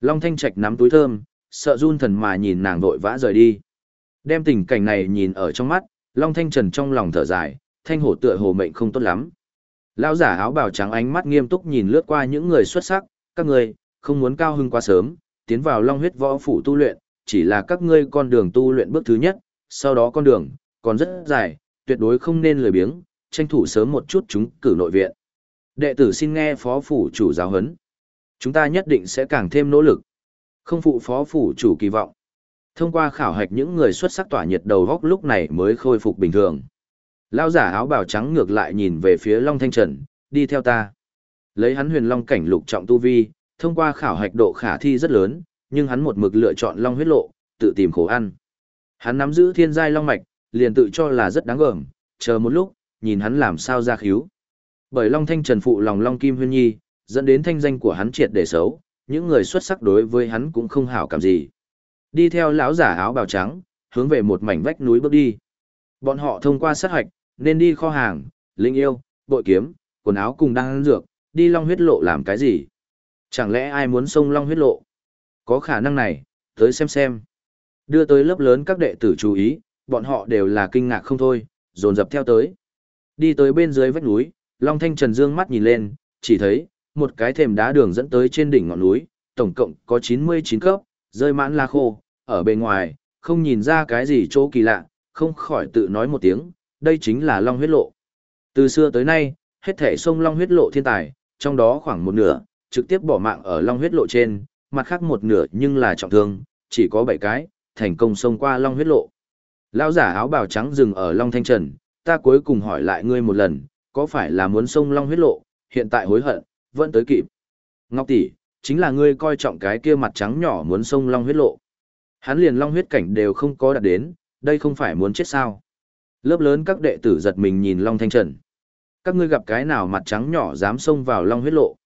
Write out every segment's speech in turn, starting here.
Long Thanh Trạch nắm túi thơm, sợ run thần mà nhìn nàng vội vã rời đi. Đem tình cảnh này nhìn ở trong mắt, Long Thanh Trần trong lòng thở dài, thanh hổ tựa hồ mệnh không tốt lắm. Lão giả áo bào trắng ánh mắt nghiêm túc nhìn lướt qua những người xuất sắc, các người, không muốn cao hưng quá sớm, tiến vào long huyết võ phủ tu luyện, chỉ là các ngươi con đường tu luyện bước thứ nhất, sau đó con đường, còn rất dài, tuyệt đối không nên lười biếng, tranh thủ sớm một chút chúng cử nội viện. Đệ tử xin nghe phó phủ chủ giáo huấn. Chúng ta nhất định sẽ càng thêm nỗ lực. Không phụ phó phủ chủ kỳ vọng. Thông qua khảo hạch những người xuất sắc tỏa nhiệt đầu góc lúc này mới khôi phục bình thường. Lao giả áo bào trắng ngược lại nhìn về phía Long Thanh Trần, đi theo ta. Lấy hắn huyền long cảnh lục trọng tu vi, thông qua khảo hạch độ khả thi rất lớn, nhưng hắn một mực lựa chọn long huyết lộ, tự tìm khổ ăn. Hắn nắm giữ thiên giai long mạch, liền tự cho là rất đáng gờm, chờ một lúc, nhìn hắn làm sao ra khíu. Bởi Long Thanh Trần phụ lòng Long Kim Huyên Nhi, dẫn đến thanh danh của hắn triệt để xấu, những người xuất sắc đối với hắn cũng không hảo cảm gì. Đi theo lão giả áo bào trắng, hướng về một mảnh vách núi bước đi. Bọn họ thông qua sát hoạch, nên đi kho hàng, linh yêu, bội kiếm, quần áo cùng đang ăn dược, đi long huyết lộ làm cái gì? Chẳng lẽ ai muốn sông long huyết lộ? Có khả năng này, tới xem xem. Đưa tới lớp lớn các đệ tử chú ý, bọn họ đều là kinh ngạc không thôi, dồn dập theo tới. Đi tới bên dưới vách núi, Long Thanh Trần dương mắt nhìn lên, chỉ thấy, một cái thềm đá đường dẫn tới trên đỉnh ngọn núi, tổng cộng có 99 cấp, rơi mãn la khô, ở bên ngoài, không nhìn ra cái gì chỗ kỳ lạ, không khỏi tự nói một tiếng, đây chính là Long huyết lộ. Từ xưa tới nay, hết thể sông Long huyết lộ thiên tài, trong đó khoảng một nửa, trực tiếp bỏ mạng ở Long huyết lộ trên, mặt khác một nửa nhưng là trọng thương, chỉ có 7 cái, thành công sông qua Long huyết lộ. Lão giả áo bào trắng dừng ở Long Thanh Trần, ta cuối cùng hỏi lại ngươi một lần, có phải là muốn sông Long huyết lộ, hiện tại hối hận, vẫn tới kịp. Ngọc tỷ, chính là ngươi coi trọng cái kia mặt trắng nhỏ muốn sông Long huyết lộ. Hắn liền Long huyết cảnh đều không có đạt đến, đây không phải muốn chết sao. Lớp lớn các đệ tử giật mình nhìn Long Thanh Trần. Các ngươi gặp cái nào mặt trắng nhỏ dám xông vào Long huyết lộ.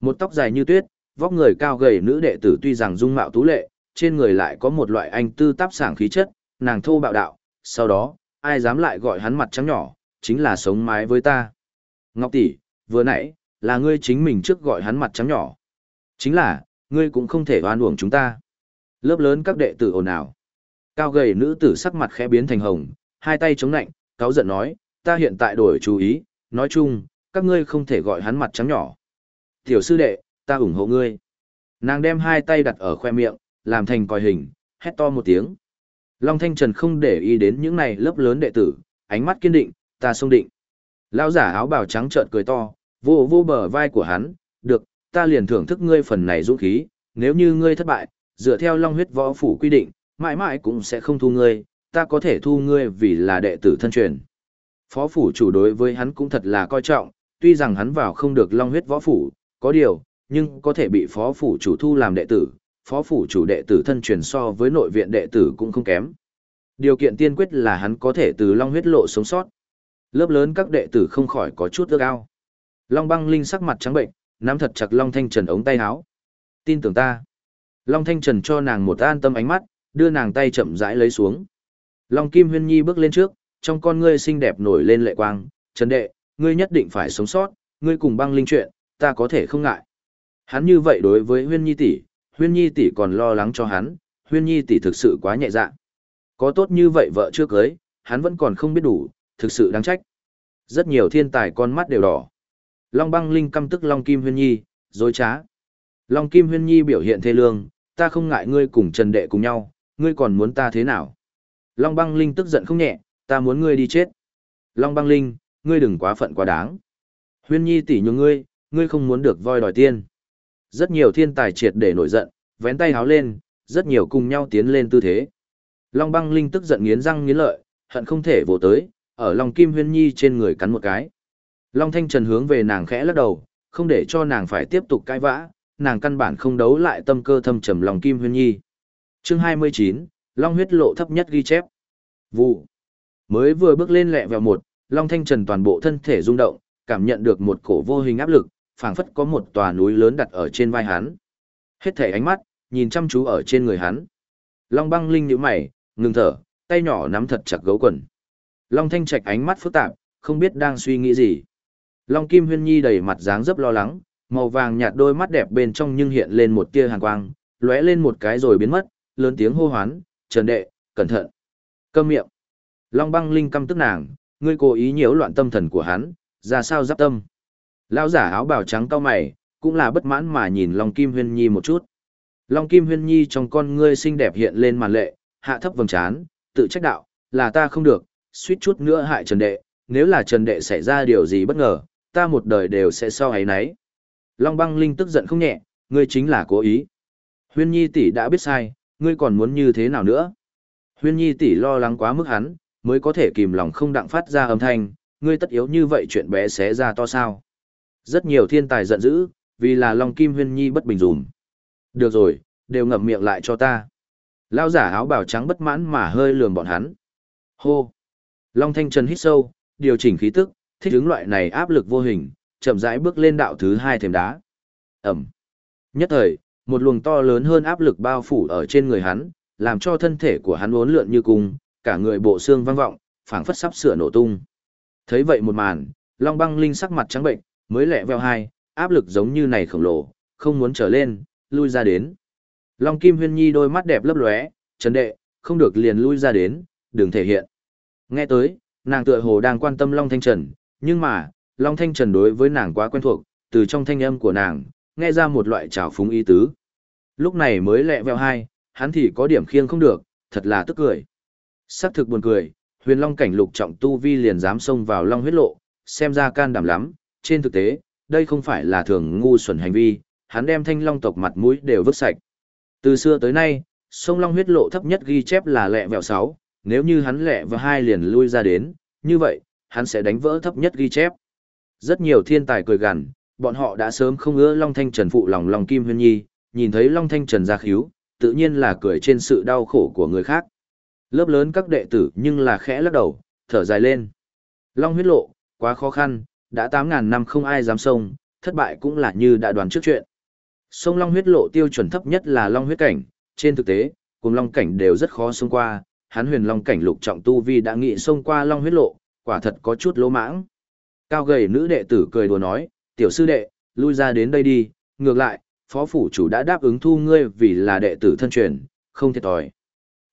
Một tóc dài như tuyết, vóc người cao gầy nữ đệ tử tuy rằng dung mạo tú lệ, trên người lại có một loại anh tư táp sảng khí chất, nàng thô bạo đạo, sau đó, ai dám lại gọi hắn mặt trắng nhỏ, chính là sống mái với ta. Ngọc tỷ, vừa nãy, là ngươi chính mình trước gọi hắn mặt trắng nhỏ. Chính là, ngươi cũng không thể oan uổng chúng ta. Lớp lớn các đệ tử ồn ào. Cao gầy nữ tử sắc mặt khẽ biến thành hồng, hai tay chống nạnh, cáo giận nói, ta hiện tại đổi chú ý, nói chung, các ngươi không thể gọi hắn mặt trắng nhỏ. Tiểu sư đệ, ta ủng hộ ngươi. Nàng đem hai tay đặt ở khoe miệng, làm thành còi hình, hét to một tiếng. Long Thanh Trần không để ý đến những này lớp lớn đệ tử, ánh mắt kiên định, ta xông định. Lão giả áo bào trắng trợn cười to, vô vô bờ vai của hắn, được, ta liền thưởng thức ngươi phần này dũng khí, nếu như ngươi thất bại, dựa theo Long huyết võ phủ quy định, mãi mãi cũng sẽ không thu ngươi, ta có thể thu ngươi vì là đệ tử thân truyền. Phó phủ chủ đối với hắn cũng thật là coi trọng, tuy rằng hắn vào không được long huyết võ phủ, có điều, nhưng có thể bị phó phủ chủ thu làm đệ tử, phó phủ chủ đệ tử thân truyền so với nội viện đệ tử cũng không kém. Điều kiện tiên quyết là hắn có thể từ long huyết lộ sống sót. Lớp lớn các đệ tử không khỏi có chút ước ao. Long băng linh sắc mặt trắng bệnh, nắm thật chặt Long Thanh Trần ống tay áo. Tin tưởng ta. Long Thanh Trần cho nàng một an tâm ánh mắt, đưa nàng tay chậm rãi lấy xuống. Long Kim Huyên Nhi bước lên trước, trong con ngươi xinh đẹp nổi lên lệ quang, Trần đệ, ngươi nhất định phải sống sót, ngươi cùng băng linh chuyện, ta có thể không ngại. Hắn như vậy đối với Huyên Nhi tỷ, Huyên Nhi tỷ còn lo lắng cho hắn, Huyên Nhi tỷ thực sự quá nhẹ dạ. Có tốt như vậy vợ chưa cưới, hắn vẫn còn không biết đủ, thực sự đáng trách. Rất nhiều thiên tài con mắt đều đỏ. Long băng linh căm tức Long Kim Huyên Nhi, dối trá. Long Kim Huyên Nhi biểu hiện thê lương, ta không ngại ngươi cùng Trần Đệ cùng nhau, ngươi còn muốn ta thế nào? Long băng linh tức giận không nhẹ, ta muốn ngươi đi chết. Long băng linh, ngươi đừng quá phận quá đáng. Huyên nhi tỷ nhường ngươi, ngươi không muốn được voi đòi tiên. Rất nhiều thiên tài triệt để nổi giận, vén tay háo lên, rất nhiều cùng nhau tiến lên tư thế. Long băng linh tức giận nghiến răng nghiến lợi, hận không thể vồ tới, ở Long kim huyên nhi trên người cắn một cái. Long thanh trần hướng về nàng khẽ lắc đầu, không để cho nàng phải tiếp tục cãi vã, nàng căn bản không đấu lại tâm cơ thâm trầm lòng kim huyên nhi. Chương 29, Long huyết lộ thấp nhất ghi chép. Vụ. Mới vừa bước lên lẹ vèo một, Long Thanh Trần toàn bộ thân thể rung động, cảm nhận được một cổ vô hình áp lực, phảng phất có một tòa núi lớn đặt ở trên vai hắn. Hết thể ánh mắt, nhìn chăm chú ở trên người hắn. Long băng linh nhíu mày, ngừng thở, tay nhỏ nắm thật chặt gấu quần. Long Thanh Trạch ánh mắt phức tạp, không biết đang suy nghĩ gì. Long Kim Huyên Nhi đầy mặt dáng dấp lo lắng, màu vàng nhạt đôi mắt đẹp bên trong nhưng hiện lên một tia hàn quang, lóe lên một cái rồi biến mất, lớn tiếng hô hoán, Trần Đệ, cẩn thận. Câm miệng. Long băng linh căm tức nàng, ngươi cố ý nhiễu loạn tâm thần của hắn, ra sao giáp tâm. Lão giả áo bào trắng cao mày, cũng là bất mãn mà nhìn Long Kim Huyên Nhi một chút. Long Kim Huyên Nhi trong con ngươi xinh đẹp hiện lên màn lệ, hạ thấp vầng trán, tự trách đạo, là ta không được, suýt chút nữa hại Trần Đệ, nếu là Trần Đệ xảy ra điều gì bất ngờ, ta một đời đều sẽ so ấy nấy. Long băng linh tức giận không nhẹ, ngươi chính là cố ý. Huyên Nhi tỷ đã biết sai, ngươi còn muốn như thế nào nữa? Huyên Nhi tỷ lo lắng quá mức hắn, mới có thể kìm lòng không đặng phát ra âm thanh, ngươi tất yếu như vậy chuyện bé xé ra to sao. Rất nhiều thiên tài giận dữ, vì là Long Kim Huyên Nhi bất bình dùm. Được rồi, đều ngậm miệng lại cho ta. Lao giả áo bào trắng bất mãn mà hơi lườm bọn hắn. Hô! Long Thanh Trần hít sâu, điều chỉnh khí tức, thích ứng loại này áp lực vô hình, chậm rãi bước lên đạo thứ hai thềm đá. Ẩm! Nhất thời, một luồng to lớn hơn áp lực bao phủ ở trên người hắn, làm cho thân thể của hắn uốn lượn như cung, cả người bộ xương vang vọng, phảng phất sắp sửa nổ tung. Thấy vậy một màn, Long Băng Linh sắc mặt trắng bệnh, mới lẹ veo hai, áp lực giống như này khổng lồ, không muốn trở lên, lui ra đến. Long Kim Huyên Nhi đôi mắt đẹp lấp lóe, chấn đệ, không được liền lui ra đến, đừng thể hiện." Nghe tới, nàng tựa hồ đang quan tâm Long Thanh Trần, nhưng mà, Long Thanh Trần đối với nàng quá quen thuộc, từ trong thanh âm của nàng, nghe ra một loại trào phúng ý tứ. Lúc này mới lẹ veo hai, hắn thì có điểm khiêng không được, thật là tức cười. Sắc thực buồn cười, huyền long cảnh lục trọng tu vi liền dám xông vào long huyết lộ, xem ra can đảm lắm, trên thực tế, đây không phải là thường ngu xuẩn hành vi, hắn đem thanh long tộc mặt mũi đều vứt sạch. Từ xưa tới nay, sông long huyết lộ thấp nhất ghi chép là lẹ vẹo 6, nếu như hắn lẹ và hai liền lui ra đến, như vậy, hắn sẽ đánh vỡ thấp nhất ghi chép. Rất nhiều thiên tài cười gằn, bọn họ đã sớm không ưa Long Thanh Trần phụ lòng lòng Kim Huyên Nhi, nhìn thấy Long Thanh Trần ra khíu, tự nhiên là cười trên sự đau khổ của người khác. Lớp lớn các đệ tử nhưng là khẽ lắc đầu, thở dài lên. Long huyết lộ, quá khó khăn, đã 8.000 năm không ai dám sông, thất bại cũng là như đã đoán trước chuyện. Sông Long huyết lộ tiêu chuẩn thấp nhất là Long huyết cảnh, trên thực tế, cùng Long cảnh đều rất khó xông qua, hắn huyền Long cảnh lục trọng tu vi đã nghị xông qua Long huyết lộ, quả thật có chút lỗ mãng. Cao gầy nữ đệ tử cười đùa nói, tiểu sư đệ, lui ra đến đây đi, ngược lại, phó phủ chủ đã đáp ứng thu ngươi vì là đệ tử thân truyền, không thiệt tòi.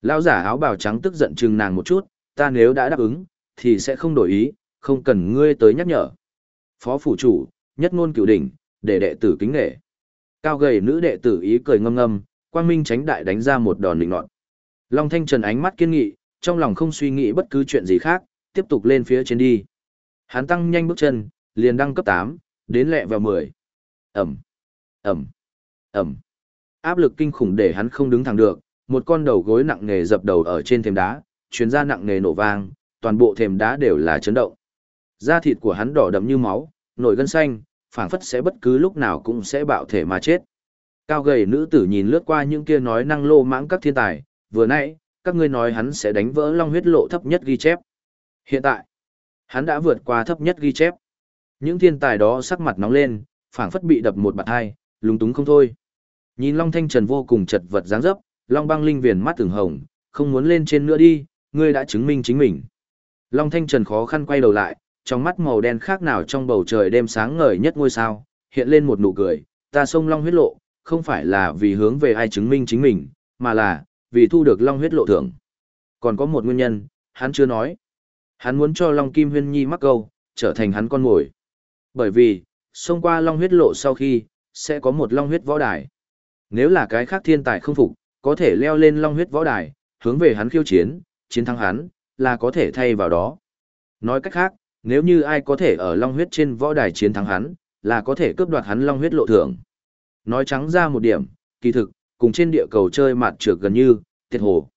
Lão giả áo bào trắng tức giận chừng nàng một chút, ta nếu đã đáp ứng, thì sẽ không đổi ý, không cần ngươi tới nhắc nhở. Phó phủ chủ, nhất ngôn cửu đỉnh, để đệ tử kính nghệ. Cao gầy nữ đệ tử ý cười ngâm ngâm, quang minh tránh đại đánh ra một đòn định nọt. Long Thanh Trần ánh mắt kiên nghị, trong lòng không suy nghĩ bất cứ chuyện gì khác, tiếp tục lên phía trên đi. Hắn tăng nhanh bước chân, liền đăng cấp 8, đến lẹ vào 10. Ẩm, Ẩm, Ẩm. Áp lực kinh khủng để hắn không đứng thẳng được, một con đầu gối nặng nề dập đầu ở trên thềm đá, chuyến ra nặng nề nổ vang, toàn bộ thềm đá đều là chấn động. Da thịt của hắn đỏ đậm như máu, nổi gân xanh, phảng phất sẽ bất cứ lúc nào cũng sẽ bạo thể mà chết. Cao gầy nữ tử nhìn lướt qua những kia nói năng lô mãng các thiên tài, vừa nãy, các ngươi nói hắn sẽ đánh vỡ long huyết lộ thấp nhất ghi chép. Hiện tại, hắn đã vượt qua thấp nhất ghi chép. Những thiên tài đó sắc mặt nóng lên, phảng phất bị đập một bạt hai, lúng túng không thôi. Nhìn Long Thanh Trần vô cùng chật vật dáng dấp, Long băng linh viền mắt từng hồng, không muốn lên trên nữa đi, ngươi đã chứng minh chính mình. Long Thanh Trần khó khăn quay đầu lại, trong mắt màu đen khác nào trong bầu trời đêm sáng ngời nhất ngôi sao, hiện lên một nụ cười, ta sông Long huyết lộ, không phải là vì hướng về ai chứng minh chính mình, mà là, vì thu được Long huyết lộ thưởng. Còn có một nguyên nhân, hắn chưa nói. Hắn muốn cho Long Kim Huyên Nhi mắc câu, trở thành hắn con mồi. Bởi vì, xông qua Long huyết lộ sau khi, sẽ có một Long huyết võ đài. Nếu là cái khác thiên tài không phục, có thể leo lên long huyết võ đài, hướng về hắn khiêu chiến, chiến thắng hắn, là có thể thay vào đó. Nói cách khác, nếu như ai có thể ở long huyết trên võ đài chiến thắng hắn, là có thể cướp đoạt hắn long huyết lộ thưởng. Nói trắng ra một điểm, kỳ thực, cùng trên địa cầu chơi mặt trược gần như, tiệt hồ.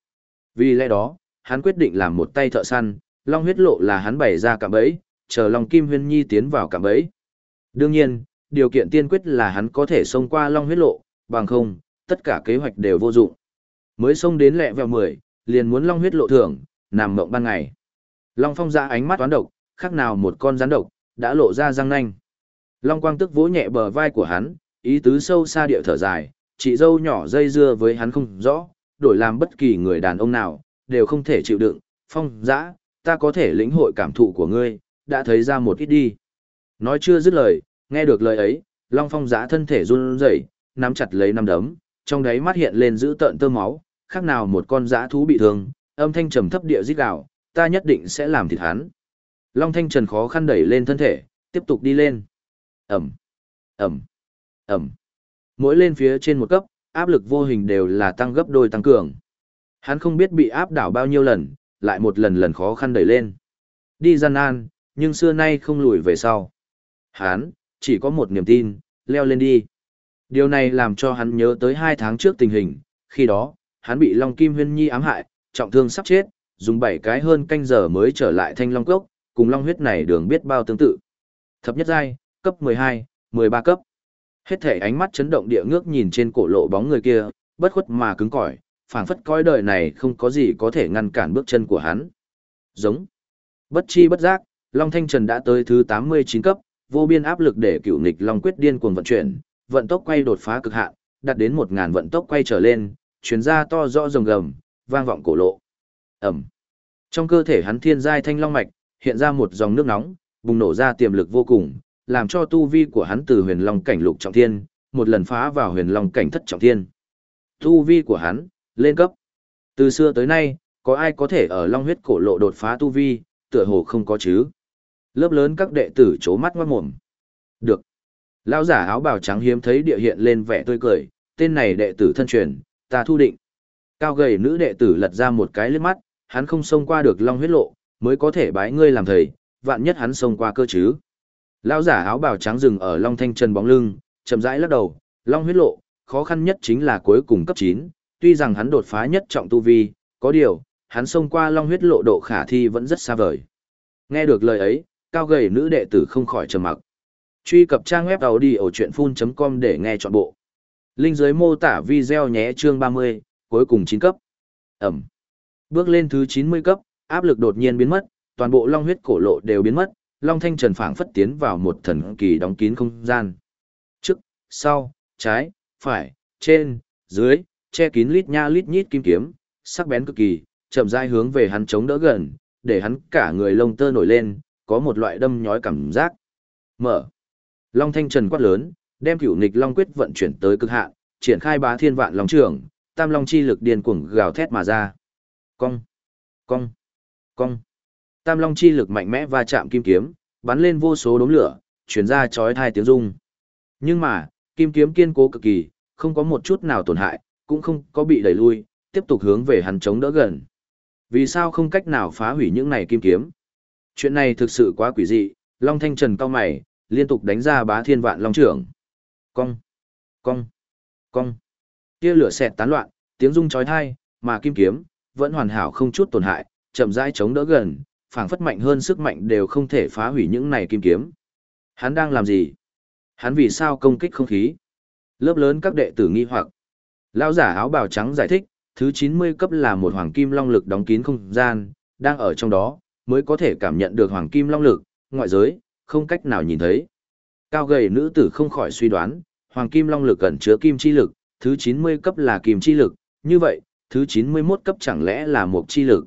Vì lẽ đó, hắn quyết định làm một tay thợ săn, long huyết lộ là hắn bày ra cạm bẫy, chờ long kim huyên nhi tiến vào cạm bẫy. Đương nhiên, điều kiện tiên quyết là hắn có thể xông qua long huyết lộ, bằng không, tất cả kế hoạch đều vô dụng. Mới xông đến lẹ vèo 10, liền muốn long huyết lộ thưởng, nằm mộng ban ngày. Long phong ra ánh mắt toán độc, khác nào một con rắn độc, đã lộ ra răng nanh. Long quang tức vỗ nhẹ bờ vai của hắn, ý tứ sâu xa điệu thở dài, chị dâu nhỏ dây dưa với hắn không rõ, đổi làm bất kỳ người đàn ông nào, đều không thể chịu đựng. Phong dã, ta có thể lĩnh hội cảm thụ của ngươi, đã thấy ra một ít đi. Nói chưa dứt lời, nghe được lời ấy, Long phong giã thân thể run rẩy, nắm chặt lấy nắm đấm, Trong đấy mắt hiện lên giữ tợn tơ máu, khác nào một con giã thú bị thương, âm thanh trầm thấp địa rít gào, ta nhất định sẽ làm thịt hắn. Long Thanh Trần khó khăn đẩy lên thân thể, tiếp tục đi lên. Ẩm, Ẩm, Ẩm. Mỗi lên phía trên một cấp, áp lực vô hình đều là tăng gấp đôi tăng cường. Hắn không biết bị áp đảo bao nhiêu lần, lại một lần lần khó khăn đẩy lên. Đi gian nan, nhưng xưa nay không lùi về sau. Hắn, chỉ có một niềm tin, leo lên đi. Điều này làm cho hắn nhớ tới hai tháng trước tình hình, khi đó, hắn bị Long Kim Huyên Nhi ám hại, trọng thương sắp chết, dùng bảy cái hơn canh giờ mới trở lại thanh long cốc, cùng long huyết này đường biết bao tương tự. Thập nhất giai, cấp 12, 13 cấp. Hết thể ánh mắt chấn động địa ngước nhìn trên cổ lộ bóng người kia, bất khuất mà cứng cỏi, phảng phất coi đời này không có gì có thể ngăn cản bước chân của hắn. Giống. Bất chi bất giác, Long Thanh Trần đã tới thứ 89 cấp, vô biên áp lực để cựu nghịch Long Quyết điên cuồng vận chuyển, vận tốc quay đột phá cực hạn, đạt đến 1000 vận tốc quay trở lên, chuyến ra to rõ rồng gầm, vang vọng cổ lộ. ầm Trong cơ thể hắn thiên giai thanh long mạch, hiện ra một dòng nước nóng, bùng nổ ra tiềm lực vô cùng, làm cho tu vi của hắn từ huyền long cảnh lục trọng thiên, một lần phá vào huyền long cảnh thất trọng thiên. Tu vi của hắn, lên cấp. Từ xưa tới nay, có ai có thể ở long huyết cổ lộ đột phá tu vi, tựa hồ không có chứ. Lớp lớn các đệ tử chố mắt ngoát mồm. Được. Lão giả áo bào trắng hiếm thấy địa hiện lên vẻ tươi cười, tên này đệ tử thân truyền, ta thu định. Cao gầy nữ đệ tử lật ra một cái liếc mắt, hắn không xông qua được long huyết lộ, mới có thể bái ngươi làm thầy, vạn nhất hắn xông qua cơ chứ. Lão giả áo bào trắng dừng ở long thanh trần bóng lưng, chậm rãi lắc đầu, long huyết lộ, khó khăn nhất chính là cuối cùng cấp 9, tuy rằng hắn đột phá nhất trọng tu vi, có điều, hắn xông qua long huyết lộ độ khả thi vẫn rất xa vời. Nghe được lời ấy, cao gầy nữ đệ tử không khỏi trầm mặc. Truy cập trang web đầu đi ở chuyện full.com để nghe trọn bộ. Linh dưới mô tả video nhé chương 30, cuối cùng 9 cấp. Ẩm. Bước lên thứ 90 cấp, áp lực đột nhiên biến mất, toàn bộ long huyết cổ lộ đều biến mất, long thanh trần phảng phất tiến vào một thần kỳ đóng kín không gian. Trước, sau, trái, phải, trên, dưới, che kín lít nha lít nhít kim kiếm, sắc bén cực kỳ, chậm rãi hướng về hắn chống đỡ gần, để hắn cả người lông tơ nổi lên, có một loại đâm nhói cảm giác. Mở. Long thanh trần quát lớn, đem cửu Nghịch long quyết vận chuyển tới cực hạn, triển khai bá thiên vạn long trường, tam long chi lực điên cuồng gào thét mà ra. Cong, cong, cong. Tam long chi lực mạnh mẽ va chạm kim kiếm, bắn lên vô số đốm lửa, truyền ra chói tai tiếng rung. Nhưng mà, kim kiếm kiên cố cực kỳ, không có một chút nào tổn hại, cũng không có bị đẩy lui, tiếp tục hướng về hắn chống đỡ gần. Vì sao không cách nào phá hủy những này kim kiếm? Chuyện này thực sự quá quỷ dị, Long Thanh Trần cao mày, liên tục đánh ra bá thiên vạn long trưởng. Cong, cong, cong. Tia lửa xẹt tán loạn, tiếng rung chói tai, mà kim kiếm vẫn hoàn hảo không chút tổn hại, chậm rãi chống đỡ gần, phảng phất mạnh hơn sức mạnh đều không thể phá hủy những này kim kiếm. Hắn đang làm gì? Hắn vì sao công kích không khí? Lớp lớn các đệ tử nghi hoặc. Lão giả áo bào trắng giải thích, thứ 90 cấp là một hoàng kim long lực đóng kín không gian, đang ở trong đó, mới có thể cảm nhận được hoàng kim long lực, ngoại giới, không cách nào nhìn thấy. Cao gầy nữ tử không khỏi suy đoán, hoàng kim long lực gần chứa kim chi lực, thứ 90 cấp là kim chi lực, như vậy, thứ 91 cấp chẳng lẽ là một chi lực.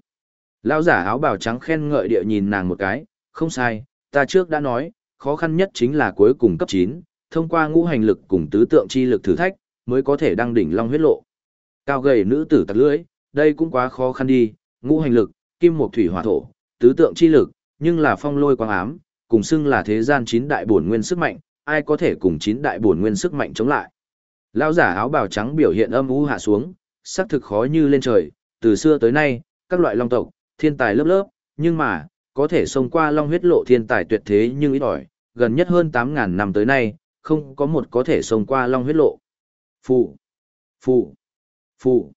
Lão giả áo bào trắng khen ngợi địa nhìn nàng một cái, không sai, ta trước đã nói, khó khăn nhất chính là cuối cùng cấp 9, thông qua ngũ hành lực cùng tứ tượng chi lực thử thách, mới có thể đăng đỉnh long huyết lộ. Cao gầy nữ tử tặc lưỡi, đây cũng quá khó khăn đi, ngũ hành lực, kim mộc thủy hỏa thổ, tứ tượng chi lực, nhưng là phong lôi quang ám, cùng xưng là thế gian chín đại bổn nguyên sức mạnh, ai có thể cùng chín đại bổn nguyên sức mạnh chống lại. Lão giả áo bào trắng biểu hiện âm u hạ xuống, sắc thực khó như lên trời, từ xưa tới nay, các loại long tộc, thiên tài lớp lớp, nhưng mà, có thể xông qua long huyết lộ thiên tài tuyệt thế nhưng ít ỏi, gần nhất hơn 8.000 năm tới nay, không có một có thể xông qua long huyết lộ. Phụ, phụ, phụ.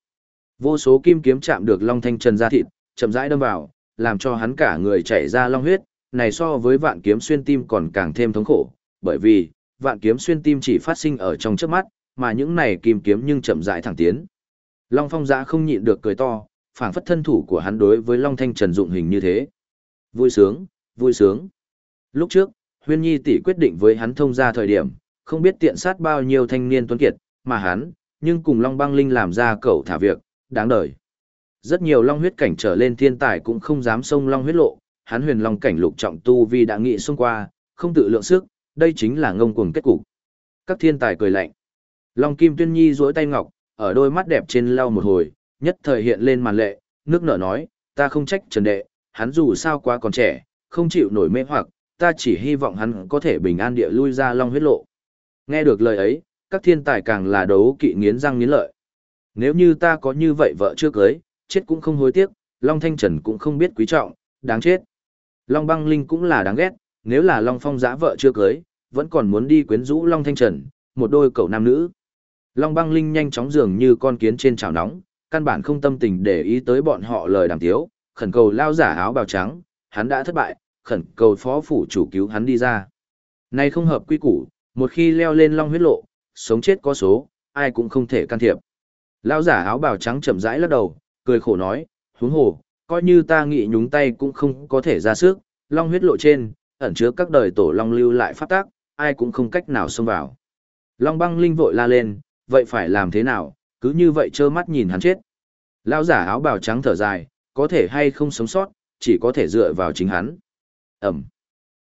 Vô số kim kiếm chạm được long thanh trần ra thịt, chậm rãi đâm vào, làm cho hắn cả người chảy ra long huyết, này so với vạn kiếm xuyên tim còn càng thêm thống khổ, bởi vì, vạn kiếm xuyên tim chỉ phát sinh ở trong trước mắt, mà những này kim kiếm nhưng chậm rãi thẳng tiến. Long Phong Giã không nhịn được cười to, phảng phất thân thủ của hắn đối với Long Thanh Trần dụng hình như thế. Vui sướng, vui sướng. Lúc trước, Huyên Nhi tỷ quyết định với hắn thông ra thời điểm, không biết tiện sát bao nhiêu thanh niên tuấn kiệt, mà hắn, nhưng cùng Long Băng Linh làm ra cẩu thả việc, đáng đời. Rất nhiều Long huyết cảnh trở lên thiên tài cũng không dám xông Long huyết lộ, hắn huyền Long cảnh lục trọng tu vì đã nghị xông qua, không tự lượng sức, đây chính là ngông cuồng kết cục. Các thiên tài cười lạnh. Long Kim Tuyên Nhi duỗi tay ngọc, ở đôi mắt đẹp trên lau một hồi, nhất thời hiện lên màn lệ, nước nở nói, ta không trách Trần Đệ, hắn dù sao quá còn trẻ, không chịu nổi mê hoặc, ta chỉ hy vọng hắn có thể bình an địa lui ra long huyết lộ. Nghe được lời ấy, các thiên tài càng là đấu kỵ nghiến răng nghiến lợi. Nếu như ta có như vậy vợ chưa cưới, chết cũng không hối tiếc, Long Thanh Trần cũng không biết quý trọng, đáng chết. Long Băng Linh cũng là đáng ghét, nếu là Long Phong giã vợ chưa cưới, vẫn còn muốn đi quyến rũ Long Thanh Trần, một đôi cậu nam nữ. Long Băng Linh nhanh chóng dường như con kiến trên chảo nóng, căn bản không tâm tình để ý tới bọn họ lời đàm tiếu, khẩn cầu lao giả áo bào trắng, hắn đã thất bại, khẩn cầu phó phủ chủ cứu hắn đi ra. Này không hợp quy củ, một khi leo lên long huyết lộ, sống chết có số, ai cũng không thể can thiệp. Lão giả áo bào trắng chậm rãi lắc đầu, cười khổ nói, huống hồ, coi như ta nghĩ nhúng tay cũng không có thể ra sức, long huyết lộ trên, ẩn chứa các đời tổ long lưu lại pháp tác, ai cũng không cách nào xông vào. Long băng linh vội la lên, vậy phải làm thế nào, cứ như vậy trơ mắt nhìn hắn chết. Lão giả áo bào trắng thở dài, có thể hay không sống sót, chỉ có thể dựa vào chính hắn. Ẩm.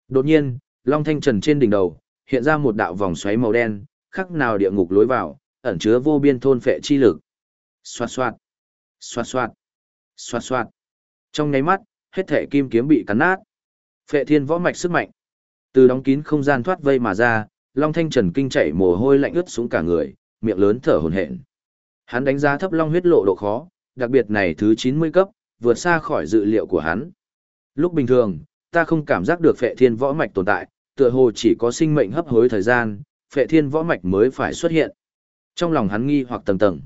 Đột nhiên, Long Thanh Trần trên đỉnh đầu, hiện ra một đạo vòng xoáy màu đen, khắc nào địa ngục lối vào, ẩn chứa vô biên thôn phệ chi lực. Xoạt xoạt, xoạt xoạt, xoạt xoạt. Trong nháy mắt, hết thể kim kiếm bị cắn nát. Phệ thiên võ mạch sức mạnh. Từ đóng kín không gian thoát vây mà ra, Long Thanh Trần kinh chảy mồ hôi lạnh ướt xuống cả người, miệng lớn thở hổn hển. Hắn đánh giá thấp Long huyết lộ độ khó, đặc biệt này thứ 90 cấp, vượt xa khỏi dự liệu của hắn. Lúc bình thường, ta không cảm giác được phệ thiên võ mạch tồn tại, tựa hồ chỉ có sinh mệnh hấp hối thời gian, phệ thiên võ mạch mới phải xuất hiện. Trong lòng hắn nghi hoặc tầng tầng.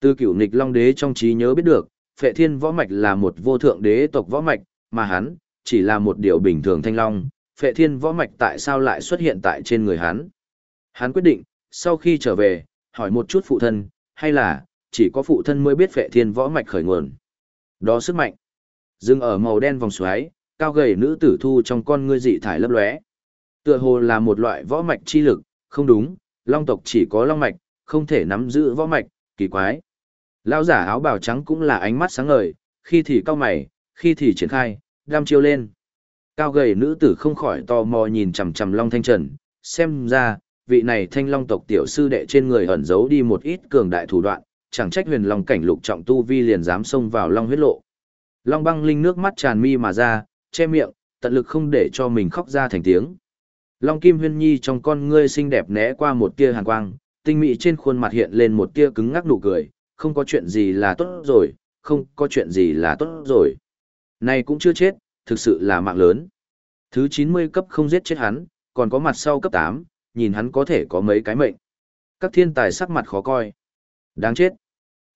Từ cửu nghịch long đế trong trí nhớ biết được, phệ thiên võ mạch là một vô thượng đế tộc võ mạch, mà hắn, chỉ là một điều bình thường thanh long, phệ thiên võ mạch tại sao lại xuất hiện tại trên người hắn. Hắn quyết định, sau khi trở về, hỏi một chút phụ thân, hay là, chỉ có phụ thân mới biết phệ thiên võ mạch khởi nguồn. Đó sức mạnh. Dừng ở màu đen vòng xoáy, cao gầy nữ tử thu trong con ngươi dị thải lấp lóe. Tựa hồ là một loại võ mạch chi lực, không đúng, long tộc chỉ có long mạch, không thể nắm giữ võ mạch, kỳ quái. Lão giả áo bào trắng cũng là ánh mắt sáng ngời, khi thì cao mày, khi thì triển khai, đam chiêu lên. Cao gầy nữ tử không khỏi tò mò nhìn chằm chằm Long Thanh Trần, xem ra, vị này thanh long tộc tiểu sư đệ trên người ẩn giấu đi một ít cường đại thủ đoạn, chẳng trách huyền long cảnh lục trọng tu vi liền dám xông vào long huyết lộ. Long băng linh nước mắt tràn mi mà ra, che miệng, tận lực không để cho mình khóc ra thành tiếng. Long Kim Huyên Nhi trong con ngươi xinh đẹp né qua một tia hàn quang, tinh mỹ trên khuôn mặt hiện lên một tia cứng ngắc nụ cười, không có chuyện gì là tốt rồi, không có chuyện gì là tốt rồi. Này cũng chưa chết, thực sự là mạng lớn. Thứ 90 cấp không giết chết hắn, còn có mặt sau cấp 8, nhìn hắn có thể có mấy cái mệnh. Các thiên tài sắc mặt khó coi. Đáng chết.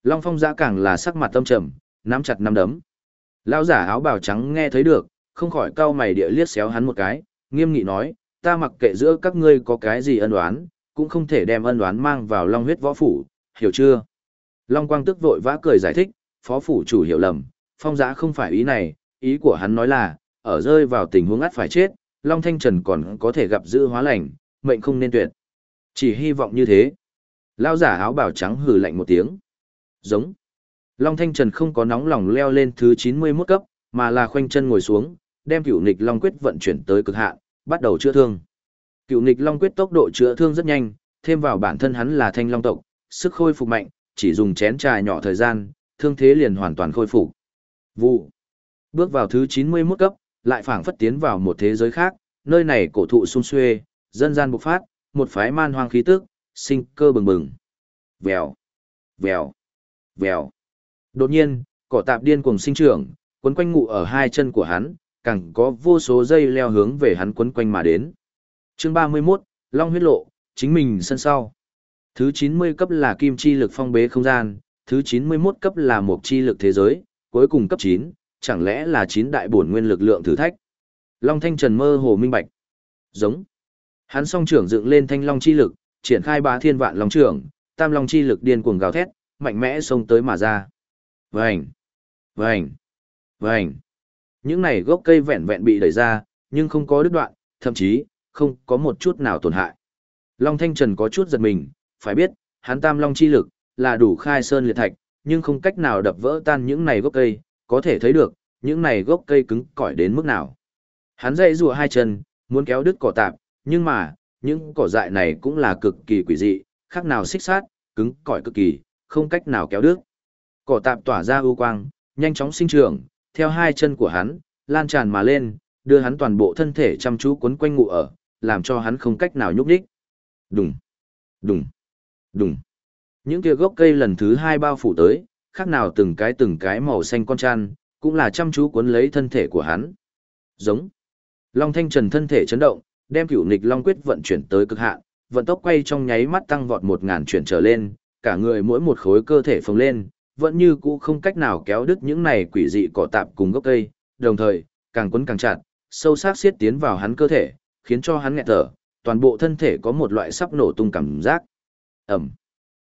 Long Phong giã càng là sắc mặt tâm trầm, nắm chặt nắm đấm. Lão giả áo bào trắng nghe thấy được, không khỏi cau mày địa liếc xéo hắn một cái, nghiêm nghị nói, ta mặc kệ giữa các ngươi có cái gì ân oán, cũng không thể đem ân oán mang vào Long huyết võ phủ, hiểu chưa? Long Quang tức vội vã cười giải thích, phó phủ chủ hiểu lầm, phong giã không phải ý này, ý của hắn nói là, ở rơi vào tình huống ắt phải chết, Long Thanh Trần còn có thể gặp giữ hóa lành, mệnh không nên tuyệt. Chỉ hy vọng như thế. Lao giả áo bào trắng hừ lạnh một tiếng. Giống. Long Thanh Trần không có nóng lòng leo lên thứ 91 cấp, mà là khoanh chân ngồi xuống, đem cửu nịch Long Quyết vận chuyển tới cực hạn, bắt đầu chữa thương. Cựu nịch Long Quyết tốc độ chữa thương rất nhanh, thêm vào bản thân hắn là thanh long tộc, sức khôi phục mạnh, chỉ dùng chén trà nhỏ thời gian, thương thế liền hoàn toàn khôi phục. Vụ. Bước vào thứ 91 cấp, lại phảng phất tiến vào một thế giới khác, nơi này cổ thụ sung xuê, dân gian bộc phát, một phái man hoang khí tức, sinh cơ bừng bừng. Vèo, vèo, vèo. Đột nhiên, cỏ tạp điên cuồng sinh trưởng, quấn quanh ngụ ở hai chân của hắn, càng có vô số dây leo hướng về hắn quấn quanh mà đến. Chương 31, Long huyết lộ, chính mình sân sau. Thứ 90 cấp là kim chi lực phong bế không gian, thứ 91 cấp là một chi lực thế giới, cuối cùng cấp 9, chẳng lẽ là 9 đại bổn nguyên lực lượng thử thách. Long Thanh Trần mơ hồ minh bạch. Giống. Hắn song trưởng dựng lên thanh long chi lực, triển khai bá thiên vạn long trưởng, tam long chi lực điên cuồng gào thét, mạnh mẽ xông tới mà ra. Vành, vành, vành. Những này gốc cây vẹn vẹn bị đẩy ra, nhưng không có đứt đoạn, thậm chí không có một chút nào tổn hại. Long Thanh Trần có chút giật mình, phải biết, hắn tam long chi lực là đủ khai sơn liệt thạch, nhưng không cách nào đập vỡ tan những này gốc cây, có thể thấy được, những này gốc cây cứng cỏi đến mức nào. Hắn dậy rùa hai chân, muốn kéo đứt cỏ tạp, nhưng mà, những cỏ dại này cũng là cực kỳ quỷ dị, khác nào xích sát, cứng cỏi cực kỳ, không cách nào kéo đứt. Cỏ tạp tỏa ra ưu quang, nhanh chóng sinh trưởng, theo hai chân của hắn, lan tràn mà lên, đưa hắn toàn bộ thân thể chăm chú quấn quanh ngụ ở, làm cho hắn không cách nào nhúc nhích. Đùng, đùng, đùng. Những kia gốc cây lần thứ hai bao phủ tới, khác nào từng cái từng cái màu xanh con chăn, cũng là chăm chú cuốn lấy thân thể của hắn. Giống. Long Thanh Trần thân thể chấn động, đem cửu nịch Long Quyết vận chuyển tới cực hạn, vận tốc quay trong nháy mắt tăng vọt một ngàn chuyển trở lên, cả người mỗi một khối cơ thể phồng lên, vẫn như cũ không cách nào kéo đứt những này quỷ dị cỏ tạp cùng gốc cây, đồng thời, càng quấn càng chặt, sâu sắc siết tiến vào hắn cơ thể, khiến cho hắn nghẹt thở, toàn bộ thân thể có một loại sắp nổ tung cảm giác. Ẩm.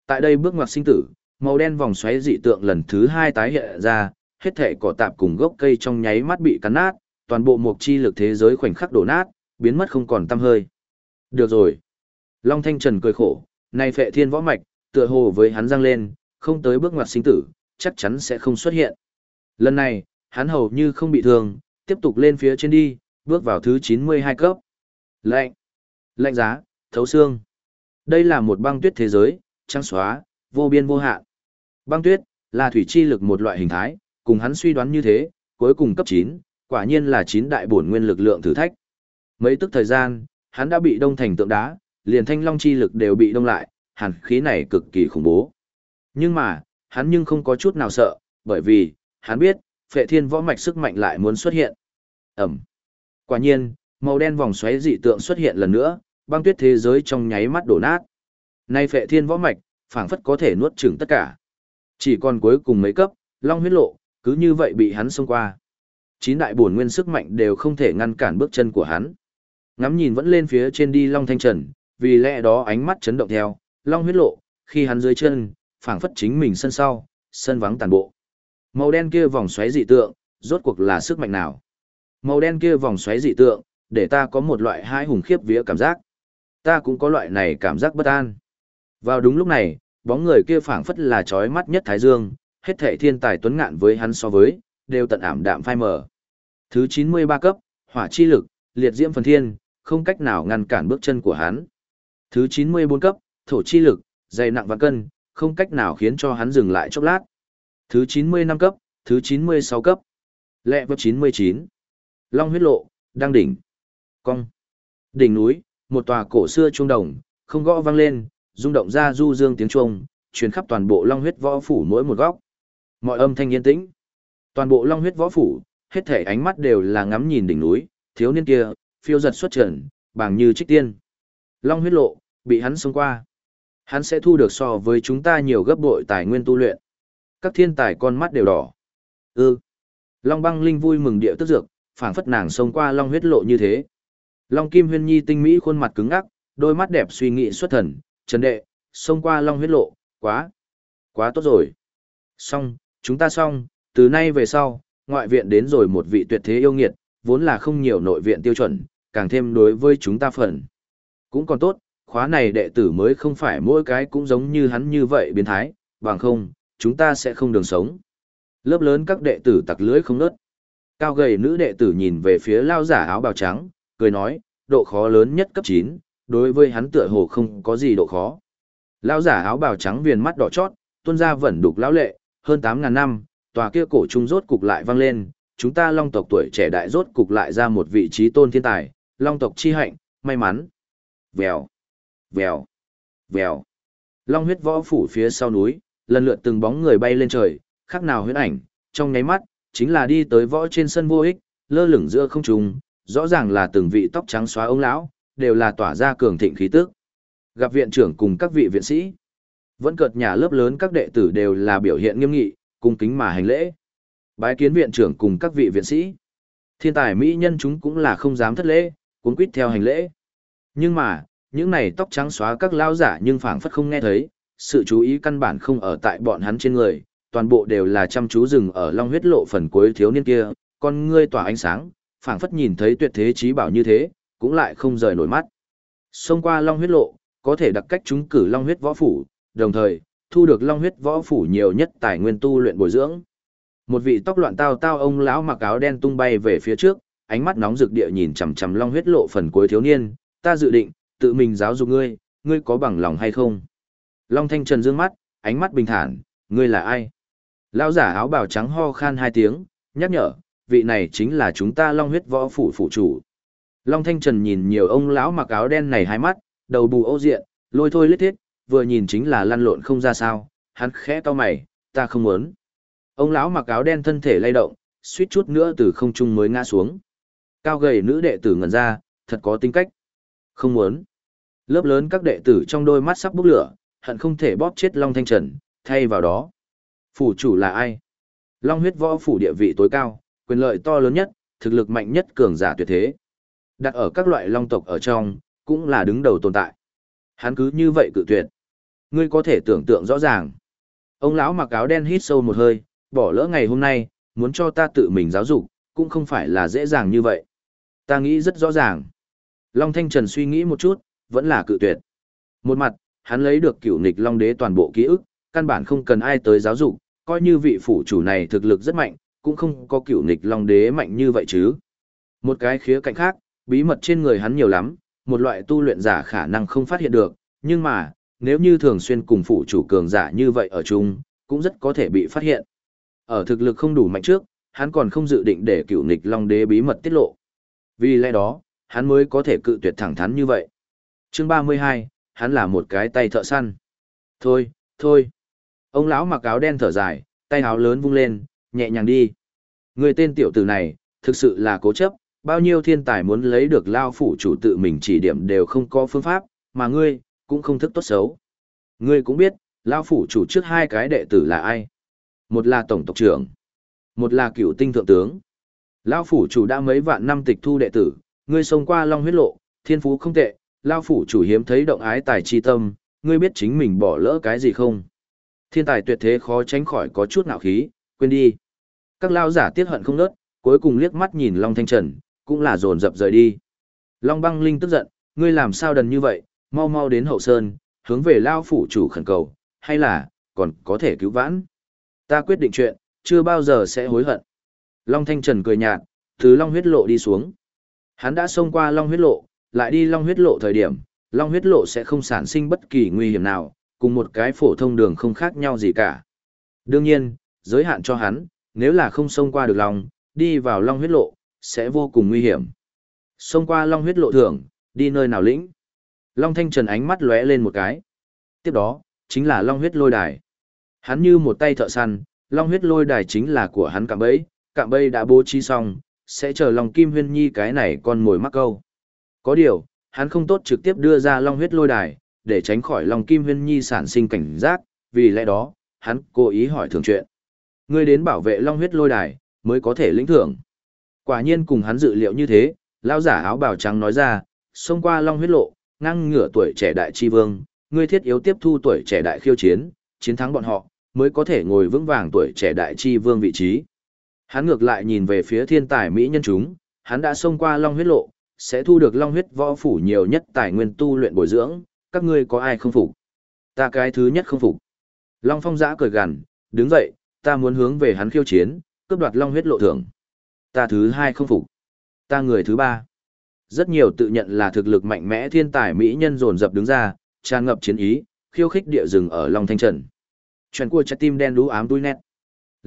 Tại đây bước ngoặt sinh tử, màu đen vòng xoáy dị tượng lần thứ hai tái hiện ra, hết thể cỏ tạp cùng gốc cây trong nháy mắt bị cắn nát, toàn bộ mục chi lực thế giới khoảnh khắc đổ nát, biến mất không còn tăm hơi. Được rồi. Long Thanh Trần cười khổ, này phệ thiên võ mạch, tựa hồ với hắn răng lên, không tới bước ngoặt sinh tử, chắc chắn sẽ không xuất hiện. Lần này, hắn hầu như không bị thương, tiếp tục lên phía trên đi, bước vào thứ 92 cấp. Lạnh, lạnh giá, thấu xương. Đây là một băng tuyết thế giới, trắng xóa, vô biên vô hạn. Băng tuyết là thủy chi lực một loại hình thái, cùng hắn suy đoán như thế, cuối cùng cấp 9, quả nhiên là 9 đại bổn nguyên lực lượng thử thách. Mấy tức thời gian, hắn đã bị đông thành tượng đá, liền thanh long chi lực đều bị đông lại, hàn khí này cực kỳ khủng bố. Nhưng mà, hắn nhưng không có chút nào sợ, bởi vì, hắn biết, phệ thiên võ mạch sức mạnh lại muốn xuất hiện. Ẩm. Quả nhiên, màu đen vòng xoáy dị tượng xuất hiện lần nữa, băng tuyết thế giới trong nháy mắt đổ nát. Nay phệ thiên võ mạch, phảng phất có thể nuốt chửng tất cả. Chỉ còn cuối cùng mấy cấp, long huyết lộ, cứ như vậy bị hắn xông qua. Chín đại bổn nguyên sức mạnh đều không thể ngăn cản bước chân của hắn. Ngắm nhìn vẫn lên phía trên đi long thanh trần, vì lẽ đó ánh mắt chấn động theo, long huyết lộ, khi hắn dưới chân, phảng phất chính mình sân sau, sân vắng tàn bộ. Màu đen kia vòng xoáy dị tượng, rốt cuộc là sức mạnh nào? Màu đen kia vòng xoáy dị tượng, để ta có một loại hai hùng khiếp vía cảm giác. Ta cũng có loại này cảm giác bất an. Vào đúng lúc này, bóng người kia phảng phất là chói mắt nhất Thái Dương, hết thệ thiên tài tuấn ngạn với hắn so với, đều tận ảm đạm phai mờ. Thứ 93 cấp, hỏa chi lực, liệt diễm phần thiên, không cách nào ngăn cản bước chân của hắn. Thứ 94 cấp, thổ chi lực, dày nặng và cân, không cách nào khiến cho hắn dừng lại chốc lát. Thứ 95 cấp, thứ 96 cấp. Lẹ vấp 99. Long huyết lộ, đang đỉnh. Cong. Đỉnh núi, một tòa cổ xưa trung đồng, không gõ vang lên, rung động ra du dương tiếng chuông, truyền khắp toàn bộ long huyết võ phủ mỗi một góc. Mọi âm thanh yên tĩnh. Toàn bộ long huyết võ phủ, hết thể ánh mắt đều là ngắm nhìn đỉnh núi, thiếu niên kia, phiêu giật xuất trần, bằng như trích tiên. Long huyết lộ, bị hắn xông qua. Hắn sẽ thu được so với chúng ta nhiều gấp bội tài nguyên tu luyện. Các thiên tài con mắt đều đỏ. Ư. Long băng linh vui mừng địa tức dược, phảng phất nàng sông qua long huyết lộ như thế. Long kim huyên nhi tinh mỹ khuôn mặt cứng ngắc, đôi mắt đẹp suy nghĩ xuất thần, trần đệ, xông qua long huyết lộ, quá, quá tốt rồi. Xong, chúng ta xong, từ nay về sau, ngoại viện đến rồi một vị tuyệt thế yêu nghiệt, vốn là không nhiều nội viện tiêu chuẩn, càng thêm đối với chúng ta phần. Cũng còn tốt, khóa này đệ tử mới không phải mỗi cái cũng giống như hắn như vậy biến thái, bằng không, chúng ta sẽ không đường sống. Lớp lớn các đệ tử tặc lưới không nớt. Cao gầy nữ đệ tử nhìn về phía lao giả áo bào trắng, cười nói, độ khó lớn nhất cấp 9, đối với hắn tựa hồ không có gì độ khó. Lao giả áo bào trắng viền mắt đỏ chót, tuôn ra vẫn đục lão lệ, hơn 8.000 năm, tòa kia cổ trung rốt cục lại vang lên, chúng ta long tộc tuổi trẻ đại rốt cục lại ra một vị trí tôn thiên tài, long tộc chi hạnh, may mắn. Vèo, vèo, vèo. Long huyết võ phủ phía sau núi, lần lượt từng bóng người bay lên trời, khác nào huyết ảnh, trong nháy mắt, chính là đi tới võ trên sân vô ích, lơ lửng giữa không trung, rõ ràng là từng vị tóc trắng xóa ông lão, đều là tỏa ra cường thịnh khí tức. Gặp viện trưởng cùng các vị viện sĩ, vẫn cợt nhà lớp lớn các đệ tử đều là biểu hiện nghiêm nghị, cung kính mà hành lễ. Bái kiến viện trưởng cùng các vị viện sĩ. Thiên tài mỹ nhân chúng cũng là không dám thất lễ, cuốn quýt theo hành lễ. Nhưng mà, những này tóc trắng xóa các lao giả nhưng phảng phất không nghe thấy, sự chú ý căn bản không ở tại bọn hắn trên người, toàn bộ đều là chăm chú rừng ở long huyết lộ phần cuối thiếu niên kia, con ngươi tỏa ánh sáng, phảng phất nhìn thấy tuyệt thế trí bảo như thế, cũng lại không rời nổi mắt. Xông qua long huyết lộ, có thể đặc cách chúng cử long huyết võ phủ, đồng thời, thu được long huyết võ phủ nhiều nhất tài nguyên tu luyện bồi dưỡng. Một vị tóc loạn tao tao ông lão mặc áo đen tung bay về phía trước, ánh mắt nóng rực địa nhìn chằm chằm long huyết lộ phần cuối thiếu niên, ta dự định tự mình giáo dục ngươi, ngươi có bằng lòng hay không? Long Thanh Trần dương mắt, ánh mắt bình thản, ngươi là ai? Lão giả áo bào trắng ho khan hai tiếng, nhắc nhở, vị này chính là chúng ta long huyết võ phủ phủ chủ. Long Thanh Trần nhìn nhiều ông lão mặc áo đen này hai mắt, đầu bù ô diện, lôi thôi lết thiết, vừa nhìn chính là lăn lộn không ra sao, hắn khẽ to mày, ta không muốn. Ông lão mặc áo đen thân thể lay động, suýt chút nữa từ không trung mới ngã xuống. Cao gầy nữ đệ tử ngẩn ra, thật có tính cách. Không muốn. Lớp lớn các đệ tử trong đôi mắt sắp bốc lửa, hận không thể bóp chết Long Thanh Trần, thay vào đó. Phủ chủ là ai? Long huyết võ phủ địa vị tối cao, quyền lợi to lớn nhất, thực lực mạnh nhất cường giả tuyệt thế. Đặt ở các loại long tộc ở trong, cũng là đứng đầu tồn tại. Hắn cứ như vậy cự tuyệt. Ngươi có thể tưởng tượng rõ ràng. Ông lão mặc áo đen hít sâu một hơi, bỏ lỡ ngày hôm nay, muốn cho ta tự mình giáo dục, cũng không phải là dễ dàng như vậy. Ta nghĩ rất rõ ràng. Long Thanh Trần suy nghĩ một chút, vẫn là cự tuyệt. Một mặt, hắn lấy được cửu nghịch Long Đế toàn bộ ký ức, căn bản không cần ai tới giáo dục, coi như vị phủ chủ này thực lực rất mạnh, cũng không có cửu nghịch Long Đế mạnh như vậy chứ. Một cái khía cạnh khác, bí mật trên người hắn nhiều lắm, một loại tu luyện giả khả năng không phát hiện được, nhưng mà, nếu như thường xuyên cùng phủ chủ cường giả như vậy ở chung, cũng rất có thể bị phát hiện. Ở thực lực không đủ mạnh trước, hắn còn không dự định để Cửu nghịch Long Đế bí mật tiết lộ. Vì lẽ đó, hắn mới có thể cự tuyệt thẳng thắn như vậy. Chương 32, hắn là một cái tay thợ săn. Thôi, thôi. Ông lão mặc áo đen thở dài, tay áo lớn vung lên, nhẹ nhàng đi. Người tên tiểu tử này, thực sự là cố chấp, bao nhiêu thiên tài muốn lấy được lao phủ chủ tự mình chỉ điểm đều không có phương pháp, mà ngươi, cũng không thức tốt xấu. Ngươi cũng biết, lao phủ chủ trước hai cái đệ tử là ai. Một là tổng tộc trưởng, một là cựu tinh thượng tướng. Lao phủ chủ đã mấy vạn năm tịch thu đệ tử, ngươi xông qua long huyết lộ, thiên phú không tệ, lao phủ chủ hiếm thấy động ái tài chi tâm, ngươi biết chính mình bỏ lỡ cái gì không? Thiên tài tuyệt thế khó tránh khỏi có chút nạo khí, quên đi. Các lao giả tiết hận không nớt, cuối cùng liếc mắt nhìn Long Thanh Trần, cũng là dồn dập rời đi. Long băng linh tức giận, ngươi làm sao đần như vậy, mau mau đến hậu sơn, hướng về lao phủ chủ khẩn cầu, hay là, còn có thể cứu vãn. Ta quyết định chuyện, chưa bao giờ sẽ hối hận. Long Thanh Trần cười nhạt, từ Long huyết lộ đi xuống. Hắn đã xông qua Long huyết lộ, lại đi Long huyết lộ thời điểm, Long huyết lộ sẽ không sản sinh bất kỳ nguy hiểm nào, cùng một cái phổ thông đường không khác nhau gì cả. Đương nhiên, giới hạn cho hắn, nếu là không xông qua được Long, đi vào Long huyết lộ, sẽ vô cùng nguy hiểm. Xông qua Long huyết lộ thưởng, đi nơi nào lĩnh. Long Thanh Trần ánh mắt lóe lên một cái. Tiếp đó, chính là Long huyết lôi đài. Hắn như một tay thợ săn, Long huyết lôi đài chính là của hắn cạm bẫy, cạm bẫy đã bố trí xong, sẽ chờ Long Kim Huyên Nhi cái này con mồi mắc câu. Có điều, hắn không tốt trực tiếp đưa ra Long huyết lôi đài, để tránh khỏi Long Kim Huyên Nhi sản sinh cảnh giác, vì lẽ đó, hắn cố ý hỏi thường chuyện. Ngươi đến bảo vệ Long huyết lôi đài, mới có thể lĩnh thưởng. Quả nhiên cùng hắn dự liệu như thế, lão giả áo bào trắng nói ra, xông qua long huyết lộ, ngang ngửa tuổi trẻ đại chi vương, ngươi thiết yếu tiếp thu tuổi trẻ đại khiêu chiến, chiến thắng bọn họ, mới có thể ngồi vững vàng tuổi trẻ đại chi vương vị trí. Hắn ngược lại nhìn về phía thiên tài mỹ nhân chúng, hắn đã xông qua long huyết lộ, sẽ thu được long huyết võ phủ nhiều nhất tài nguyên tu luyện bồi dưỡng, các ngươi có ai không phục? Ta cái thứ nhất không phục. Long phong giã cười gằn, đứng dậy, ta muốn hướng về hắn khiêu chiến, cướp đoạt long huyết lộ thưởng. Ta thứ hai không phục. Ta người thứ ba. Rất nhiều tự nhận là thực lực mạnh mẽ thiên tài mỹ nhân dồn dập đứng ra, tràn ngập chiến ý, khiêu khích địa rừng ở Long Thanh Trần. Chuyện của trái tim đen đú ám đuôi nét.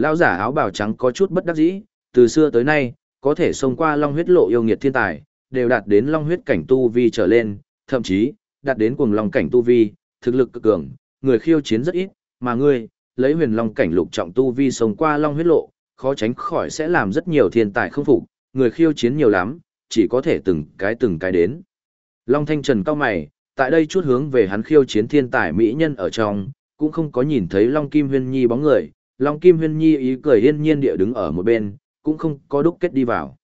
Lão giả áo bào trắng có chút bất đắc dĩ, từ xưa tới nay, có thể xông qua Long huyết lộ yêu nghiệt thiên tài, đều đạt đến Long huyết cảnh tu vi trở lên, thậm chí, đạt đến cuồng Long cảnh tu vi, thực lực cực cường, người khiêu chiến rất ít, mà ngươi, lấy huyền Long cảnh lục trọng tu vi xông qua Long huyết lộ, khó tránh khỏi sẽ làm rất nhiều thiên tài không phục, người khiêu chiến nhiều lắm, chỉ có thể từng cái từng cái đến. Long Thanh Trần cao mày, tại đây chút hướng về hắn khiêu chiến thiên tài mỹ nhân ở trong, cũng không có nhìn thấy Long Kim Huyên Nhi bóng người, Long Kim Huyên Nhi ý cười yên nhiên địa đứng ở một bên, cũng không có đúc kết đi vào.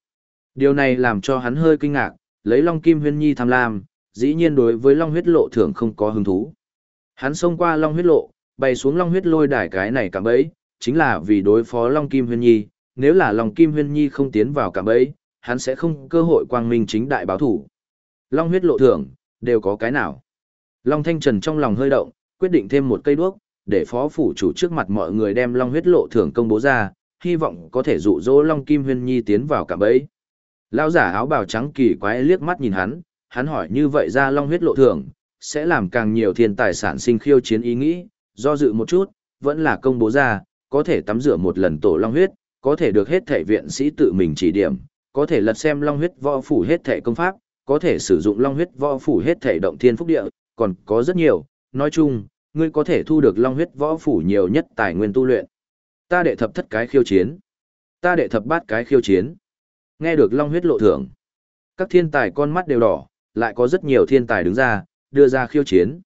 Điều này làm cho hắn hơi kinh ngạc, lấy Long Kim Huyên Nhi tham lam, dĩ nhiên đối với Long huyết lộ thường không có hứng thú. Hắn xông qua Long huyết lộ, bay xuống Long huyết lôi đài cái này cả bấy, chính là vì đối phó Long Kim Huyên Nhi, nếu là Long Kim Huyên Nhi không tiến vào cả bẫy, hắn sẽ không cơ hội quang minh chính đại báo thủ. Long huyết lộ thưởng, đều có cái nào. Long Thanh Trần trong lòng hơi động, quyết định thêm một cây đuốc, để phó phủ chủ trước mặt mọi người đem Long huyết lộ thưởng công bố ra, hy vọng có thể dụ dỗ Long Kim Huyên Nhi tiến vào cả bẫy. Lão giả áo bào trắng kỳ quái liếc mắt nhìn hắn, hắn hỏi như vậy ra Long huyết lộ thưởng, sẽ làm càng nhiều thiên tài sản sinh khiêu chiến ý nghĩ, Do dự một chút, vẫn là công bố ra, có thể tắm rửa một lần tổ long huyết, có thể được hết thể viện sĩ tự mình chỉ điểm, có thể lật xem long huyết võ phủ hết thể công pháp, có thể sử dụng long huyết võ phủ hết thể động thiên phúc địa, còn có rất nhiều, nói chung, ngươi có thể thu được long huyết võ phủ nhiều nhất tài nguyên tu luyện. Ta đệ thập thất cái khiêu chiến. Ta đệ thập bát cái khiêu chiến. Nghe được long huyết lộ thưởng. Các thiên tài con mắt đều đỏ, lại có rất nhiều thiên tài đứng ra, đưa ra khiêu chiến.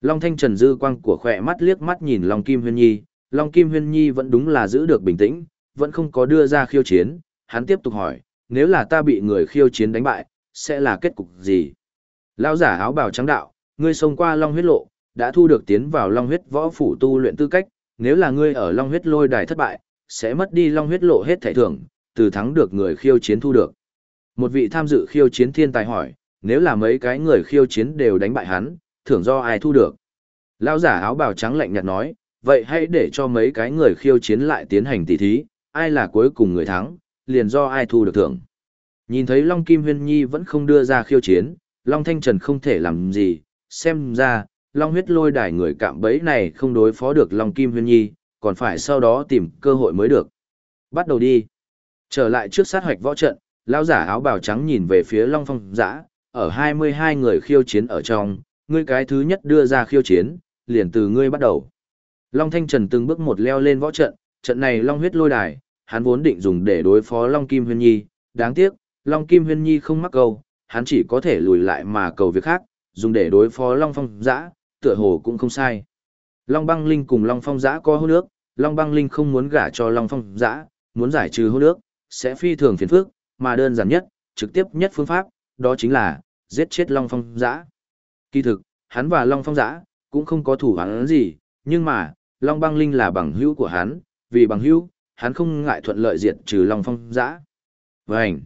Long Thanh Trần dư quang của khỏe mắt liếc mắt nhìn Long Kim Huyên Nhi, Long Kim Huyên Nhi vẫn đúng là giữ được bình tĩnh, vẫn không có đưa ra khiêu chiến, hắn tiếp tục hỏi, nếu là ta bị người khiêu chiến đánh bại, sẽ là kết cục gì? Lão giả áo bào trắng đạo, ngươi xông qua Long huyết lộ, đã thu được tiến vào Long huyết võ phủ tu luyện tư cách, nếu là ngươi ở Long huyết lôi đài thất bại, sẽ mất đi Long huyết lộ hết thẻ thưởng, từ thắng được người khiêu chiến thu được. Một vị tham dự khiêu chiến thiên tài hỏi, nếu là mấy cái người khiêu chiến đều đánh bại hắn, thưởng do ai thu được? Lão giả áo bào trắng lạnh nhạt nói, vậy hãy để cho mấy cái người khiêu chiến lại tiến hành tỉ thí, ai là cuối cùng người thắng, liền do ai thu được thưởng. Nhìn thấy Long Kim Huyên Nhi vẫn không đưa ra khiêu chiến, Long Thanh Trần không thể làm gì, xem ra, Long huyết lôi đài người cạm bẫy này không đối phó được Long Kim Huyên Nhi, còn phải sau đó tìm cơ hội mới được. Bắt đầu đi. Trở lại trước sát hoạch võ trận, lão giả áo bào trắng nhìn về phía Long Phong Giã, ở 22 người khiêu chiến ở trong, ngươi cái thứ nhất đưa ra khiêu chiến, liền từ ngươi bắt đầu. Long Thanh Trần từng bước một leo lên võ trận, trận này Long huyết lôi đài, hắn vốn định dùng để đối phó Long Kim Huyên Nhi, đáng tiếc, Long Kim Huyên Nhi không mắc câu, hắn chỉ có thể lùi lại mà cầu việc khác, dùng để đối phó Long Phong Giã, tựa hồ cũng không sai. Long Băng Linh cùng Long Phong Giã có hôn nước, Long Băng Linh không muốn gả cho Long Phong Giã, muốn giải trừ hôn nước, sẽ phi thường phiền phức, mà đơn giản nhất, trực tiếp nhất phương pháp, đó chính là giết chết Long Phong Giã. Kỳ thực, hắn và Long Phong Giã cũng không có thủ hắn gì, nhưng mà, Long Băng Linh là bằng hữu của hắn, vì bằng hữu, hắn không ngại thuận lợi diệt trừ Long Phong Giã. Vành!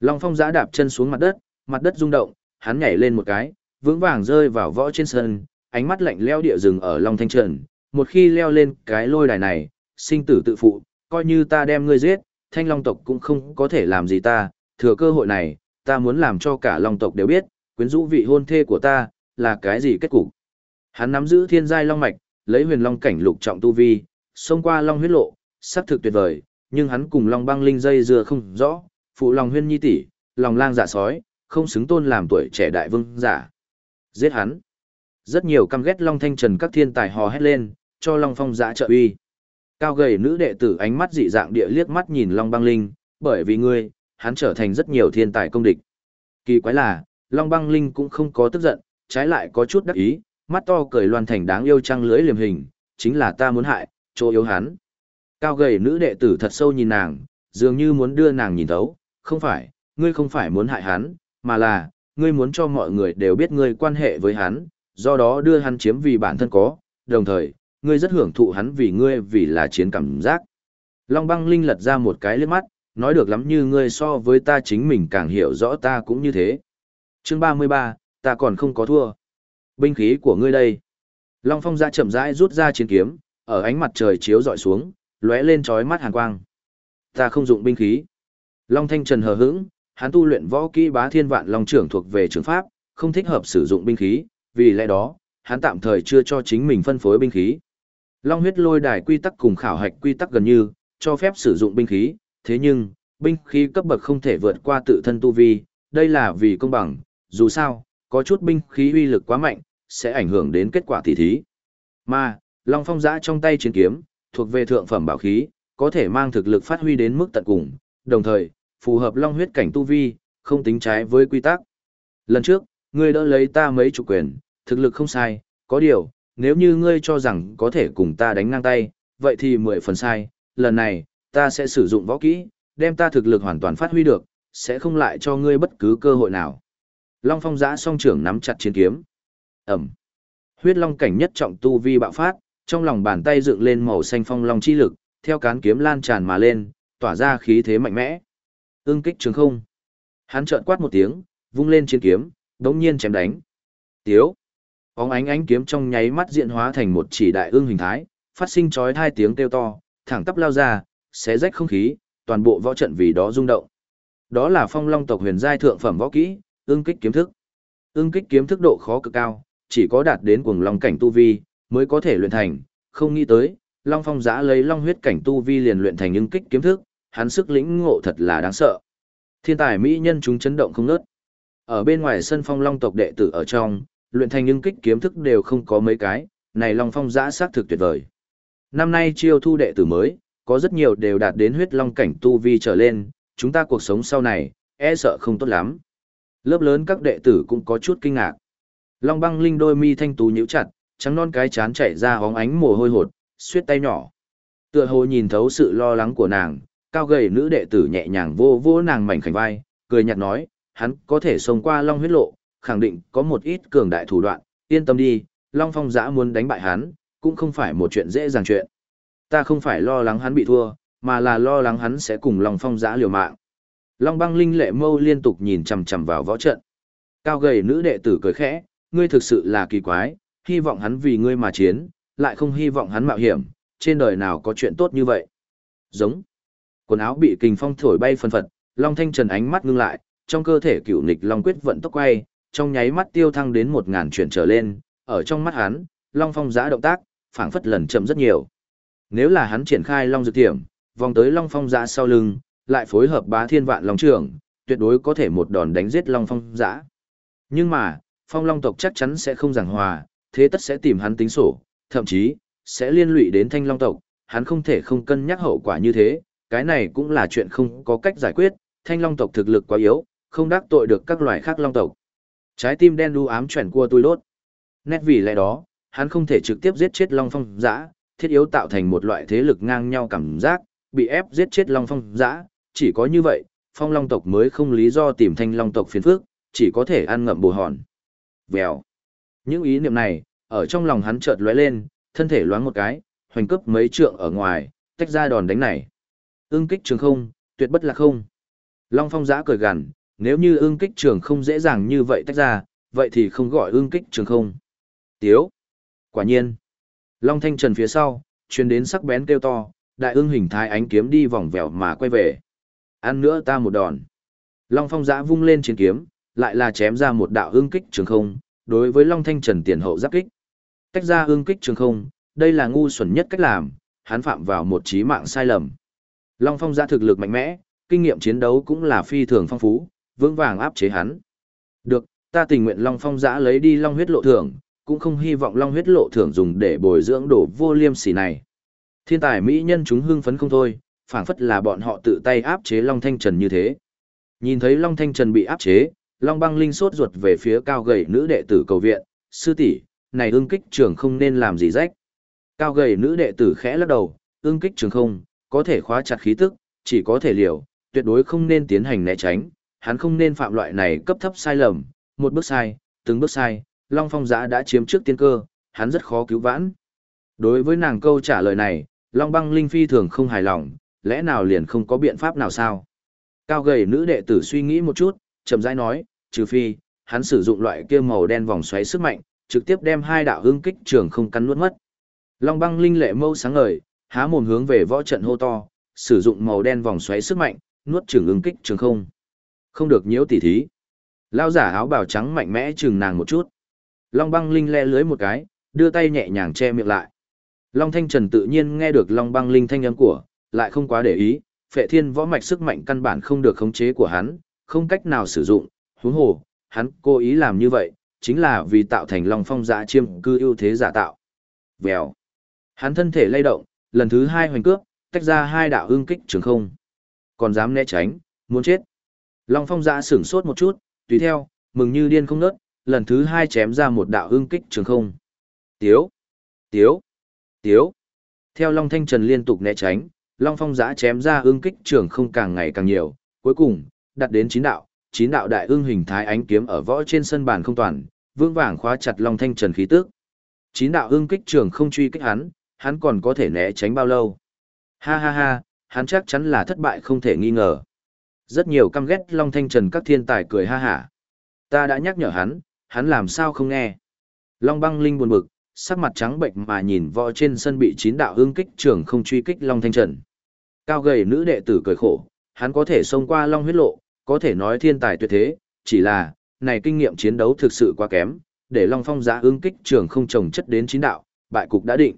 Long Phong Giã đạp chân xuống mặt đất, mặt đất rung động, hắn nhảy lên một cái, vững vàng rơi vào võ trên sân, ánh mắt lạnh leo địa rừng ở Long Thanh Trần. Một khi leo lên cái lôi đài này, sinh tử tự phụ, coi như ta đem ngươi giết, thanh long tộc cũng không có thể làm gì ta, thừa cơ hội này, ta muốn làm cho cả long tộc đều biết, quyến rũ vị hôn thê của ta, là cái gì kết cục. Hắn nắm giữ thiên giai long mạch, lấy huyền long cảnh lục trọng tu vi, xông qua long huyết lộ, sắc thực tuyệt vời, nhưng hắn cùng long băng linh dây dưa không rõ, phụ lòng huyên nhi tỷ, lòng lang giả sói, không xứng tôn làm tuổi trẻ đại vương giả. Giết hắn. Rất nhiều căm ghét long thanh trần các thiên tài hò hét lên, cho long phong giả trợ uy. Cao gầy nữ đệ tử ánh mắt dị dạng địa liếc mắt nhìn long băng linh, bởi vì ngươi, hắn trở thành rất nhiều thiên tài công địch. Kỳ quái là, long băng linh cũng không có tức giận, trái lại có chút đắc ý, mắt to cười loan thành đáng yêu trăng lưỡi liềm hình, chính là ta muốn hại, chỗ yếu hắn. Cao gầy nữ đệ tử thật sâu nhìn nàng, dường như muốn đưa nàng nhìn thấu, không phải, ngươi không phải muốn hại hắn, mà là, ngươi muốn cho mọi người đều biết ngươi quan hệ với hắn, do đó đưa hắn chiếm vì bản thân có, đồng thời, ngươi rất hưởng thụ hắn vì ngươi vì là chiến cảm giác. Long băng linh lật ra một cái liếc mắt, nói được lắm như ngươi so với ta chính mình càng hiểu rõ ta cũng như thế. Chương 33, ta còn không có thua. Binh khí của ngươi đây. Long phong ra chậm rãi rút ra chiến kiếm, ở ánh mặt trời chiếu dọi xuống, lóe lên chói mắt hàn quang. Ta không dụng binh khí. Long thanh trần hờ hững, hắn tu luyện võ kỹ bá thiên vạn long trưởng thuộc về trường pháp, không thích hợp sử dụng binh khí, vì lẽ đó, hắn tạm thời chưa cho chính mình phân phối binh khí. Long huyết lôi đài quy tắc cùng khảo hạch quy tắc gần như, cho phép sử dụng binh khí, thế nhưng, binh khí cấp bậc không thể vượt qua tự thân tu vi, đây là vì công bằng, dù sao, có chút binh khí uy lực quá mạnh, sẽ ảnh hưởng đến kết quả tỉ thí. Mà, Long phong giã trong tay chiến kiếm, thuộc về thượng phẩm bảo khí, có thể mang thực lực phát huy đến mức tận cùng, đồng thời, phù hợp long huyết cảnh tu vi, không tính trái với quy tắc. Lần trước, ngươi đỡ lấy ta mấy chủ quyền, thực lực không sai, có điều, nếu như ngươi cho rằng có thể cùng ta đánh ngang tay, vậy thì mười phần sai, lần này, ta sẽ sử dụng võ kỹ, đem ta thực lực hoàn toàn phát huy được, sẽ không lại cho ngươi bất cứ cơ hội nào. Long phong giã song trưởng nắm chặt chiến kiếm. Ẩm. Huyết long cảnh nhất trọng tu vi bạo phát, trong lòng bàn tay dựng lên màu xanh phong long chi lực, theo cán kiếm lan tràn mà lên, tỏa ra khí thế mạnh mẽ. Ưng kích trường không. Hắn trợn quát một tiếng, vung lên chiến kiếm, đống nhiên chém đánh. Tiếu. Bóng ánh ánh kiếm trong nháy mắt diện hóa thành một chỉ đại ương hình thái, phát sinh chói hai tiếng kêu to, thẳng tắp lao ra, xé rách không khí, toàn bộ võ trận vì đó rung động. Đó là phong long tộc huyền giai thượng phẩm võ kỹ, ương kích kiếm thức. Ương kích kiếm thức độ khó cực cao, chỉ có đạt đến cuồng long cảnh tu vi, mới có thể luyện thành, không nghĩ tới, Long Phong giã lấy long huyết cảnh tu vi liền luyện thành ương kích kiếm thức, hắn sức lĩnh ngộ thật là đáng sợ. Thiên tài mỹ nhân chúng chấn động không nớt. Ở bên ngoài sân phong long tộc đệ tử ở trong, luyện thành những kích kiếm thức đều không có mấy cái, này Long Phong giã xác thực tuyệt vời. Năm nay chiêu thu đệ tử mới, có rất nhiều đều đạt đến huyết long cảnh tu vi trở lên, chúng ta cuộc sống sau này, e sợ không tốt lắm. Lớp lớn các đệ tử cũng có chút kinh ngạc. Long băng linh đôi mi thanh tú nhíu chặt, trắng non cái chán chảy ra hóng ánh mồ hôi hột, suýt tay nhỏ. Tựa hồ nhìn thấu sự lo lắng của nàng, cao gầy nữ đệ tử nhẹ nhàng vô vô nàng mảnh khảnh vai, cười nhạt nói, hắn có thể sống qua long huyết lộ, khẳng định có một ít cường đại thủ đoạn, yên tâm đi, long phong giã muốn đánh bại hắn, cũng không phải một chuyện dễ dàng chuyện. Ta không phải lo lắng hắn bị thua, mà là lo lắng hắn sẽ cùng long phong giã liều mạng. Long băng linh lệ mâu liên tục nhìn chằm chằm vào võ trận. Cao gầy nữ đệ tử cười khẽ, ngươi thực sự là kỳ quái, hy vọng hắn vì ngươi mà chiến, lại không hy vọng hắn mạo hiểm, trên đời nào có chuyện tốt như vậy. Giống. Quần áo bị kình phong thổi bay phân phật, Long Thanh Trần ánh mắt ngưng lại, trong cơ thể cựu nịch Long quyết vận tốc quay, trong nháy mắt tiêu thăng đến một ngàn chuyển trở lên, ở trong mắt hắn, Long Phong giã động tác, phảng phất lần chậm rất nhiều. Nếu là hắn triển khai Long Dược Tiểm, vòng tới Long Phong giã sau lưng, lại phối hợp bá thiên vạn Long Trường, tuyệt đối có thể một đòn đánh giết Long Phong giã. Nhưng mà, Phong Long tộc chắc chắn sẽ không giảng hòa, thế tất sẽ tìm hắn tính sổ, thậm chí, sẽ liên lụy đến Thanh Long tộc, hắn không thể không cân nhắc hậu quả như thế, cái này cũng là chuyện không có cách giải quyết, Thanh Long tộc thực lực quá yếu, không đắc tội được các loài khác Long tộc. Trái tim đen đu ám chuyển cua tôi đốt. Nét vì lẽ đó, hắn không thể trực tiếp giết chết Long Phong Dã, thiết yếu tạo thành một loại thế lực ngang nhau cảm giác, bị ép giết chết Long Phong Dã, chỉ có như vậy, Phong Long tộc mới không lý do tìm Thanh Long tộc phiền phức, chỉ có thể ăn ngậm bồ hòn. Vèo. Những ý niệm này, ở trong lòng hắn chợt lóe lên, thân thể loáng một cái, hoành cướp mấy trượng ở ngoài, tách ra đòn đánh này. Ưng kích trường không, tuyệt bất là không. Long Phong giã cười gằn, nếu như ưng kích trường không dễ dàng như vậy tách ra, vậy thì không gọi ưng kích trường không. Tiếu. Quả nhiên. Long Thanh Trần phía sau, truyền đến sắc bén kêu to, đại ưng hình thái ánh kiếm đi vòng vèo mà quay về. Ăn nữa ta một đòn. Long Phong giã vung lên chiến kiếm, lại là chém ra một đạo ưng kích trường không, đối với Long Thanh Trần tiền hậu giáp kích. Tách ra ưng kích trường không, đây là ngu xuẩn nhất cách làm, hắn phạm vào một trí mạng sai lầm. Long Phong giã thực lực mạnh mẽ, kinh nghiệm chiến đấu cũng là phi thường phong phú, vững vàng áp chế hắn. Được, ta tình nguyện Long Phong giã lấy đi Long huyết lộ thưởng, cũng không hy vọng Long huyết lộ thưởng dùng để bồi dưỡng đổ vô liêm sỉ này. Thiên tài mỹ nhân chúng hưng phấn không thôi, phảng phất là bọn họ tự tay áp chế Long Thanh Trần như thế. Nhìn thấy Long Thanh Trần bị áp chế, Long băng linh sốt ruột về phía cao gầy nữ đệ tử cầu viện, sư tỷ, này ương kích trường không nên làm gì rách. Cao gầy nữ đệ tử khẽ lắc đầu, ương kích trường không, có thể khóa chặt khí tức, chỉ có thể liều, tuyệt đối không nên tiến hành né tránh, hắn không nên phạm loại này cấp thấp sai lầm, một bước sai, từng bước sai, Long Phong Giã đã chiếm trước tiên cơ, hắn rất khó cứu vãn. Đối với nàng câu trả lời này, Long Băng Linh phi thường không hài lòng, lẽ nào liền không có biện pháp nào sao? Cao gầy nữ đệ tử suy nghĩ một chút, chậm rãi nói, trừ phi, hắn sử dụng loại kia màu đen vòng xoáy sức mạnh, trực tiếp đem hai đạo hương kích trường không cắn nuốt mất. Long băng linh lệ mâu sáng ngời, há mồm hướng về võ trận hô to, sử dụng màu đen vòng xoáy sức mạnh, nuốt trường ứng kích trường không. Không được nhiễu tỉ thí. Lao giả áo bào trắng mạnh mẽ chừng nàng một chút. Long băng linh le lưới một cái, đưa tay nhẹ nhàng che miệng lại. Long thanh trần tự nhiên nghe được long băng linh thanh âm của, lại không quá để ý, phệ thiên võ mạch sức mạnh căn bản không được khống chế của hắn, không cách nào sử dụng, huống hồ, hắn cố ý làm như vậy, chính là vì tạo thành Long Phong giả chiêm cư ưu thế giả tạo. Vèo. Hắn thân thể lay động, lần thứ hai hoành cướp, tách ra hai đạo ương kích trường không. Còn dám né tránh, muốn chết. Long Phong giả sửng sốt một chút, tùy theo, mừng như điên không nớt, lần thứ hai chém ra một đạo hương kích trường không. Tiếu. Tiếu. Tiếu. Theo Long Thanh Trần liên tục né tránh, Long Phong giã chém ra hương kích trường không càng ngày càng nhiều, cuối cùng, đặt đến chín đạo, chín đạo đại ương hình thái ánh kiếm ở võ trên sân bàn không toàn, vương vàng khóa chặt Long Thanh Trần khí tức. Chín đạo ương kích trường không truy kích hắn, hắn còn có thể né tránh bao lâu. Ha ha ha, hắn chắc chắn là thất bại không thể nghi ngờ. Rất nhiều căm ghét Long Thanh Trần các thiên tài cười ha hả. Ta đã nhắc nhở hắn, hắn làm sao không nghe. Long băng linh buồn bực, sắc mặt trắng bệnh mà nhìn võ trên sân bị chín đạo hương kích trường không truy kích Long Thanh Trần. Cao gầy nữ đệ tử cười khổ, hắn có thể xông qua Long huyết lộ, có thể nói thiên tài tuyệt thế, chỉ là, này kinh nghiệm chiến đấu thực sự quá kém, để Long Phong giá hương kích trường không trồng chất đến chín đạo, bại cục đã định.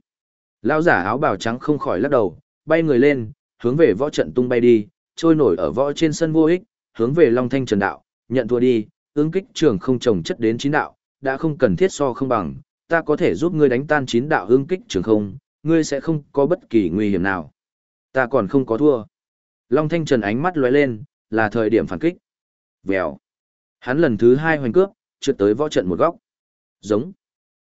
Lão giả áo bào trắng không khỏi lắc đầu, bay người lên, hướng về võ trận tung bay đi, trôi nổi ở võ trên sân vô ích, hướng về Long Thanh Trần đạo, nhận thua đi, ứng kích trường không trồng chất đến chín đạo, đã không cần thiết so không bằng, ta có thể giúp ngươi đánh tan chín đạo ứng kích trường không, ngươi sẽ không có bất kỳ nguy hiểm nào. Ta còn không có thua. Long Thanh Trần ánh mắt lóe lên, là thời điểm phản kích. Vèo. Hắn lần thứ hai hoành cướp, trượt tới võ trận một góc. Giống.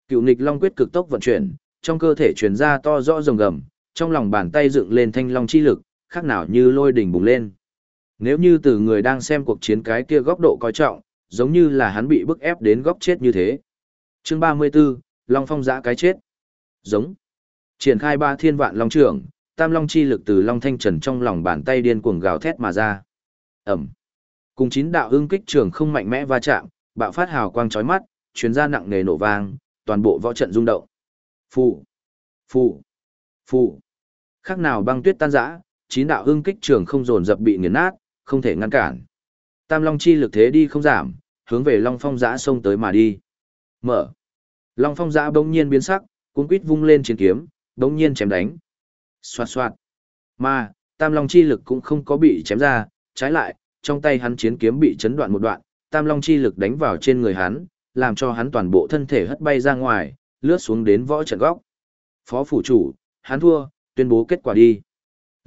Cựu nịch Long quyết cực tốc vận chuyển, trong cơ thể truyền ra to rõ rồng gầm, trong lòng bàn tay dựng lên thanh long chi lực, khác nào như lôi đỉnh bùng lên. Nếu như từ người đang xem cuộc chiến cái kia góc độ coi trọng, giống như là hắn bị bức ép đến góc chết như thế. Chương 34, Long Phong giã cái chết. Giống. Triển khai ba thiên vạn long trưởng, tam long chi lực từ long thanh trần trong lòng bàn tay điên cuồng gào thét mà ra. Ẩm. Cùng chín đạo ưng kích trường không mạnh mẽ va chạm, bạo phát hào quang chói mắt, chuyến ra nặng nề nổ vang, toàn bộ võ trận rung động. Phụ. Phụ. Phụ. Khác nào băng tuyết tan rã, chín đạo hưng kích trường không dồn dập bị nghiền nát, không thể ngăn cản. Tam Long chi lực thế đi không giảm, hướng về Long Phong giã xông tới mà đi. Mở. Long Phong giã bỗng nhiên biến sắc, cuốn quít vung lên chiến kiếm, bỗng nhiên chém đánh. Xoạt xoạt. Mà, Tam Long chi lực cũng không có bị chém ra, trái lại, trong tay hắn chiến kiếm bị chấn đoạn một đoạn, Tam Long chi lực đánh vào trên người hắn, làm cho hắn toàn bộ thân thể hất bay ra ngoài, lướt xuống đến võ trận góc. Phó phủ chủ, hắn thua, tuyên bố kết quả đi.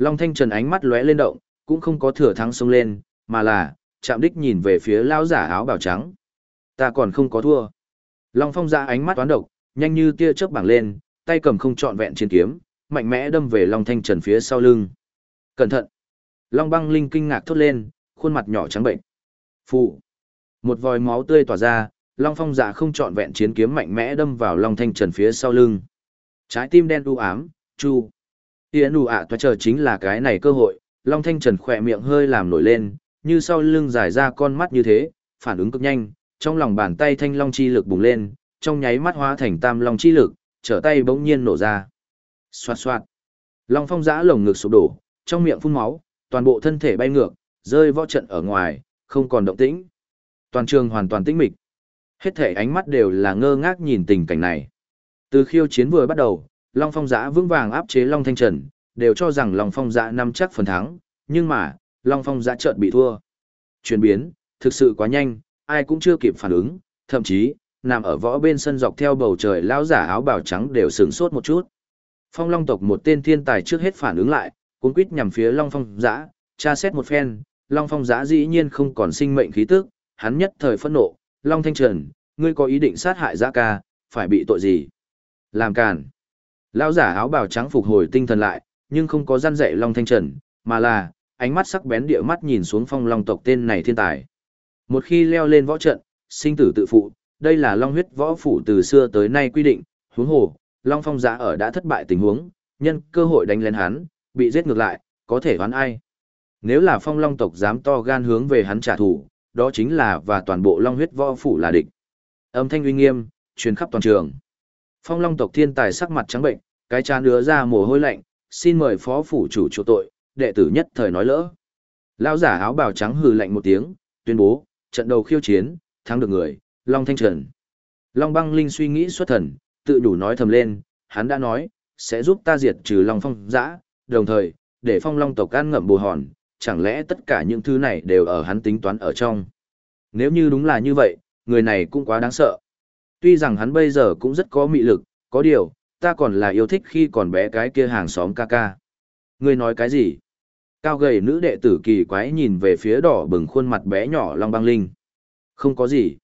Long Thanh Trần ánh mắt lóe lên động, cũng không có thừa thắng xông lên, mà là, chạm đích nhìn về phía lão giả áo bào trắng. Ta còn không có thua. Long Phong ra ánh mắt toán độc, nhanh như tia chớp bảng lên, tay cầm không trọn vẹn chiến kiếm, mạnh mẽ đâm về Long Thanh Trần phía sau lưng. Cẩn thận! Long băng linh kinh ngạc thốt lên, khuôn mặt nhỏ trắng bệnh. Phụ! Một vòi máu tươi tỏa ra, Long Phong dạ không trọn vẹn chiến kiếm mạnh mẽ đâm vào Long Thanh Trần phía sau lưng. Trái tim đen u ám, chu. Tiễn ù ạ toa chờ chính là cái này cơ hội, Long Thanh Trần khỏe miệng hơi làm nổi lên, như sau lưng dài ra con mắt như thế, phản ứng cực nhanh, trong lòng bàn tay thanh long chi lực bùng lên, trong nháy mắt hóa thành tam long chi lực, trở tay bỗng nhiên nổ ra. Xoạt xoạt. Long phong giã lồng ngực sụp đổ, trong miệng phun máu, toàn bộ thân thể bay ngược, rơi võ trận ở ngoài, không còn động tĩnh. Toàn trường hoàn toàn tĩnh mịch. Hết thể ánh mắt đều là ngơ ngác nhìn tình cảnh này. Từ khiêu chiến vừa bắt đầu, Long Phong Giã vững vàng áp chế Long Thanh Trần, đều cho rằng Long Phong Giã nắm chắc phần thắng, nhưng mà, Long Phong Giã chợt bị thua. Chuyển biến, thực sự quá nhanh, ai cũng chưa kịp phản ứng, thậm chí, nằm ở võ bên sân dọc theo bầu trời lão giả áo bào trắng đều sửng sốt một chút. Phong Long tộc một tên thiên tài trước hết phản ứng lại, cuốn quýt nhằm phía Long Phong Giã, tra xét một phen, Long Phong Giã dĩ nhiên không còn sinh mệnh khí tức, hắn nhất thời phẫn nộ, Long Thanh Trần, ngươi có ý định sát hại Giã ca, phải bị tội gì? Làm càn. Lão giả áo bào trắng phục hồi tinh thần lại, nhưng không có gian dạy Long Thanh Trần, mà là, ánh mắt sắc bén địa mắt nhìn xuống phong long tộc tên này thiên tài. Một khi leo lên võ trận, sinh tử tự phụ, đây là long huyết võ phủ từ xưa tới nay quy định, huống hồ, long phong giả ở đã thất bại tình huống, nhân cơ hội đánh lên hắn, bị giết ngược lại, có thể đoán ai. Nếu là phong long tộc dám to gan hướng về hắn trả thù, đó chính là và toàn bộ long huyết võ phủ là địch. Âm thanh uy nghiêm, truyền khắp toàn trường. Phong long tộc thiên tài sắc mặt trắng bệnh, cái chán đứa ra mồ hôi lạnh, xin mời phó phủ chủ chỗ tội, đệ tử nhất thời nói lỡ. Lão giả áo bào trắng hừ lạnh một tiếng, tuyên bố, trận đầu khiêu chiến, thắng được người, Long Thanh Trần. Long băng linh suy nghĩ xuất thần, tự đủ nói thầm lên, hắn đã nói, sẽ giúp ta diệt trừ Long Phong giã, đồng thời, để phong Long tộc ăn ngậm bù hòn, chẳng lẽ tất cả những thứ này đều ở hắn tính toán ở trong. Nếu như đúng là như vậy, người này cũng quá đáng sợ. Tuy rằng hắn bây giờ cũng rất có mị lực, có điều, ta còn là yêu thích khi còn bé cái kia hàng xóm ca ca. Ngươi nói cái gì? Cao gầy nữ đệ tử kỳ quái nhìn về phía đỏ bừng khuôn mặt bé nhỏ Long Băng Linh. Không có gì.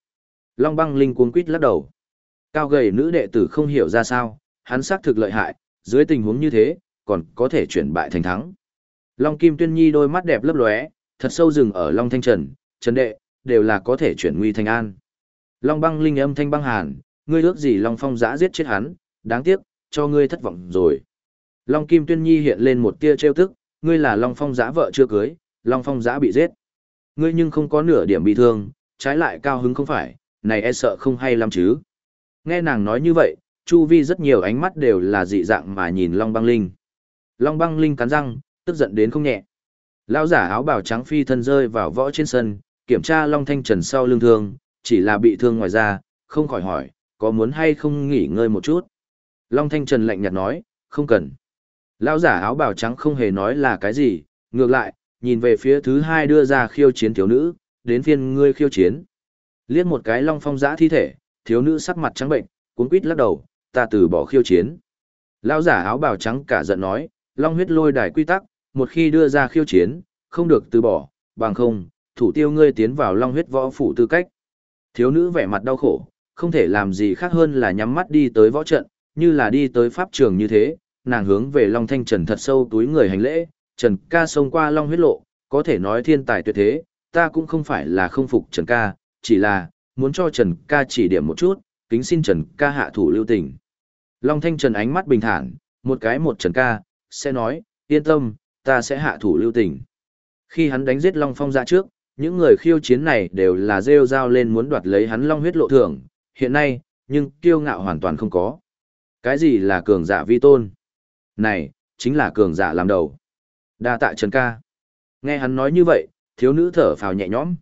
Long Băng Linh cuống quýt lắc đầu. Cao gầy nữ đệ tử không hiểu ra sao, hắn xác thực lợi hại, dưới tình huống như thế, còn có thể chuyển bại thành thắng. Long Kim Tuyên Nhi đôi mắt đẹp lấp lóe, thật sâu rừng ở Long Thanh Trần, Trần Đệ, đều là có thể chuyển nguy thành an. Long Băng Linh âm thanh băng hàn, ngươi ước gì Long Phong giã giết chết hắn, đáng tiếc, cho ngươi thất vọng rồi. Long Kim Tuyên Nhi hiện lên một tia trêu tức, ngươi là Long Phong giã vợ chưa cưới, Long Phong giã bị giết. Ngươi nhưng không có nửa điểm bị thương, trái lại cao hứng không phải, này e sợ không hay lắm chứ. Nghe nàng nói như vậy, Chu Vi rất nhiều ánh mắt đều là dị dạng mà nhìn Long Băng Linh. Long Băng Linh cắn răng, tức giận đến không nhẹ. Lão giả áo bào trắng phi thân rơi vào võ trên sân, kiểm tra Long Thanh Trần sau lưng thương, chỉ là bị thương ngoài da, không khỏi hỏi, có muốn hay không nghỉ ngơi một chút. Long Thanh Trần lạnh nhạt nói, không cần. Lão giả áo bào trắng không hề nói là cái gì, ngược lại, nhìn về phía thứ hai đưa ra khiêu chiến thiếu nữ, đến phiên ngươi khiêu chiến. Liếc một cái Long Phong giã thi thể, thiếu nữ sắc mặt trắng bệnh, cuốn quýt lắc đầu, ta từ bỏ khiêu chiến. Lão giả áo bào trắng cả giận nói, Long huyết lôi đài quy tắc, một khi đưa ra khiêu chiến, không được từ bỏ, bằng không, thủ tiêu ngươi tiến vào Long huyết võ phủ tư cách. Thiếu nữ vẻ mặt đau khổ, không thể làm gì khác hơn là nhắm mắt đi tới võ trận, như là đi tới pháp trường như thế, nàng hướng về Long Thanh Trần thật sâu túi người hành lễ, Trần ca xông qua Long huyết lộ, có thể nói thiên tài tuyệt thế, ta cũng không phải là không phục Trần ca, chỉ là, muốn cho Trần ca chỉ điểm một chút, kính xin Trần ca hạ thủ lưu tình. Long Thanh Trần ánh mắt bình thản, một cái một Trần ca, sẽ nói, yên tâm, ta sẽ hạ thủ lưu tình. Khi hắn đánh giết Long Phong ra trước, những người khiêu chiến này đều là rêu rao lên muốn đoạt lấy hắn Long huyết lộ thưởng, hiện nay, nhưng kiêu ngạo hoàn toàn không có. Cái gì là cường giả vi tôn? Này, chính là cường giả làm đầu. Đa tạ Trần ca. Nghe hắn nói như vậy, thiếu nữ thở phào nhẹ nhõm.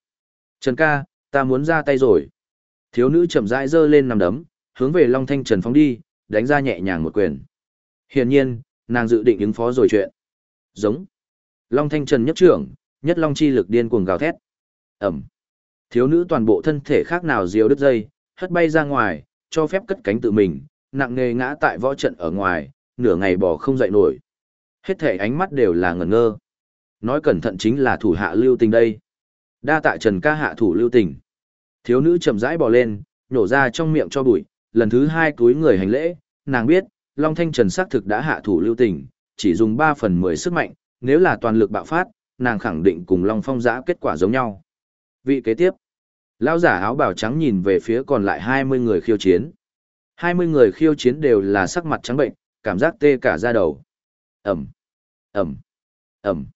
Trần ca, ta muốn ra tay rồi. Thiếu nữ chậm rãi giơ lên nằm đấm, hướng về Long Thanh Trần phóng đi, đánh ra nhẹ nhàng một quyền. Hiển nhiên, nàng dự định ứng phó rồi chuyện. Giống. Long Thanh Trần nhất trưởng, nhất long chi lực điên cuồng gào thét. Ẩm. Thiếu nữ toàn bộ thân thể khác nào diều đứt dây, hất bay ra ngoài, cho phép cất cánh tự mình, nặng nề ngã tại võ trận ở ngoài, nửa ngày bỏ không dậy nổi. Hết thể ánh mắt đều là ngẩn ngơ. Nói cẩn thận chính là thủ hạ lưu tình đây. Đa tạ Trần ca hạ thủ lưu tình. Thiếu nữ chậm rãi bò lên, nhổ ra trong miệng cho bụi, lần thứ hai túi người hành lễ, nàng biết, Long Thanh Trần xác thực đã hạ thủ lưu tình, chỉ dùng 3 phần 10 sức mạnh, nếu là toàn lực bạo phát, nàng khẳng định cùng Long Phong giã kết quả giống nhau. Vị kế tiếp, lão giả áo bào trắng nhìn về phía còn lại 20 người khiêu chiến. 20 người khiêu chiến đều là sắc mặt trắng bệnh, cảm giác tê cả da đầu. Ẩm, Ẩm, Ẩm.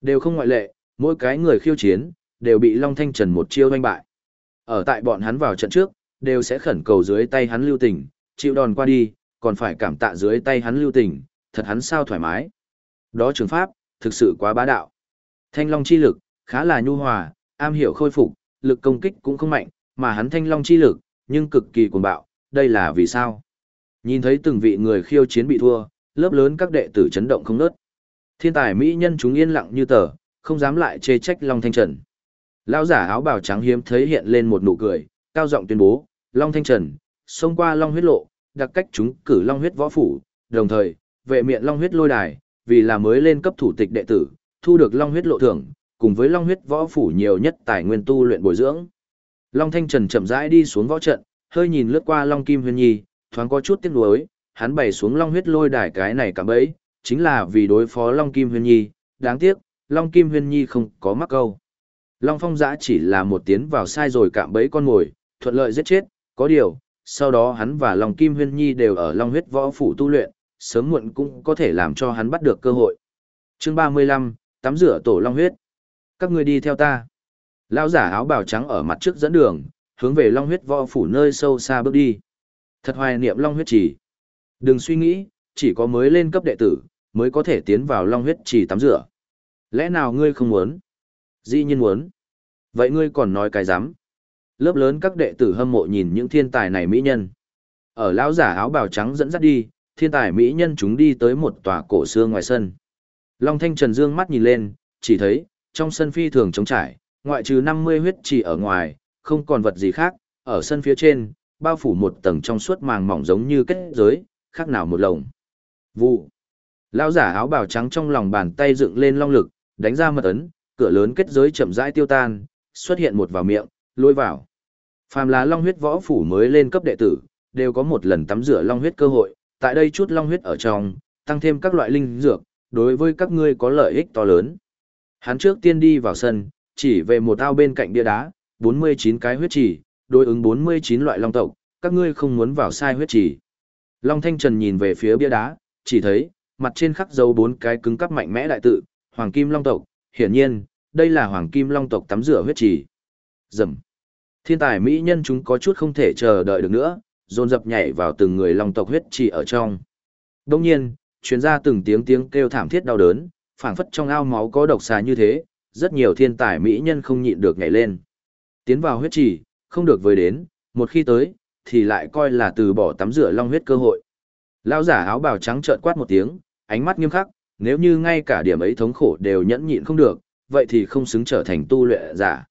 Đều không ngoại lệ, mỗi cái người khiêu chiến, đều bị Long Thanh Trần một chiêu doanh bại. Ở tại bọn hắn vào trận trước, đều sẽ khẩn cầu dưới tay hắn lưu tình, chịu đòn qua đi, còn phải cảm tạ dưới tay hắn lưu tình, thật hắn sao thoải mái. Đó trường pháp, thực sự quá bá đạo. Thanh long chi lực, khá là nhu hòa, am hiểu khôi phục, lực công kích cũng không mạnh, mà hắn thanh long chi lực, nhưng cực kỳ cuồng bạo, đây là vì sao? Nhìn thấy từng vị người khiêu chiến bị thua, lớp lớn các đệ tử chấn động không nớt. Thiên tài mỹ nhân chúng yên lặng như tờ, không dám lại chê trách Long Thanh Trần. Lão giả áo bào trắng hiếm thấy hiện lên một nụ cười, cao giọng tuyên bố, Long Thanh Trần, xông qua Long huyết lộ, đặc cách chúng cử Long huyết võ phủ, đồng thời, vệ miệng Long huyết lôi đài, vì là mới lên cấp thủ tịch đệ tử, thu được Long huyết lộ thưởng, cùng với Long huyết võ phủ nhiều nhất tài nguyên tu luyện bồi dưỡng. Long Thanh Trần chậm rãi đi xuống võ trận, hơi nhìn lướt qua Long Kim Huyền Nhi, thoáng có chút tiếc nuối, hắn bày xuống Long huyết lôi đài cái này cả bấy, chính là vì đối phó Long Kim Huyền Nhi, đáng tiếc, Long Kim Huyền Nhi không có mắc câu. Long Phong Giã chỉ là một tiến vào sai rồi cạm bẫy con mồi, thuận lợi giết chết, có điều, sau đó hắn và Long Kim Huyên Nhi đều ở Long huyết võ phủ tu luyện, sớm muộn cũng có thể làm cho hắn bắt được cơ hội. Chương 35, tắm rửa tổ Long huyết. Các ngươi đi theo ta. Lão giả áo bào trắng ở mặt trước dẫn đường, hướng về Long huyết võ phủ nơi sâu xa bước đi. Thật hoài niệm Long huyết chỉ. Đừng suy nghĩ, chỉ có mới lên cấp đệ tử, mới có thể tiến vào Long huyết chỉ tắm rửa. Lẽ nào ngươi không muốn? Dĩ nhiên muốn. Vậy ngươi còn nói cái dám? Lớp lớn các đệ tử hâm mộ nhìn những thiên tài này mỹ nhân. Ở lão giả áo bào trắng dẫn dắt đi, thiên tài mỹ nhân chúng đi tới một tòa cổ xưa ngoài sân. Long Thanh Trần dương mắt nhìn lên, chỉ thấy, trong sân phi thường trống trải, ngoại trừ 50 huyết chỉ ở ngoài, không còn vật gì khác, ở sân phía trên, bao phủ một tầng trong suốt màng mỏng giống như kết giới, khác nào một lồng. Vụ. Lão giả áo bào trắng trong lòng bàn tay dựng lên long lực, đánh ra mật ấn, cửa lớn kết giới chậm rãi tiêu tan, xuất hiện một vào miệng, lôi vào. Phàm là long huyết võ phủ mới lên cấp đệ tử, đều có một lần tắm rửa long huyết cơ hội, tại đây chút long huyết ở trong, tăng thêm các loại linh dược, đối với các ngươi có lợi ích to lớn. Hắn trước tiên đi vào sân, chỉ về một ao bên cạnh bia đá, 49 cái huyết chỉ, đối ứng 49 loại long tộc, các ngươi không muốn vào sai huyết chỉ. Long Thanh Trần nhìn về phía bia đá, chỉ thấy, mặt trên khắc dấu bốn cái cứng cắp mạnh mẽ đại tự, Hoàng Kim Long tộc, hiển nhiên, đây là Hoàng Kim Long tộc tắm rửa huyết chỉ. Dầm. Thiên tài mỹ nhân chúng có chút không thể chờ đợi được nữa, dồn dập nhảy vào từng người long tộc huyết chỉ ở trong. Đông nhiên, chuyến ra từng tiếng tiếng kêu thảm thiết đau đớn, phảng phất trong ao máu có độc xà như thế, rất nhiều thiên tài mỹ nhân không nhịn được nhảy lên. Tiến vào huyết trì, không được với đến, một khi tới, thì lại coi là từ bỏ tắm rửa long huyết cơ hội. Lão giả áo bào trắng trợn quát một tiếng, ánh mắt nghiêm khắc, nếu như ngay cả điểm ấy thống khổ đều nhẫn nhịn không được, vậy thì không xứng trở thành tu luyện giả.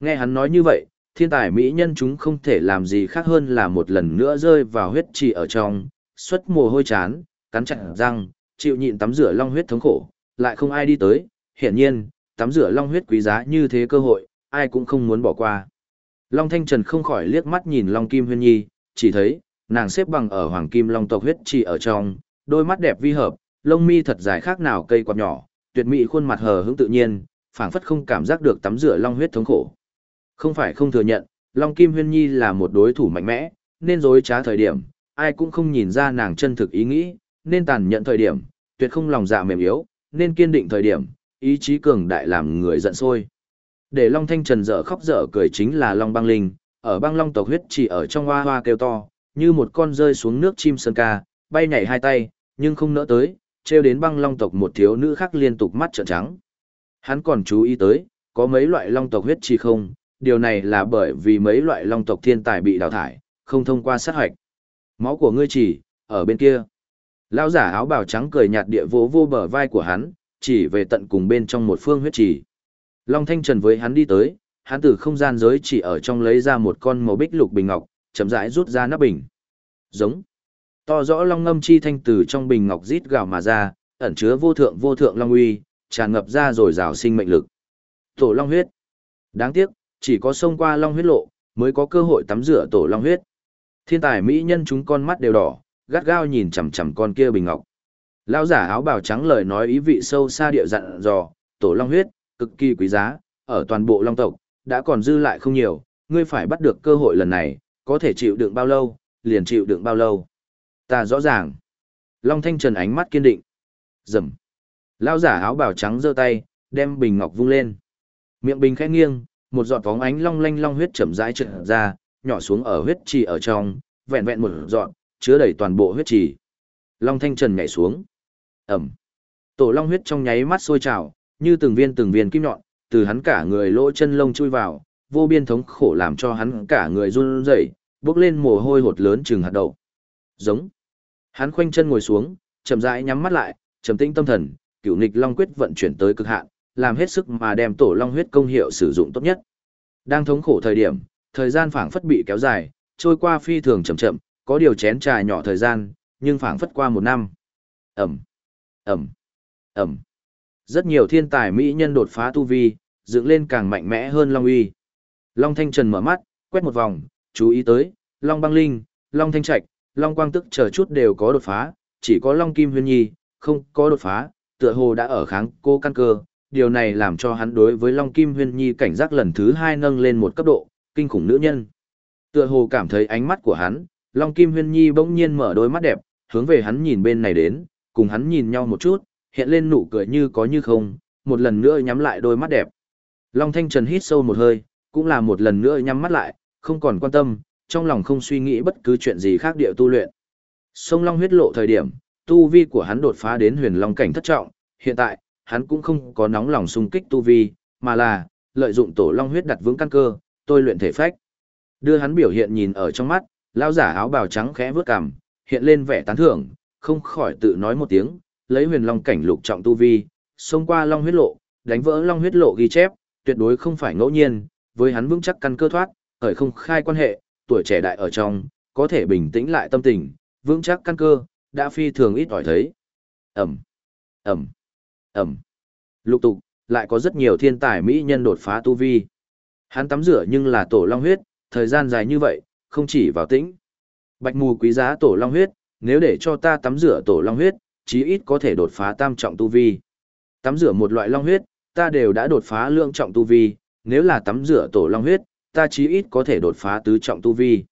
Nghe hắn nói như vậy, thiên tài mỹ nhân chúng không thể làm gì khác hơn là một lần nữa rơi vào huyết trì ở trong, xuất mồ hôi chán, cắn chặt răng, chịu nhịn tắm rửa long huyết thống khổ, lại không ai đi tới, hiển nhiên, tắm rửa long huyết quý giá như thế cơ hội, ai cũng không muốn bỏ qua. Long Thanh Trần không khỏi liếc mắt nhìn Long Kim Huyên Nhi, chỉ thấy, nàng xếp bằng ở Hoàng Kim Long tộc huyết trì ở trong, đôi mắt đẹp vi hợp, lông mi thật dài khác nào cây quạt nhỏ, tuyệt mỹ khuôn mặt hờ hững tự nhiên, phảng phất không cảm giác được tắm rửa long huyết thống khổ. Không phải không thừa nhận, Long Kim Huyên Nhi là một đối thủ mạnh mẽ, nên dối trá thời điểm, ai cũng không nhìn ra nàng chân thực ý nghĩ, nên tàn nhẫn thời điểm, tuyệt không lòng dạ mềm yếu, nên kiên định thời điểm, ý chí cường đại làm người giận sôi. Để Long Thanh Trần dở khóc dở cười chính là Long Băng Linh, ở băng long tộc huyết chỉ ở trong hoa hoa kêu to, như một con rơi xuống nước chim sơn ca, bay nhảy hai tay, nhưng không nỡ tới, treo đến băng long tộc một thiếu nữ khác liên tục mắt trợn trắng. Hắn còn chú ý tới, có mấy loại long tộc huyết chi không, điều này là bởi vì mấy loại long tộc thiên tài bị đào thải, không thông qua sát hoạch. Máu của ngươi chỉ, ở bên kia. Lão giả áo bào trắng cười nhạt địa vỗ vô bờ vai của hắn, chỉ về tận cùng bên trong một phương huyết trì. Long Thanh Trần với hắn đi tới, hắn từ không gian giới chỉ ở trong lấy ra một con màu bích lục bình ngọc, chậm rãi rút ra nắp bình. Giống. To rõ long ngâm chi thanh từ trong bình ngọc rít gào mà ra, ẩn chứa vô thượng vô thượng long uy, tràn ngập ra rồi rào sinh mệnh lực. Tổ long huyết. Đáng tiếc, chỉ có xông qua long huyết lộ, mới có cơ hội tắm rửa tổ long huyết. Thiên tài mỹ nhân chúng con mắt đều đỏ, gắt gao nhìn chằm chằm con kia bình ngọc. Lão giả áo bào trắng lời nói ý vị sâu xa địa dặn dò, tổ long huyết, cực kỳ quý giá, ở toàn bộ long tộc, đã còn dư lại không nhiều, ngươi phải bắt được cơ hội lần này, có thể chịu đựng bao lâu, liền chịu đựng bao lâu. Ta rõ ràng. Long Thanh Trần ánh mắt kiên định. Rầm. Lão giả áo bào trắng giơ tay, đem bình ngọc vung lên. Miệng bình khẽ nghiêng, một giọt bóng ánh long lanh long huyết chậm rãi trượt ra, nhỏ xuống ở huyết trì ở trong, vẹn vẹn một giọt, chứa đầy toàn bộ huyết trì. Long Thanh Trần nhảy xuống. Ẩm. Tổ long huyết trong nháy mắt sôi trào, như từng viên từng viên kim nhọn, từ hắn cả người lỗ chân lông chui vào, vô biên thống khổ làm cho hắn cả người run rẩy, bước lên mồ hôi hột lớn chừng hạt đậu. Giống. Hắn khoanh chân ngồi xuống, chậm rãi nhắm mắt lại, trầm tĩnh tâm thần, cửu nghịch long quyết vận chuyển tới cực hạn, làm hết sức mà đem tổ long huyết công hiệu sử dụng tốt nhất. Đang thống khổ thời điểm, thời gian phảng phất bị kéo dài, trôi qua phi thường chậm chậm, có điều chén trà nhỏ thời gian, nhưng phảng phất qua một năm. Ẩm, Ẩm, Ẩm. Rất nhiều thiên tài mỹ nhân đột phá tu vi, dựng lên càng mạnh mẽ hơn Long Uy. Long Thanh Trần mở mắt, quét một vòng, chú ý tới, Long Băng Linh, Long Thanh Trạch, Long Quang Tức chờ chút đều có đột phá, chỉ có Long Kim Huyên Nhi, không có đột phá, tựa hồ đã ở kháng cô căn cơ. Điều này làm cho hắn đối với Long Kim Huyên Nhi cảnh giác lần thứ hai nâng lên một cấp độ, kinh khủng nữ nhân. Tựa hồ cảm thấy ánh mắt của hắn, Long Kim Huyên Nhi bỗng nhiên mở đôi mắt đẹp, hướng về hắn nhìn bên này đến, cùng hắn nhìn nhau một chút, hiện lên nụ cười như có như không, một lần nữa nhắm lại đôi mắt đẹp. Long Thanh Trần hít sâu một hơi, cũng là một lần nữa nhắm mắt lại, không còn quan tâm, trong lòng không suy nghĩ bất cứ chuyện gì khác địa tu luyện. Sông Long huyết lộ thời điểm, tu vi của hắn đột phá đến huyền long cảnh thất trọng, hiện tại, hắn cũng không có nóng lòng xung kích tu vi, mà là lợi dụng tổ long huyết đặt vững căn cơ, tôi luyện thể phách. Đưa hắn biểu hiện nhìn ở trong mắt, lão giả áo bào trắng khẽ vướt cằm, hiện lên vẻ tán thưởng, không khỏi tự nói một tiếng, lấy huyền long cảnh lục trọng tu vi, xông qua long huyết lộ, đánh vỡ long huyết lộ ghi chép, tuyệt đối không phải ngẫu nhiên, với hắn vững chắc căn cơ thoát, khởi không khai quan hệ, tuổi trẻ đại ở trong, có thể bình tĩnh lại tâm tình, vững chắc căn cơ, đã phi thường ít ỏi thấy. Ẩm, Ẩm, Ẩm. Lục tục, lại có rất nhiều thiên tài mỹ nhân đột phá tu vi. Hắn tắm rửa nhưng là tổ long huyết, thời gian dài như vậy, không chỉ vào tĩnh. Bạch mù quý giá tổ long huyết, nếu để cho ta tắm rửa tổ long huyết, chí ít có thể đột phá tam trọng tu vi. Tắm rửa một loại long huyết, ta đều đã đột phá lượng trọng tu vi, nếu là tắm rửa tổ long huyết, ta chí ít có thể đột phá tứ trọng tu vi.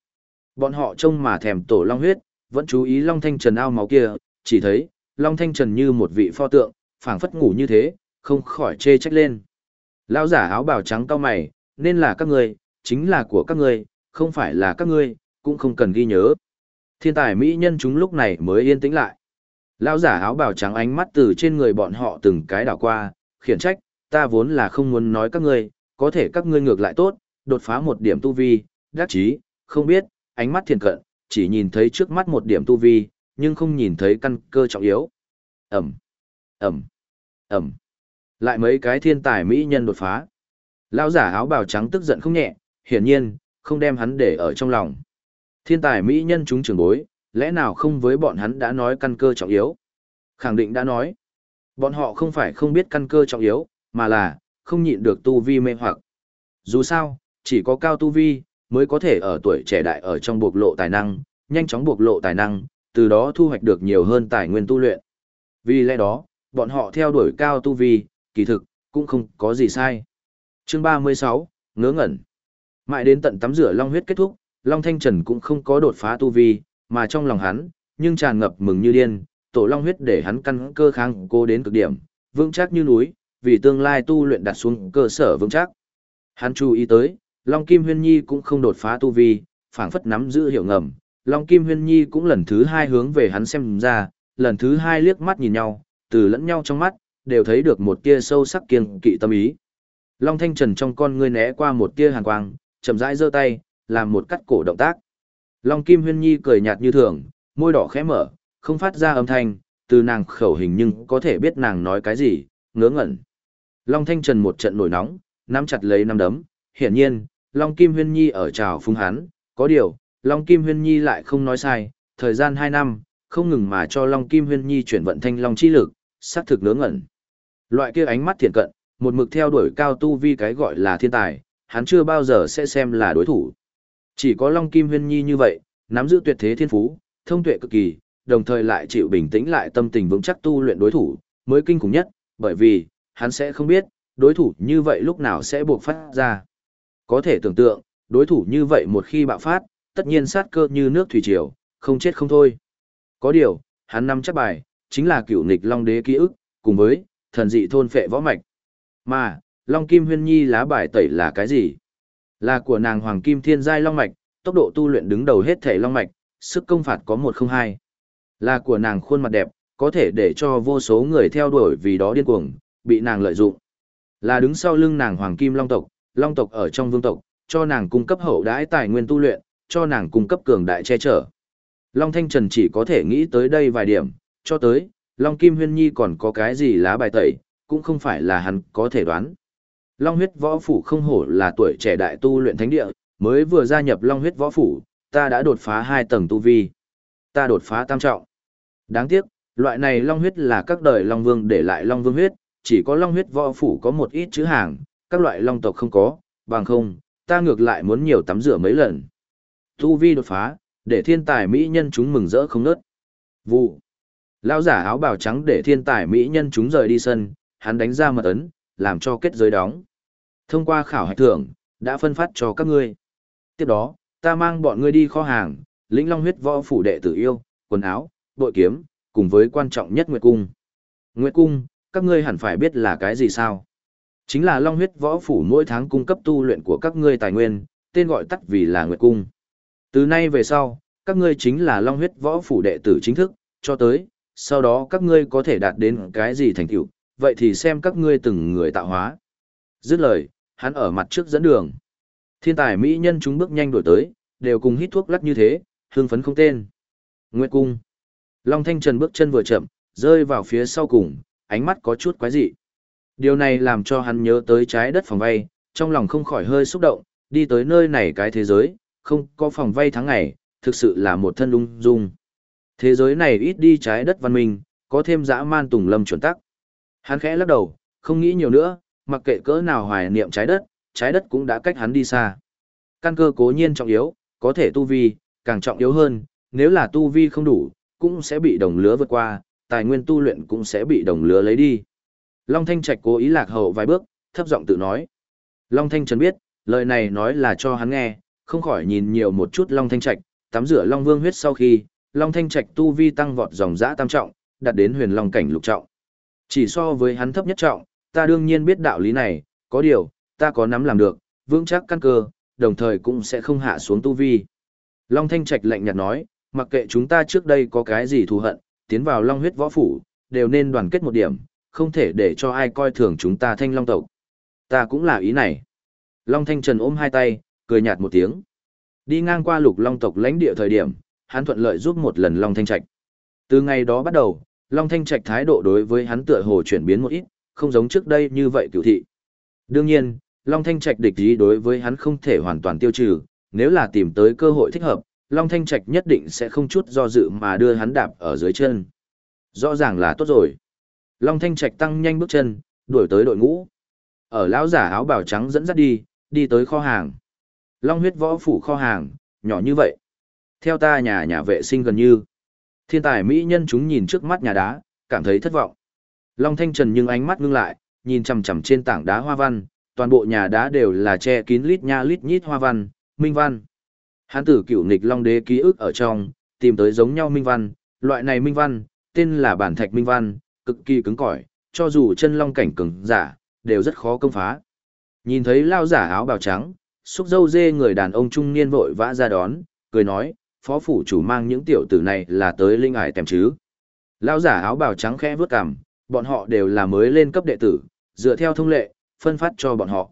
Bọn họ trông mà thèm tổ long huyết, vẫn chú ý long thanh trần ao máu kia, chỉ thấy, long thanh trần như một vị pho tượng, phảng phất ngủ như thế, không khỏi chê trách lên. Lão giả áo bào trắng cao mày, nên là các người chính là của các người không phải là các ngươi, cũng không cần ghi nhớ. Thiên tài mỹ nhân chúng lúc này mới yên tĩnh lại. Lão giả áo bào trắng ánh mắt từ trên người bọn họ từng cái đảo qua, khiển trách, ta vốn là không muốn nói các ngươi, có thể các ngươi ngược lại tốt, đột phá một điểm tu vi, đắc chí, không biết, ánh mắt thiền cận, chỉ nhìn thấy trước mắt một điểm tu vi, nhưng không nhìn thấy căn cơ trọng yếu. Ẩm, Ẩm, Ẩm. Lại mấy cái thiên tài mỹ nhân đột phá. Lão giả áo bào trắng tức giận không nhẹ, hiển nhiên, không đem hắn để ở trong lòng. Thiên tài mỹ nhân chúng trưởng bối, lẽ nào không với bọn hắn đã nói căn cơ trọng yếu? Khẳng định đã nói. Bọn họ không phải không biết căn cơ trọng yếu, mà là, không nhịn được tu vi mê hoặc. Dù sao, chỉ có cao tu vi, mới có thể ở tuổi trẻ đại ở trong bộc lộ tài năng, nhanh chóng bộc lộ tài năng, từ đó thu hoạch được nhiều hơn tài nguyên tu luyện. Vì lẽ đó, bọn họ theo đuổi cao tu vi, kỳ thực, cũng không có gì sai. Chương 36, ngớ ngẩn. Mãi đến tận tắm rửa long huyết kết thúc, Long Thanh Trần cũng không có đột phá tu vi, mà trong lòng hắn, nhưng tràn ngập mừng như điên, tổ long huyết để hắn căn cơ kháng cô đến cực điểm, vững chắc như núi, vì tương lai tu luyện đặt xuống cơ sở vững chắc. Hắn chú ý tới, Long Kim Huyên Nhi cũng không đột phá tu vi, phảng phất nắm giữ hiệu ngầm. Long Kim Huyên Nhi cũng lần thứ hai hướng về hắn xem ra, lần thứ hai liếc mắt nhìn nhau, từ lẫn nhau trong mắt, đều thấy được một tia sâu sắc kiêng kỵ tâm ý. Long Thanh Trần trong con ngươi né qua một tia hàn quang, chậm rãi giơ tay, làm một cắt cổ động tác. Long Kim Huyên Nhi cười nhạt như thường, môi đỏ khẽ mở, không phát ra âm thanh, từ nàng khẩu hình nhưng có thể biết nàng nói cái gì, ngớ ngẩn. Long Thanh Trần một trận nổi nóng, nắm chặt lấy nắm đấm, hiển nhiên, Long Kim Huyên Nhi ở trào phúng hắn, có điều, Long Kim Huyên Nhi lại không nói sai, thời gian 2 năm, không ngừng mà cho Long Kim Huyên Nhi chuyển vận thanh long chi lực, xác thực ngớ ngẩn. Loại kia ánh mắt thiện cận, một mực theo đuổi cao tu vi cái gọi là thiên tài, hắn chưa bao giờ sẽ xem là đối thủ. Chỉ có Long Kim Huyên Nhi như vậy, nắm giữ tuyệt thế thiên phú, thông tuệ cực kỳ, đồng thời lại chịu bình tĩnh lại tâm tình vững chắc tu luyện đối thủ, mới kinh khủng nhất, bởi vì, hắn sẽ không biết, đối thủ như vậy lúc nào sẽ buộc phát ra. Có thể tưởng tượng, đối thủ như vậy một khi bạo phát, tất nhiên sát cơ như nước thủy triều, không chết không thôi. Có điều, hắn nắm chắc bài, chính là cựu nghịch Long Đế ký ức, cùng với thần dị thôn phệ võ mạch. Mà, Long Kim Huyên Nhi lá bài tẩy là cái gì? Là của nàng Hoàng Kim Thiên Giai Long Mạch, tốc độ tu luyện đứng đầu hết thể Long Mạch, sức công phạt có 102. Là của nàng khuôn mặt đẹp, có thể để cho vô số người theo đuổi vì đó điên cuồng, bị nàng lợi dụng. Là đứng sau lưng nàng Hoàng Kim Long tộc, Long tộc ở trong vương tộc, cho nàng cung cấp hậu đãi tài nguyên tu luyện, cho nàng cung cấp cường đại che chở. Long Thanh Trần chỉ có thể nghĩ tới đây vài điểm, cho tới, Long Kim Huyên Nhi còn có cái gì lá bài tẩy, cũng không phải là hắn có thể đoán. Long huyết võ phủ không hổ là tuổi trẻ đại tu luyện thánh địa, mới vừa gia nhập Long huyết võ phủ, ta đã đột phá hai tầng tu vi. Ta đột phá tam trọng. Đáng tiếc, loại này Long huyết là các đời Long Vương để lại Long Vương huyết, chỉ có Long huyết võ phủ có một ít chữ hàng, các loại Long tộc không có, bằng không, ta ngược lại muốn nhiều tắm rửa mấy lần. Tu vi đột phá, để thiên tài mỹ nhân chúng mừng rỡ không nớt. Vụ. Lão giả áo bào trắng để thiên tài mỹ nhân chúng rời đi sân, hắn đánh ra mật ấn, làm cho kết giới đóng. Thông qua khảo hạch thưởng, đã phân phát cho các ngươi. Tiếp đó, ta mang bọn ngươi đi kho hàng, lĩnh long huyết võ phủ đệ tử yêu, quần áo, bội kiếm, cùng với quan trọng nhất Nguyệt Cung. Nguyệt Cung, các ngươi hẳn phải biết là cái gì sao? Chính là long huyết võ phủ mỗi tháng cung cấp tu luyện của các ngươi tài nguyên, tên gọi tắt vì là Nguyệt Cung. Từ nay về sau, các ngươi chính là long huyết võ phủ đệ tử chính thức, cho tới, sau đó các ngươi có thể đạt đến cái gì thành tựu, vậy thì xem các ngươi từng người tạo hóa. Dứt lời, hắn ở mặt trước dẫn đường. Thiên tài mỹ nhân chúng bước nhanh đổi tới, đều cùng hít thuốc lắc như thế, hương phấn không tên. Nguyệt cung. Long Thanh Trần bước chân vừa chậm, rơi vào phía sau cùng, ánh mắt có chút quái dị. Điều này làm cho hắn nhớ tới trái đất phòng vay, trong lòng không khỏi hơi xúc động, đi tới nơi này cái thế giới, không có phòng vay tháng ngày, thực sự là một thân lung dung. Thế giới này ít đi trái đất văn minh, có thêm dã man tùng lâm chuẩn tắc. Hắn khẽ lắc đầu, không nghĩ nhiều nữa, mặc kệ cỡ nào hoài niệm trái đất, trái đất cũng đã cách hắn đi xa. Căn cơ cố nhiên trọng yếu, có thể tu vi, càng trọng yếu hơn, nếu là tu vi không đủ, cũng sẽ bị đồng lứa vượt qua, tài nguyên tu luyện cũng sẽ bị đồng lứa lấy đi. Long Thanh Trạch cố ý lạc hậu vài bước, thấp giọng tự nói. Long Thanh Trần biết, lời này nói là cho hắn nghe, không khỏi nhìn nhiều một chút Long Thanh Trạch, tắm rửa Long Vương huyết sau khi, Long Thanh Trạch tu vi tăng vọt dòng dã tam trọng, đạt đến huyền long cảnh lục trọng. Chỉ so với hắn thấp nhất trọng, ta đương nhiên biết đạo lý này, có điều, ta có nắm làm được, vững chắc căn cơ, đồng thời cũng sẽ không hạ xuống tu vi. Long Thanh Trạch lạnh nhạt nói, mặc kệ chúng ta trước đây có cái gì thù hận, tiến vào Long huyết võ phủ, đều nên đoàn kết một điểm, không thể để cho ai coi thường chúng ta thanh long tộc. Ta cũng là ý này. Long Thanh Trần ôm hai tay, cười nhạt một tiếng. Đi ngang qua lục long tộc lãnh địa thời điểm, hắn thuận lợi giúp một lần Long Thanh Trạch. Từ ngày đó bắt đầu, Long Thanh Trạch thái độ đối với hắn tựa hồ chuyển biến một ít, không giống trước đây như vậy cựu thị. Đương nhiên, Long Thanh Trạch địch ý đối với hắn không thể hoàn toàn tiêu trừ, nếu là tìm tới cơ hội thích hợp, Long Thanh Trạch nhất định sẽ không chút do dự mà đưa hắn đạp ở dưới chân. Rõ ràng là tốt rồi. Long Thanh Trạch tăng nhanh bước chân, đuổi tới đội ngũ. Ở lão giả áo bào trắng dẫn dắt đi, đi tới kho hàng. Long huyết võ phủ kho hàng, nhỏ như vậy. Theo ta nhà nhà vệ sinh gần như. Thiên tài mỹ nhân chúng nhìn trước mắt nhà đá, cảm thấy thất vọng. Long Thanh Trần nhưng ánh mắt ngưng lại, nhìn chằm chằm trên tảng đá hoa văn, toàn bộ nhà đá đều là che kín lít nha lít nhít hoa văn, minh văn. Hán tử cựu nghịch Long Đế ký ức ở trong, tìm tới giống nhau minh văn, loại này minh văn, tên là bản thạch minh văn, cực kỳ cứng cỏi, cho dù chân long cảnh cứng giả, đều rất khó công phá. Nhìn thấy lao giả áo bào trắng, xúc dâu dê người đàn ông trung niên vội vã ra đón, cười nói, phó phủ chủ mang những tiểu tử này là tới linh ải tèm chứ. Lao giả áo bào trắng khẽ vướt cằm, bọn họ đều là mới lên cấp đệ tử, dựa theo thông lệ, phân phát cho bọn họ.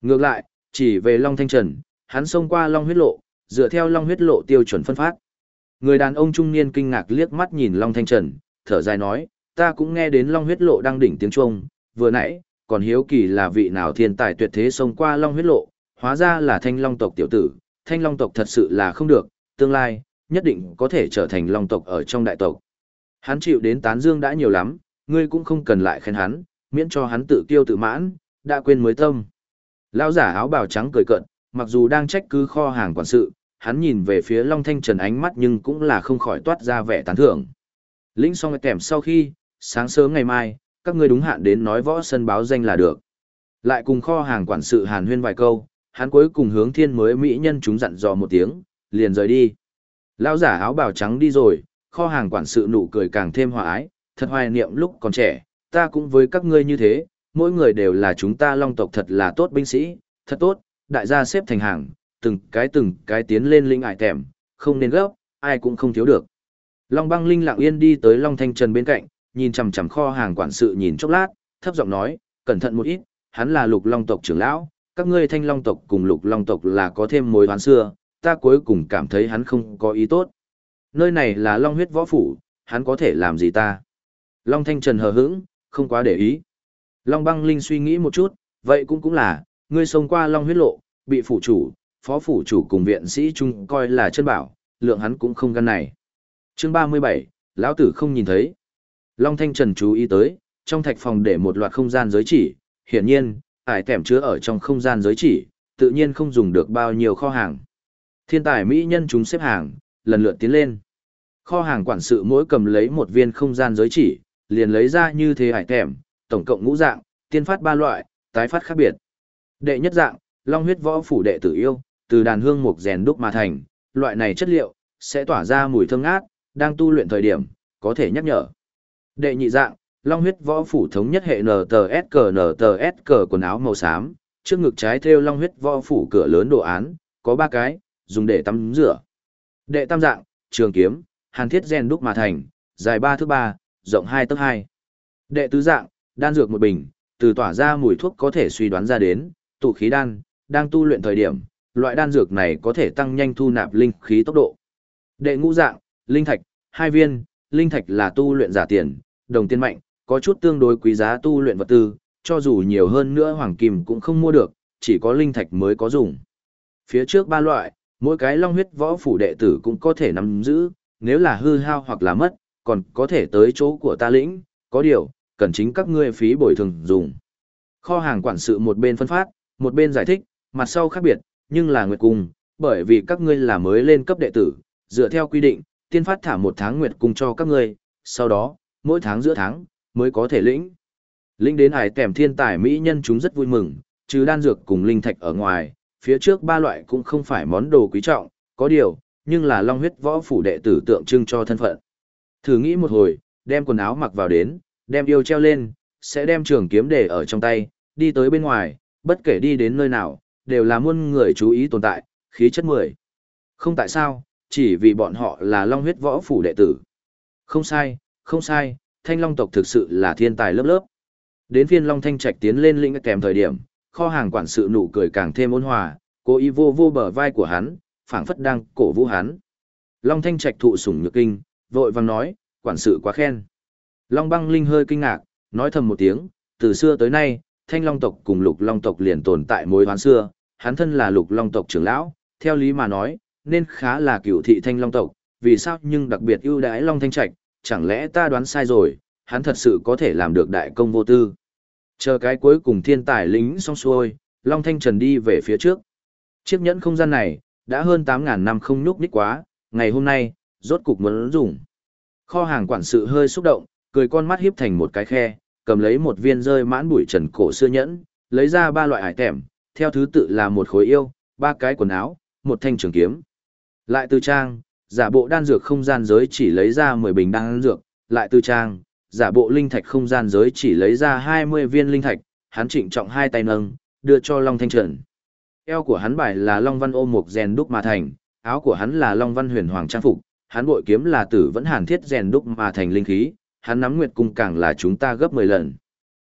Ngược lại, chỉ về Long Thanh Trần, hắn xông qua Long huyết lộ, dựa theo Long huyết lộ tiêu chuẩn phân phát. Người đàn ông trung niên kinh ngạc liếc mắt nhìn Long Thanh Trần, thở dài nói, ta cũng nghe đến Long huyết lộ đang đỉnh tiếng Trung, vừa nãy, còn hiếu kỳ là vị nào thiên tài tuyệt thế xông qua Long huyết lộ, hóa ra là thanh Long tộc tiểu tử, thanh Long tộc thật sự là không được, tương lai, nhất định có thể trở thành Long tộc ở trong đại tộc. Hắn chịu đến tán dương đã nhiều lắm, ngươi cũng không cần lại khen hắn, miễn cho hắn tự kiêu tự mãn, đã quên mới tâm. Lão giả áo bào trắng cười cận, mặc dù đang trách cứ kho hàng quản sự, hắn nhìn về phía Long Thanh Trần ánh mắt nhưng cũng là không khỏi toát ra vẻ tán thưởng. Lĩnh xong kèm sau khi, sáng sớm ngày mai, các ngươi đúng hạn đến nói võ sân báo danh là được. Lại cùng kho hàng quản sự hàn huyên vài câu, hắn cuối cùng hướng thiên mới mỹ nhân chúng dặn dò một tiếng, liền rời đi. Lão giả áo bào trắng đi rồi, kho hàng quản sự nụ cười càng thêm hòa ái, thật hoài niệm lúc còn trẻ, ta cũng với các ngươi như thế, mỗi người đều là chúng ta long tộc thật là tốt binh sĩ, thật tốt, đại gia xếp thành hàng, từng cái từng cái tiến lên linh ải tèm, không nên gấp, ai cũng không thiếu được. Long băng linh lặng yên đi tới Long Thanh Trần bên cạnh, nhìn chằm chằm kho hàng quản sự nhìn chốc lát, thấp giọng nói, cẩn thận một ít, hắn là lục long tộc trưởng lão, các ngươi thanh long tộc cùng lục long tộc là có thêm mối oán xưa, ta cuối cùng cảm thấy hắn không có ý tốt. Nơi này là long huyết võ phủ, hắn có thể làm gì ta? Long Thanh Trần hờ hững, không quá để ý. Long băng linh suy nghĩ một chút, vậy cũng cũng là, ngươi xông qua long huyết lộ, bị phủ chủ, phó phủ chủ cùng viện sĩ chung coi là chân bảo, lượng hắn cũng không gan này. Chương 37, lão tử không nhìn thấy. Long Thanh Trần chú ý tới, trong thạch phòng để một loạt không gian giới chỉ, hiển nhiên, ải tẻm chứa ở trong không gian giới chỉ, tự nhiên không dùng được bao nhiêu kho hàng. Thiên tài mỹ nhân chúng xếp hàng, lần lượt tiến lên. Kho hàng quản sự mỗi cầm lấy một viên không gian giới chỉ, liền lấy ra như thế hải thèm tổng cộng ngũ dạng, tiên phát ba loại, tái phát khác biệt. Đệ nhất dạng, long huyết võ phủ đệ tử yêu, từ đàn hương mục rèn đúc mà thành, loại này chất liệu sẽ tỏa ra mùi thơm ngát, đang tu luyện thời điểm có thể nhắc nhở. Đệ nhị dạng, long huyết võ phủ thống nhất hệ NTSC NTSC quần áo màu xám, trước ngực trái thêu long huyết võ phủ cửa lớn đồ án, có ba cái, dùng để tắm rửa. Đệ tam dạng, trường kiếm, hàn thiết rèn đúc mà thành, dài ba thước ba, rộng hai tấc hai. Đệ tứ dạng, đan dược một bình, từ tỏa ra mùi thuốc có thể suy đoán ra đến, tụ khí đan, đang tu luyện thời điểm, loại đan dược này có thể tăng nhanh thu nạp linh khí tốc độ. Đệ ngũ dạng, linh thạch, hai viên, linh thạch là tu luyện giả tiền, đồng tiền mạnh, có chút tương đối quý giá tu luyện vật tư, cho dù nhiều hơn nữa hoàng kim cũng không mua được, chỉ có linh thạch mới có dùng. Phía trước ba loại, mỗi cái long huyết võ phủ đệ tử cũng có thể nắm giữ, nếu là hư hao hoặc là mất, còn có thể tới chỗ của ta lĩnh, có điều, cần chính các ngươi phí bồi thường dùng. Kho hàng quản sự một bên phân phát, một bên giải thích, mặt sau khác biệt, nhưng là nguyệt cung, bởi vì các ngươi là mới lên cấp đệ tử, dựa theo quy định, tiên phát thả một tháng nguyệt cung cho các ngươi, sau đó, mỗi tháng giữa tháng, mới có thể lĩnh. Lĩnh đến hải tèm thiên tài mỹ nhân chúng rất vui mừng, trừ đan dược cùng linh thạch ở ngoài, phía trước ba loại cũng không phải món đồ quý trọng, có điều, nhưng là long huyết võ phủ đệ tử tượng trưng cho thân phận. Thử nghĩ một hồi, đem quần áo mặc vào đến, đem yêu treo lên, sẽ đem trường kiếm để ở trong tay, đi tới bên ngoài, bất kể đi đến nơi nào, đều là muôn người chú ý tồn tại, khí chất mười. Không tại sao, chỉ vì bọn họ là long huyết võ phủ đệ tử. Không sai, không sai, thanh long tộc thực sự là thiên tài lớp lớp. Đến phiên long thanh trạch tiến lên lĩnh kèm thời điểm, kho hàng quản sự nụ cười càng thêm ôn hòa, cố ý vô vô bờ vai của hắn, phảng phất đang cổ vũ hắn. Long thanh trạch thụ sủng nhược kinh, vội vàng nói, quản sự quá khen. Long băng linh hơi kinh ngạc, nói thầm một tiếng, từ xưa tới nay, thanh long tộc cùng lục long tộc liền tồn tại mối hoán xưa, hắn thân là lục long tộc trưởng lão, theo lý mà nói, nên khá là cửu thị thanh long tộc, vì sao nhưng đặc biệt ưu đãi long thanh trạch, chẳng lẽ ta đoán sai rồi, hắn thật sự có thể làm được đại công vô tư. Chờ cái cuối cùng thiên tài lính xong xuôi, Long Thanh Trần đi về phía trước. Chiếc nhẫn không gian này, đã hơn 8.000 năm không nhúc nhích quá, ngày hôm nay, rốt cục muốn dùng. Kho hàng quản sự hơi xúc động, cười con mắt hiếp thành một cái khe, cầm lấy một viên rơi mãn bụi trần cổ xưa nhẫn, lấy ra ba loại hải tẻm, theo thứ tự là một khối yêu, ba cái quần áo, một thanh trường kiếm. Lại từ trang, giả bộ đan dược không gian giới chỉ lấy ra 10 bình đan dược, lại từ trang, giả bộ linh thạch không gian giới chỉ lấy ra 20 viên linh thạch, hắn trịnh trọng hai tay nâng, đưa cho Long Thanh Trần. Eo của hắn bài là Long Văn ôm một rèn đúc mà thành, áo của hắn là Long Văn huyền hoàng trang phục, hắn bội kiếm là tử vẫn hàn thiết rèn đúc mà thành linh khí, hắn nắm nguyệt cung càng là chúng ta gấp 10 lần.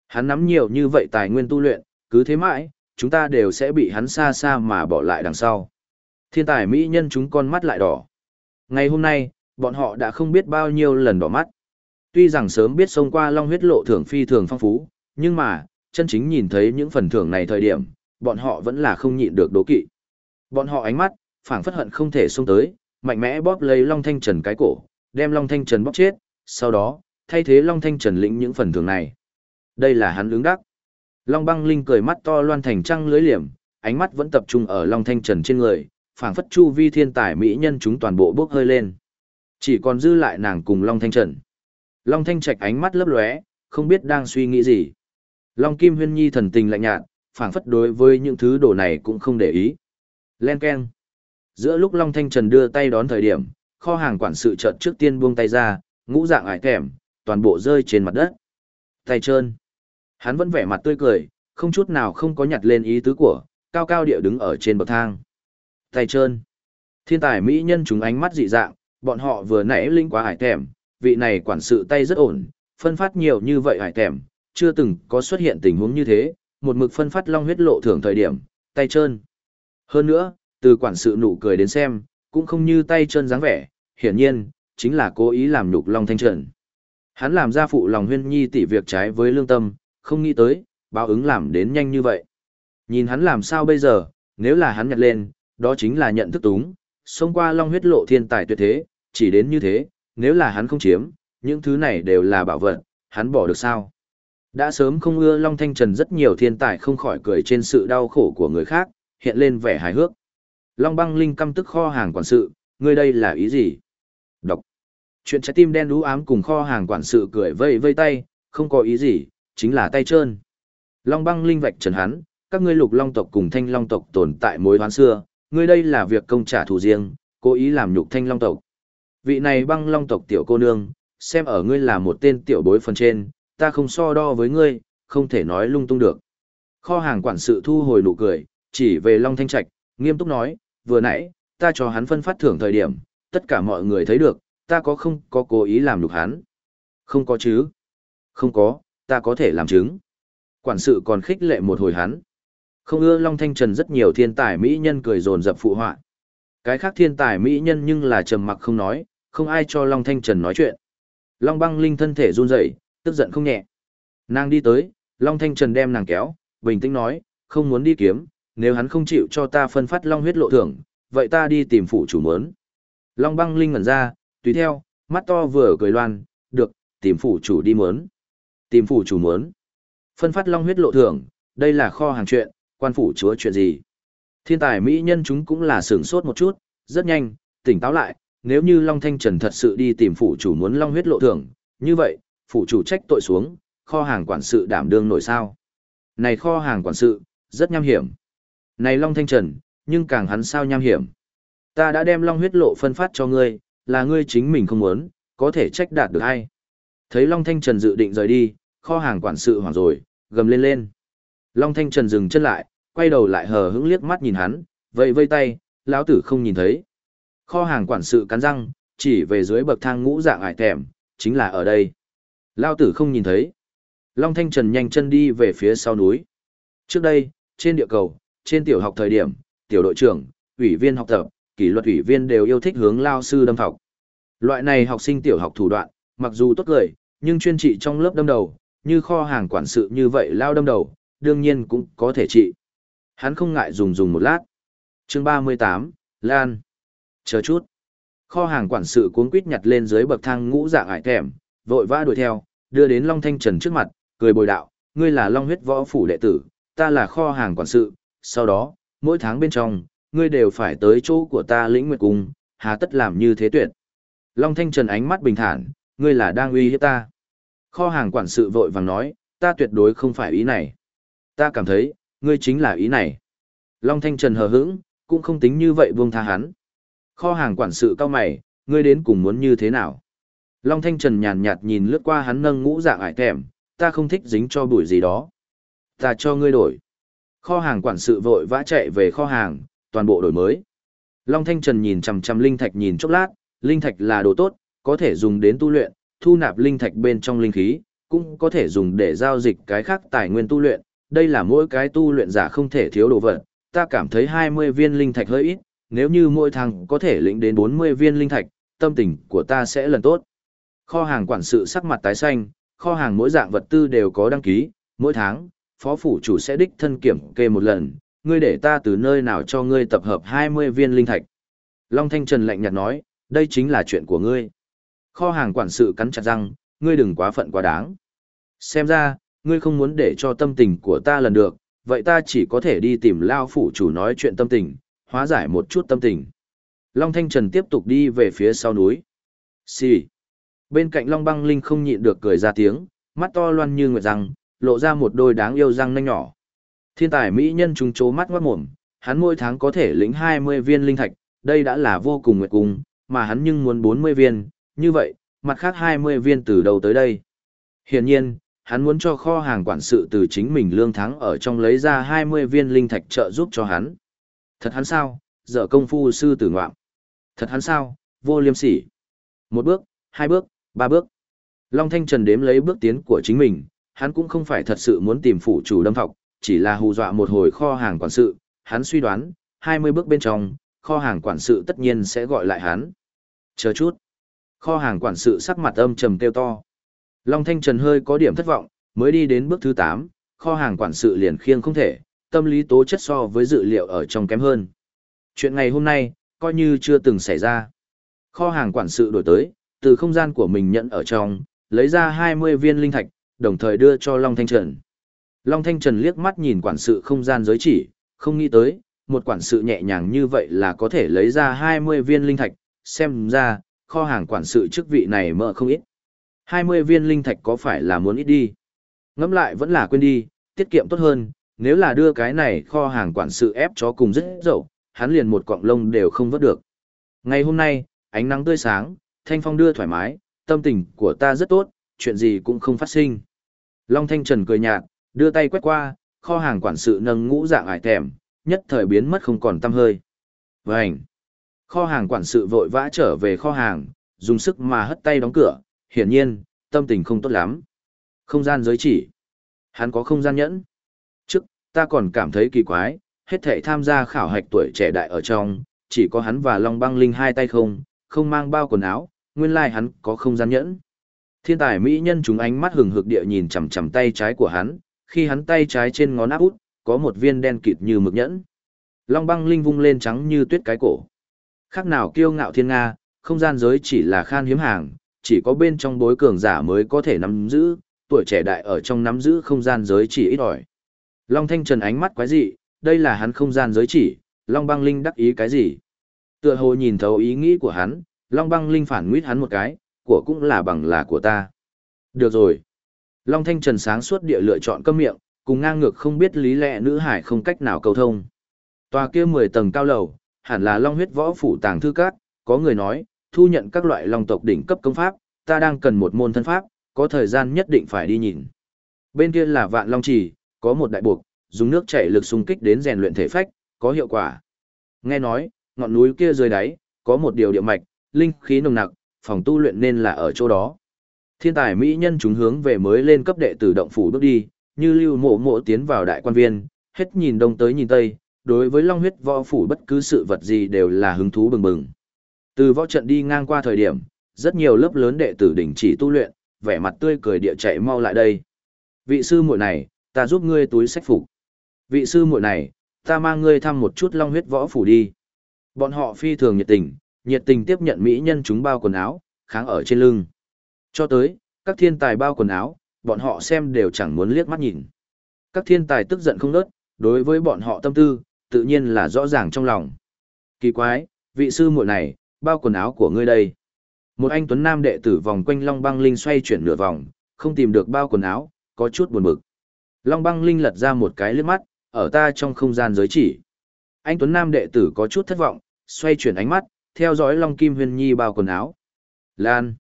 Hắn nắm nhiều như vậy tài nguyên tu luyện, cứ thế mãi, chúng ta đều sẽ bị hắn xa xa mà bỏ lại đằng sau. Thiên tài mỹ nhân chúng con mắt lại đỏ. Ngày hôm nay, bọn họ đã không biết bao nhiêu lần đỏ mắt. Tuy rằng sớm biết xông qua long huyết lộ thưởng phi thường phong phú, nhưng mà, chân chính nhìn thấy những phần thưởng này thời điểm, bọn họ vẫn là không nhịn được đố kỵ. Bọn họ ánh mắt, phảng phất hận không thể xông tới, mạnh mẽ bóp lấy Long Thanh Trần cái cổ, đem Long Thanh Trần bóp chết, sau đó, thay thế Long Thanh Trần lĩnh những phần thưởng này. Đây là hắn ứng đắc. Long băng linh cười mắt to loan thành trăng lưới liềm, ánh mắt vẫn tập trung ở Long Thanh Trần trên người, phảng phất chu vi thiên tài mỹ nhân chúng toàn bộ bước hơi lên. Chỉ còn dư lại nàng cùng Long Thanh Trần. Long Thanh Trạch ánh mắt lấp lóe, không biết đang suy nghĩ gì. Long Kim Huyên Nhi thần tình lạnh nhạt, phảng phất đối với những thứ đồ này cũng không để ý. Len keng. Giữa lúc Long Thanh Trần đưa tay đón thời điểm, kho hàng quản sự chợt trước tiên buông tay ra, ngũ dạng ải kèm, toàn bộ rơi trên mặt đất. Tay trơn. Hắn vẫn vẻ mặt tươi cười, không chút nào không có nhặt lên ý tứ của, cao cao địa đứng ở trên bậc thang. Tay trơn. Thiên tài mỹ nhân chúng ánh mắt dị dạng, bọn họ vừa nãy linh quá ải kèm, vị này quản sự tay rất ổn, phân phát nhiều như vậy ải kèm, chưa từng có xuất hiện tình huống như thế, một mực phân phát long huyết lộ thưởng thời điểm, tay trơn. Hơn nữa, từ quản sự nụ cười đến xem, cũng không như tay chân dáng vẻ, hiển nhiên, chính là cố ý làm nhục Long Thanh Trần. Hắn làm ra phụ lòng huyên nhi tỷ việc trái với lương tâm, không nghĩ tới, báo ứng làm đến nhanh như vậy. Nhìn hắn làm sao bây giờ, nếu là hắn nhặt lên, đó chính là nhận thức túng, xông qua Long huyết lộ thiên tài tuyệt thế, chỉ đến như thế, nếu là hắn không chiếm, những thứ này đều là bảo vật, hắn bỏ được sao? Đã sớm không ưa Long Thanh Trần rất nhiều thiên tài không khỏi cười trên sự đau khổ của người khác, hiện lên vẻ hài hước. Long băng linh căm tức kho hàng quản sự, ngươi đây là ý gì? Đọc. Chuyện trái tim đen đú ám cùng kho hàng quản sự cười vây vây tay, không có ý gì, chính là tay trơn. Long băng linh vạch trần hắn, các ngươi lục long tộc cùng thanh long tộc tồn tại mối hoán xưa, ngươi đây là việc công trả thù riêng, cố ý làm nhục thanh long tộc. Vị này băng long tộc tiểu cô nương, xem ở ngươi là một tên tiểu bối phần trên, ta không so đo với ngươi, không thể nói lung tung được. Kho hàng quản sự thu hồi nụ cười, chỉ về Long Thanh Trạch, nghiêm túc nói, vừa nãy, ta cho hắn phân phát thưởng thời điểm, tất cả mọi người thấy được, ta có không có cố ý làm nhục hắn. Không có chứ. Không có, ta có thể làm chứng. Quản sự còn khích lệ một hồi hắn. Không ưa Long Thanh Trần rất nhiều thiên tài mỹ nhân cười rồn dập phụ họa. Cái khác thiên tài mỹ nhân nhưng là trầm mặc không nói, không ai cho Long Thanh Trần nói chuyện. Long băng linh thân thể run rẩy, tức giận không nhẹ. Nàng đi tới, Long Thanh Trần đem nàng kéo, bình tĩnh nói, không muốn đi kiếm, nếu hắn không chịu cho ta phân phát long huyết lộ thưởng, vậy ta đi tìm phụ chủ mớn. Long băng linh ngẩn ra, tùy theo, mắt to vừa cười loan, được, tìm phụ chủ đi mớn. Tìm phụ chủ mớn. Phân phát long huyết lộ thưởng, đây là kho hàng chuyện, quan phủ chúa chuyện gì. Thiên tài mỹ nhân chúng cũng là sửng sốt một chút, rất nhanh, tỉnh táo lại, nếu như Long Thanh Trần thật sự đi tìm phụ chủ muốn long huyết lộ thưởng, như vậy, phụ chủ trách tội xuống, kho hàng quản sự đảm đương nổi sao. Này kho hàng quản sự, rất nham hiểm. Này Long Thanh Trần, nhưng càng hắn sao nham hiểm. Ta đã đem Long huyết lộ phân phát cho ngươi, là ngươi chính mình không muốn, có thể trách đạt được hay. Thấy Long Thanh Trần dự định rời đi, kho hàng quản sự hoảng rồi, gầm lên lên. Long Thanh Trần dừng chân lại, quay đầu lại hờ hững liếc mắt nhìn hắn, vây vây tay, lão tử không nhìn thấy. Kho hàng quản sự cắn răng, chỉ về dưới bậc thang ngũ dạng ải tèm, chính là ở đây. Lão tử không nhìn thấy. Long Thanh Trần nhanh chân đi về phía sau núi. Trước đây, trên địa cầu, trên tiểu học thời điểm, tiểu đội trưởng, ủy viên học tập, kỷ luật ủy viên đều yêu thích hướng lao sư đâm học. Loại này học sinh tiểu học thủ đoạn, mặc dù tốt cười, nhưng chuyên trị trong lớp đâm đầu, như kho hàng quản sự như vậy lao đâm đầu, đương nhiên cũng có thể trị. Hắn không ngại dùng dùng một lát. chương 38, Lan. Chờ chút. Kho hàng quản sự cuốn quýt nhặt lên dưới bậc thang ngũ dạng ải thèm, vội vã đuổi theo, đưa đến Long Thanh Trần trước mặt, cười bồi đạo, ngươi là Long huyết võ phủ đệ tử, ta là kho hàng quản sự, sau đó, mỗi tháng bên trong, ngươi đều phải tới chỗ của ta lĩnh nguyệt cung, hà tất làm như thế tuyệt. Long Thanh Trần ánh mắt bình thản, ngươi là đang uy hiếp ta. Kho hàng quản sự vội vàng nói, ta tuyệt đối không phải ý này. Ta cảm thấy, ngươi chính là ý này. Long Thanh Trần hờ hững, cũng không tính như vậy buông tha hắn. Kho hàng quản sự cao mày, ngươi đến cùng muốn như thế nào? Long Thanh Trần nhàn nhạt nhìn lướt qua hắn nâng ngũ dạng ải thèm, ta không thích dính cho bụi gì đó. Ta cho ngươi đổi. Kho hàng quản sự vội vã chạy về kho hàng, toàn bộ đổi mới. Long Thanh Trần nhìn chằm chằm linh thạch nhìn chốc lát, linh thạch là đồ tốt, có thể dùng đến tu luyện, thu nạp linh thạch bên trong linh khí, cũng có thể dùng để giao dịch cái khác tài nguyên tu luyện, đây là mỗi cái tu luyện giả không thể thiếu đồ vật. Ta cảm thấy 20 viên linh thạch hơi ít, nếu như mỗi tháng có thể lĩnh đến 40 viên linh thạch, tâm tình của ta sẽ lần tốt. Kho hàng quản sự sắc mặt tái xanh, kho hàng mỗi dạng vật tư đều có đăng ký, mỗi tháng, phó phủ chủ sẽ đích thân kiểm kê một lần, ngươi để ta từ nơi nào cho ngươi tập hợp 20 viên linh thạch. Long Thanh Trần lạnh nhạt nói, đây chính là chuyện của ngươi. Kho hàng quản sự cắn chặt răng, ngươi đừng quá phận quá đáng. Xem ra, ngươi không muốn để cho tâm tình của ta lần được, vậy ta chỉ có thể đi tìm Lao phủ chủ nói chuyện tâm tình, hóa giải một chút tâm tình. Long Thanh Trần tiếp tục đi về phía sau núi. Xì. Bên cạnh Long Băng Linh không nhịn được cười ra tiếng, mắt to loan như nguyệt răng, lộ ra một đôi đáng yêu răng nanh nhỏ. Thiên tài mỹ nhân trùng chố mắt ngoát mồm, hắn mỗi tháng có thể lĩnh 20 viên linh thạch, đây đã là vô cùng nguyệt cung, mà hắn nhưng muốn 40 viên, như vậy, mặt khác 20 viên từ đầu tới đây. Hiển nhiên, hắn muốn cho kho hàng quản sự từ chính mình lương tháng ở trong lấy ra 20 viên linh thạch trợ giúp cho hắn. Thật hắn sao, dở công phu sư tử ngoạm. Thật hắn sao, vô liêm sỉ. Một bước, hai bước, ba bước. Long Thanh Trần đếm lấy bước tiến của chính mình, hắn cũng không phải thật sự muốn tìm phủ chủ đâm thọc, chỉ là hù dọa một hồi kho hàng quản sự, hắn suy đoán, 20 bước bên trong, kho hàng quản sự tất nhiên sẽ gọi lại hắn. Chờ chút. Kho hàng quản sự sắc mặt âm trầm kêu to. Long Thanh Trần hơi có điểm thất vọng, mới đi đến bước thứ 8, kho hàng quản sự liền khiêng không thể, tâm lý tố chất so với dự liệu ở trong kém hơn. Chuyện ngày hôm nay, coi như chưa từng xảy ra. Kho hàng quản sự đổi tới, từ không gian của mình nhận ở trong, lấy ra 20 viên linh thạch, đồng thời đưa cho Long Thanh Trần. Long Thanh Trần liếc mắt nhìn quản sự không gian giới chỉ, không nghĩ tới, một quản sự nhẹ nhàng như vậy là có thể lấy ra 20 viên linh thạch, xem ra, kho hàng quản sự chức vị này mở không ít. 20 viên linh thạch có phải là muốn ít đi? Ngẫm lại vẫn là quên đi, tiết kiệm tốt hơn, nếu là đưa cái này kho hàng quản sự ép cho cùng rất dậu, hắn liền một cọng lông đều không vớt được. Ngày hôm nay, ánh nắng tươi sáng, thanh phong đưa thoải mái, tâm tình của ta rất tốt, chuyện gì cũng không phát sinh. Long Thanh Trần cười nhạt, đưa tay quét qua, kho hàng quản sự nâng ngũ dạng ải thèm, nhất thời biến mất không còn tăm hơi. Vânh! Kho hàng quản sự vội vã trở về kho hàng, dùng sức mà hất tay đóng cửa, hiển nhiên, tâm tình không tốt lắm. Không gian giới chỉ. Hắn có không gian nhẫn. Trước, ta còn cảm thấy kỳ quái, hết thể tham gia khảo hạch tuổi trẻ đại ở trong, chỉ có hắn và Long Băng Linh hai tay không, không mang bao quần áo, nguyên lai like hắn có không gian nhẫn. Thiên tài mỹ nhân chúng ánh mắt hừng hực địa nhìn chằm chằm tay trái của hắn, khi hắn tay trái trên ngón áp út, có một viên đen kịt như mực nhẫn. Long băng linh vung lên trắng như tuyết cái cổ. Khác nào kiêu ngạo thiên Nga, không gian giới chỉ là khan hiếm hàng, chỉ có bên trong bối cường giả mới có thể nắm giữ, tuổi trẻ đại ở trong nắm giữ không gian giới chỉ ít ỏi. Long thanh trần ánh mắt quái dị, đây là hắn không gian giới chỉ, Long băng linh đắc ý cái gì? Tựa hồ nhìn thấu ý nghĩ của hắn, Long băng linh phản nguyết hắn một cái, của cũng là bằng là của ta. Được rồi. Long thanh trần sáng suốt địa lựa chọn câm miệng, cùng ngang ngược không biết lý lẽ nữ hải không cách nào cầu thông. Tòa kia 10 tầng cao lầu, hẳn là long huyết võ phủ tàng thư cát, có người nói, thu nhận các loại long tộc đỉnh cấp công pháp, ta đang cần một môn thân pháp, có thời gian nhất định phải đi nhìn. Bên kia là vạn long trì, có một đại buộc, dùng nước chảy lực xung kích đến rèn luyện thể phách, có hiệu quả. Nghe nói, ngọn núi kia dưới đáy, có một điều địa mạch, linh khí nồng nặc, phòng tu luyện nên là ở chỗ đó. Thiên tài mỹ nhân chúng hướng về mới lên cấp đệ tử động phủ bước đi, như lưu mộ mộ tiến vào đại quan viên, hết nhìn đông tới nhìn tây, đối với long huyết võ phủ bất cứ sự vật gì đều là hứng thú bừng bừng. Từ võ trận đi ngang qua thời điểm, rất nhiều lớp lớn đệ tử đỉnh chỉ tu luyện, vẻ mặt tươi cười địa chạy mau lại đây. Vị sư muội này, ta giúp ngươi túi sách phục. Vị sư muội này, ta mang ngươi thăm một chút long huyết võ phủ đi. Bọn họ phi thường nhiệt tình, nhiệt tình tiếp nhận mỹ nhân chúng bao quần áo, kháng ở trên lưng. Cho tới, các thiên tài bao quần áo, bọn họ xem đều chẳng muốn liếc mắt nhìn. Các thiên tài tức giận không nớt, đối với bọn họ tâm tư, tự nhiên là rõ ràng trong lòng. Kỳ quái, vị sư muội này, bao quần áo của ngươi đây. Một anh tuấn nam đệ tử vòng quanh Long Băng Linh xoay chuyển nửa vòng, không tìm được bao quần áo, có chút buồn bực. Long Băng Linh lật ra một cái liếc mắt, ở ta trong không gian giới chỉ. Anh tuấn nam đệ tử có chút thất vọng, xoay chuyển ánh mắt, theo dõi Long Kim Huyên Nhi bao quần áo. Lan.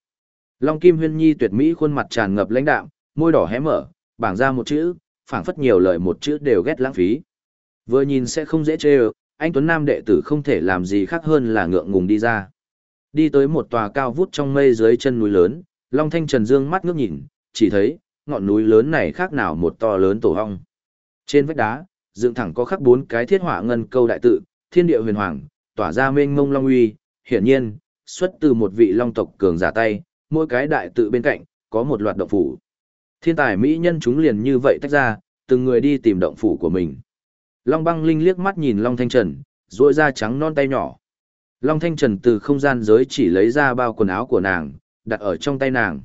Long Kim Huyên Nhi tuyệt mỹ khuôn mặt tràn ngập lãnh đạm, môi đỏ hé mở, bảng ra một chữ, phảng phất nhiều lời một chữ đều ghét lãng phí. Vừa nhìn sẽ không dễ chê anh Tuấn Nam đệ tử không thể làm gì khác hơn là ngượng ngùng đi ra. Đi tới một tòa cao vút trong mây dưới chân núi lớn, Long Thanh Trần Dương mắt ngước nhìn, chỉ thấy, ngọn núi lớn này khác nào một to lớn tổ hong. Trên vách đá, dựng thẳng có khắc bốn cái thiết hỏa ngân câu đại tự, thiên địa huyền hoàng, tỏa ra mênh mông long uy, hiển nhiên, xuất từ một vị long tộc cường giả tay, mỗi cái đại tự bên cạnh, có một loạt động phủ. Thiên tài mỹ nhân chúng liền như vậy tách ra, từng người đi tìm động phủ của mình. Long băng linh liếc mắt nhìn Long Thanh Trần, ruôi ra trắng non tay nhỏ. Long Thanh Trần từ không gian giới chỉ lấy ra bao quần áo của nàng, đặt ở trong tay nàng.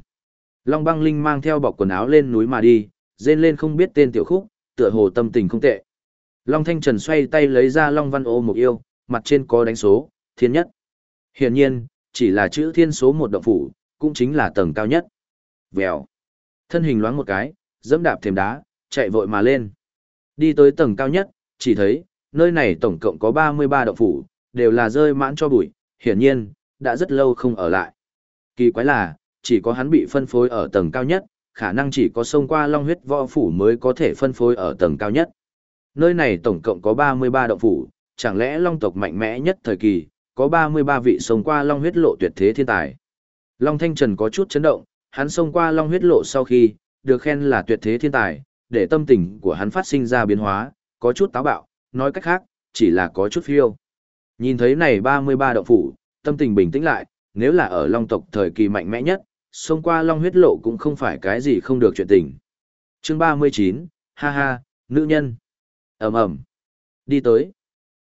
Long băng linh mang theo bọc quần áo lên núi mà đi, dên lên không biết tên tiểu khúc, tựa hồ tâm tình không tệ. Long Thanh Trần xoay tay lấy ra Long Văn ô một yêu, mặt trên có đánh số, thiên nhất. Hiển nhiên, chỉ là chữ thiên số một động phủ, cũng chính là tầng cao nhất. Vèo. Thân hình loáng một cái, dẫm đạp thềm đá, chạy vội mà lên. Đi tới tầng cao nhất, chỉ thấy, nơi này tổng cộng có 33 động phủ, đều là rơi mãn cho bụi, hiển nhiên, đã rất lâu không ở lại. Kỳ quái là, chỉ có hắn bị phân phối ở tầng cao nhất, khả năng chỉ có sông qua long huyết võ phủ mới có thể phân phối ở tầng cao nhất. Nơi này tổng cộng có 33 động phủ, chẳng lẽ long tộc mạnh mẽ nhất thời kỳ, có 33 vị sông qua long huyết lộ tuyệt thế thiên tài. Long Thanh Trần có chút chấn động, hắn sông qua long huyết lộ sau khi, được khen là tuyệt thế thiên tài, để tâm tình của hắn phát sinh ra biến hóa, có chút táo bạo, nói cách khác, chỉ là có chút phiêu. Nhìn thấy này 33 động phủ, tâm tình bình tĩnh lại, nếu là ở long tộc thời kỳ mạnh mẽ nhất, xông qua long huyết lộ cũng không phải cái gì không được chuyện tình. Chương 39, ha ha, nữ nhân. ầm ầm Đi tới.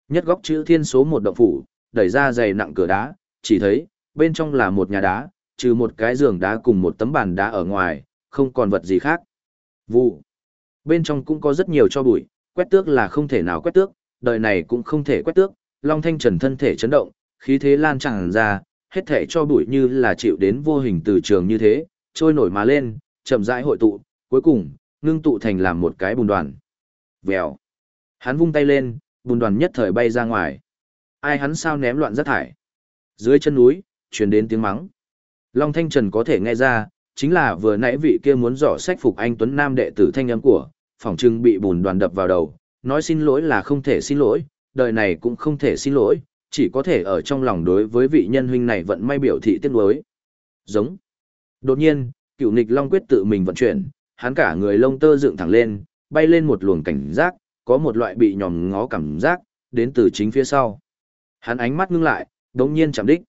Nhất góc chữ thiên số một động phủ, đẩy ra dày nặng cửa đá, chỉ thấy, bên trong là một nhà đá, trừ một cái giường đá cùng một tấm bàn đá ở ngoài, không còn vật gì khác. Vụ. Bên trong cũng có rất nhiều cho bụi, quét tước là không thể nào quét tước, đời này cũng không thể quét tước, Long Thanh Trần thân thể chấn động, khí thế lan tràn ra, hết thể cho bụi như là chịu đến vô hình từ trường như thế, trôi nổi mà lên, chậm rãi hội tụ, cuối cùng, ngưng tụ thành làm một cái bùn đoàn. Vèo. Hắn vung tay lên, bùn đoàn nhất thời bay ra ngoài. Ai hắn sao ném loạn rác thải. Dưới chân núi, truyền đến tiếng mắng. Long Thanh Trần có thể nghe ra, chính là vừa nãy vị kia muốn dò sách phục anh Tuấn Nam đệ tử thanh âm của, phỏng chừng bị bùn đoàn đập vào đầu, nói xin lỗi là không thể xin lỗi, đời này cũng không thể xin lỗi, chỉ có thể ở trong lòng đối với vị nhân huynh này vận may biểu thị tiếc nuối. Giống. Đột nhiên, cựu nịch long quyết tự mình vận chuyển, hắn cả người lông tơ dựng thẳng lên, bay lên một luồng cảnh giác, có một loại bị nhòm ngó cảm giác, đến từ chính phía sau. Hắn ánh mắt ngưng lại, đống nhiên chạm đích.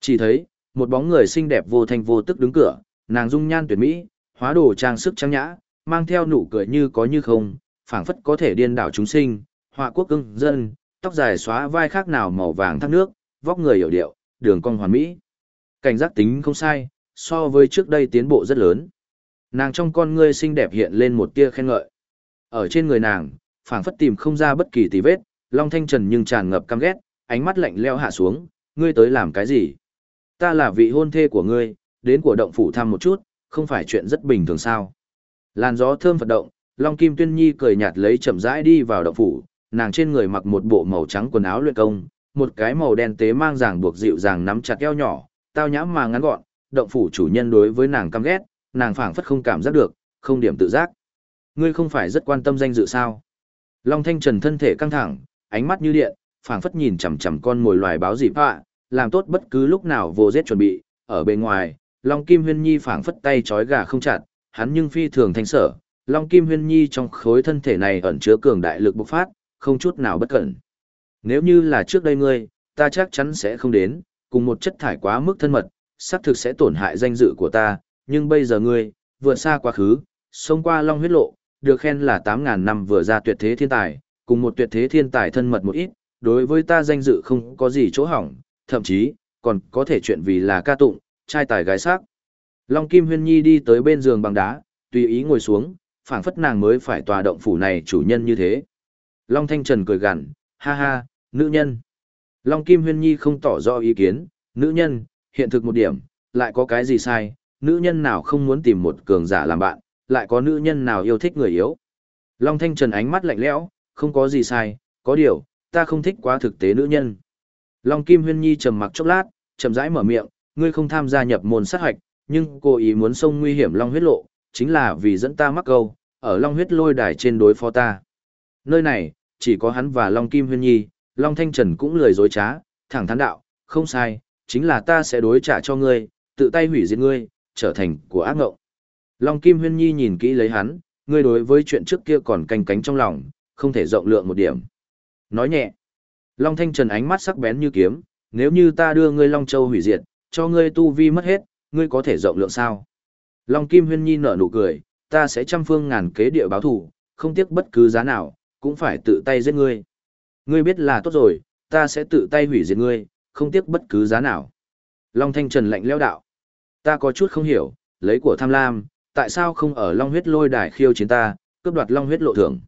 Chỉ thấy, một bóng người xinh đẹp vô thành vô tức đứng cửa, nàng dung nhan tuyệt mỹ, hóa đồ trang sức trang nhã, mang theo nụ cười như có như không, phảng phất có thể điên đảo chúng sinh, họa quốc cưng dân, tóc dài xóa vai khác nào màu vàng thác nước, vóc người hiểu điệu, đường cong hoàn mỹ. Cảnh giác tính không sai, so với trước đây tiến bộ rất lớn. Nàng trong con ngươi xinh đẹp hiện lên một tia khen ngợi. Ở trên người nàng, phảng phất tìm không ra bất kỳ tì vết, Long Thanh Trần nhưng tràn ngập căm ghét, ánh mắt lạnh leo hạ xuống, ngươi tới làm cái gì? Ta là vị hôn thê của ngươi, đến của động phủ thăm một chút, không phải chuyện rất bình thường sao? Làn gió thơm phật động, Long Kim Tuyên Nhi cười nhạt lấy chậm rãi đi vào động phủ, nàng trên người mặc một bộ màu trắng quần áo luyện công, một cái màu đen tế mang ràng buộc dịu dàng nắm chặt eo nhỏ, tao nhãm mà ngắn gọn, động phủ chủ nhân đối với nàng căm ghét, nàng phảng phất không cảm giác được, không điểm tự giác. Ngươi không phải rất quan tâm danh dự sao? Long Thanh Trần thân thể căng thẳng, ánh mắt như điện, phảng phất nhìn chằm chằm con mồi loài báo dịp họa, làm tốt bất cứ lúc nào vô giết chuẩn bị, ở bên ngoài, Long Kim Huyên Nhi phảng phất tay trói gà không chặt, hắn nhưng phi thường thanh sở, Long Kim Huyên Nhi trong khối thân thể này ẩn chứa cường đại lực bộc phát, không chút nào bất cẩn. Nếu như là trước đây ngươi, ta chắc chắn sẽ không đến, cùng một chất thải quá mức thân mật, xác thực sẽ tổn hại danh dự của ta, nhưng bây giờ ngươi, vượt xa quá khứ, xông qua long huyết lộ, được khen là 8.000 năm vừa ra tuyệt thế thiên tài, cùng một tuyệt thế thiên tài thân mật một ít, đối với ta danh dự không có gì chỗ hỏng, thậm chí, còn có thể chuyện vì là ca tụng, trai tài gái sắc. Long Kim Huyên Nhi đi tới bên giường bằng đá, tùy ý ngồi xuống, phảng phất nàng mới phải tòa động phủ này chủ nhân như thế. Long Thanh Trần cười gằn, ha ha, nữ nhân. Long Kim Huyên Nhi không tỏ rõ ý kiến, nữ nhân, hiện thực một điểm, lại có cái gì sai, nữ nhân nào không muốn tìm một cường giả làm bạn, lại có nữ nhân nào yêu thích người yếu. Long Thanh Trần ánh mắt lạnh lẽo, không có gì sai, có điều, ta không thích quá thực tế nữ nhân. Long Kim Huyên Nhi trầm mặc chốc lát, chậm rãi mở miệng, ngươi không tham gia nhập môn sát hoạch, nhưng cô ý muốn xông nguy hiểm Long huyết lộ, chính là vì dẫn ta mắc câu, ở Long huyết lôi đài trên đối phó ta. Nơi này, chỉ có hắn và Long Kim Huyên Nhi, Long Thanh Trần cũng lười dối trá, thẳng thắn đạo, không sai, chính là ta sẽ đối trả cho ngươi, tự tay hủy diệt ngươi, trở thành của ác ngộng. Long Kim Huyên Nhi nhìn kỹ lấy hắn, ngươi đối với chuyện trước kia còn canh cánh trong lòng, không thể rộng lượng một điểm. Nói nhẹ. Long Thanh Trần ánh mắt sắc bén như kiếm, nếu như ta đưa ngươi Long Châu hủy diệt, cho ngươi tu vi mất hết, ngươi có thể rộng lượng sao? Long Kim Huyên Nhi nở nụ cười, ta sẽ trăm phương ngàn kế địa báo thủ, không tiếc bất cứ giá nào, cũng phải tự tay giết ngươi. Ngươi biết là tốt rồi, ta sẽ tự tay hủy diệt ngươi, không tiếc bất cứ giá nào. Long Thanh Trần lạnh lẽo đạo. Ta có chút không hiểu, lấy của tham lam, tại sao không ở Long huyết lôi đài khiêu chiến ta, cướp đoạt Long huyết lộ thưởng.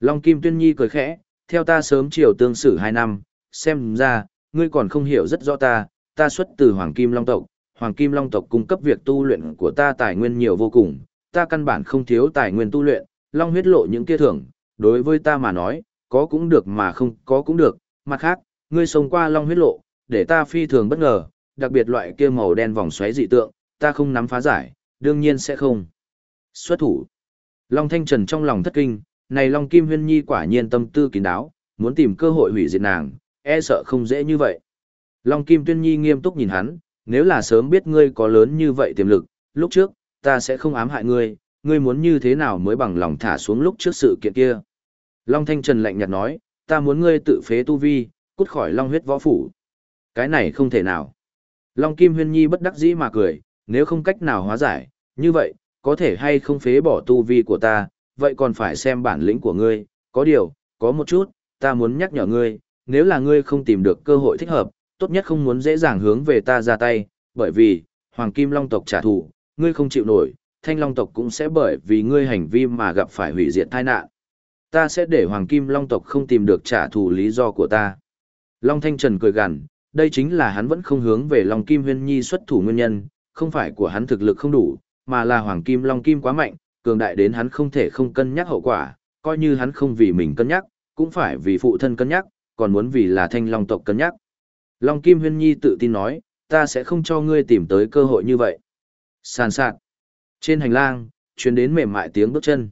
Long Kim Tuyên Nhi cười khẽ, theo ta sớm chiều tương xử hai năm, xem ra, ngươi còn không hiểu rất rõ ta, ta xuất từ Hoàng Kim Long tộc, Hoàng Kim Long tộc cung cấp việc tu luyện của ta tài nguyên nhiều vô cùng, ta căn bản không thiếu tài nguyên tu luyện, Long huyết lộ những kia thưởng, đối với ta mà nói, có cũng được mà không có cũng được, mặt khác, ngươi sống qua Long huyết lộ, để ta phi thường bất ngờ, đặc biệt loại kia màu đen vòng xoáy dị tượng, ta không nắm phá giải, đương nhiên sẽ không. Xuất thủ. Long Thanh Trần trong lòng thất kinh, này Long Kim Huyên Nhi quả nhiên tâm tư kín đáo, muốn tìm cơ hội hủy diệt nàng, e sợ không dễ như vậy. Long Kim Tuyên Nhi nghiêm túc nhìn hắn, nếu là sớm biết ngươi có lớn như vậy tiềm lực, lúc trước, ta sẽ không ám hại ngươi, ngươi muốn như thế nào mới bằng lòng thả xuống lúc trước sự kiện kia. Long Thanh Trần lạnh nhạt nói, ta muốn ngươi tự phế tu vi, cút khỏi Long huyết võ phủ. Cái này không thể nào. Long Kim Huyên Nhi bất đắc dĩ mà cười, nếu không cách nào hóa giải, như vậy, có thể hay không phế bỏ tu vi của ta, vậy còn phải xem bản lĩnh của ngươi, có điều, có một chút, ta muốn nhắc nhở ngươi, nếu là ngươi không tìm được cơ hội thích hợp, tốt nhất không muốn dễ dàng hướng về ta ra tay, bởi vì, Hoàng Kim Long tộc trả thù, ngươi không chịu nổi, Thanh Long tộc cũng sẽ bởi vì ngươi hành vi mà gặp phải hủy diệt tai nạn. Ta sẽ để Hoàng Kim Long tộc không tìm được trả thù lý do của ta. Long Thanh Trần cười gằn, đây chính là hắn vẫn không hướng về Long Kim Huyên Nhi xuất thủ nguyên nhân, không phải của hắn thực lực không đủ, mà là Hoàng Kim Long Kim quá mạnh, cường đại đến hắn không thể không cân nhắc hậu quả, coi như hắn không vì mình cân nhắc, cũng phải vì phụ thân cân nhắc, còn muốn vì là thanh long tộc cân nhắc. Long Kim Huyên Nhi tự tin nói, ta sẽ không cho ngươi tìm tới cơ hội như vậy. Sàn sạt. Trên hành lang, truyền đến mềm mại tiếng bước chân.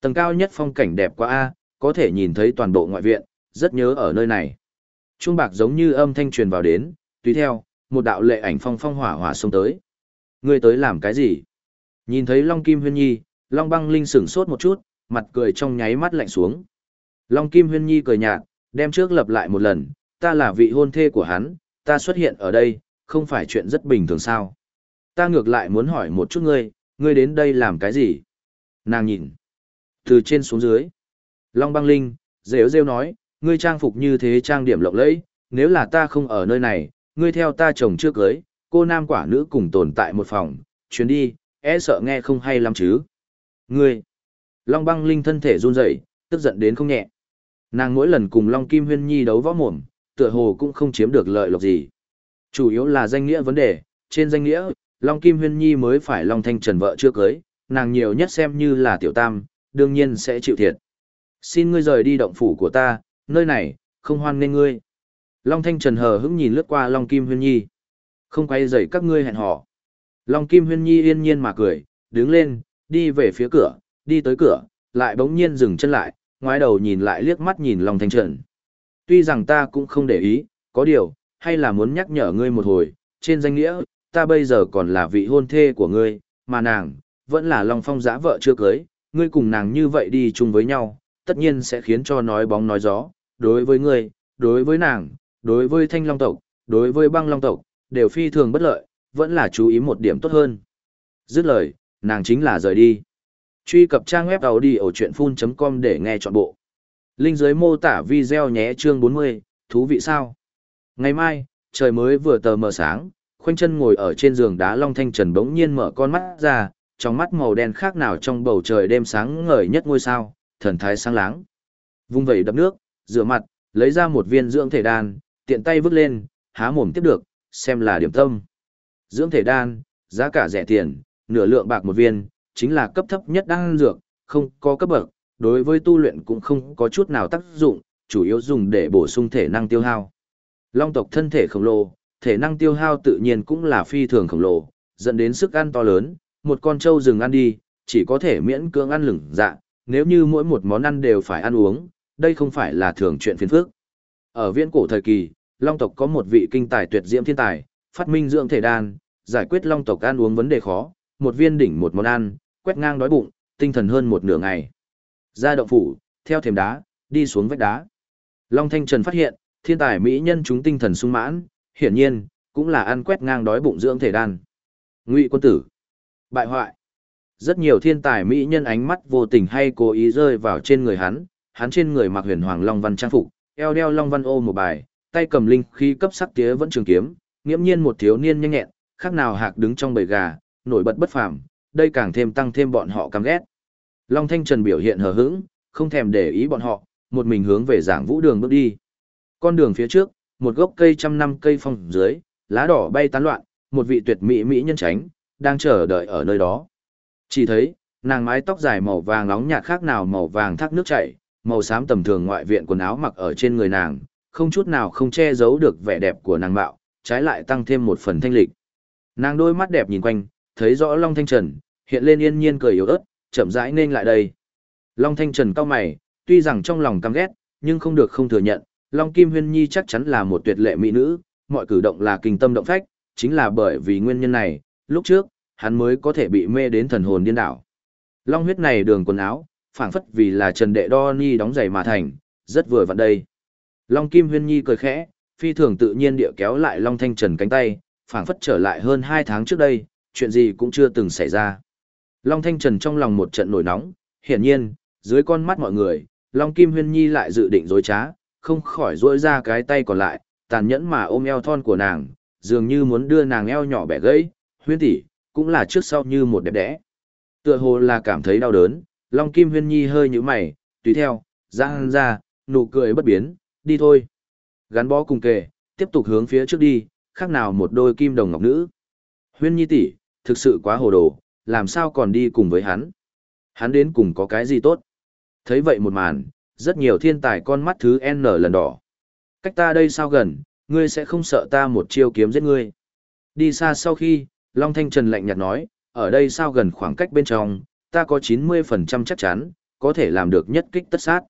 Tầng cao nhất phong cảnh đẹp quá a, có thể nhìn thấy toàn bộ ngoại viện, rất nhớ ở nơi này. Trung bạc giống như âm thanh truyền vào đến, tùy theo, một đạo lệ ảnh phong phong hỏa hỏa xông tới. Ngươi tới làm cái gì? Nhìn thấy Long Kim Huyên Nhi, Long Băng Linh sửng sốt một chút, mặt cười trong nháy mắt lạnh xuống. Long Kim Huyên Nhi cười nhạt, đem trước lập lại một lần, ta là vị hôn thê của hắn, ta xuất hiện ở đây, không phải chuyện rất bình thường sao. Ta ngược lại muốn hỏi một chút ngươi, ngươi đến đây làm cái gì? Nàng nhìn. Từ trên xuống dưới. Long Băng Linh, rêu rêu nói, ngươi trang phục như thế trang điểm lộng lẫy, nếu là ta không ở nơi này, ngươi theo ta chồng trước cưới, cô nam quả nữ cùng tồn tại một phòng, chuyến đi, e sợ nghe không hay lắm chứ. Ngươi, Long băng linh thân thể run rẩy, tức giận đến không nhẹ. Nàng mỗi lần cùng Long Kim Huyên Nhi đấu võ mồm, tựa hồ cũng không chiếm được lợi lộc gì. Chủ yếu là danh nghĩa vấn đề, trên danh nghĩa, Long Kim Huyên Nhi mới phải Long Thanh Trần vợ chưa cưới, nàng nhiều nhất xem như là tiểu tam, đương nhiên sẽ chịu thiệt. Xin ngươi rời đi động phủ của ta, nơi này, không hoan nên ngươi. Long Thanh Trần hờ hững nhìn lướt qua Long Kim Huyên Nhi. Không quay dậy các ngươi hẹn hò. Long Kim Huyên Nhi yên nhiên mà cười, đứng lên, đi về phía cửa, đi tới cửa, lại bỗng nhiên dừng chân lại, ngoái đầu nhìn lại liếc mắt nhìn Long Thanh Trần. Tuy rằng ta cũng không để ý, có điều, hay là muốn nhắc nhở ngươi một hồi, trên danh nghĩa, ta bây giờ còn là vị hôn thê của ngươi, mà nàng, vẫn là Long Phong giã vợ chưa cưới, ngươi cùng nàng như vậy đi chung với nhau, tất nhiên sẽ khiến cho nói bóng nói gió, đối với ngươi, đối với nàng, đối với thanh long tộc, đối với băng long tộc, đều phi thường bất lợi, vẫn là chú ý một điểm tốt hơn. Dứt lời, nàng chính là rời đi. Truy cập trang web đầu đi ở chuyện full.com để nghe trọn bộ. Linh dưới mô tả video nhé chương 40, thú vị sao? Ngày mai, trời mới vừa tờ mờ sáng, khoanh chân ngồi ở trên giường đá Long Thanh Trần bỗng nhiên mở con mắt ra, trong mắt màu đen khác nào trong bầu trời đêm sáng ngời nhất ngôi sao, thần thái sáng láng. Vung vẩy đập nước, rửa mặt, lấy ra một viên dưỡng thể đan, tiện tay vứt lên, há mồm tiếp được, xem là điểm tâm. Dưỡng thể đan, giá cả rẻ tiền, nửa lượng bạc một viên, chính là cấp thấp nhất đan dược, không có cấp bậc, đối với tu luyện cũng không có chút nào tác dụng, chủ yếu dùng để bổ sung thể năng tiêu hao. Long tộc thân thể khổng lồ, thể năng tiêu hao tự nhiên cũng là phi thường khổng lồ, dẫn đến sức ăn to lớn, một con trâu rừng ăn đi, chỉ có thể miễn cưỡng ăn lửng dạ, nếu như mỗi một món ăn đều phải ăn uống, đây không phải là thường chuyện phiền phức. Ở viễn cổ thời kỳ, Long tộc có một vị kinh tài tuyệt diễm thiên tài, phát minh dưỡng thể đan, giải quyết Long tộc ăn uống vấn đề khó, một viên đỉnh một món ăn, quét ngang đói bụng, tinh thần hơn một nửa ngày. Ra động phủ, theo thềm đá, đi xuống vách đá. Long Thanh Trần phát hiện, thiên tài mỹ nhân chúng tinh thần sung mãn, hiển nhiên, cũng là ăn quét ngang đói bụng dưỡng thể đan. Ngụy quân tử. Bại hoại. Rất nhiều thiên tài mỹ nhân ánh mắt vô tình hay cố ý rơi vào trên người hắn, hắn trên người mặc huyền hoàng long văn trang phục, eo đeo long văn ô một bài, tay cầm linh khí cấp sắc tía vẫn trường kiếm, nghiễm nhiên một thiếu niên nhanh nhẹn, khác nào hạc đứng trong bầy gà, nổi bật bất phàm, đây càng thêm tăng thêm bọn họ căm ghét. Long Thanh Trần biểu hiện hờ hững, không thèm để ý bọn họ, một mình hướng về giảng vũ đường bước đi. Con đường phía trước, một gốc cây trăm năm cây phong dưới, lá đỏ bay tán loạn, một vị tuyệt mỹ mỹ nhân tránh, đang chờ đợi ở nơi đó. Chỉ thấy, nàng mái tóc dài màu vàng nóng nhạt khác nào màu vàng thác nước chảy, màu xám tầm thường ngoại viện quần áo mặc ở trên người nàng, không chút nào không che giấu được vẻ đẹp của nàng mạo, trái lại tăng thêm một phần thanh lịch. Nàng đôi mắt đẹp nhìn quanh, thấy rõ Long Thanh Trần, hiện lên yên nhiên cười yếu ớt, chậm rãi nên lại đây. Long Thanh Trần cao mày, tuy rằng trong lòng căm ghét, nhưng không được không thừa nhận, Long Kim Huyên Nhi chắc chắn là một tuyệt lệ mỹ nữ, mọi cử động là kinh tâm động phách, chính là bởi vì nguyên nhân này, lúc trước, hắn mới có thể bị mê đến thần hồn điên đảo. Long huyết này đường quần áo, phảng phất vì là Trần Đệ Đo Ni đóng giày mà thành, rất vừa vặn đây. Long Kim Huyên Nhi cười khẽ, phi thường tự nhiên địa kéo lại Long Thanh Trần cánh tay, phảng phất trở lại hơn 2 tháng trước đây, chuyện gì cũng chưa từng xảy ra. Long Thanh Trần trong lòng một trận nổi nóng, hiển nhiên, dưới con mắt mọi người, Long Kim Huyên Nhi lại dự định dối trá, không khỏi duỗi ra cái tay còn lại, tàn nhẫn mà ôm eo thon của nàng, dường như muốn đưa nàng eo nhỏ bẻ gãy, huyên tỷ, cũng là trước sau như một đẹp đẽ. Tựa hồ là cảm thấy đau đớn, Long Kim Huyên Nhi hơi nhíu mày, tùy theo, giang ra, nụ cười bất biến, đi thôi. Gắn bó cùng kề, tiếp tục hướng phía trước đi, khác nào một đôi kim đồng ngọc nữ. Huyên Nhi tỷ, thực sự quá hồ đồ, làm sao còn đi cùng với hắn? Hắn đến cùng có cái gì tốt? Thấy vậy một màn, rất nhiều thiên tài con mắt thứ N lần đỏ. Cách ta đây sao gần, ngươi sẽ không sợ ta một chiêu kiếm giết ngươi. Đi xa sau khi, Long Thanh Trần lạnh nhạt nói, ở đây sao gần khoảng cách bên trong, ta có 90% chắc chắn, có thể làm được nhất kích tất sát.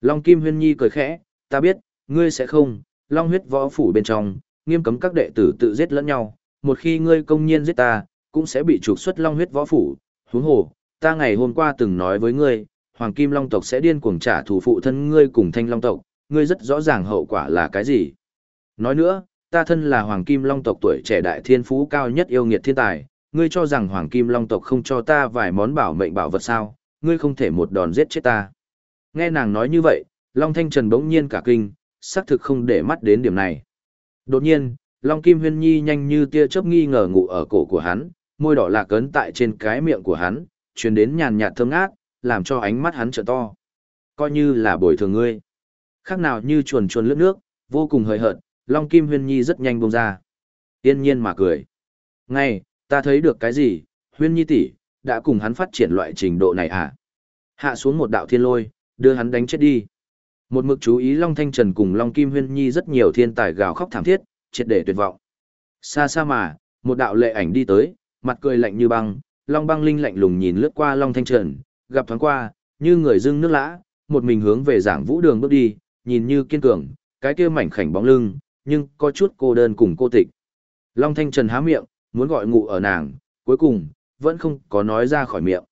Long Kim Huyên Nhi cười khẽ, ta biết, ngươi sẽ không, Long huyết võ phủ bên trong, nghiêm cấm các đệ tử tự giết lẫn nhau, một khi ngươi công nhiên giết ta, cũng sẽ bị trục xuất Long huyết võ phủ, huống hồ, ta ngày hôm qua từng nói với ngươi, Hoàng Kim Long tộc sẽ điên cuồng trả thù phụ thân ngươi cùng Thanh Long tộc, ngươi rất rõ ràng hậu quả là cái gì. Nói nữa, ta thân là Hoàng Kim Long tộc tuổi trẻ đại thiên phú cao nhất yêu nghiệt thiên tài, ngươi cho rằng Hoàng Kim Long tộc không cho ta vài món bảo mệnh bảo vật sao, ngươi không thể một đòn giết chết ta. Nghe nàng nói như vậy, Long Thanh Trần bỗng nhiên cả kinh, xác thực không để mắt đến điểm này. Đột nhiên, Long Kim Huyên Nhi nhanh như tia chớp nghi ngờ ngủ ở cổ của hắn, môi đỏ lạc cấn tại trên cái miệng của hắn, truyền đến nhàn nhạt thơm ngát, làm cho ánh mắt hắn trợ to. Coi như là bồi thường ngươi. Khác nào như chuồn chuồn lướt nước, vô cùng hời hợt, Long Kim Huyên Nhi rất nhanh buông ra. Yên nhiên mà cười. Ngay, ta thấy được cái gì, Huyên Nhi tỷ đã cùng hắn phát triển loại trình độ này à? Hạ xuống một đạo thiên lôi, đưa hắn đánh chết đi. Một mực chú ý Long Thanh Trần cùng Long Kim Huyên Nhi rất nhiều thiên tài gào khóc thảm thiết, triệt để tuyệt vọng. Xa xa mà, một đạo lệ ảnh đi tới, mặt cười lạnh như băng, Long băng linh lạnh lùng nhìn lướt qua Long Thanh Trần, gặp thoáng qua, như người dưng nước lã, một mình hướng về giảng vũ đường bước đi, nhìn như kiên cường, cái kia mảnh khảnh bóng lưng, nhưng có chút cô đơn cùng cô tịch. Long Thanh Trần há miệng, muốn gọi ngủ ở nàng, cuối cùng, vẫn không có nói ra khỏi miệng.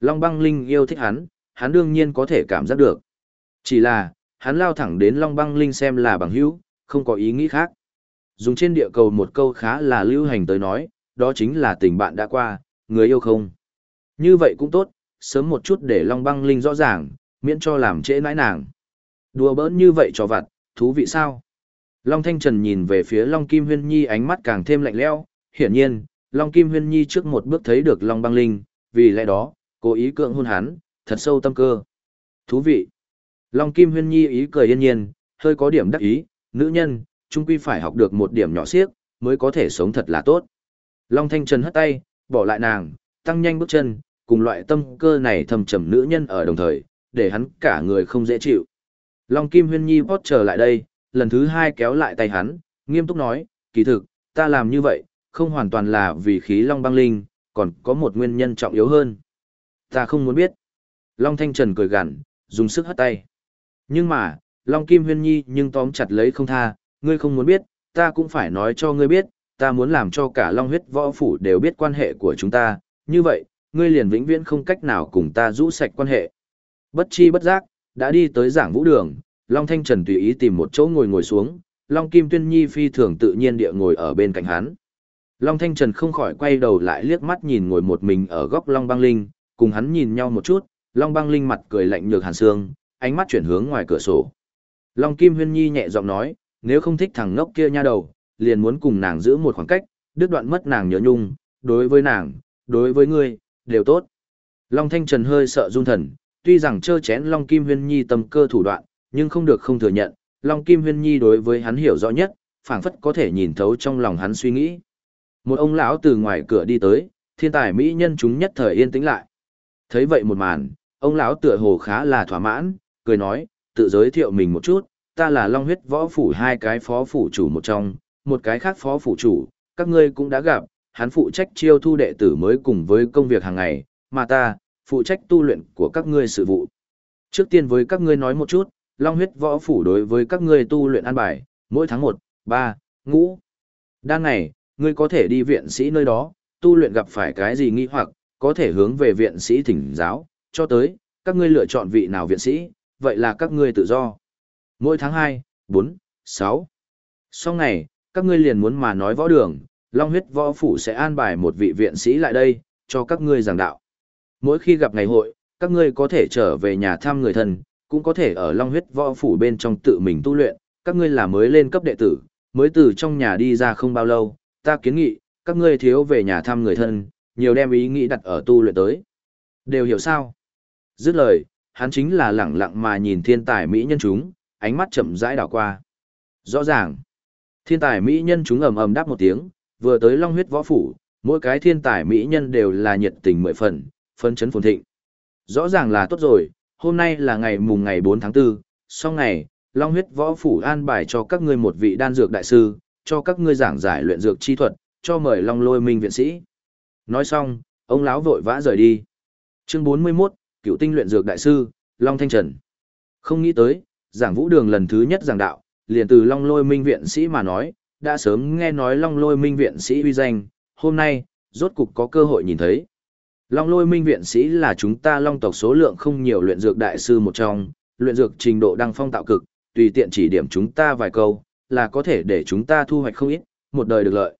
Long băng linh yêu thích hắn, hắn đương nhiên có thể cảm giác được. Chỉ là, hắn lao thẳng đến Long băng linh xem là bằng hữu, không có ý nghĩ khác. Dùng trên địa cầu một câu khá là lưu hành tới nói, đó chính là tình bạn đã qua, người yêu không. Như vậy cũng tốt, sớm một chút để Long Băng Linh rõ ràng, miễn cho làm trễ nãi nàng. Đùa bỡn như vậy cho vặt, thú vị sao? Long Thanh Trần nhìn về phía Long Kim Huyên Nhi ánh mắt càng thêm lạnh lẽo, hiển nhiên, Long Kim Huyên Nhi trước một bước thấy được Long Băng Linh, vì lẽ đó, cố ý cưỡng hôn hắn, thật sâu tâm cơ. Thú vị. Long Kim Huyên Nhi ý cười yên nhiên, hơi có điểm đắc ý, nữ nhân, chung quy phải học được một điểm nhỏ xiếc, mới có thể sống thật là tốt. Long Thanh Trần hất tay, bỏ lại nàng, tăng nhanh bước chân, cùng loại tâm cơ này thầm trầm nữ nhân ở đồng thời, để hắn cả người không dễ chịu. Long Kim Huyên Nhi vót trở lại đây, lần thứ hai kéo lại tay hắn, nghiêm túc nói, kỳ thực, ta làm như vậy, không hoàn toàn là vì khí Long băng linh, còn có một nguyên nhân trọng yếu hơn. Ta không muốn biết. Long Thanh Trần cười gằn, dùng sức hất tay. Nhưng mà, Long Kim Huyên Nhi nhưng tóm chặt lấy không tha, ngươi không muốn biết, ta cũng phải nói cho ngươi biết, ta muốn làm cho cả Long huyết võ phủ đều biết quan hệ của chúng ta, như vậy, ngươi liền vĩnh viễn không cách nào cùng ta rũ sạch quan hệ. Bất chi bất giác, đã đi tới giảng vũ đường, Long Thanh Trần tùy ý tìm một chỗ ngồi ngồi xuống, Long Kim Tuyên Nhi phi thường tự nhiên địa ngồi ở bên cạnh hắn. Long Thanh Trần không khỏi quay đầu lại liếc mắt nhìn ngồi một mình ở góc Long Băng Linh, cùng hắn nhìn nhau một chút, Long Băng Linh mặt cười lạnh nhược hàn xương, ánh mắt chuyển hướng ngoài cửa sổ. Long Kim Huyên Nhi nhẹ giọng nói, nếu không thích thằng ngốc kia nha đầu, liền muốn cùng nàng giữ một khoảng cách, đứt đoạn mất nàng nhớ nhung, đối với nàng, đối với ngươi, đều tốt. Long Thanh Trần hơi sợ run thần, tuy rằng chơ chén Long Kim Huyên Nhi tâm cơ thủ đoạn, nhưng không được không thừa nhận, Long Kim Huyên Nhi đối với hắn hiểu rõ nhất, phảng phất có thể nhìn thấu trong lòng hắn suy nghĩ. Một ông lão từ ngoài cửa đi tới, thiên tài mỹ nhân chúng nhất thời yên tĩnh lại. Thấy vậy một màn, ông lão tựa hồ khá là thỏa mãn, cười nói, tự giới thiệu mình một chút, ta là Long huyết võ phủ hai cái phó phủ chủ một trong, một cái khác phó phủ chủ, các ngươi cũng đã gặp, hắn phụ trách chiêu thu đệ tử mới cùng với công việc hàng ngày, mà ta, phụ trách tu luyện của các ngươi sự vụ. Trước tiên với các ngươi nói một chút, Long huyết võ phủ đối với các ngươi tu luyện an bài, mỗi tháng 1, 3, ngũ. Đang ngày, ngươi có thể đi viện sĩ nơi đó, tu luyện gặp phải cái gì nghi hoặc, có thể hướng về viện sĩ thỉnh giáo, cho tới, các ngươi lựa chọn vị nào viện sĩ, vậy là các ngươi tự do. Mỗi tháng 2, 4, 6. Sau ngày, các ngươi liền muốn mà nói võ đường, Long huyết võ phủ sẽ an bài một vị viện sĩ lại đây, cho các ngươi giảng đạo. Mỗi khi gặp ngày hội, các ngươi có thể trở về nhà thăm người thân, cũng có thể ở Long huyết võ phủ bên trong tự mình tu luyện, các ngươi là mới lên cấp đệ tử, mới từ trong nhà đi ra không bao lâu, ta kiến nghị, các ngươi thiếu về nhà thăm người thân, nhiều đem ý nghĩ đặt ở tu luyện tới. Đều hiểu sao? Dứt lời, hắn chính là lẳng lặng mà nhìn thiên tài mỹ nhân chúng, ánh mắt chậm rãi đảo qua. Rõ ràng, thiên tài mỹ nhân chúng ầm ầm đáp một tiếng, vừa tới long huyết võ phủ, mỗi cái thiên tài mỹ nhân đều là nhiệt tình mười phần, phấn chấn phồn thịnh. Rõ ràng là tốt rồi, hôm nay là ngày mùng ngày 4 tháng 4, sau ngày, long huyết võ phủ an bài cho các ngươi một vị đan dược đại sư, cho các ngươi giảng giải luyện dược chi thuật, cho mời long lôi minh viện sĩ. Nói xong, ông lão vội vã rời đi. Chương 41, cựu tinh luyện dược đại sư, Long Thanh Trần. Không nghĩ tới, giảng vũ đường lần thứ nhất giảng đạo, liền từ Long Lôi Minh viện sĩ mà nói, đã sớm nghe nói Long Lôi Minh viện sĩ uy danh, hôm nay, rốt cục có cơ hội nhìn thấy. Long Lôi Minh viện sĩ là chúng ta Long tộc số lượng không nhiều luyện dược đại sư một trong, luyện dược trình độ đăng phong tạo cực, tùy tiện chỉ điểm chúng ta vài câu, là có thể để chúng ta thu hoạch không ít, một đời được lợi.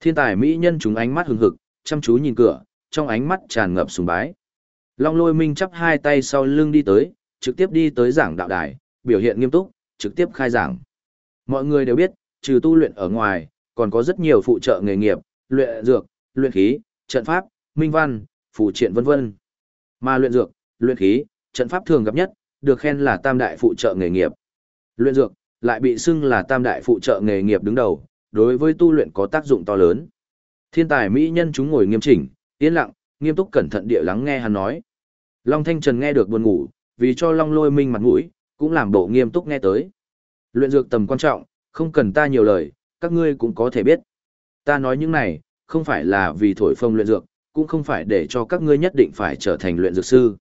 Thiên tài mỹ nhân chúng ánh mắt hừng hực, chăm chú nhìn cửa, trong ánh mắt tràn ngập sùng bái. Long lôi minh chắp hai tay sau lưng đi tới, trực tiếp đi tới giảng đạo đài, biểu hiện nghiêm túc, trực tiếp khai giảng. Mọi người đều biết, trừ tu luyện ở ngoài, còn có rất nhiều phụ trợ nghề nghiệp, luyện dược, luyện khí, trận pháp, minh văn, phụ triện vân vân. Mà luyện dược, luyện khí, trận pháp thường gặp nhất, được khen là tam đại phụ trợ nghề nghiệp. Luyện dược, lại bị xưng là tam đại phụ trợ nghề nghiệp đứng đầu, đối với tu luyện có tác dụng to lớn. Thiên tài mỹ nhân chúng ngồi nghiêm chỉnh, yên lặng, nghiêm túc cẩn thận địa lắng nghe hắn nói. Long Thanh Trần nghe được buồn ngủ, vì cho Long Lôi Minh mặt mũi, cũng làm bộ nghiêm túc nghe tới. Luyện dược tầm quan trọng, không cần ta nhiều lời, các ngươi cũng có thể biết. Ta nói những này, không phải là vì thổi phồng luyện dược, cũng không phải để cho các ngươi nhất định phải trở thành luyện dược sư.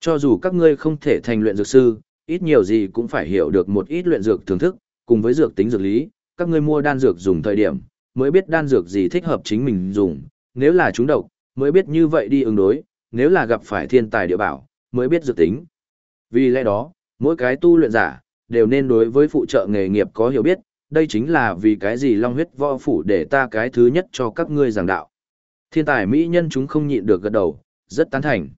Cho dù các ngươi không thể thành luyện dược sư, ít nhiều gì cũng phải hiểu được một ít luyện dược thưởng thức, cùng với dược tính dược lý, các ngươi mua đan dược dùng thời điểm, mới biết đan dược gì thích hợp chính mình dùng, nếu là chúng độc, mới biết như vậy đi ứng đối, nếu là gặp phải thiên tài địa bảo, mới biết dược tính. Vì lẽ đó, mỗi cái tu luyện giả, đều nên đối với phụ trợ nghề nghiệp có hiểu biết, đây chính là vì cái gì long huyết võ phủ để ta cái thứ nhất cho các ngươi giảng đạo. Thiên tài mỹ nhân chúng không nhịn được gật đầu, rất tán thành.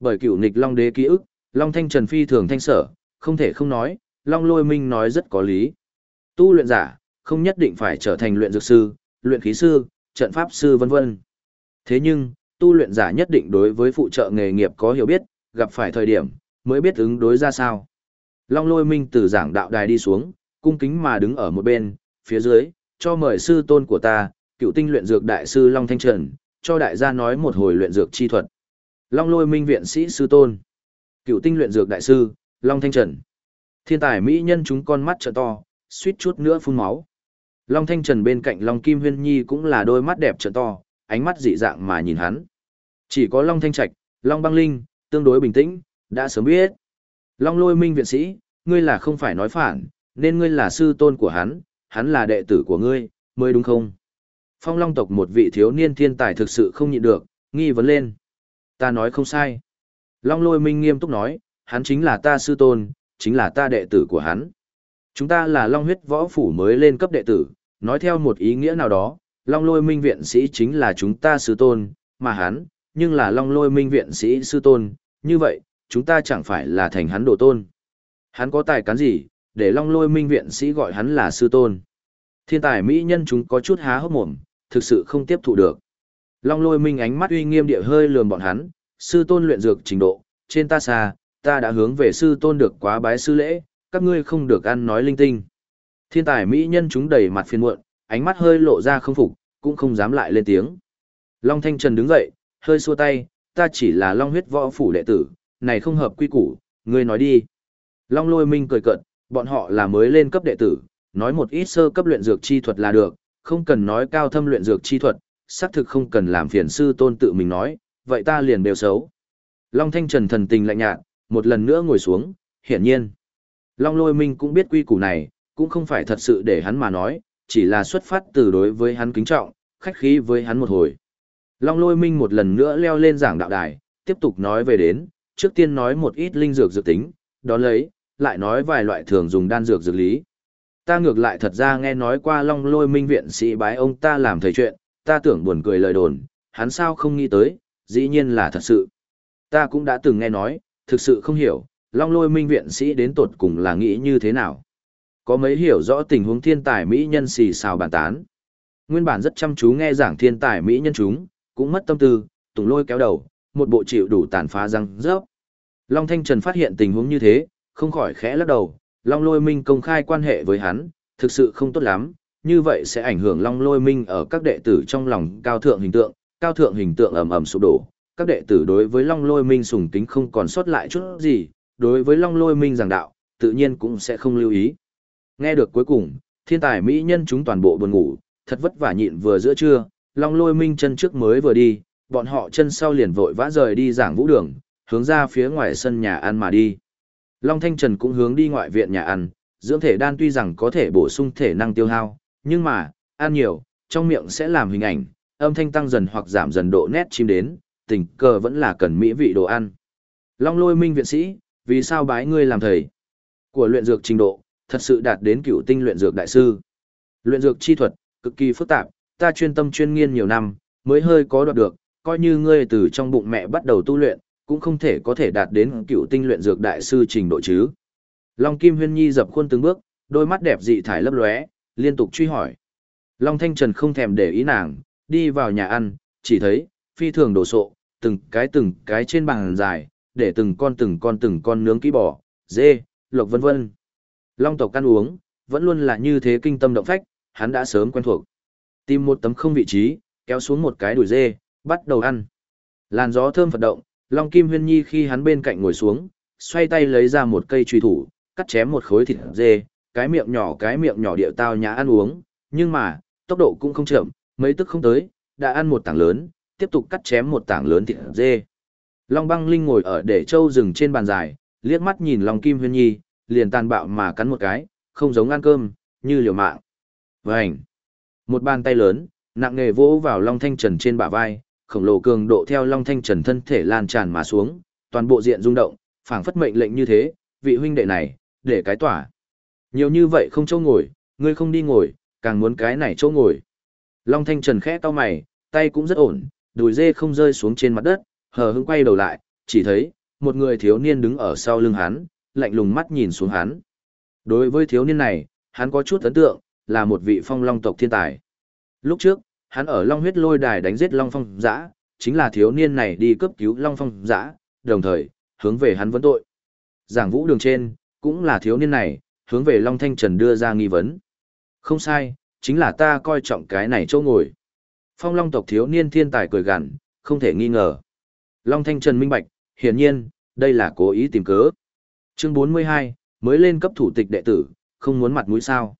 Bởi cựu nịch long đế ký ức, long thanh trần phi thường thanh sở, không thể không nói, long lôi minh nói rất có lý. Tu luyện giả, không nhất định phải trở thành luyện dược sư, luyện khí sư, trận pháp sư vân vân. Thế nhưng, tu luyện giả nhất định đối với phụ trợ nghề nghiệp có hiểu biết, gặp phải thời điểm, mới biết ứng đối ra sao. Long lôi minh từ giảng đạo đài đi xuống, cung kính mà đứng ở một bên, phía dưới, cho mời sư tôn của ta, cựu tinh luyện dược đại sư Long Thanh Trần, cho đại gia nói một hồi luyện dược chi thuật. Long lôi minh viện sĩ sư tôn, cựu tinh luyện dược đại sư, Long Thanh Trần. Thiên tài mỹ nhân chúng con mắt trợ to, suýt chút nữa phun máu. Long Thanh Trần bên cạnh Long Kim Huyên Nhi cũng là đôi mắt đẹp trợ to, ánh mắt dị dạng mà nhìn hắn. Chỉ có Long Thanh Trạch, Long Băng Linh, tương đối bình tĩnh, đã sớm biết. Long lôi minh viện sĩ, ngươi là không phải nói phản, nên ngươi là sư tôn của hắn, hắn là đệ tử của ngươi, mới đúng không? Phong Long tộc một vị thiếu niên thiên tài thực sự không nhịn được, nghi vấn lên. Ta nói không sai. Long lôi minh nghiêm túc nói, hắn chính là ta sư tôn, chính là ta đệ tử của hắn. Chúng ta là Long huyết võ phủ mới lên cấp đệ tử, nói theo một ý nghĩa nào đó, Long lôi minh viện sĩ chính là chúng ta sư tôn, mà hắn, nhưng là Long lôi minh viện sĩ sư tôn, như vậy, chúng ta chẳng phải là thành hắn đồ tôn. Hắn có tài cán gì, để long lôi minh viện sĩ gọi hắn là sư tôn. Thiên tài mỹ nhân chúng có chút há hốc mồm, thực sự không tiếp thụ được. Long lôi minh ánh mắt uy nghiêm địa hơi lườm bọn hắn, sư tôn luyện dược trình độ, trên ta xa, ta đã hướng về sư tôn được quá bái sư lễ, các ngươi không được ăn nói linh tinh. Thiên tài mỹ nhân chúng đầy mặt phiền muộn, ánh mắt hơi lộ ra không phục, cũng không dám lại lên tiếng. Long Thanh Trần đứng dậy, hơi xua tay, ta chỉ là Long huyết võ phủ đệ tử, này không hợp quy củ, ngươi nói đi. Long lôi minh cười cận, bọn họ là mới lên cấp đệ tử, nói một ít sơ cấp luyện dược chi thuật là được, không cần nói cao thâm luyện dược chi thuật, xác thực không cần làm phiền sư tôn tự mình nói, vậy ta liền đều xấu. Long Thanh Trần thần tình lạnh nhạt, một lần nữa ngồi xuống, hiển nhiên. Long Lôi Minh cũng biết quy củ này, cũng không phải thật sự để hắn mà nói, chỉ là xuất phát từ đối với hắn kính trọng, khách khí với hắn một hồi. Long Lôi Minh một lần nữa leo lên giảng đạo đài, tiếp tục nói về đến, trước tiên nói một ít linh dược dược tính, đó lấy, lại nói vài loại thường dùng đan dược dược lý. Ta ngược lại thật ra nghe nói qua long lôi minh viện sĩ bái ông ta làm thầy chuyện, ta tưởng buồn cười lời đồn, hắn sao không nghĩ tới, dĩ nhiên là thật sự. Ta cũng đã từng nghe nói, thực sự không hiểu, long lôi minh viện sĩ đến tột cùng là nghĩ như thế nào. Có mấy hiểu rõ tình huống thiên tài Mỹ nhân xì xào bàn tán. Nguyên bản rất chăm chú nghe giảng thiên tài Mỹ nhân chúng, cũng mất tâm tư, tùng lôi kéo đầu, một bộ chịu đủ tàn phá răng rớp. Long Thanh Trần phát hiện tình huống như thế, không khỏi khẽ lắc đầu, Long Lôi Minh công khai quan hệ với hắn, thực sự không tốt lắm, như vậy sẽ ảnh hưởng Long Lôi Minh ở các đệ tử trong lòng cao thượng hình tượng, cao thượng hình tượng ầm ầm sụp đổ. Các đệ tử đối với Long Lôi Minh sùng kính không còn sót lại chút gì, đối với Long Lôi Minh giảng đạo, tự nhiên cũng sẽ không lưu ý. Nghe được cuối cùng, thiên tài mỹ nhân chúng toàn bộ buồn ngủ, thật vất vả nhịn vừa giữa trưa, Long Lôi Minh chân trước mới vừa đi, bọn họ chân sau liền vội vã rời đi giảng vũ đường, hướng ra phía ngoài sân nhà ăn mà đi. Long Thanh Trần cũng hướng đi ngoại viện nhà ăn, dưỡng thể đan tuy rằng có thể bổ sung thể năng tiêu hao, nhưng mà, ăn nhiều, trong miệng sẽ làm hình ảnh, âm thanh tăng dần hoặc giảm dần độ nét chim đến, tình cờ vẫn là cần mỹ vị đồ ăn. Long lôi minh viện sĩ, vì sao bái ngươi làm thầy? Của luyện dược trình độ, thật sự đạt đến cựu tinh luyện dược đại sư. Luyện dược chi thuật, cực kỳ phức tạp, ta chuyên tâm chuyên nghiên nhiều năm, mới hơi có đoạt được, coi như ngươi từ trong bụng mẹ bắt đầu tu luyện, cũng không thể có thể đạt đến cựu tinh luyện dược đại sư trình độ chứ. Long Kim Huyên Nhi dập khuôn từng bước, đôi mắt đẹp dị thải lấp lóe, liên tục truy hỏi. Long Thanh Trần không thèm để ý nàng, đi vào nhà ăn, chỉ thấy, phi thường đồ sộ, từng cái từng cái trên bàn dài, để từng con từng con từng con nướng kỹ bò, dê, lộc vân vân. Long tộc ăn uống, vẫn luôn là như thế kinh tâm động phách, hắn đã sớm quen thuộc. Tìm một tấm không vị trí, kéo xuống một cái đùi dê, bắt đầu ăn. Làn gió thơm phật động, Long Kim Huyên Nhi khi hắn bên cạnh ngồi xuống, xoay tay lấy ra một cây truy thủ, cắt chém một khối thịt dê, cái miệng nhỏ cái miệng nhỏ điệu tao nhã ăn uống, nhưng mà, tốc độ cũng không chậm, mấy tức không tới, đã ăn một tảng lớn, tiếp tục cắt chém một tảng lớn thịt dê. Long Băng Linh ngồi ở để trâu rừng trên bàn dài, liếc mắt nhìn Long Kim Huyên Nhi, liền tàn bạo mà cắn một cái, không giống ăn cơm, như liều mạng. Vành! Một bàn tay lớn, nặng nề vỗ vào Long Thanh Trần trên bả vai, khổng lồ cường độ theo Long Thanh Trần thân thể lan tràn mà xuống, toàn bộ diện rung động, phảng phất mệnh lệnh như thế, vị huynh đệ này, để cái tỏa. Nhiều như vậy không chỗ ngồi, ngươi không đi ngồi, càng muốn cái này chỗ ngồi. Long Thanh Trần khẽ cau mày, tay cũng rất ổn, đùi dê không rơi xuống trên mặt đất, hờ hững quay đầu lại, chỉ thấy, một người thiếu niên đứng ở sau lưng hắn, lạnh lùng mắt nhìn xuống hắn. Đối với thiếu niên này, hắn có chút ấn tượng, là một vị phong long tộc thiên tài. Lúc trước, hắn ở Long huyết lôi đài đánh giết Long Phong Giã, chính là thiếu niên này đi cấp cứu Long Phong Giã, đồng thời, hướng về hắn vấn tội. Giảng vũ đường trên, cũng là thiếu niên này, hướng về Long Thanh Trần đưa ra nghi vấn. Không sai, chính là ta coi trọng cái này chỗ ngồi. Phong Long tộc thiếu niên thiên tài cười gằn, không thể nghi ngờ. Long Thanh Trần minh bạch, hiển nhiên, đây là cố ý tìm cớ. Chương 42, mới lên cấp thủ tịch đệ tử, không muốn mặt mũi sao.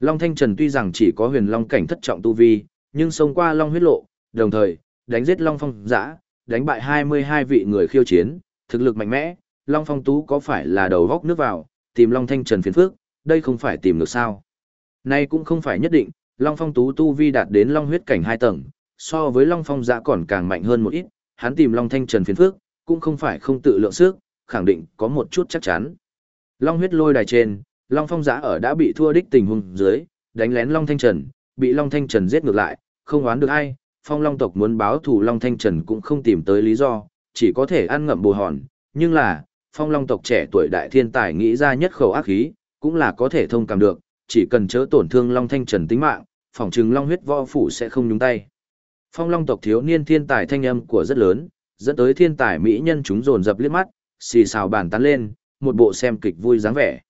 Long Thanh Trần tuy rằng chỉ có huyền long cảnh thất trọng tu vi, nhưng xông qua long huyết lộ, đồng thời, đánh giết long phong giã, đánh bại 22 vị người khiêu chiến, thực lực mạnh mẽ, long phong tú có phải là đầu góc nước vào, tìm long thanh trần phiền phước, đây không phải tìm được sao. Nay cũng không phải nhất định, long phong tú tu vi đạt đến long huyết cảnh 2 tầng, so với long phong giã còn càng mạnh hơn một ít, hắn tìm long thanh trần phiền phước, cũng không phải không tự lượng sức, khẳng định có một chút chắc chắn. Long huyết lôi đài trên, Long Phong giã ở đã bị thua đích tình huống dưới, đánh lén Long Thanh Trần, bị Long Thanh Trần giết ngược lại, không oán được ai, Phong Long tộc muốn báo thù Long Thanh Trần cũng không tìm tới lý do, chỉ có thể ăn ngậm bù hòn, nhưng là, Phong Long tộc trẻ tuổi đại thiên tài nghĩ ra nhất khẩu ác khí, cũng là có thể thông cảm được, chỉ cần chớ tổn thương Long Thanh Trần tính mạng, phòng trừng Long huyết võ phủ sẽ không nhúng tay. Phong Long tộc thiếu niên thiên tài thanh âm của rất lớn, dẫn tới thiên tài mỹ nhân chúng dồn dập liếc mắt, xì xào bàn tán lên, một bộ xem kịch vui dáng vẻ.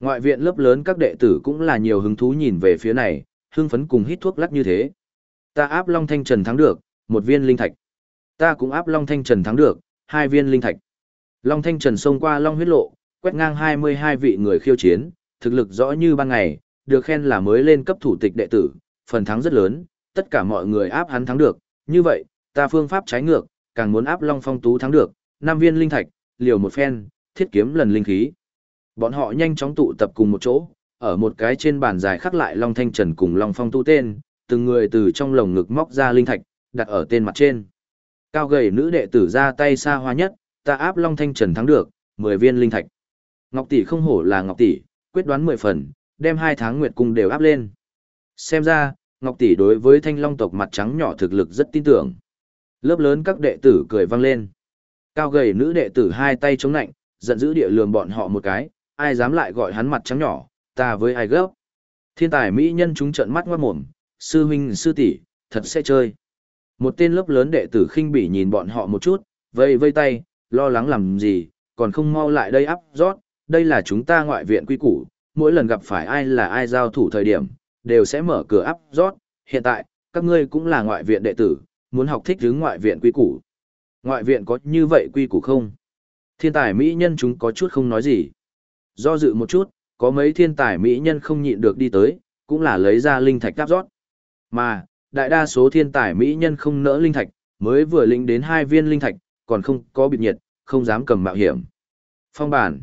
Ngoại viện lớp lớn các đệ tử cũng là nhiều hứng thú nhìn về phía này, hưng phấn cùng hít thuốc lắc như thế. Ta áp Long Thanh Trần thắng được, một viên linh thạch. Ta cũng áp Long Thanh Trần thắng được, hai viên linh thạch. Long Thanh Trần xông qua Long huyết lộ, quét ngang 22 vị người khiêu chiến, thực lực rõ như ban ngày, được khen là mới lên cấp thủ tịch đệ tử, phần thắng rất lớn, tất cả mọi người áp hắn thắng được. Như vậy, ta phương pháp trái ngược, càng muốn áp Long Phong Tú thắng được, năm viên linh thạch, liều một phen, thiết kiếm lần linh khí. Bọn họ nhanh chóng tụ tập cùng một chỗ, ở một cái trên bàn dài khắc lại Long Thanh Trần cùng Long Phong tu tên, từng người từ trong lồng ngực móc ra linh thạch, đặt ở tên mặt trên. Cao gầy nữ đệ tử ra tay xa hoa nhất, ta áp Long Thanh Trần thắng được, 10 viên linh thạch. Ngọc tỷ không hổ là Ngọc tỷ, quyết đoán 10 phần, đem hai tháng nguyệt cung đều áp lên. Xem ra, Ngọc tỷ đối với Thanh Long tộc mặt trắng nhỏ thực lực rất tin tưởng. Lớp lớn các đệ tử cười vang lên. Cao gầy nữ đệ tử hai tay chống nạnh, giận dữ địa lường bọn họ một cái, ai dám lại gọi hắn mặt trắng nhỏ, ta với ai gấp. Thiên tài mỹ nhân chúng trận mắt ngoát mồm, sư huynh sư tỷ thật sẽ chơi. Một tên lớp lớn đệ tử khinh bỉ nhìn bọn họ một chút, vây vây tay, lo lắng làm gì, còn không mau lại đây áp rót, đây là chúng ta ngoại viện quy củ, mỗi lần gặp phải ai là ai giao thủ thời điểm, đều sẽ mở cửa áp rót, hiện tại, các ngươi cũng là ngoại viện đệ tử, muốn học thích hướng ngoại viện quy củ. Ngoại viện có như vậy quy củ không? Thiên tài mỹ nhân chúng có chút không nói gì. Do dự một chút, có mấy thiên tài mỹ nhân không nhịn được đi tới, cũng là lấy ra linh thạch áp rót. Mà, đại đa số thiên tài mỹ nhân không nỡ linh thạch, mới vừa lĩnh đến hai viên linh thạch, còn không có bị nhiệt, không dám cầm mạo hiểm. Phong bản.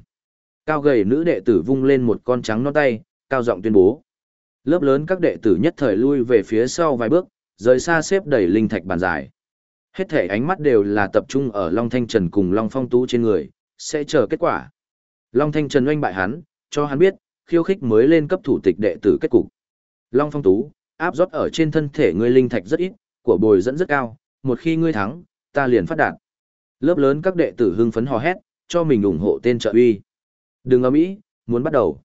Cao gầy nữ đệ tử vung lên một con trắng non tay, cao giọng tuyên bố. Lớp lớn các đệ tử nhất thời lui về phía sau vài bước, rời xa xếp đẩy linh thạch bàn dài. Hết thể ánh mắt đều là tập trung ở Long Thanh Trần cùng Long Phong Tú trên người, sẽ chờ kết quả. Long Thanh Trần oanh bại hắn, cho hắn biết, khiêu khích mới lên cấp thủ tịch đệ tử kết cục. Long Phong Tú, áp rót ở trên thân thể ngươi linh thạch rất ít, của bồi dẫn rất cao, một khi ngươi thắng, ta liền phát đạt. Lớp lớn các đệ tử hưng phấn hò hét, cho mình ủng hộ tên trợ uy. Đừng ấm ý, muốn bắt đầu.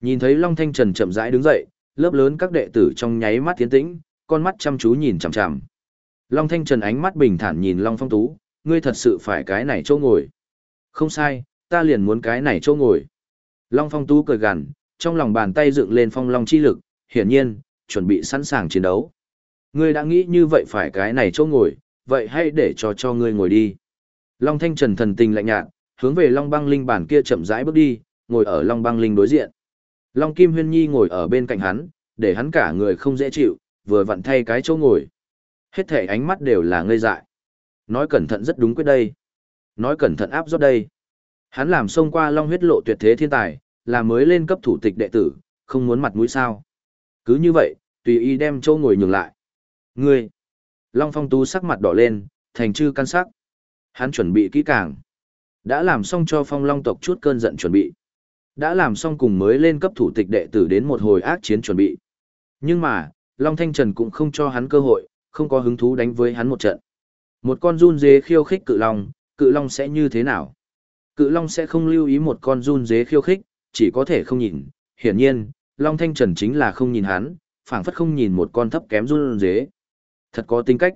Nhìn thấy Long Thanh Trần chậm rãi đứng dậy, lớp lớn các đệ tử trong nháy mắt tiến tĩnh, con mắt chăm chú nhìn chằm chằm. Long Thanh Trần ánh mắt bình thản nhìn Long Phong Tú, ngươi thật sự phải cái này chỗ ngồi. Không sai, ta liền muốn cái này chỗ ngồi. Long Phong Tú cười gằn, trong lòng bàn tay dựng lên phong long chi lực, hiển nhiên, chuẩn bị sẵn sàng chiến đấu. Ngươi đã nghĩ như vậy phải cái này chỗ ngồi, vậy hãy để cho cho ngươi ngồi đi. Long Thanh Trần thần tình lạnh nhạt, hướng về Long Băng Linh bản kia chậm rãi bước đi, ngồi ở Long Băng Linh đối diện. Long Kim Huyên Nhi ngồi ở bên cạnh hắn, để hắn cả người không dễ chịu, vừa vặn thay cái chỗ ngồi. Hết thể ánh mắt đều là ngây dại. Nói cẩn thận rất đúng quyết đây. Nói cẩn thận áp rót đây. Hắn làm xông qua long huyết lộ tuyệt thế thiên tài, là mới lên cấp thủ tịch đệ tử, không muốn mặt mũi sao. Cứ như vậy, tùy ý đem châu ngồi nhường lại. Ngươi! Long phong tú sắc mặt đỏ lên, thành chư căn sắc. Hắn chuẩn bị kỹ càng. Đã làm xong cho phong long tộc chút cơn giận chuẩn bị. Đã làm xong cùng mới lên cấp thủ tịch đệ tử đến một hồi ác chiến chuẩn bị. Nhưng mà, Long Thanh Trần cũng không cho hắn cơ hội, không có hứng thú đánh với hắn một trận. Một con run dế khiêu khích cự long, cự long sẽ như thế nào? Cự long sẽ không lưu ý một con run dế khiêu khích, chỉ có thể không nhìn. Hiển nhiên, Long Thanh Trần chính là không nhìn hắn, phảng phất không nhìn một con thấp kém run dế. Thật có tính cách.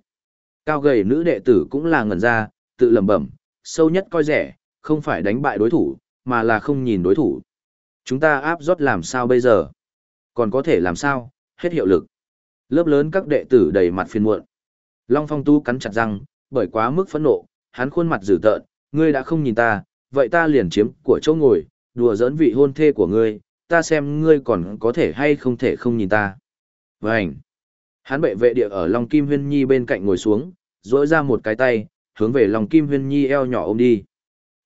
Cao gầy nữ đệ tử cũng là ngẩn ra, tự lẩm bẩm, sâu nhất coi rẻ, không phải đánh bại đối thủ, mà là không nhìn đối thủ. Chúng ta áp rót làm sao bây giờ? Còn có thể làm sao? Hết hiệu lực. Lớp lớn các đệ tử đầy mặt phiền muộn. Long Phong Tu cắn chặt răng, bởi quá mức phẫn nộ, hắn khuôn mặt dữ tợn, ngươi đã không nhìn ta, vậy ta liền chiếm của chỗ ngồi, đùa giỡn vị hôn thê của ngươi, ta xem ngươi còn có thể hay không thể không nhìn ta. Vânh! Hắn bệ vệ địa ở Long Kim Huyên Nhi bên cạnh ngồi xuống, duỗi ra một cái tay, hướng về Long Kim Huyên Nhi eo nhỏ ôm đi.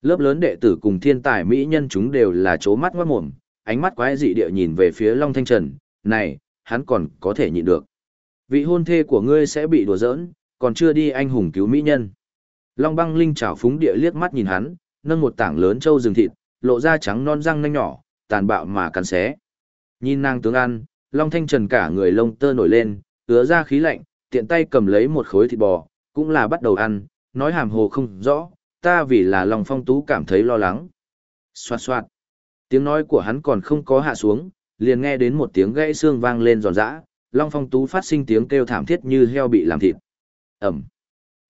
Lớp lớn đệ tử cùng thiên tài mỹ nhân chúng đều là chố mắt ngoát mồm, ánh mắt quái dị địa nhìn về phía Long Thanh Trần, này, hắn còn có thể nhịn được. Vị hôn thê của ngươi sẽ bị đùa giỡn, còn chưa đi anh hùng cứu mỹ nhân. Long băng linh chảo phúng địa liếc mắt nhìn hắn, nâng một tảng lớn trâu rừng thịt, lộ ra trắng non răng nanh nhỏ, tàn bạo mà cắn xé. Nhìn nàng tướng ăn, Long Thanh Trần cả người lông tơ nổi lên, ứa ra khí lạnh, tiện tay cầm lấy một khối thịt bò, cũng là bắt đầu ăn, nói hàm hồ không rõ, ta vì là Long Phong Tú cảm thấy lo lắng. Xoạt xoạt. Tiếng nói của hắn còn không có hạ xuống, liền nghe đến một tiếng gãy xương vang lên giòn giã, Long Phong Tú phát sinh tiếng kêu thảm thiết như heo bị làm thịt. Ẩm.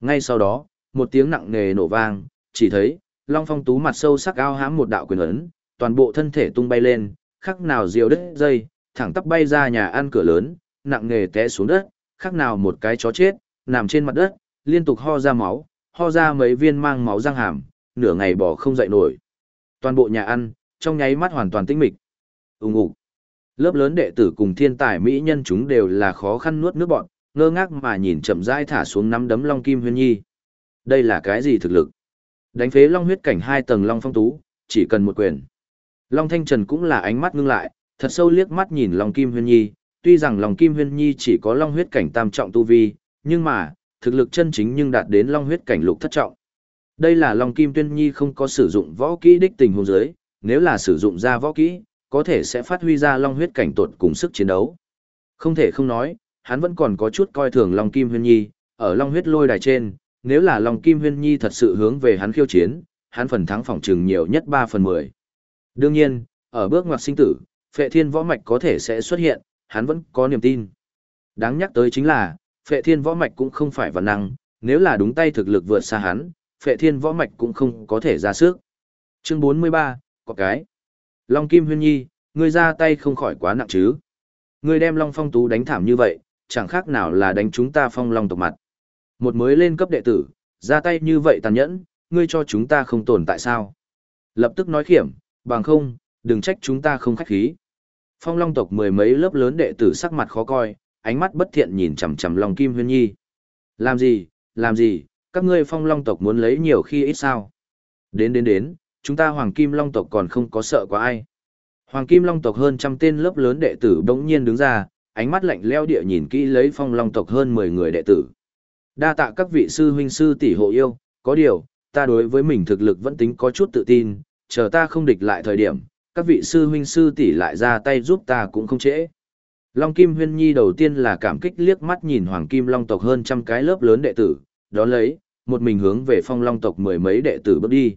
Ngay sau đó, một tiếng nặng nề nổ vang, chỉ thấy, Long Phong Tú mặt sâu sắc ao hãm một đạo quyền ấn, toàn bộ thân thể tung bay lên, khắc nào diều đứt dây, thẳng tắp bay ra nhà ăn cửa lớn, nặng nghề té xuống đất, khắc nào một cái chó chết, nằm trên mặt đất, liên tục ho ra máu, ho ra mấy viên mang máu răng hàm, nửa ngày bỏ không dậy nổi. Toàn bộ nhà ăn, trong nháy mắt hoàn toàn tĩnh mịch. Ùng ục. Lớp lớn đệ tử cùng thiên tài mỹ nhân chúng đều là khó khăn nuốt nước bọn, ngơ ngác mà nhìn chậm rãi thả xuống nắm đấm Long Kim Huyên Nhi. Đây là cái gì thực lực? Đánh phế Long huyết cảnh hai tầng Long Phong Tú, chỉ cần một quyền. Long Thanh Trần cũng là ánh mắt ngưng lại, thật sâu liếc mắt nhìn Long Kim Huyên Nhi, tuy rằng Long Kim Huyên Nhi chỉ có Long huyết cảnh tam trọng tu vi, nhưng mà, thực lực chân chính nhưng đạt đến Long huyết cảnh lục thất trọng. Đây là Long Kim Tuyên Nhi không có sử dụng võ kỹ đích tình huống giới, nếu là sử dụng ra võ kỹ, có thể sẽ phát huy ra Long huyết cảnh tột cùng sức chiến đấu. Không thể không nói, hắn vẫn còn có chút coi thường Long Kim Huyên Nhi, ở Long huyết lôi đài trên, nếu là Long Kim Huyên Nhi thật sự hướng về hắn khiêu chiến, hắn phần thắng phòng trừng nhiều nhất 3 phần 10. Đương nhiên, ở bước ngoặt sinh tử, phệ thiên võ mạch có thể sẽ xuất hiện, hắn vẫn có niềm tin. Đáng nhắc tới chính là, phệ thiên võ mạch cũng không phải văn năng, nếu là đúng tay thực lực vượt xa hắn, phệ thiên võ mạch cũng không có thể ra sức. Chương 43, có cái. Long Kim Huyên Nhi, ngươi ra tay không khỏi quá nặng chứ. Ngươi đem Long Phong Tú đánh thảm như vậy, chẳng khác nào là đánh chúng ta phong long tộc mặt. Một mới lên cấp đệ tử, ra tay như vậy tàn nhẫn, ngươi cho chúng ta không tồn tại sao. Lập tức nói khiểm, bằng không, đừng trách chúng ta không khách khí. Phong long tộc mười mấy lớp lớn đệ tử sắc mặt khó coi, ánh mắt bất thiện nhìn chằm chằm Long Kim Huyên Nhi. Làm gì, làm gì, các ngươi phong long tộc muốn lấy nhiều khi ít sao. Đến đến đến, chúng ta Hoàng Kim Long tộc còn không có sợ quá ai. Hoàng Kim Long tộc hơn trăm tên lớp lớn đệ tử bỗng nhiên đứng ra, ánh mắt lạnh leo địa nhìn kỹ lấy phong long tộc hơn 10 người đệ tử. Đa tạ các vị sư huynh sư tỷ hộ yêu, có điều, ta đối với mình thực lực vẫn tính có chút tự tin, chờ ta không địch lại thời điểm, các vị sư huynh sư tỷ lại ra tay giúp ta cũng không trễ. Long Kim Huyên Nhi đầu tiên là cảm kích liếc mắt nhìn Hoàng Kim Long tộc hơn trăm cái lớp lớn đệ tử, đó lấy, một mình hướng về phong long tộc mười mấy đệ tử bước đi.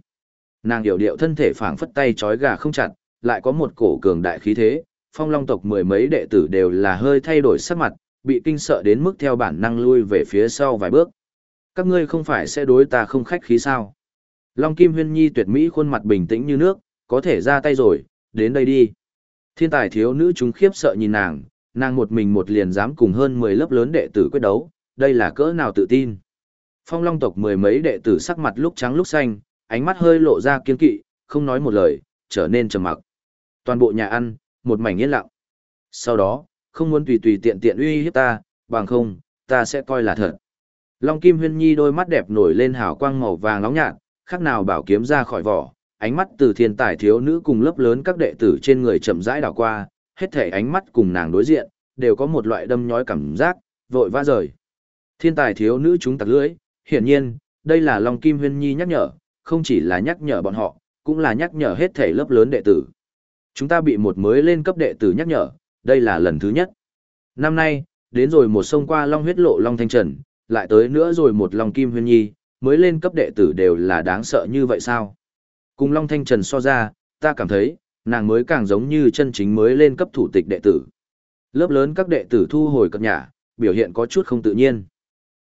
Nàng hiểu điệu thân thể phảng phất tay chói gà không chặt, lại có một cổ cường đại khí thế, phong long tộc mười mấy đệ tử đều là hơi thay đổi sắc mặt, bị kinh sợ đến mức theo bản năng lui về phía sau vài bước. Các ngươi không phải sẽ đối ta không khách khí sao? Long Kim Huyên Nhi tuyệt mỹ khuôn mặt bình tĩnh như nước, có thể ra tay rồi, đến đây đi. Thiên tài thiếu nữ chúng khiếp sợ nhìn nàng, nàng một mình một liền dám cùng hơn 10 lớp lớn đệ tử quyết đấu, đây là cỡ nào tự tin. Phong Long tộc mười mấy đệ tử sắc mặt lúc trắng lúc xanh, ánh mắt hơi lộ ra kiên kỵ, không nói một lời, trở nên trầm mặc. Toàn bộ nhà ăn, một mảnh yên lặng. Sau đó, không muốn tùy tùy tiện tiện uy hiếp ta, bằng không, ta sẽ coi là thật. Long Kim Huyên Nhi đôi mắt đẹp nổi lên hào quang màu vàng nóng nhạt, khác nào bảo kiếm ra khỏi vỏ, ánh mắt từ thiên tài thiếu nữ cùng lớp lớn các đệ tử trên người chậm rãi đảo qua, hết thể ánh mắt cùng nàng đối diện, đều có một loại đâm nhói cảm giác, vội vã rời. Thiên tài thiếu nữ chúng tặc lưỡi, hiển nhiên, đây là Long Kim Huyên Nhi nhắc nhở, không chỉ là nhắc nhở bọn họ, cũng là nhắc nhở hết thể lớp lớn đệ tử. Chúng ta bị một mới lên cấp đệ tử nhắc nhở, đây là lần thứ nhất. Năm nay, đến rồi một sông qua Long huyết lộ Long Thanh Trần, lại tới nữa rồi một Long Kim Huyên Nhi, mới lên cấp đệ tử đều là đáng sợ như vậy sao? Cùng Long Thanh Trần so ra, ta cảm thấy, nàng mới càng giống như chân chính mới lên cấp thủ tịch đệ tử. Lớp lớn các đệ tử thu hồi cập nhà, biểu hiện có chút không tự nhiên.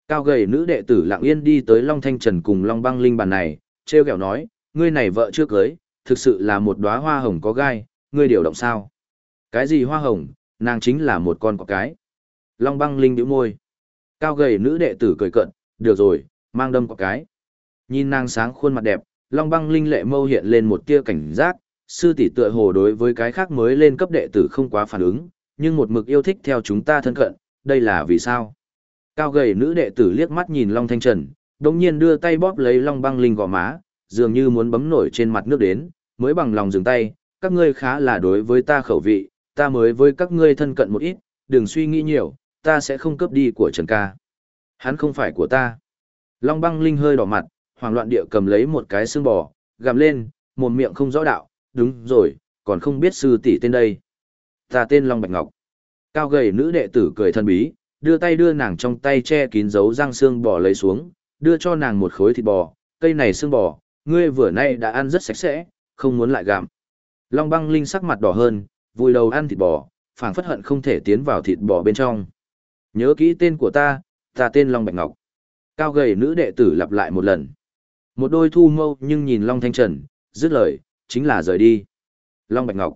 Cao gầy nữ đệ tử lặng yên đi tới Long Thanh Trần cùng Long Băng Linh bàn này, treo kẹo nói, ngươi này vợ chưa cưới, thực sự là một đóa hoa hồng có gai, ngươi điều động sao? Cái gì hoa hồng, nàng chính là một con có cái. Long Băng Linh nhíu môi. Cao gầy nữ đệ tử cười cận, được rồi, mang đâm có cái. Nhìn nàng sáng khuôn mặt đẹp, Long Băng Linh lệ mâu hiện lên một tia cảnh giác, sư tỷ tựa hồ đối với cái khác mới lên cấp đệ tử không quá phản ứng, nhưng một mực yêu thích theo chúng ta thân cận, đây là vì sao? Cao gầy nữ đệ tử liếc mắt nhìn Long Thanh Trần, đồng nhiên đưa tay bóp lấy Long băng linh gò má, dường như muốn bấm nổi trên mặt nước đến, mới bằng lòng dừng tay, các ngươi khá là đối với ta khẩu vị, ta mới với các ngươi thân cận một ít, đừng suy nghĩ nhiều, ta sẽ không cướp đi của Trần ca. Hắn không phải của ta. Long băng linh hơi đỏ mặt, hoảng loạn địa cầm lấy một cái xương bò, gặm lên, mồm miệng không rõ đạo, đúng rồi, còn không biết sư tỷ tên đây. Ta tên Long Bạch Ngọc. Cao gầy nữ đệ tử cười thân bí, đưa tay đưa nàng trong tay che kín dấu răng xương bò lấy xuống, đưa cho nàng một khối thịt bò, cây này xương bò, ngươi vừa nay đã ăn rất sạch sẽ, không muốn lại gặm. Long băng linh sắc mặt đỏ hơn, vùi đầu ăn thịt bò, phảng phất hận không thể tiến vào thịt bò bên trong. Nhớ kỹ tên của ta, ta tên Long Bạch Ngọc. Cao gầy nữ đệ tử lặp lại một lần. Một đôi thu mâu nhưng nhìn Long Thanh Trần, dứt lời, chính là rời đi. Long Bạch Ngọc.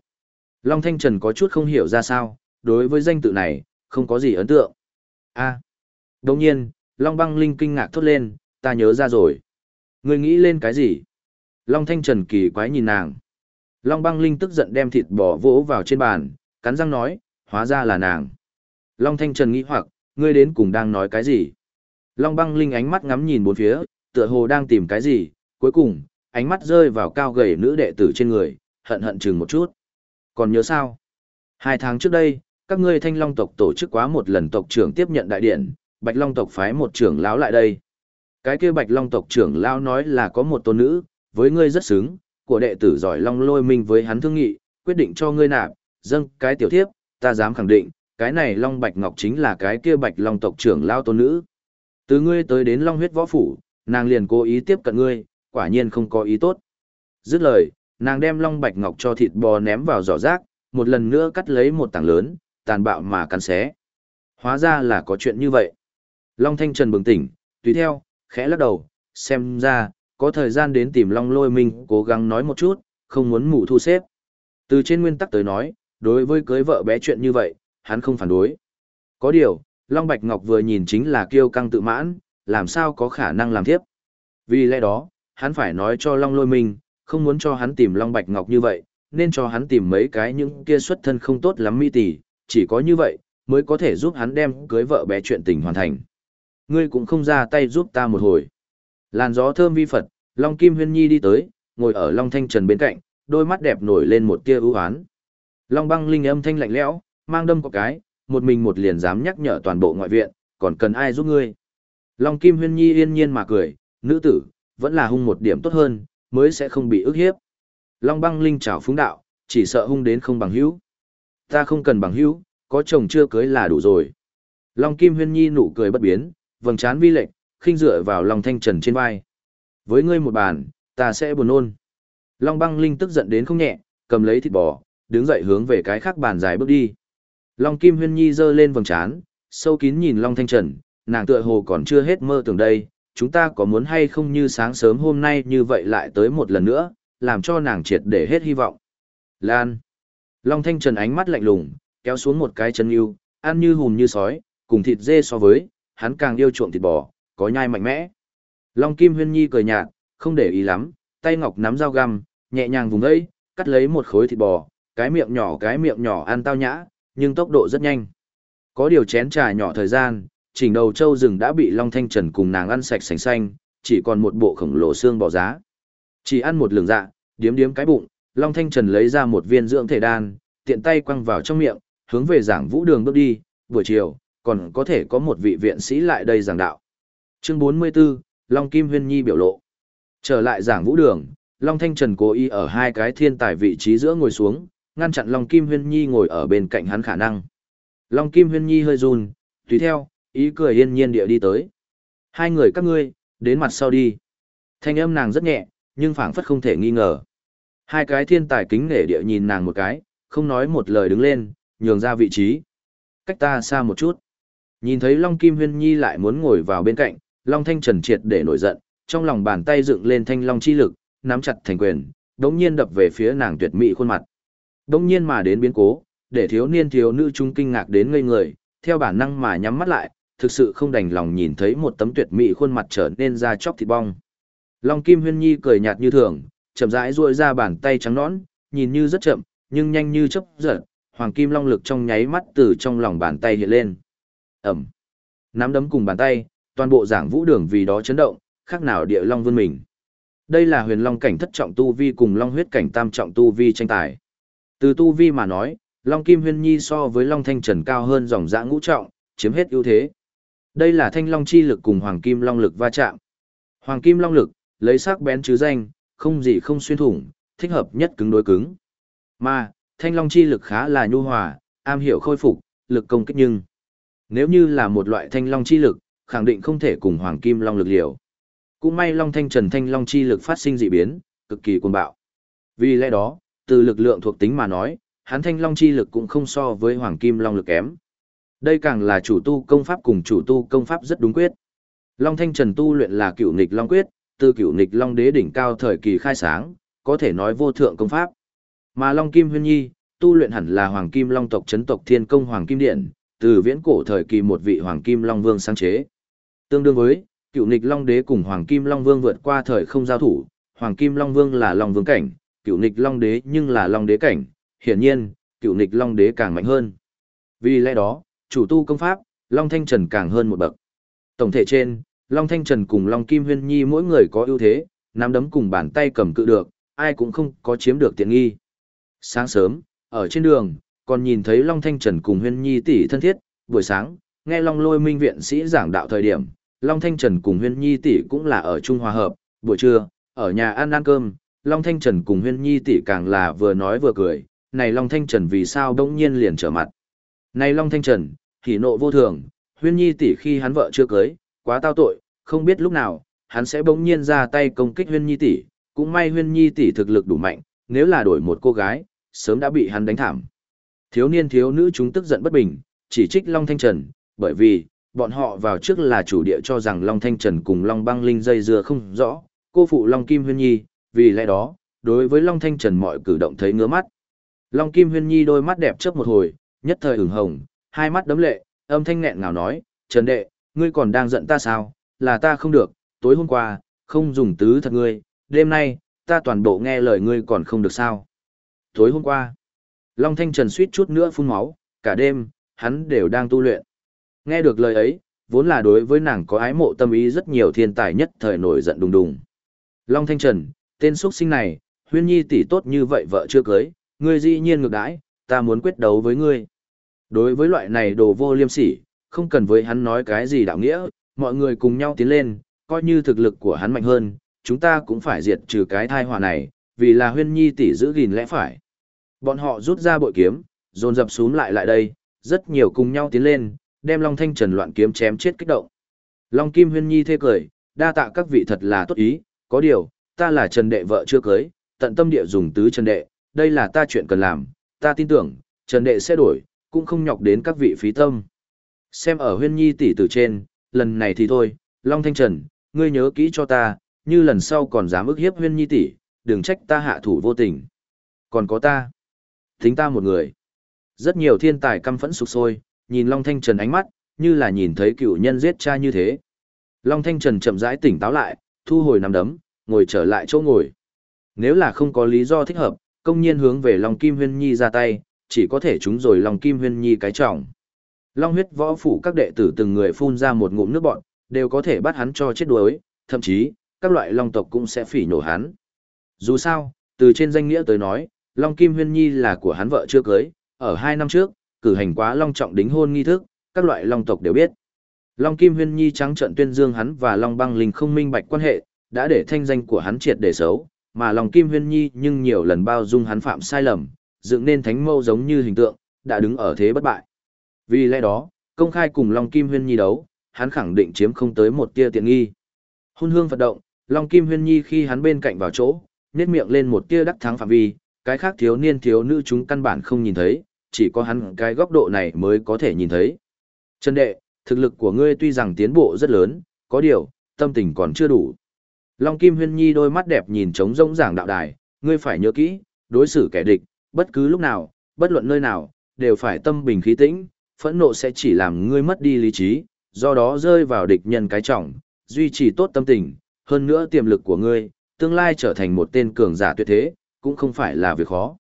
Long Thanh Trần có chút không hiểu ra sao, đối với danh tự này, không có gì ấn tượng. a à. Đồng nhiên, Long Băng Linh kinh ngạc thốt lên, ta nhớ ra rồi. Người nghĩ lên cái gì? Long Thanh Trần kỳ quái nhìn nàng. Long Băng Linh tức giận đem thịt bò vỗ vào trên bàn, cắn răng nói, hóa ra là nàng. Long Thanh Trần nghĩ hoặc, ngươi đến cùng đang nói cái gì? Long Băng Linh ánh mắt ngắm nhìn bốn phía, tựa hồ đang tìm cái gì, cuối cùng, ánh mắt rơi vào cao gầy nữ đệ tử trên người, hận hận chừng một chút. Còn nhớ sao? Hai tháng trước đây, các ngươi thanh long tộc tổ chức quá một lần tộc trưởng tiếp nhận đại điện, bạch long tộc phái một trưởng lão lại đây. Cái kia bạch long tộc trưởng lão nói là có một tôn nữ, với ngươi rất xứng, của đệ tử giỏi long lôi minh với hắn thương nghị, quyết định cho ngươi nạp, dâng cái tiểu thiếp, ta dám khẳng định, cái này long bạch ngọc chính là cái kia bạch long tộc trưởng lão tôn nữ. Từ ngươi tới đến long huyết võ phủ, nàng liền cố ý tiếp cận ngươi, quả nhiên không có ý tốt. Dứt lời, nàng đem long bạch ngọc cho thịt bò ném vào giỏ rác, một lần nữa cắt lấy một tảng lớn, tàn bạo mà cắn xé. Hóa ra là có chuyện như vậy. Long Thanh Trần bừng tỉnh, tùy theo, khẽ lắc đầu, xem ra, có thời gian đến tìm Long Lôi Minh cố gắng nói một chút, không muốn mù thu xếp. Từ trên nguyên tắc tới nói, đối với cưới vợ bé chuyện như vậy, hắn không phản đối. Có điều, Long Bạch Ngọc vừa nhìn chính là kiêu căng tự mãn, làm sao có khả năng làm tiếp. Vì lẽ đó, hắn phải nói cho Long Lôi Minh, không muốn cho hắn tìm Long Bạch Ngọc như vậy, nên cho hắn tìm mấy cái những kia xuất thân không tốt lắm mỹ tỷ, chỉ có như vậy, mới có thể giúp hắn đem cưới vợ bé chuyện tình hoàn thành. Ngươi cũng không ra tay giúp ta một hồi. Làn gió thơm vi Phật, Long Kim Huyên Nhi đi tới, ngồi ở Long Thanh Trần bên cạnh, đôi mắt đẹp nổi lên một tia ưu ái. Long băng linh âm thanh lạnh lẽo, mang đâm có cái, một mình một liền dám nhắc nhở toàn bộ ngoại viện, còn cần ai giúp ngươi. Long Kim Huyên Nhi yên nhiên mà cười, nữ tử, vẫn là hung một điểm tốt hơn, mới sẽ không bị ức hiếp. Long băng linh chào phúng đạo, chỉ sợ hung đến không bằng hữu. Ta không cần bằng hữu, có chồng chưa cưới là đủ rồi. Long Kim Huyên Nhi nụ cười bất biến, vầng trán vi lệnh, khinh dựa vào Long Thanh Trần trên vai. Với ngươi một bàn, ta sẽ buồn nôn. Long băng linh tức giận đến không nhẹ, cầm lấy thịt bò, đứng dậy hướng về cái khác bàn dài bước đi. Long Kim Huyên Nhi giơ lên vầng trán, sâu kín nhìn Long Thanh Trần, nàng tựa hồ còn chưa hết mơ tưởng đây, chúng ta có muốn hay không như sáng sớm hôm nay như vậy lại tới một lần nữa, làm cho nàng triệt để hết hy vọng. Lan. Long Thanh Trần ánh mắt lạnh lùng, kéo xuống một cái chân yêu, ăn như hùm như sói, cùng thịt dê so với, hắn càng yêu chuộng thịt bò, có nhai mạnh mẽ. Long Kim Huyên Nhi cười nhạt, không để ý lắm, tay ngọc nắm dao găm, nhẹ nhàng vùng ấy, cắt lấy một khối thịt bò, cái miệng nhỏ cái miệng nhỏ ăn tao nhã, nhưng tốc độ rất nhanh. Có điều chén trà nhỏ thời gian, chỉnh đầu trâu rừng đã bị Long Thanh Trần cùng nàng ăn sạch sành xanh, chỉ còn một bộ khổng lồ xương bỏ giá. Chỉ ăn một lường dạ, điếm điếm cái bụng, Long Thanh Trần lấy ra một viên dưỡng thể đan, tiện tay quăng vào trong miệng, hướng về giảng vũ đường bước đi, buổi chiều, còn có thể có một vị viện sĩ lại đây giảng đạo. Chương 44, Long Kim Huyên Nhi biểu lộ. Trở lại giảng vũ đường, Long Thanh Trần cố ý ở hai cái thiên tài vị trí giữa ngồi xuống, ngăn chặn Long Kim Huyên Nhi ngồi ở bên cạnh hắn khả năng. Long Kim Huyên Nhi hơi run, tùy theo, ý cười yên nhiên địa đi tới. Hai người các ngươi, đến mặt sau đi. Thanh âm nàng rất nhẹ, nhưng phảng phất không thể nghi ngờ. Hai cái thiên tài kính nể địa nhìn nàng một cái, không nói một lời đứng lên, nhường ra vị trí. Cách ta xa một chút. Nhìn thấy Long Kim Huyên Nhi lại muốn ngồi vào bên cạnh, Long Thanh Trần triệt để nổi giận, trong lòng bàn tay dựng lên thanh long chi lực, nắm chặt thành quyền, đống nhiên đập về phía nàng tuyệt mỹ khuôn mặt đông nhiên mà đến biến cố, để thiếu niên thiếu nữ trung kinh ngạc đến ngây người, theo bản năng mà nhắm mắt lại, thực sự không đành lòng nhìn thấy một tấm tuyệt mỹ khuôn mặt trở nên da chóc thịt bong. Long Kim Huyên Nhi cười nhạt như thường, chậm rãi duỗi ra bàn tay trắng nõn, nhìn như rất chậm, nhưng nhanh như chớp giật, hoàng kim long lực trong nháy mắt từ trong lòng bàn tay hiện lên. Ẩm. Nắm đấm cùng bàn tay, toàn bộ giảng vũ đường vì đó chấn động, khác nào địa long vươn mình. Đây là huyền long cảnh thất trọng tu vi cùng long huyết cảnh tam trọng tu vi tranh tài. Từ tu vi mà nói, long kim huyên nhi so với long thanh trần cao hơn dòng dã ngũ trọng, chiếm hết ưu thế. Đây là thanh long chi lực cùng hoàng kim long lực va chạm. Hoàng kim long lực, lấy sắc bén chứ danh, không gì không xuyên thủng, thích hợp nhất cứng đối cứng. Mà, thanh long chi lực khá là nhu hòa, am hiểu khôi phục, lực công kích nhưng nếu như là một loại thanh long chi lực, khẳng định không thể cùng hoàng kim long lực liều. Cũng may long thanh trần thanh long chi lực phát sinh dị biến, cực kỳ cuồng bạo. Vì lẽ đó, từ lực lượng thuộc tính mà nói, hắn thanh long chi lực cũng không so với hoàng kim long lực kém. Đây càng là chủ tu công pháp cùng chủ tu công pháp rất đúng quyết. Long thanh trần tu luyện là cựu nịch long quyết, từ cựu nịch long đế đỉnh cao thời kỳ khai sáng, có thể nói vô thượng công pháp. Mà long kim huyên nhi, tu luyện hẳn là hoàng kim long tộc chấn tộc thiên công hoàng kim điện, từ viễn cổ thời kỳ một vị hoàng kim long vương sáng chế. Tương đương với, cựu nịch long đế cùng hoàng kim long vương vượt qua thời không giao thủ, hoàng kim long vương là long vương cảnh, cựu nịch long đế nhưng là long đế cảnh, hiển nhiên, cựu nịch long đế càng mạnh hơn. Vì lẽ đó, chủ tu công pháp, long thanh trần càng hơn một bậc. Tổng thể trên, long thanh trần cùng long kim huyên nhi mỗi người có ưu thế, nắm đấm cùng bàn tay cầm cự được, ai cũng không có chiếm được tiện nghi. Sáng sớm, ở trên đường, còn nhìn thấy Long Thanh Trần cùng Huyên Nhi tỷ thân thiết, buổi sáng, nghe Long Lôi Minh viện sĩ giảng đạo thời điểm, Long Thanh Trần cùng Huyên Nhi tỷ cũng là ở Trung Hòa Hợp, buổi trưa, ở nhà ăn ăn cơm, Long Thanh Trần cùng Huyên Nhi tỷ càng là vừa nói vừa cười, này Long Thanh Trần vì sao đông nhiên liền trở mặt. Này Long Thanh Trần, thì nộ vô thường, Huyên Nhi tỷ khi hắn vợ chưa cưới, quá tao tội, không biết lúc nào, hắn sẽ bỗng nhiên ra tay công kích Huyên Nhi tỷ, cũng may Huyên Nhi tỷ thực lực đủ mạnh, nếu là đổi một cô gái, sớm đã bị hắn đánh thảm. Thiếu niên thiếu nữ chúng tức giận bất bình, chỉ trích Long Thanh Trần, bởi vì, bọn họ vào trước là chủ địa cho rằng Long Thanh Trần cùng Long băng linh dây dưa không rõ, cô phụ Long Kim Huyên Nhi, vì lẽ đó, đối với Long Thanh Trần mọi cử động thấy ngứa mắt. Long Kim Huyên Nhi đôi mắt đẹp chớp một hồi, nhất thời ửng hồng, hai mắt đấm lệ, âm thanh nghẹn ngào nói, Trần Đệ, ngươi còn đang giận ta sao, là ta không được, tối hôm qua, không dùng tứ thật ngươi, đêm nay, ta toàn bộ nghe lời ngươi còn không được sao. Tối hôm qua, Long Thanh Trần suýt chút nữa phun máu, cả đêm, hắn đều đang tu luyện. Nghe được lời ấy, vốn là đối với nàng có ái mộ tâm ý rất nhiều thiên tài nhất thời nổi giận đùng đùng. Long Thanh Trần, tên xuất sinh này, huyên nhi tỷ tốt như vậy vợ chưa cưới, ngươi dĩ nhiên ngược đãi, ta muốn quyết đấu với ngươi. Đối với loại này đồ vô liêm sỉ, không cần với hắn nói cái gì đạo nghĩa, mọi người cùng nhau tiến lên, coi như thực lực của hắn mạnh hơn, chúng ta cũng phải diệt trừ cái thai họa này, vì là huyên nhi tỷ giữ gìn lẽ phải. Bọn họ rút ra bội kiếm, dồn dập xuống lại lại đây, rất nhiều cùng nhau tiến lên, đem Long Thanh Trần loạn kiếm chém chết kích động. Long Kim Huyên Nhi thê cười, đa tạ các vị thật là tốt ý, có điều, ta là Trần Đệ vợ chưa cưới, tận tâm địa dùng tứ Trần Đệ, đây là ta chuyện cần làm, ta tin tưởng, Trần Đệ sẽ đổi, cũng không nhọc đến các vị phí tâm. Xem ở Huyên Nhi tỷ từ trên, lần này thì thôi, Long Thanh Trần, ngươi nhớ kỹ cho ta, như lần sau còn dám ức hiếp Huyên Nhi tỷ, đừng trách ta hạ thủ vô tình. Còn có ta. Thính ta một người. Rất nhiều thiên tài căm phẫn sục sôi, nhìn Long Thanh Trần ánh mắt, như là nhìn thấy cựu nhân giết cha như thế. Long Thanh Trần chậm rãi tỉnh táo lại, thu hồi nắm đấm, ngồi trở lại chỗ ngồi. Nếu là không có lý do thích hợp, công nhiên hướng về Long Kim Huyên Nhi ra tay, chỉ có thể chúng rồi Long Kim Huyên Nhi cái trọng. Long huyết võ phủ các đệ tử từng người phun ra một ngụm nước bọn, đều có thể bắt hắn cho chết đuối, thậm chí, các loại long tộc cũng sẽ phỉ nổ hắn. Dù sao, từ trên danh nghĩa tới nói, Long Kim Huyên Nhi là của hắn vợ chưa cưới, ở hai năm trước, cử hành quá long trọng đính hôn nghi thức, các loại long tộc đều biết. Long Kim Huyên Nhi trắng trận tuyên dương hắn và Long Băng Linh không minh bạch quan hệ, đã để thanh danh của hắn triệt để xấu, mà Long Kim Huyên Nhi nhưng nhiều lần bao dung hắn phạm sai lầm, dựng nên thánh mâu giống như hình tượng, đã đứng ở thế bất bại. Vì lẽ đó, công khai cùng Long Kim Huyên Nhi đấu, hắn khẳng định chiếm không tới một tia tiện nghi. Hôn hương vận động, Long Kim Huyên Nhi khi hắn bên cạnh vào chỗ, nét miệng lên một tia đắc thắng phạm vi, cái khác thiếu niên thiếu nữ chúng căn bản không nhìn thấy, chỉ có hắn cái góc độ này mới có thể nhìn thấy. Trần đệ, thực lực của ngươi tuy rằng tiến bộ rất lớn, có điều, tâm tình còn chưa đủ. Long Kim Huyên Nhi đôi mắt đẹp nhìn trống rỗng giảng đạo đài, ngươi phải nhớ kỹ, đối xử kẻ địch, bất cứ lúc nào, bất luận nơi nào, đều phải tâm bình khí tĩnh, phẫn nộ sẽ chỉ làm ngươi mất đi lý trí, do đó rơi vào địch nhân cái trọng, duy trì tốt tâm tình, hơn nữa tiềm lực của ngươi, tương lai trở thành một tên cường giả tuyệt thế, cũng không phải là việc khó.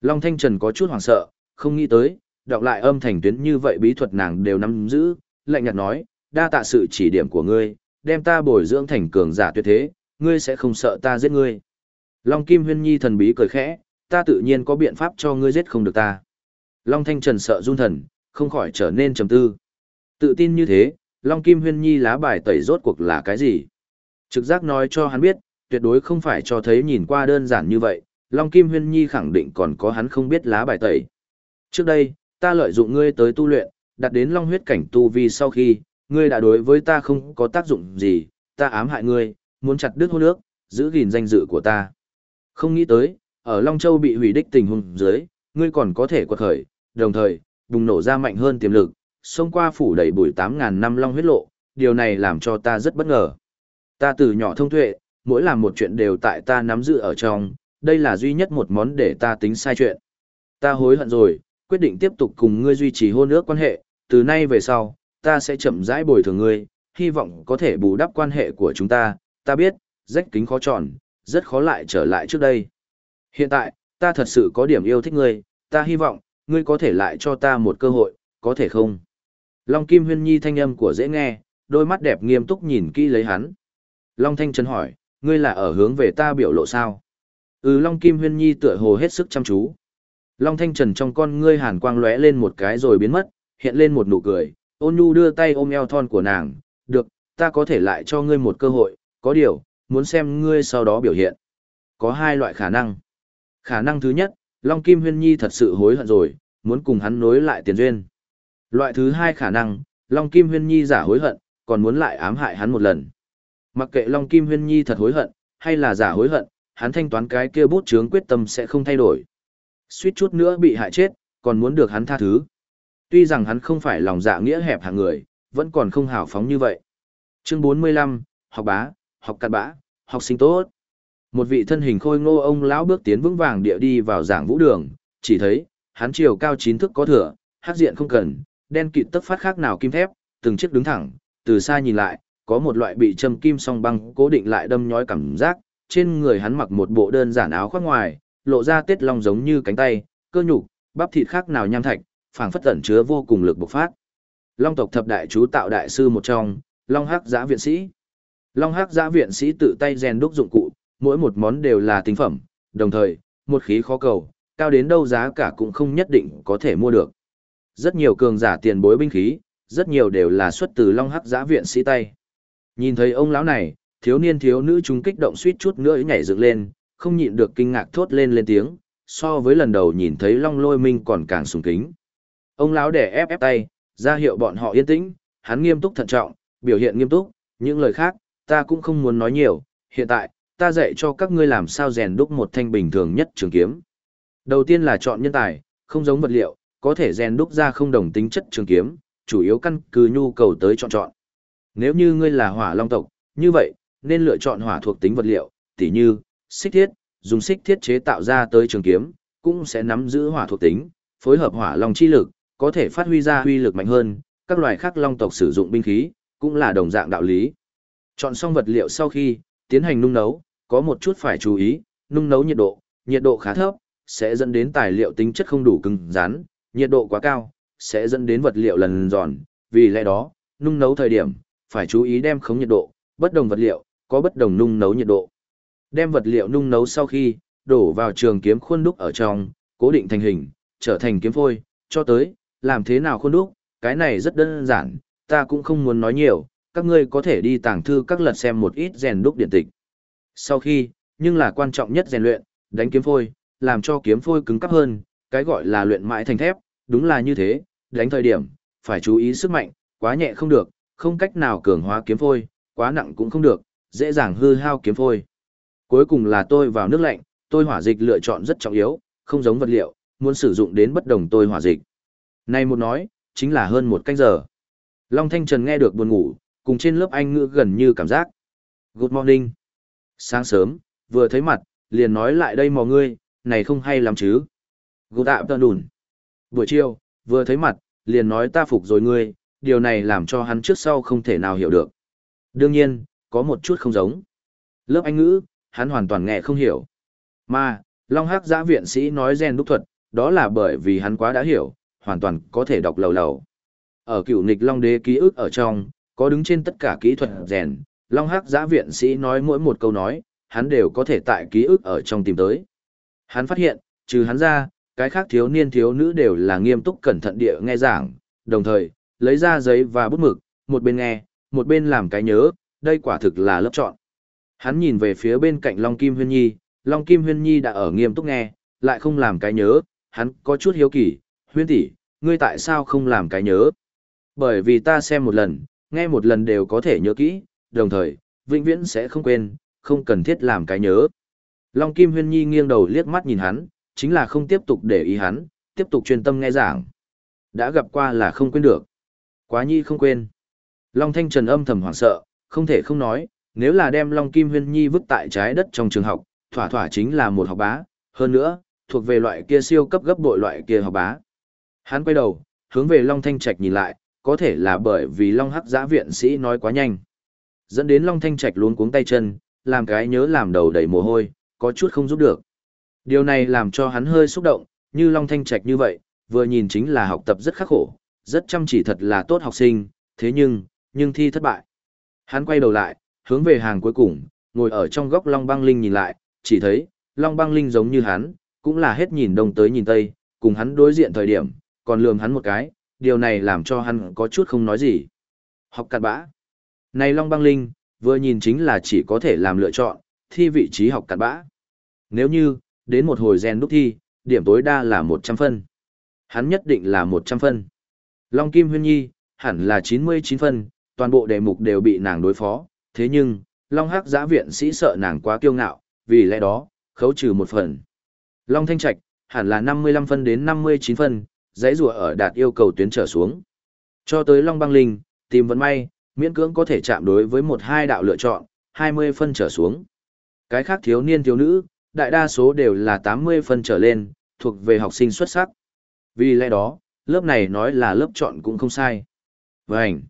Long Thanh Trần có chút hoảng sợ, không nghĩ tới, đọc lại âm thành tuyến như vậy bí thuật nàng đều nắm giữ, lạnh nhạt nói, đa tạ sự chỉ điểm của ngươi, đem ta bồi dưỡng thành cường giả tuyệt thế, ngươi sẽ không sợ ta giết ngươi. Long Kim Huyên Nhi thần bí cười khẽ, ta tự nhiên có biện pháp cho ngươi giết không được ta. Long Thanh Trần sợ run thần, không khỏi trở nên trầm tư. Tự tin như thế, Long Kim Huyên Nhi lá bài tẩy rốt cuộc là cái gì? Trực giác nói cho hắn biết, tuyệt đối không phải cho thấy nhìn qua đơn giản như vậy, Long Kim Huyên Nhi khẳng định còn có hắn không biết lá bài tẩy. Trước đây, ta lợi dụng ngươi tới tu luyện, đặt đến Long huyết cảnh tu vi sau khi, ngươi đã đối với ta không có tác dụng gì, ta ám hại ngươi, muốn chặt đứt hôn nước, giữ gìn danh dự của ta. Không nghĩ tới, ở Long Châu bị hủy đích tình huống dưới, ngươi còn có thể quật khởi, đồng thời, bùng nổ ra mạnh hơn tiềm lực, xông qua phủ đầy bụi 8.000 năm Long huyết lộ, điều này làm cho ta rất bất ngờ. Ta từ nhỏ thông tuệ, mỗi làm một chuyện đều tại ta nắm giữ ở trong, đây là duy nhất một món để ta tính sai chuyện. Ta hối hận rồi, quyết định tiếp tục cùng ngươi duy trì hôn ước quan hệ, từ nay về sau, ta sẽ chậm rãi bồi thường ngươi, hy vọng có thể bù đắp quan hệ của chúng ta, ta biết, rách kính khó tròn, rất khó lại trở lại trước đây. Hiện tại, ta thật sự có điểm yêu thích ngươi, ta hy vọng, ngươi có thể lại cho ta một cơ hội, có thể không? Long Kim Huyên Nhi thanh âm của dễ nghe, đôi mắt đẹp nghiêm túc nhìn kỹ lấy hắn. Long Thanh Trần hỏi, ngươi là ở hướng về ta biểu lộ sao? Ừ Long Kim Huyên Nhi tựa hồ hết sức chăm chú. Long Thanh Trần trong con ngươi hàn quang lóe lên một cái rồi biến mất, hiện lên một nụ cười, ôn nhu đưa tay ôm eo thon của nàng, được, ta có thể lại cho ngươi một cơ hội, có điều, muốn xem ngươi sau đó biểu hiện. Có hai loại khả năng. Khả năng thứ nhất, Long Kim Huyên Nhi thật sự hối hận rồi, muốn cùng hắn nối lại tiền duyên. Loại thứ hai khả năng, Long Kim Huyên Nhi giả hối hận, còn muốn lại ám hại hắn một lần. Mặc kệ Long Kim Huyên Nhi thật hối hận, hay là giả hối hận, hắn thanh toán cái kia bút chướng quyết tâm sẽ không thay đổi. Suýt chút nữa bị hại chết, còn muốn được hắn tha thứ. Tuy rằng hắn không phải lòng dạ nghĩa hẹp hàng người, vẫn còn không hào phóng như vậy. Chương 45, học bá, học cặn bã, học sinh tốt. Một vị thân hình khôi ngô ông lão bước tiến vững vàng địa đi vào giảng vũ đường, chỉ thấy, hắn chiều cao chín thước có thừa, hắc diện không cần, đen kịt tấc phát khác nào kim thép, từng chiếc đứng thẳng, từ xa nhìn lại, có một loại bị châm kim song băng cố định lại đâm nhói cảm giác, trên người hắn mặc một bộ đơn giản áo khoác ngoài, lộ ra tết long giống như cánh tay, cơ nhục, bắp thịt khác nào nham thạch, phảng phất tẩn chứa vô cùng lực bộc phát. Long tộc thập đại chú tạo đại sư một trong, Long Hắc Giã viện sĩ. Long Hắc Giã viện sĩ tự tay rèn đúc dụng cụ, mỗi một món đều là tinh phẩm, đồng thời, một khí khó cầu, cao đến đâu giá cả cũng không nhất định có thể mua được. Rất nhiều cường giả tiền bối binh khí, rất nhiều đều là xuất từ Long Hắc Giã viện sĩ tay. Nhìn thấy ông lão này, thiếu niên thiếu nữ chúng kích động suýt chút nữa nhảy dựng lên, không nhịn được kinh ngạc thốt lên lên tiếng, so với lần đầu nhìn thấy Long Lôi Minh còn càng sùng kính. Ông lão đẻ ép ép tay, ra hiệu bọn họ yên tĩnh, hắn nghiêm túc thận trọng, biểu hiện nghiêm túc, những lời khác, ta cũng không muốn nói nhiều, hiện tại, ta dạy cho các ngươi làm sao rèn đúc một thanh bình thường nhất trường kiếm. Đầu tiên là chọn nhân tài, không giống vật liệu, có thể rèn đúc ra không đồng tính chất trường kiếm, chủ yếu căn cứ nhu cầu tới chọn chọn. Nếu như ngươi là hỏa long tộc, như vậy, nên lựa chọn hỏa thuộc tính vật liệu, tỉ như, xích thiết, dùng xích thiết chế tạo ra tới trường kiếm, cũng sẽ nắm giữ hỏa thuộc tính, phối hợp hỏa long chi lực, có thể phát huy ra huy lực mạnh hơn, các loài khác long tộc sử dụng binh khí, cũng là đồng dạng đạo lý. Chọn xong vật liệu sau khi, tiến hành nung nấu, có một chút phải chú ý, nung nấu nhiệt độ, nhiệt độ khá thấp, sẽ dẫn đến tài liệu tính chất không đủ cứng rắn, nhiệt độ quá cao, sẽ dẫn đến vật liệu lần giòn, vì lẽ đó, nung nấu thời điểm, phải chú ý đem khống nhiệt độ, bất đồng vật liệu, có bất đồng nung nấu nhiệt độ. Đem vật liệu nung nấu sau khi, đổ vào trường kiếm khuôn đúc ở trong, cố định thành hình, trở thành kiếm phôi, cho tới, làm thế nào khuôn đúc, cái này rất đơn giản, ta cũng không muốn nói nhiều, các ngươi có thể đi tàng thư các lật xem một ít rèn đúc điện tịch. Sau khi, nhưng là quan trọng nhất rèn luyện, đánh kiếm phôi, làm cho kiếm phôi cứng cắp hơn, Cái gọi là luyện mãi thành thép, đúng là như thế, đánh thời điểm, phải chú ý sức mạnh, quá nhẹ không được, không cách nào cường hóa kiếm phôi, quá nặng cũng không được, dễ dàng hư hao kiếm phôi. Cuối cùng là tôi vào nước lạnh, tôi hỏa dịch lựa chọn rất trọng yếu, không giống vật liệu, muốn sử dụng đến bất đồng tôi hỏa dịch nay một nói, chính là hơn một canh giờ. Long Thanh Trần nghe được buồn ngủ, cùng trên lớp anh ngữ gần như cảm giác. Good morning. Sáng sớm, vừa thấy mặt, liền nói lại đây mò ngươi, này không hay lắm chứ. Good afternoon. Buổi chiều, vừa thấy mặt, liền nói ta phục rồi ngươi, điều này làm cho hắn trước sau không thể nào hiểu được. Đương nhiên, có một chút không giống. Lớp Anh ngữ, hắn hoàn toàn nghe không hiểu. Mà, Long Hắc giã viện sĩ nói gen đúc thuật, đó là bởi vì hắn quá đã hiểu, hoàn toàn có thể đọc lầu lầu. Ở cựu nịch Long Đế ký ức ở trong, có đứng trên tất cả kỹ thuật rèn, Long Hắc giã viện sĩ nói mỗi một câu nói, hắn đều có thể tại ký ức ở trong tìm tới. Hắn phát hiện, trừ hắn ra, cái khác thiếu niên thiếu nữ đều là nghiêm túc cẩn thận địa nghe giảng, đồng thời, lấy ra giấy và bút mực, một bên nghe, một bên làm cái nhớ, đây quả thực là lớp chọn. Hắn nhìn về phía bên cạnh Long Kim Huyên Nhi, Long Kim Huyên Nhi đã ở nghiêm túc nghe, lại không làm cái nhớ, hắn có chút hiếu kỳ, Huyên tỷ, ngươi tại sao không làm cái nhớ? Bởi vì ta xem một lần, nghe một lần đều có thể nhớ kỹ, đồng thời, vĩnh viễn sẽ không quên, không cần thiết làm cái nhớ. Long Kim Huyên Nhi nghiêng đầu liếc mắt nhìn hắn, chính là không tiếp tục để ý hắn, tiếp tục chuyên tâm nghe giảng. Đã gặp qua là không quên được. Quá nhi không quên. Long Thanh Trần âm thầm hoảng sợ, không thể không nói, nếu là đem Long Kim Huyên Nhi vứt tại trái đất trong trường học, thỏa thỏa chính là một học bá, hơn nữa, thuộc về loại kia siêu cấp gấp bội loại kia học bá. Hắn quay đầu, hướng về Long Thanh Trạch nhìn lại, có thể là bởi vì Long Hắc giã viện sĩ nói quá nhanh. Dẫn đến Long Thanh Trạch luôn cuống tay chân, làm cái nhớ làm đầu đầy mồ hôi, có chút không giúp được. Điều này làm cho hắn hơi xúc động, như Long Thanh Trạch như vậy, vừa nhìn chính là học tập rất khắc khổ, rất chăm chỉ thật là tốt học sinh, thế nhưng, nhưng thi thất bại. Hắn quay đầu lại, hướng về hàng cuối cùng, ngồi ở trong góc Long Băng Linh nhìn lại, chỉ thấy, Long Băng Linh giống như hắn, cũng là hết nhìn đông tới nhìn tây, cùng hắn đối diện thời điểm, còn lườm hắn một cái, điều này làm cho hắn có chút không nói gì. Học cặn bã. Này Long Băng Linh, vừa nhìn chính là chỉ có thể làm lựa chọn, thi vị trí học cặn bã. Nếu như, đến một hồi gen đúc thi, điểm tối đa là 100 phân. Hắn nhất định là 100 phân. Long Kim Huyên Nhi, hẳn là 99 phân, toàn bộ đề mục đều bị nàng đối phó, thế nhưng, Long Hắc giã viện sĩ sợ nàng quá kiêu ngạo, vì lẽ đó, khấu trừ một phần. Long Thanh Trạch, hẳn là 55 phân đến 59 phân, dãy rùa ở đạt yêu cầu tuyến trở xuống. Cho tới Long Băng Linh, tìm vận may, miễn cưỡng có thể chạm đối với một hai đạo lựa chọn, 20 phân trở xuống. Cái khác thiếu niên thiếu nữ, đại đa số đều là 80 phân trở lên, thuộc về học sinh xuất sắc. Vì lẽ đó, lớp này nói là lớp chọn cũng không sai. Vânh!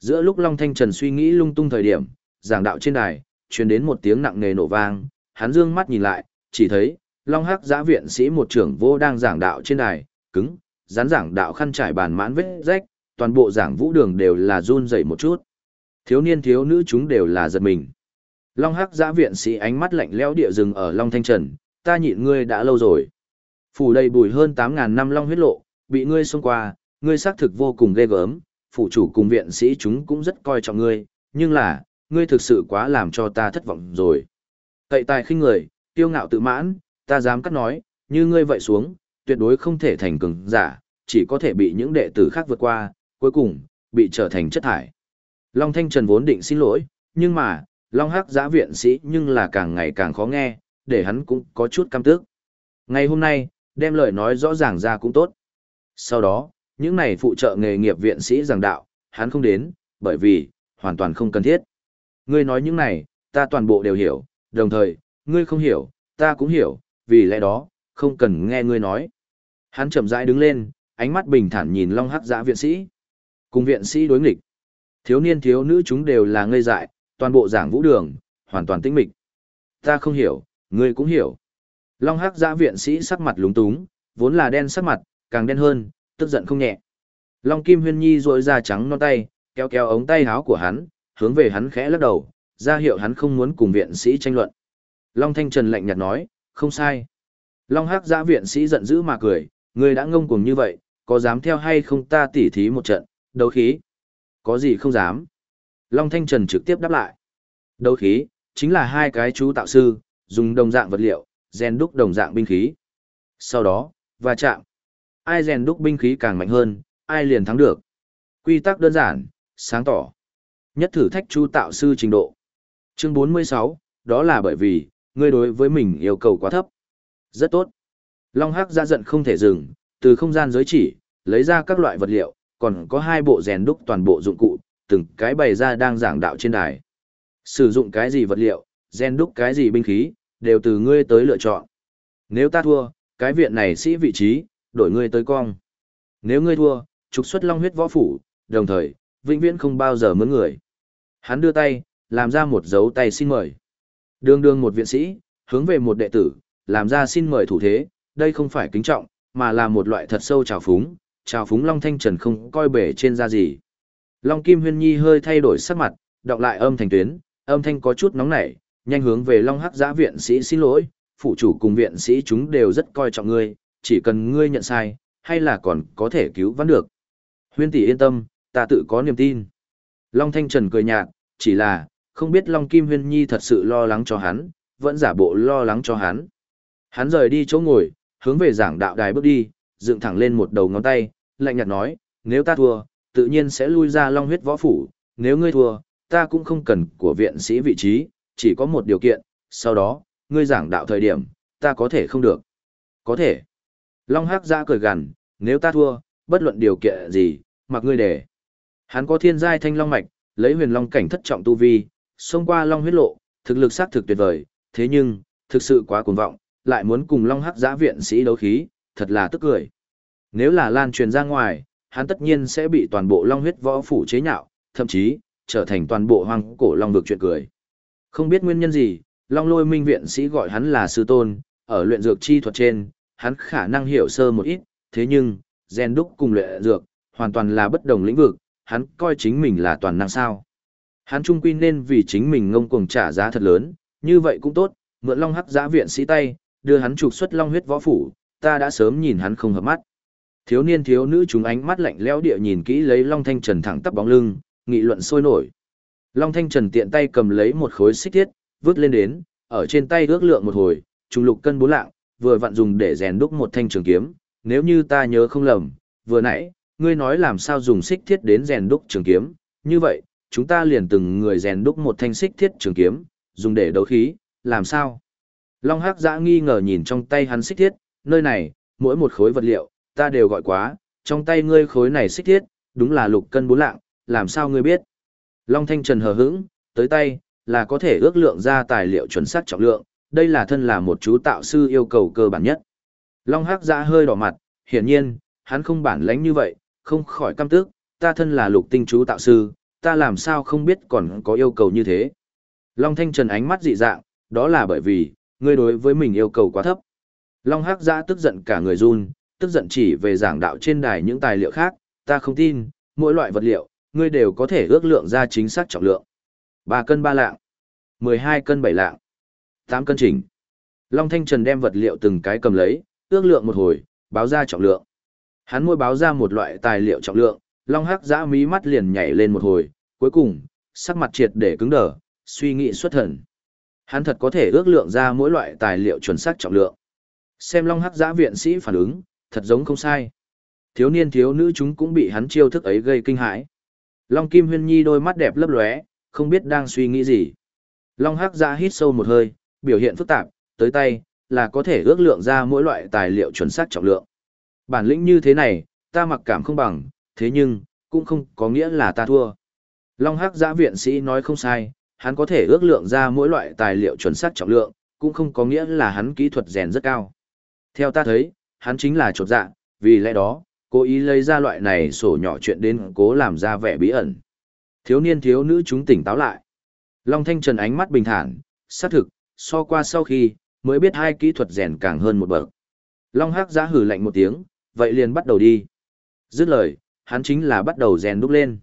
Giữa lúc Long Thanh Trần suy nghĩ lung tung thời điểm, giảng đạo trên đài, truyền đến một tiếng nặng nề nổ vang, hắn dương mắt nhìn lại, chỉ thấy, Long Hắc giã viện sĩ một trưởng vô đang giảng đạo trên đài, cứng, rán giảng đạo khăn trải bàn mãn vết rách, toàn bộ giảng vũ đường đều là run rẩy một chút. Thiếu niên thiếu nữ chúng đều là giật mình. Long Hắc giã viện sĩ ánh mắt lạnh lẽo địa rừng ở Long Thanh Trần, ta nhịn ngươi đã lâu rồi. Phủ đầy bùi hơn 8.000 năm Long huyết lộ, bị ngươi xông qua, ngươi xác thực vô cùng ghê gớm, phủ chủ cùng viện sĩ chúng cũng rất coi trọng ngươi, nhưng là, ngươi thực sự quá làm cho ta thất vọng rồi. Cậy tài khinh người, tiêu ngạo tự mãn, ta dám cắt nói, như ngươi vậy xuống, tuyệt đối không thể thành cường giả, chỉ có thể bị những đệ tử khác vượt qua, cuối cùng, bị trở thành chất thải. Long Thanh Trần vốn định xin lỗi, nhưng mà, Long Hắc giã viện sĩ nhưng là càng ngày càng khó nghe, để hắn cũng có chút căm tức. Ngày hôm nay, đem lời nói rõ ràng ra cũng tốt. Sau đó, những này phụ trợ nghề nghiệp viện sĩ giảng đạo, hắn không đến, bởi vì, hoàn toàn không cần thiết. Ngươi nói những này, ta toàn bộ đều hiểu, đồng thời, ngươi không hiểu, ta cũng hiểu, vì lẽ đó, không cần nghe ngươi nói. Hắn chậm rãi đứng lên, ánh mắt bình thản nhìn Long Hắc Giã viện sĩ. Cùng viện sĩ đối nghịch. Thiếu niên thiếu nữ chúng đều là ngây dại, toàn bộ giảng vũ đường, hoàn toàn tĩnh mịch. Ta không hiểu, ngươi cũng hiểu. Long Hắc Giã viện sĩ sắc mặt lúng túng, vốn là đen sắc mặt, càng đen hơn, tức giận không nhẹ. Long Kim Huyên Nhi rỗi ra trắng non tay, kéo kéo ống tay áo của hắn, hướng về hắn khẽ lắc đầu, ra hiệu hắn không muốn cùng viện sĩ tranh luận. Long Thanh Trần lạnh nhạt nói, không sai. Long Hắc giã viện sĩ giận dữ mà cười, ngươi đã ngông cuồng như vậy, có dám theo hay không ta tỉ thí một trận, đấu khí? Có gì không dám? Long Thanh Trần trực tiếp đáp lại. Đấu khí, chính là hai cái chú tạo sư, dùng đồng dạng vật liệu, rèn đúc đồng dạng binh khí. Sau đó, và chạm. Ai rèn đúc binh khí càng mạnh hơn, ai liền thắng được. Quy tắc đơn giản, sáng tỏ. Nhất thử thách chú tạo sư trình độ. Chương 46, đó là bởi vì, ngươi đối với mình yêu cầu quá thấp. Rất tốt. Long Hắc ra giận không thể dừng, từ không gian giới chỉ, lấy ra các loại vật liệu, còn có hai bộ rèn đúc toàn bộ dụng cụ, từng cái bày ra đang giảng đạo trên đài. Sử dụng cái gì vật liệu, rèn đúc cái gì binh khí, đều từ ngươi tới lựa chọn. Nếu ta thua, cái viện này sĩ vị trí, đổi ngươi tới cong. Nếu ngươi thua, trục xuất long huyết võ phủ, đồng thời, vĩnh viễn không bao giờ mướn người. Hắn đưa tay, làm ra một dấu tay xin mời. Đường đường một viện sĩ, hướng về một đệ tử, làm ra xin mời thủ thế, đây không phải kính trọng, mà là một loại thật sâu trào phúng, trào phúng Long Thanh Trần không coi bể trên da gì. Long Kim Huyên Nhi hơi thay đổi sắc mặt, đọc lại âm thanh tuyến, âm thanh có chút nóng nảy, nhanh hướng về Long Hắc Giã viện sĩ xin lỗi, phụ chủ cùng viện sĩ chúng đều rất coi trọng ngươi, chỉ cần ngươi nhận sai, hay là còn có thể cứu vãn được. Huyên tỷ yên tâm, ta tự có niềm tin. Long Thanh Trần cười nhạt, chỉ là, không biết Long Kim Huyên Nhi thật sự lo lắng cho hắn, vẫn giả bộ lo lắng cho hắn. Hắn rời đi chỗ ngồi, hướng về giảng đạo đài bước đi, dựng thẳng lên một đầu ngón tay, lạnh nhạt nói, nếu ta thua, tự nhiên sẽ lui ra Long huyết võ phủ, nếu ngươi thua, ta cũng không cần của viện sĩ vị trí, chỉ có một điều kiện, sau đó, ngươi giảng đạo thời điểm, ta có thể không được. Có thể. Long Hắc ra cười gằn, nếu ta thua, bất luận điều kiện gì, mặc ngươi để. Hắn có thiên giai thanh long mạch, lấy huyền long cảnh thất trọng tu vi, xông qua long huyết lộ, thực lực sát thực tuyệt vời, thế nhưng, thực sự quá cuồng vọng, lại muốn cùng long hắc giã viện sĩ đấu khí, thật là tức cười. Nếu là lan truyền ra ngoài, hắn tất nhiên sẽ bị toàn bộ long huyết võ phủ chế nhạo, thậm chí, trở thành toàn bộ hoang cổ long vực chuyện cười. Không biết nguyên nhân gì, long lôi minh viện sĩ gọi hắn là sư tôn, ở luyện dược chi thuật trên, hắn khả năng hiểu sơ một ít, thế nhưng, gen đúc cùng luyện dược, hoàn toàn là bất đồng lĩnh vực, hắn coi chính mình là toàn năng sao. Hắn trung quy nên vì chính mình ngông cuồng trả giá thật lớn, như vậy cũng tốt, mượn long hắc giã viện sĩ tay, đưa hắn trục xuất long huyết võ phủ, ta đã sớm nhìn hắn không hợp mắt. Thiếu niên thiếu nữ chúng ánh mắt lạnh lẽo địa nhìn kỹ lấy Long Thanh Trần thẳng tắp bóng lưng, nghị luận sôi nổi. Long Thanh Trần tiện tay cầm lấy một khối xích thiết, vứt lên đến, ở trên tay ước lượng một hồi, trùng lục cân bốn lạng, vừa vặn dùng để rèn đúc một thanh trường kiếm, nếu như ta nhớ không lầm, vừa nãy, ngươi nói làm sao dùng xích thiết đến rèn đúc trường kiếm, như vậy, chúng ta liền từng người rèn đúc một thanh xích thiết trường kiếm, dùng để đấu khí, làm sao? Long Hắc Giã nghi ngờ nhìn trong tay hắn xích thiết, nơi này, mỗi một khối vật liệu, ta đều gọi quá, trong tay ngươi khối này xích thiết, đúng là lục cân bốn lạng, làm sao ngươi biết? Long Thanh Trần hờ hững, tới tay, là có thể ước lượng ra tài liệu chuẩn xác trọng lượng, đây là thân là một chú tạo sư yêu cầu cơ bản nhất. Long Hắc Giã hơi đỏ mặt, hiển nhiên, hắn không bản lãnh như vậy, không khỏi căm tức, ta thân là lục tinh chú tạo sư, ta làm sao không biết còn có yêu cầu như thế. Long Thanh Trần ánh mắt dị dạng, đó là bởi vì, ngươi đối với mình yêu cầu quá thấp. Long Hắc Giã tức giận cả người run, tức giận chỉ về giảng đạo trên đài những tài liệu khác, ta không tin, mỗi loại vật liệu, ngươi đều có thể ước lượng ra chính xác trọng lượng. 3 cân 3 lạng, 12 cân 7 lạng, 8 cân chỉnh. Long Thanh Trần đem vật liệu từng cái cầm lấy, ước lượng một hồi, báo ra trọng lượng. Hắn môi báo ra một loại tài liệu trọng lượng, Long Hắc giã mí mắt liền nhảy lên một hồi, cuối cùng, sắc mặt triệt để cứng đờ, suy nghĩ xuất thần. Hắn thật có thể ước lượng ra mỗi loại tài liệu chuẩn xác trọng lượng. Xem Long Hắc giã viện sĩ phản ứng, thật giống không sai. Thiếu niên thiếu nữ chúng cũng bị hắn chiêu thức ấy gây kinh hãi. Long Kim Huyên Nhi đôi mắt đẹp lấp lóe, không biết đang suy nghĩ gì. Long Hắc giã hít sâu một hơi, biểu hiện phức tạp, tới tay, là có thể ước lượng ra mỗi loại tài liệu chuẩn xác trọng lượng. Bản lĩnh như thế này, ta mặc cảm không bằng, thế nhưng, cũng không có nghĩa là ta thua. Long Hắc giã viện sĩ nói không sai, hắn có thể ước lượng ra mỗi loại tài liệu chuẩn xác trọng lượng, cũng không có nghĩa là hắn kỹ thuật rèn rất cao. Theo ta thấy, hắn chính là chột dạ, vì lẽ đó, cố ý lấy ra loại này sổ nhỏ chuyện đến cố làm ra vẻ bí ẩn. Thiếu niên thiếu nữ chúng tỉnh táo lại. Long Thanh Trần ánh mắt bình thản, xác thực, so qua sau khi, mới biết hai kỹ thuật rèn càng hơn một bậc. Long Hắc giã hử lạnh một tiếng, vậy liền bắt đầu đi. Dứt lời, hắn chính là bắt đầu rèn đúc lên.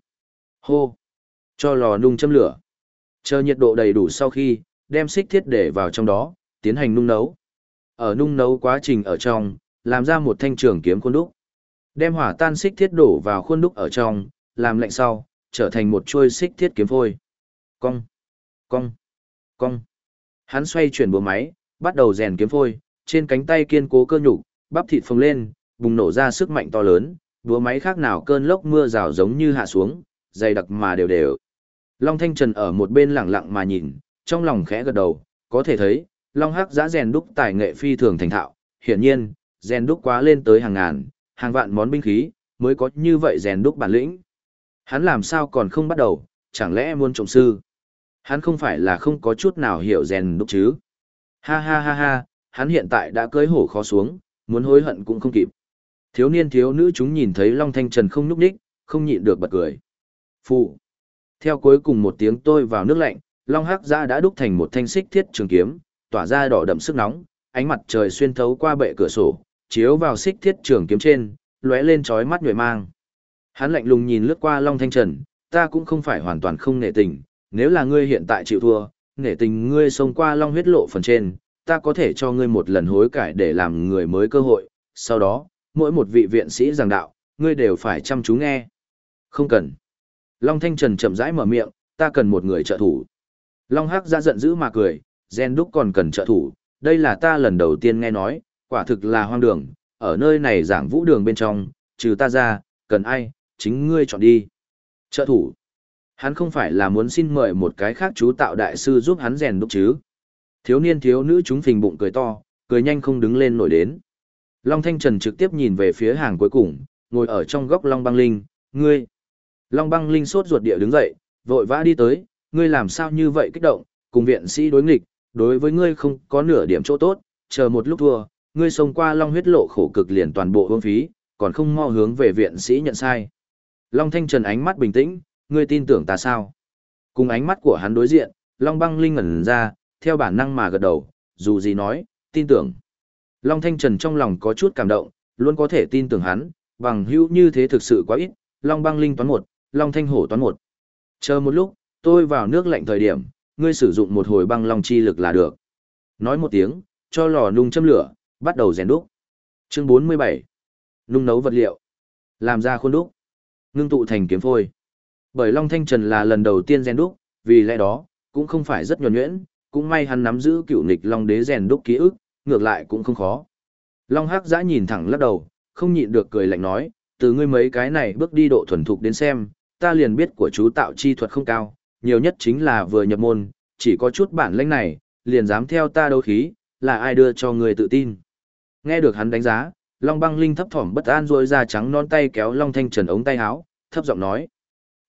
Hô! Cho lò nung châm lửa. Chờ nhiệt độ đầy đủ sau khi, đem xích thiết để vào trong đó, tiến hành nung nấu. Ở nung nấu quá trình ở trong, làm ra một thanh trường kiếm khuôn đúc. Đem hỏa tan xích thiết đổ vào khuôn đúc ở trong, làm lạnh sau, trở thành một chuôi xích thiết kiếm phôi. Cong, cong, cong. Hắn xoay chuyển búa máy, bắt đầu rèn kiếm phôi, trên cánh tay kiên cố cơ nhục, bắp thịt phồng lên, bùng nổ ra sức mạnh to lớn, búa máy khác nào cơn lốc mưa rào giống như hạ xuống, dày đặc mà đều đều. Long Thanh Trần ở một bên lặng lặng mà nhìn, trong lòng khẽ gật đầu, có thể thấy, Long Hắc giã rèn đúc tài nghệ phi thường thành thạo, hiển nhiên, rèn đúc quá lên tới hàng ngàn, hàng vạn món binh khí, mới có như vậy rèn đúc bản lĩnh. Hắn làm sao còn không bắt đầu, chẳng lẽ muôn trọng sư? Hắn không phải là không có chút nào hiểu rèn đúc chứ? Ha ha ha ha, hắn hiện tại đã cưới hổ khó xuống, muốn hối hận cũng không kịp. Thiếu niên thiếu nữ chúng nhìn thấy Long Thanh Trần không nhúc nhích, không nhịn được bật cười. Phụ. Theo cuối cùng một tiếng tôi vào nước lạnh, Long Hắc Giã đã đúc thành một thanh xích thiết trường kiếm, tỏa ra đỏ đậm sức nóng, ánh mặt trời xuyên thấu qua bệ cửa sổ, chiếu vào xích thiết trường kiếm trên, lóe lên chói mắt nhuệ mang. Hắn lạnh lùng nhìn lướt qua Long Thanh Trần, ta cũng không phải hoàn toàn không nể tình, nếu là ngươi hiện tại chịu thua, nể tình ngươi xông qua Long huyết lộ phần trên, ta có thể cho ngươi một lần hối cải để làm người mới cơ hội, sau đó, mỗi một vị viện sĩ giảng đạo, ngươi đều phải chăm chú nghe. Không cần. Long Thanh Trần chậm rãi mở miệng, ta cần một người trợ thủ. Long Hắc ra giận dữ mà cười, gen đúc còn cần trợ thủ, đây là ta lần đầu tiên nghe nói, quả thực là hoang đường, ở nơi này giảng vũ đường bên trong, trừ ta ra, cần ai, chính ngươi chọn đi. Trợ thủ. Hắn không phải là muốn xin mời một cái khác chú tạo đại sư giúp hắn rèn đúc chứ. Thiếu niên thiếu nữ chúng phình bụng cười to, cười nhanh không đứng lên nổi đến. Long Thanh Trần trực tiếp nhìn về phía hàng cuối cùng, ngồi ở trong góc Long Băng Linh, ngươi. Long Băng Linh sốt ruột địa đứng dậy, vội vã đi tới, ngươi làm sao như vậy kích động, cùng viện sĩ đối nghịch, đối với ngươi không có nửa điểm chỗ tốt, chờ một lúc thua, ngươi xông qua Long huyết lộ khổ cực liền toàn bộ hương phí, còn không mo hướng về viện sĩ nhận sai. Long Thanh Trần ánh mắt bình tĩnh, ngươi tin tưởng ta sao? Cùng ánh mắt của hắn đối diện, Long Băng Linh ngẩn ra, theo bản năng mà gật đầu, dù gì nói, tin tưởng. Long Thanh Trần trong lòng có chút cảm động, luôn có thể tin tưởng hắn, bằng hữu như thế thực sự quá ít, Long Băng Linh toán một, Long Thanh Hổ toán một. Chờ một lúc, tôi vào nước lạnh thời điểm, ngươi sử dụng một hồi băng long chi lực là được. Nói một tiếng, cho lò nung châm lửa, bắt đầu rèn đúc. Chương 47. Nung nấu vật liệu. Làm ra khuôn đúc. Ngưng tụ thành kiếm phôi. Bởi Long Thanh Trần là lần đầu tiên rèn đúc, vì lẽ đó, cũng không phải rất nhuần nhuyễn, cũng may hắn nắm giữ cựu nịch Long Đế rèn đúc ký ức, ngược lại cũng không khó. Long Hắc giã nhìn thẳng lắc đầu, không nhịn được cười lạnh nói, từ ngươi mấy cái này bước đi độ thuần thục đến xem, ta liền biết của chú tạo chi thuật không cao, nhiều nhất chính là vừa nhập môn, chỉ có chút bản lĩnh này, liền dám theo ta đấu khí, là ai đưa cho người tự tin. Nghe được hắn đánh giá, Long băng linh thấp thỏm bất an rồi ra trắng non tay kéo Long Thanh Trần ống tay áo, thấp giọng nói.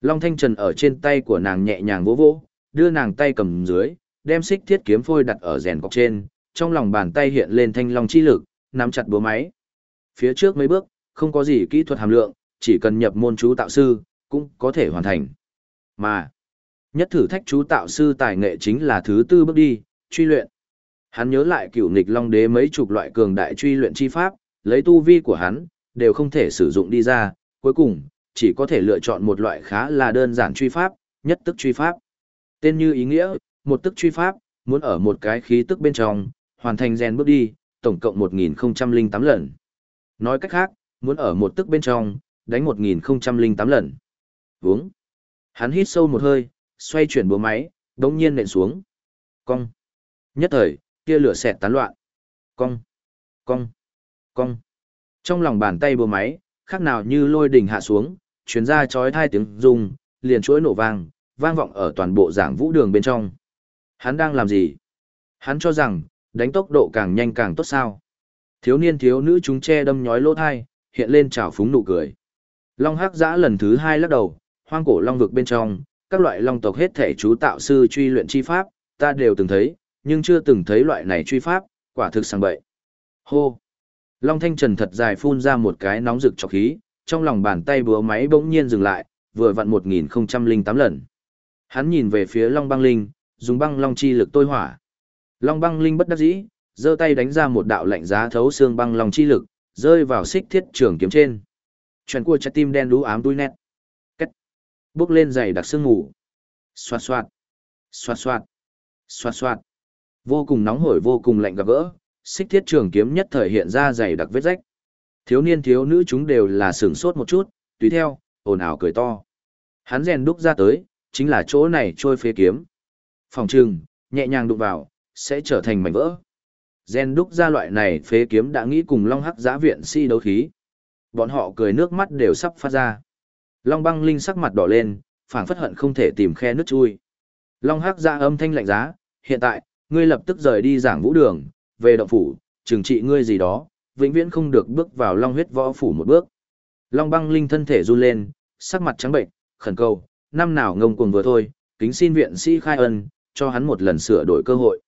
Long Thanh Trần ở trên tay của nàng nhẹ nhàng vỗ vỗ, đưa nàng tay cầm dưới, đem xích thiết kiếm phôi đặt ở rèn cọc trên, trong lòng bàn tay hiện lên thanh long chi lực, nắm chặt búa máy. Phía trước mấy bước, không có gì kỹ thuật hàm lượng, chỉ cần nhập môn chú tạo sư, cũng có thể hoàn thành. Mà, nhất thử thách chú tạo sư tài nghệ chính là thứ tư bước đi, truy luyện. Hắn nhớ lại cựu nghịch long đế mấy chục loại cường đại truy luyện chi pháp, lấy tu vi của hắn, đều không thể sử dụng đi ra, cuối cùng, chỉ có thể lựa chọn một loại khá là đơn giản truy pháp, nhất tức truy pháp. Tên như ý nghĩa, một tức truy pháp, muốn ở một cái khí tức bên trong, hoàn thành gen bước đi, tổng cộng 1008 lần. Nói cách khác, muốn ở một tức bên trong, đánh 1008 lần. Vướng. Hắn hít sâu một hơi, xoay chuyển búa máy, đống nhiên nện xuống. Cong. Nhất thời, kia lửa xẹt tán loạn. Cong. Cong. Cong. Trong lòng bàn tay búa máy, khác nào như lôi đỉnh hạ xuống, chuyến ra chói thai tiếng rung, liền chuỗi nổ vang, vang vọng ở toàn bộ giảng vũ đường bên trong. Hắn đang làm gì? Hắn cho rằng, đánh tốc độ càng nhanh càng tốt sao. Thiếu niên thiếu nữ chúng che đâm nhói lỗ thai, hiện lên trào phúng nụ cười. Long hắc giã lần thứ hai lắc đầu, hoang cổ long vực bên trong, các loại long tộc hết thể chú tạo sư truy luyện chi pháp, ta đều từng thấy, nhưng chưa từng thấy loại này truy pháp, quả thực sang bậy. Hô! Long thanh trần thật dài phun ra một cái nóng rực cho khí, trong lòng bàn tay búa máy bỗng nhiên dừng lại, vừa vặn 1008 lần. Hắn nhìn về phía Long băng linh, dùng băng long chi lực tôi hỏa. Long băng linh bất đắc dĩ, giơ tay đánh ra một đạo lạnh giá thấu xương băng long chi lực, rơi vào xích thiết trường kiếm trên. Chuyện của trái tim đen đú ám đuôi nét. Bước lên dày đặc sương ngủ. Xoạt xoạt. Xoạt xoạt. Xoạt xoạt. Vô cùng nóng hổi vô cùng lạnh gặp gỡ, xích thiết trường kiếm nhất thời hiện ra dày đặc vết rách. Thiếu niên thiếu nữ chúng đều là sửng sốt một chút, tùy theo, ồn ào cười to. Hắn rèn đúc ra tới, chính là chỗ này trôi phế kiếm. Phòng trừng, nhẹ nhàng đụng vào, sẽ trở thành mảnh vỡ. Gen đúc ra loại này phế kiếm đã nghĩ cùng Long Hắc giã viện si đấu khí. Bọn họ cười nước mắt đều sắp phát ra. Long băng linh sắc mặt đỏ lên, phảng phất hận không thể tìm khe nước chui. Long Hắc ra âm thanh lạnh giá, hiện tại, ngươi lập tức rời đi giảng vũ đường, về động phủ, trừng trị ngươi gì đó, vĩnh viễn không được bước vào Long huyết võ phủ một bước. Long băng linh thân thể run lên, sắc mặt trắng bệnh, khẩn cầu, năm nào ngông cuồng vừa thôi, kính xin viện sĩ khai ân, cho hắn một lần sửa đổi cơ hội.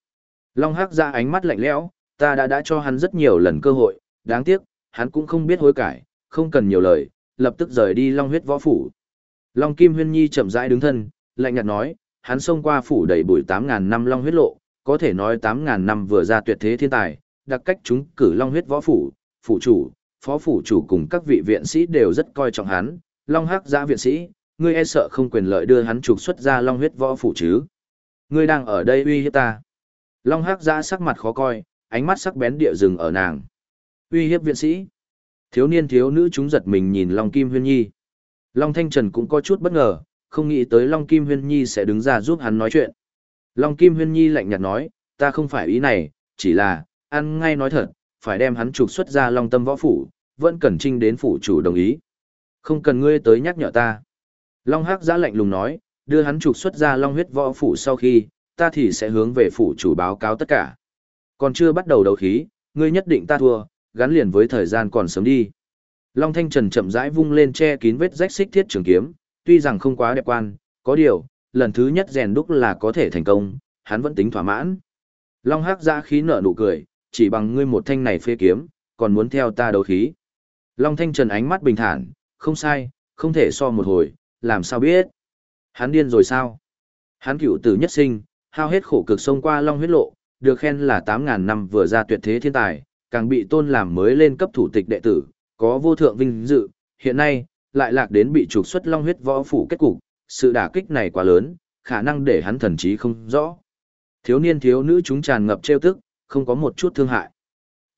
Long Hắc ra ánh mắt lạnh lẽo, ta đã đã cho hắn rất nhiều lần cơ hội, đáng tiếc, hắn cũng không biết hối cải, không cần nhiều lời, lập tức rời đi Long huyết võ phủ. Long Kim Huyên Nhi chậm rãi đứng thân, lạnh nhạt nói, hắn xông qua phủ đầy bụi 8.000 năm Long huyết lộ, có thể nói 8.000 năm vừa ra tuyệt thế thiên tài, đặc cách chúng cử Long huyết võ phủ, phủ chủ, phó phủ chủ cùng các vị viện sĩ đều rất coi trọng hắn, Long Hắc giã viện sĩ, ngươi e sợ không quyền lợi đưa hắn trục xuất ra Long huyết võ phủ chứ. Ngươi đang ở đây uy hiếp ta. Long Hắc giã sắc mặt khó coi, ánh mắt sắc bén địa rừng ở nàng. Uy hiếp viện sĩ. Thiếu niên thiếu nữ chúng giật mình nhìn Long Kim Huyên Nhi. Long Thanh Trần cũng có chút bất ngờ, không nghĩ tới Long Kim Huyên Nhi sẽ đứng ra giúp hắn nói chuyện. Long Kim Huyên Nhi lạnh nhạt nói, ta không phải ý này, chỉ là, ăn ngay nói thật, phải đem hắn trục xuất ra Long Tâm Võ Phủ, vẫn cần trinh đến phủ chủ đồng ý. Không cần ngươi tới nhắc nhở ta. Long Hắc giã lạnh lùng nói, đưa hắn trục xuất ra Long huyết võ phủ sau khi, ta thì sẽ hướng về phủ chủ báo cáo tất cả. Còn chưa bắt đầu đấu khí, ngươi nhất định ta thua, gắn liền với thời gian còn sớm đi. Long Thanh Trần chậm rãi vung lên che kín vết rách xích thiết trường kiếm, tuy rằng không quá đẹp quan, có điều, lần thứ nhất rèn đúc là có thể thành công, hắn vẫn tính thỏa mãn. Long Hắc ra khí nở nụ cười, chỉ bằng ngươi một thanh này phê kiếm, còn muốn theo ta đấu khí. Long Thanh Trần ánh mắt bình thản, không sai, không thể so một hồi, làm sao biết. Hắn điên rồi sao? Hắn cựu tử nhất sinh, hao hết khổ cực sông qua Long huyết lộ, được khen là 8.000 năm vừa ra tuyệt thế thiên tài, càng bị tôn làm mới lên cấp thủ tịch đệ tử, có vô thượng vinh dự, hiện nay, lại lạc đến bị trục xuất Long huyết võ phủ kết cục, sự đả kích này quá lớn, khả năng để hắn thần trí không rõ. Thiếu niên thiếu nữ chúng tràn ngập trêu tức, không có một chút thương hại.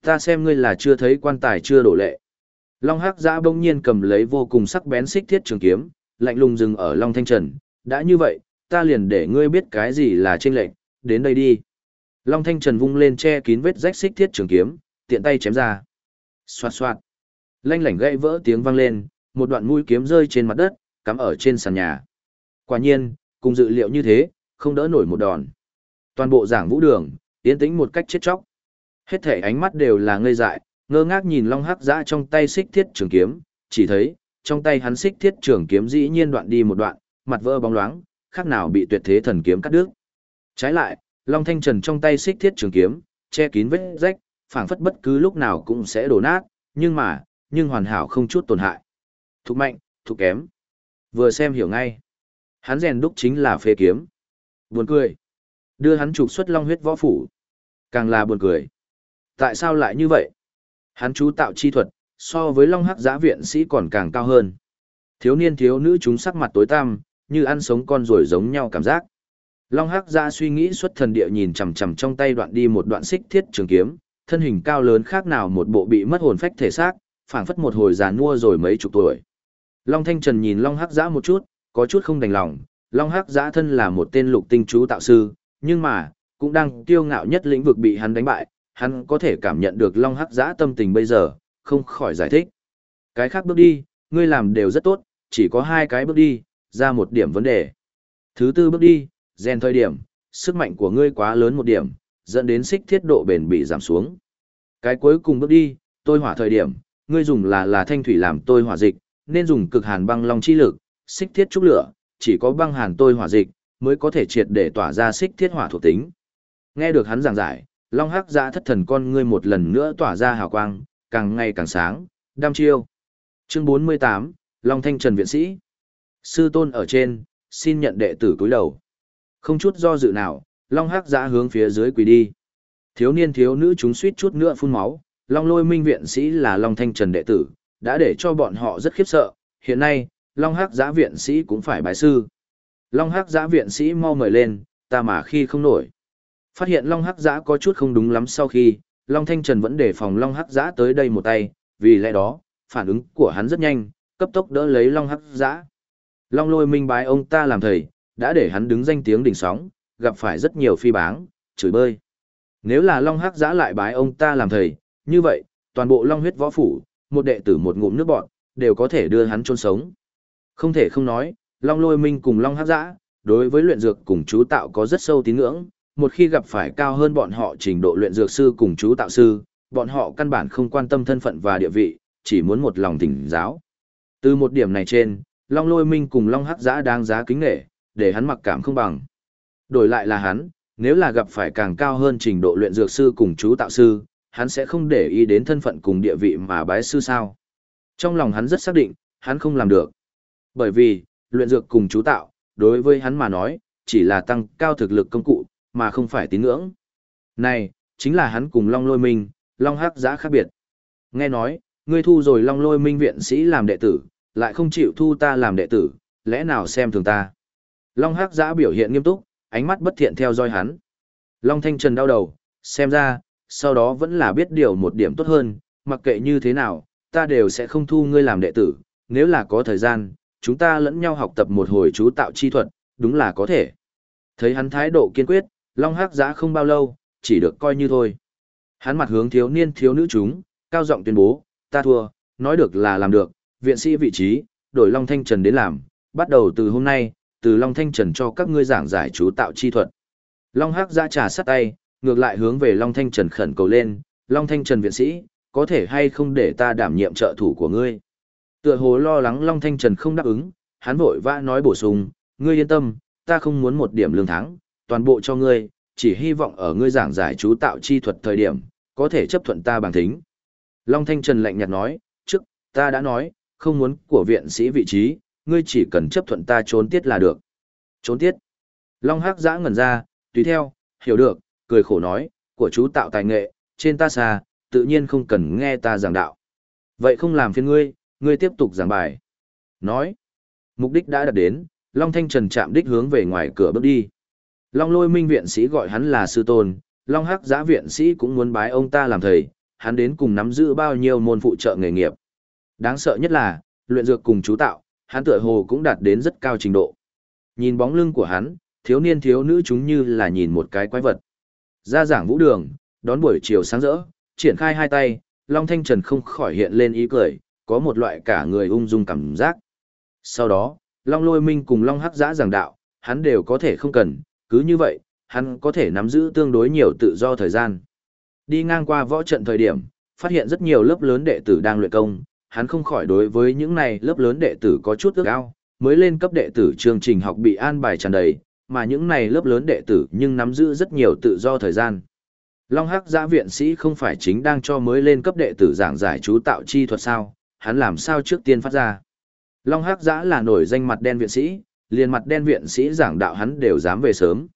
Ta xem ngươi là chưa thấy quan tài chưa đổ lệ. Long Hắc Giã bỗng nhiên cầm lấy vô cùng sắc bén xích thiết trường kiếm, lạnh lùng dừng ở Long Thanh Trần, đã như vậy, ta liền để ngươi biết cái gì là trên lệnh, đến đây đi. Long Thanh Trần vung lên che kín vết rách xích thiết trường kiếm, tiện tay chém ra. Xoạt xoạt. Lanh lảnh gãy vỡ tiếng vang lên, một đoạn mũi kiếm rơi trên mặt đất, cắm ở trên sàn nhà. Quả nhiên, cùng dự liệu như thế, không đỡ nổi một đòn. Toàn bộ giảng vũ đường, tiến tĩnh một cách chết chóc. Hết thể ánh mắt đều là ngây dại, ngơ ngác nhìn Long Hắc Giã trong tay xích thiết trường kiếm, chỉ thấy, trong tay hắn xích thiết trường kiếm dĩ nhiên đoạn đi một đoạn, mặt vỡ bóng loáng, khác nào bị tuyệt thế thần kiếm cắt đứt. Trái lại, Long Thanh Trần trong tay xích thiết trường kiếm, che kín vết rách, phảng phất bất cứ lúc nào cũng sẽ đổ nát, nhưng mà, nhưng hoàn hảo không chút tổn hại. Thục mạnh, thục kém. Vừa xem hiểu ngay. Hắn rèn đúc chính là phê kiếm. Buồn cười. Đưa hắn trục xuất long huyết võ phủ. Càng là buồn cười. Tại sao lại như vậy? Hắn chú tạo chi thuật, so với long hắc giã viện sĩ còn càng cao hơn. Thiếu niên thiếu nữ chúng sắc mặt tối tăm, như ăn sống con rồi giống nhau cảm giác. Long hắc giã suy nghĩ xuất thần địa nhìn chằm chằm trong tay đoạn đi một đoạn xích thiết trường kiếm, thân hình cao lớn khác nào một bộ bị mất hồn phách thể xác, phảng phất một hồi già nua rồi mấy chục tuổi. Long Thanh Trần nhìn Long Hắc Giã một chút, có chút không đành lòng, Long Hắc Giã thân là một tên lục tinh chú tạo sư, nhưng mà, cũng đang tiêu ngạo nhất lĩnh vực bị hắn đánh bại, hắn có thể cảm nhận được Long Hắc Giã tâm tình bây giờ, không khỏi giải thích. Cái khác bước đi, ngươi làm đều rất tốt, chỉ có hai cái bước đi, ra một điểm vấn đề. Thứ tư bước đi, rèn thời điểm, sức mạnh của ngươi quá lớn một điểm, dẫn đến xích thiết độ bền bị giảm xuống. Cái cuối cùng bước đi, tôi hỏa thời điểm, ngươi dùng là là thanh thủy làm tôi hỏa dịch, nên dùng cực hàn băng long chi lực, xích thiết trúc lửa, chỉ có băng hàn tôi hỏa dịch mới có thể triệt để tỏa ra xích thiết hỏa thuộc tính. Nghe được hắn giảng giải, Long Hắc Giã thất thần con ngươi một lần nữa tỏa ra hào quang, càng ngày càng sáng, đam chiêu. Chương 48, Long Thanh Trần Viện Sĩ. Sư tôn ở trên, xin nhận đệ tử cúi đầu. Không chút do dự nào, Long Hắc Giã hướng phía dưới quỳ đi. Thiếu niên thiếu nữ chúng suýt chút nữa phun máu, Long Lôi Minh Viện Sĩ là Long Thanh Trần đệ tử, đã để cho bọn họ rất khiếp sợ, hiện nay, Long Hắc Giã Viện Sĩ cũng phải bài sư. Long Hắc Giã Viện Sĩ mau mời lên, ta mà khi không nổi. Phát hiện Long Hắc Giã có chút không đúng lắm sau khi, Long Thanh Trần vẫn để phòng Long Hắc Giã tới đây một tay, vì lẽ đó, phản ứng của hắn rất nhanh, cấp tốc đỡ lấy Long Hắc Giã. Long lôi minh bái ông ta làm thầy, đã để hắn đứng danh tiếng đỉnh sóng, gặp phải rất nhiều phi báng, chửi bơi. Nếu là Long Hắc giã lại bái ông ta làm thầy, như vậy, toàn bộ Long huyết võ phủ, một đệ tử một ngụm nước bọn, đều có thể đưa hắn chôn sống. Không thể không nói, Long Lôi Minh cùng Long Hắc giã, đối với luyện dược cùng chú tạo có rất sâu tín ngưỡng, một khi gặp phải cao hơn bọn họ trình độ luyện dược sư cùng chú tạo sư, bọn họ căn bản không quan tâm thân phận và địa vị, chỉ muốn một lòng thỉnh giáo. Từ một điểm này trên, Long Lôi Minh cùng Long Hắc Giã đáng giá kính nghệ, để hắn mặc cảm không bằng. Đổi lại là hắn, nếu là gặp phải càng cao hơn trình độ luyện dược sư cùng chú tạo sư, hắn sẽ không để ý đến thân phận cùng địa vị mà bái sư sao. Trong lòng hắn rất xác định, hắn không làm được. Bởi vì, luyện dược cùng chú tạo, đối với hắn mà nói, chỉ là tăng cao thực lực công cụ, mà không phải tín ngưỡng. Này, chính là hắn cùng Long Lôi Minh, Long Hắc Giã khác biệt. Nghe nói, ngươi thu rồi Long Lôi Minh viện sĩ làm đệ tử, lại không chịu thu ta làm đệ tử, lẽ nào xem thường ta. Long Hắc Giã biểu hiện nghiêm túc, ánh mắt bất thiện theo dõi hắn. Long Thanh Trần đau đầu, xem ra, sau đó vẫn là biết điều một điểm tốt hơn, mặc kệ như thế nào, ta đều sẽ không thu ngươi làm đệ tử, nếu là có thời gian, chúng ta lẫn nhau học tập một hồi chú tạo chi thuật, đúng là có thể. Thấy hắn thái độ kiên quyết, Long Hắc Giã không bao lâu, chỉ được coi như thôi. Hắn mặt hướng thiếu niên thiếu nữ chúng, cao giọng tuyên bố, ta thua, nói được là làm được, viện sĩ vị trí, đổi Long Thanh Trần đến làm, bắt đầu từ hôm nay, từ Long Thanh Trần cho các ngươi giảng giải chú tạo chi thuật. Long Hắc ra trà sắt tay, ngược lại hướng về Long Thanh Trần khẩn cầu lên, Long Thanh Trần viện sĩ, có thể hay không để ta đảm nhiệm trợ thủ của ngươi. Tựa hồ lo lắng Long Thanh Trần không đáp ứng, hắn vội vã nói bổ sung, ngươi yên tâm, ta không muốn một điểm lương thắng, toàn bộ cho ngươi, chỉ hy vọng ở ngươi giảng giải chú tạo chi thuật thời điểm, có thể chấp thuận ta bằng thính. Long Thanh Trần lạnh nhạt nói, trước, ta đã nói, không muốn của viện sĩ vị trí, ngươi chỉ cần chấp thuận ta trốn tiết là được. Trốn tiết. Long Hắc giã ngẩn ra, tùy theo, hiểu được, cười khổ nói, của chú tạo tài nghệ, trên ta xa, tự nhiên không cần nghe ta giảng đạo. Vậy không làm phiền ngươi, ngươi tiếp tục giảng bài. Nói, mục đích đã đạt đến, Long Thanh Trần chạm đích hướng về ngoài cửa bước đi. Long lôi minh viện sĩ gọi hắn là sư tôn, Long Hắc giã viện sĩ cũng muốn bái ông ta làm thầy, hắn đến cùng nắm giữ bao nhiêu môn phụ trợ nghề nghiệp. Đáng sợ nhất là, luyện dược cùng chú tạo, hắn tựa hồ cũng đạt đến rất cao trình độ. Nhìn bóng lưng của hắn, thiếu niên thiếu nữ chúng như là nhìn một cái quái vật. Ra giảng vũ đường, đón buổi chiều sáng rỡ, triển khai hai tay, Long Thanh Trần không khỏi hiện lên ý cười, có một loại cả người ung dung cảm giác. Sau đó, Long Lôi Minh cùng Long Hắc Giã giảng đạo, hắn đều có thể không cần, cứ như vậy, hắn có thể nắm giữ tương đối nhiều tự do thời gian. Đi ngang qua võ trận thời điểm, phát hiện rất nhiều lớp lớn đệ tử đang luyện công, hắn không khỏi đối với những này lớp lớn đệ tử có chút ước ao, mới lên cấp đệ tử chương trình học bị an bài tràn đầy, mà những này lớp lớn đệ tử nhưng nắm giữ rất nhiều tự do thời gian. Long Hắc giã viện sĩ không phải chính đang cho mới lên cấp đệ tử giảng giải chú tạo chi thuật sao, hắn làm sao trước tiên phát ra. Long Hắc giã là nổi danh mặt đen viện sĩ, liền mặt đen viện sĩ giảng đạo hắn đều dám về sớm.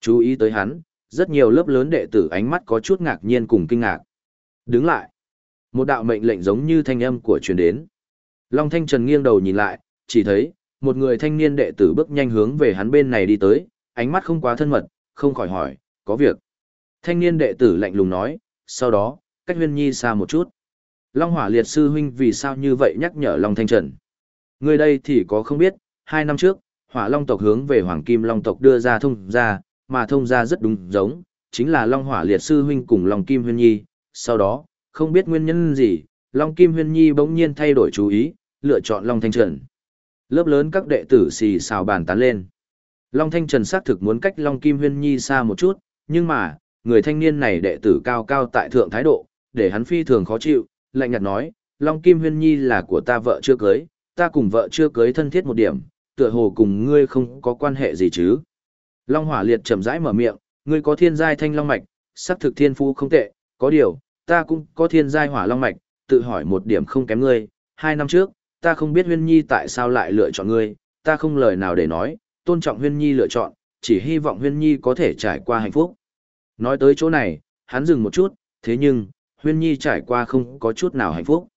Chú ý tới hắn, rất nhiều lớp lớn đệ tử ánh mắt có chút ngạc nhiên cùng kinh ngạc. Đứng lại. Một đạo mệnh lệnh giống như thanh âm của truyền đến. Long Thanh Trần nghiêng đầu nhìn lại, chỉ thấy, một người thanh niên đệ tử bước nhanh hướng về hắn bên này đi tới, ánh mắt không quá thân mật, không khỏi hỏi, có việc. Thanh niên đệ tử lạnh lùng nói, sau đó, cách huyên nhi xa một chút. Long hỏa liệt sư huynh vì sao như vậy nhắc nhở Long Thanh Trần. Người đây thì có không biết, hai năm trước, hỏa long tộc hướng về hoàng kim long tộc đưa ra thông ra, mà thông ra rất đúng giống, chính là long hỏa liệt sư huynh cùng long kim huyên nhi. Sau đó, không biết nguyên nhân gì, long kim huyên nhi bỗng nhiên thay đổi chú ý, lựa chọn long thanh trần. Lớp lớn các đệ tử xì xào bàn tán lên. Long thanh trần xác thực muốn cách long kim huyên nhi xa một chút, nhưng mà, người thanh niên này đệ tử cao cao tại thượng thái độ, để hắn phi thường khó chịu, lạnh nhạt nói, Long Kim Huyên Nhi là của ta vợ chưa cưới, ta cùng vợ chưa cưới thân thiết một điểm, tựa hồ cùng ngươi không có quan hệ gì chứ. Long Hỏa Liệt chậm rãi mở miệng, ngươi có thiên giai thanh long mạch, sắc thực thiên phú không tệ, có điều, ta cũng có thiên giai hỏa long mạch, tự hỏi một điểm không kém ngươi, hai năm trước, ta không biết Huyên Nhi tại sao lại lựa chọn ngươi, ta không lời nào để nói, tôn trọng Huyên Nhi lựa chọn, chỉ hy vọng Huyên Nhi có thể trải qua hạnh phúc. Nói tới chỗ này, hắn dừng một chút, thế nhưng, Huyên Nhi trải qua không có chút nào hạnh phúc.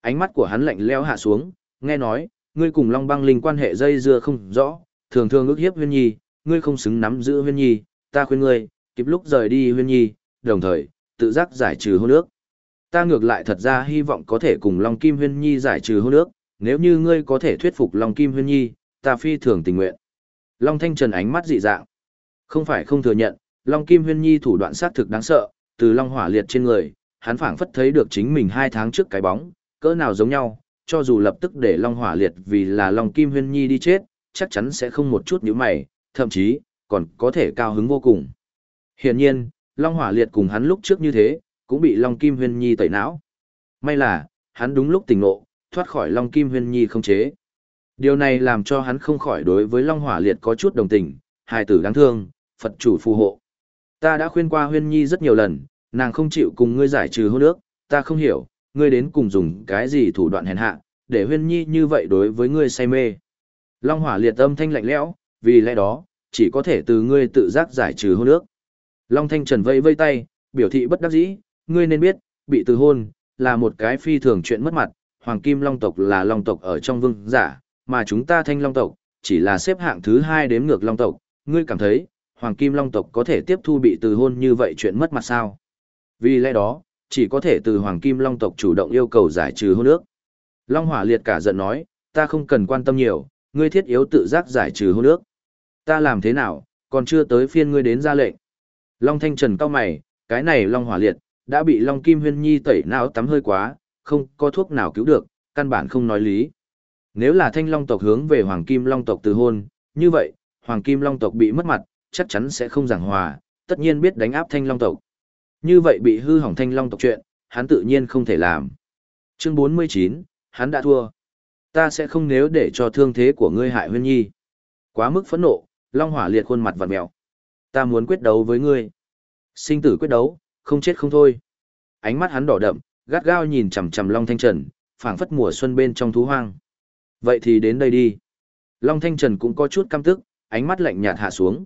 Ánh mắt của hắn lạnh leo hạ xuống, nghe nói, ngươi cùng Long Băng Linh quan hệ dây dưa không rõ, thường thường ước hiếp Huyên Nhi, ngươi không xứng nắm giữ Huyên Nhi, ta khuyên ngươi, kịp lúc rời đi Huyên Nhi, đồng thời, tự giác giải trừ hôn ước. Ta ngược lại thật ra hy vọng có thể cùng Long Kim Huyên Nhi giải trừ hôn ước, nếu như ngươi có thể thuyết phục Long Kim Huyên Nhi, ta phi thường tình nguyện. Long Thanh Trần ánh mắt dị dạng. Không phải không thừa nhận, Long Kim Huyên Nhi thủ đoạn sát thực đáng sợ, từ Long Hỏa liệt trên người, hắn phảng phất thấy được chính mình hai tháng trước cái bóng, cỡ nào giống nhau, cho dù lập tức để Long Hỏa liệt vì là Long Kim Huyên Nhi đi chết, chắc chắn sẽ không một chút nhíu mày, thậm chí, còn có thể cao hứng vô cùng. Hiển nhiên, Long Hỏa liệt cùng hắn lúc trước như thế, cũng bị Long Kim Huyên Nhi tẩy não. May là, hắn đúng lúc tỉnh ngộ, thoát khỏi Long Kim Huyên Nhi không chế. Điều này làm cho hắn không khỏi đối với Long Hỏa liệt có chút đồng tình, hài tử đáng thương, Phật chủ phù hộ. Ta đã khuyên qua Huyên Nhi rất nhiều lần, nàng không chịu cùng ngươi giải trừ hôn ước, ta không hiểu, ngươi đến cùng dùng cái gì thủ đoạn hèn hạ, để Huyên Nhi như vậy đối với ngươi say mê. Long hỏa liệt âm thanh lạnh lẽo, vì lẽ đó, chỉ có thể từ ngươi tự giác giải trừ hôn ước. Long thanh trần vây vây tay, biểu thị bất đắc dĩ, ngươi nên biết, bị từ hôn, là một cái phi thường chuyện mất mặt, Hoàng Kim Long tộc là Long tộc ở trong vương giả, mà chúng ta thanh Long tộc, chỉ là xếp hạng thứ hai đếm ngược Long tộc, ngươi cảm thấy, Hoàng Kim Long tộc có thể tiếp thu bị từ hôn như vậy chuyện mất mặt sao? Vì lẽ đó, chỉ có thể từ Hoàng Kim Long tộc chủ động yêu cầu giải trừ hôn ước. Long Hỏa liệt cả giận nói, ta không cần quan tâm nhiều, ngươi thiết yếu tự giác giải trừ hôn ước. Ta làm thế nào, còn chưa tới phiên ngươi đến ra lệnh. Long Thanh Trần cao mày, cái này Long Hỏa liệt, đã bị Long Kim Huyên Nhi tẩy não tắm hơi quá, không có thuốc nào cứu được, căn bản không nói lý. Nếu là Thanh Long tộc hướng về Hoàng Kim Long tộc từ hôn, như vậy, Hoàng Kim Long tộc bị mất mặt, chắc chắn sẽ không giảng hòa, tất nhiên biết đánh áp Thanh Long tộc. Như vậy bị hư hỏng Thanh Long tộc chuyện, hắn tự nhiên không thể làm. Chương 49, hắn đã thua. Ta sẽ không nếu để cho thương thế của ngươi hại Huyên Nhi. Quá mức phẫn nộ, Long Hỏa liệt khuôn mặt vặn mèo. Ta muốn quyết đấu với ngươi. Sinh tử quyết đấu, không chết không thôi. Ánh mắt hắn đỏ đậm, gắt gao nhìn chằm chằm Long Thanh Trần, phảng phất mùa xuân bên trong thú hoang. Vậy thì đến đây đi. Long Thanh Trần cũng có chút căm tức, ánh mắt lạnh nhạt hạ xuống.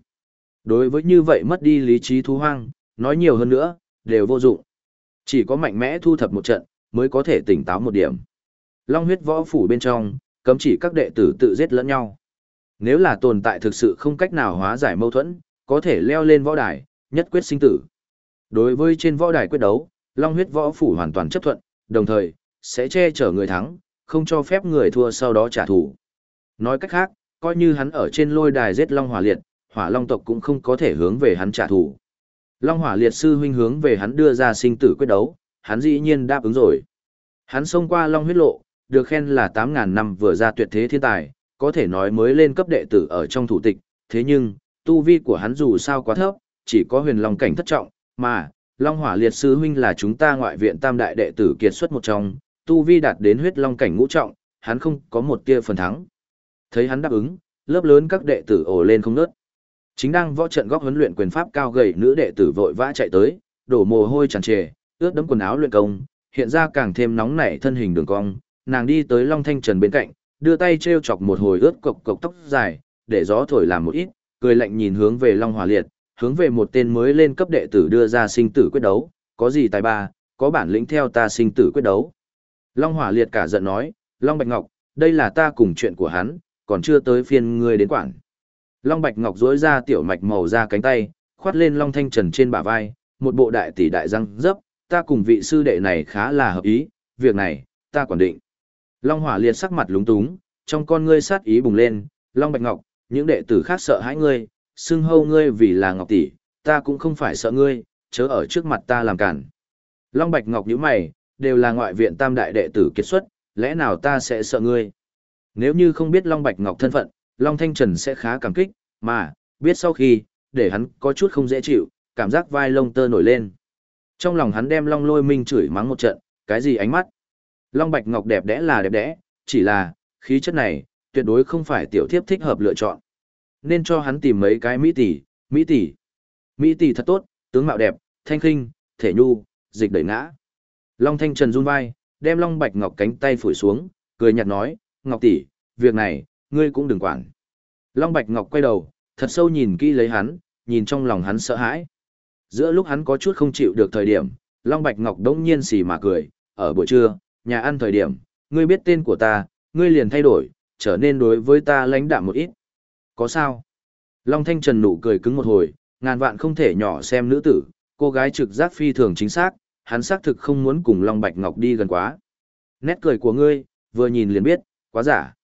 Đối với như vậy mất đi lý trí thú hoang, nói nhiều hơn nữa, đều vô dụng. Chỉ có mạnh mẽ thu thập một trận, mới có thể tỉnh táo một điểm. Long huyết võ phủ bên trong, cấm chỉ các đệ tử tự giết lẫn nhau. Nếu là tồn tại thực sự không cách nào hóa giải mâu thuẫn, có thể leo lên võ đài, nhất quyết sinh tử. Đối với trên võ đài quyết đấu, Long huyết võ phủ hoàn toàn chấp thuận, đồng thời, sẽ che chở người thắng, không cho phép người thua sau đó trả thù. Nói cách khác, coi như hắn ở trên lôi đài giết Long hỏa liệt, hỏa Long tộc cũng không có thể hướng về hắn trả thù. Long hỏa liệt sư huynh hướng về hắn đưa ra sinh tử quyết đấu, hắn dĩ nhiên đáp ứng rồi. Hắn xông qua Long huyết lộ, được khen là 8000 năm vừa ra tuyệt thế thiên tài, có thể nói mới lên cấp đệ tử ở trong thủ tịch, thế nhưng, tu vi của hắn dù sao quá thấp, chỉ có huyền long cảnh thất trọng, mà, Long Hỏa Liệt Sư Huynh là chúng ta ngoại viện tam đại đệ tử kiệt xuất một trong, tu vi đạt đến huyết long cảnh ngũ trọng, hắn không có một tia phần thắng. Thấy hắn đáp ứng, lớp lớn các đệ tử ồ lên không nớt. Chính đang võ trận góc huấn luyện quyền pháp cao gầy nữ đệ tử vội vã chạy tới, đổ mồ hôi tràn trề, ướt đẫm quần áo luyện công, hiện ra càng thêm nóng nảy thân hình đường cong, nàng đi tới Long Thanh Trần bên cạnh, đưa tay treo chọc một hồi ướt cộc cộc tóc dài, để gió thổi làm một ít, cười lạnh nhìn hướng về Long Hỏa Liệt, hướng về một tên mới lên cấp đệ tử đưa ra sinh tử quyết đấu, có gì tài ba, có bản lĩnh theo ta sinh tử quyết đấu. Long Hỏa Liệt cả giận nói, Long Bạch Ngọc, đây là ta cùng chuyện của hắn, còn chưa tới phiên ngươi đến quản. Long Bạch Ngọc duỗi ra tiểu mạch màu ra cánh tay, khoát lên Long Thanh Trần trên bả vai, một bộ đại tỷ đại răng dấp, ta cùng vị sư đệ này khá là hợp ý, việc này, ta quản định. Long Hỏa Liệt sắc mặt lúng túng, trong con ngươi sát ý bùng lên, Long Bạch Ngọc, những đệ tử khác sợ hãi ngươi, xưng hâu ngươi vì là Ngọc tỷ, ta cũng không phải sợ ngươi, chớ ở trước mặt ta làm cản. Long Bạch Ngọc nhíu mày, đều là ngoại viện tam đại đệ tử kiệt xuất, lẽ nào ta sẽ sợ ngươi? Nếu như không biết Long Bạch Ngọc thân phận, Long Thanh Trần sẽ khá cảm kích, mà, biết sau khi, để hắn có chút không dễ chịu, cảm giác vai lông tơ nổi lên. Trong lòng hắn đem Long Lôi Minh chửi mắng một trận, cái gì ánh mắt? Long Bạch Ngọc đẹp đẽ là đẹp đẽ, chỉ là, khí chất này, tuyệt đối không phải tiểu thiếp thích hợp lựa chọn. Nên cho hắn tìm mấy cái mỹ tỷ, mỹ tỷ. Mỹ tỷ thật tốt, tướng mạo đẹp, thanh khinh, thể nhu, dịch đẩy ngã. Long Thanh Trần run vai, đem Long Bạch Ngọc cánh tay phủi xuống, cười nhạt nói, Ngọc tỷ, việc này, ngươi cũng đừng quản. Long Bạch Ngọc quay đầu, thật sâu nhìn kỹ lấy hắn, nhìn trong lòng hắn sợ hãi. Giữa lúc hắn có chút không chịu được thời điểm, Long Bạch Ngọc đống nhiên xì mà cười, ở buổi trưa, nhà ăn thời điểm, ngươi biết tên của ta, ngươi liền thay đổi, trở nên đối với ta lãnh đạm một ít. Có sao? Long Thanh Trần nụ cười cứng một hồi, ngàn vạn không thể nhỏ xem nữ tử, cô gái trực giác phi thường chính xác, hắn xác thực không muốn cùng Long Bạch Ngọc đi gần quá. Nét cười của ngươi, vừa nhìn liền biết, quá giả.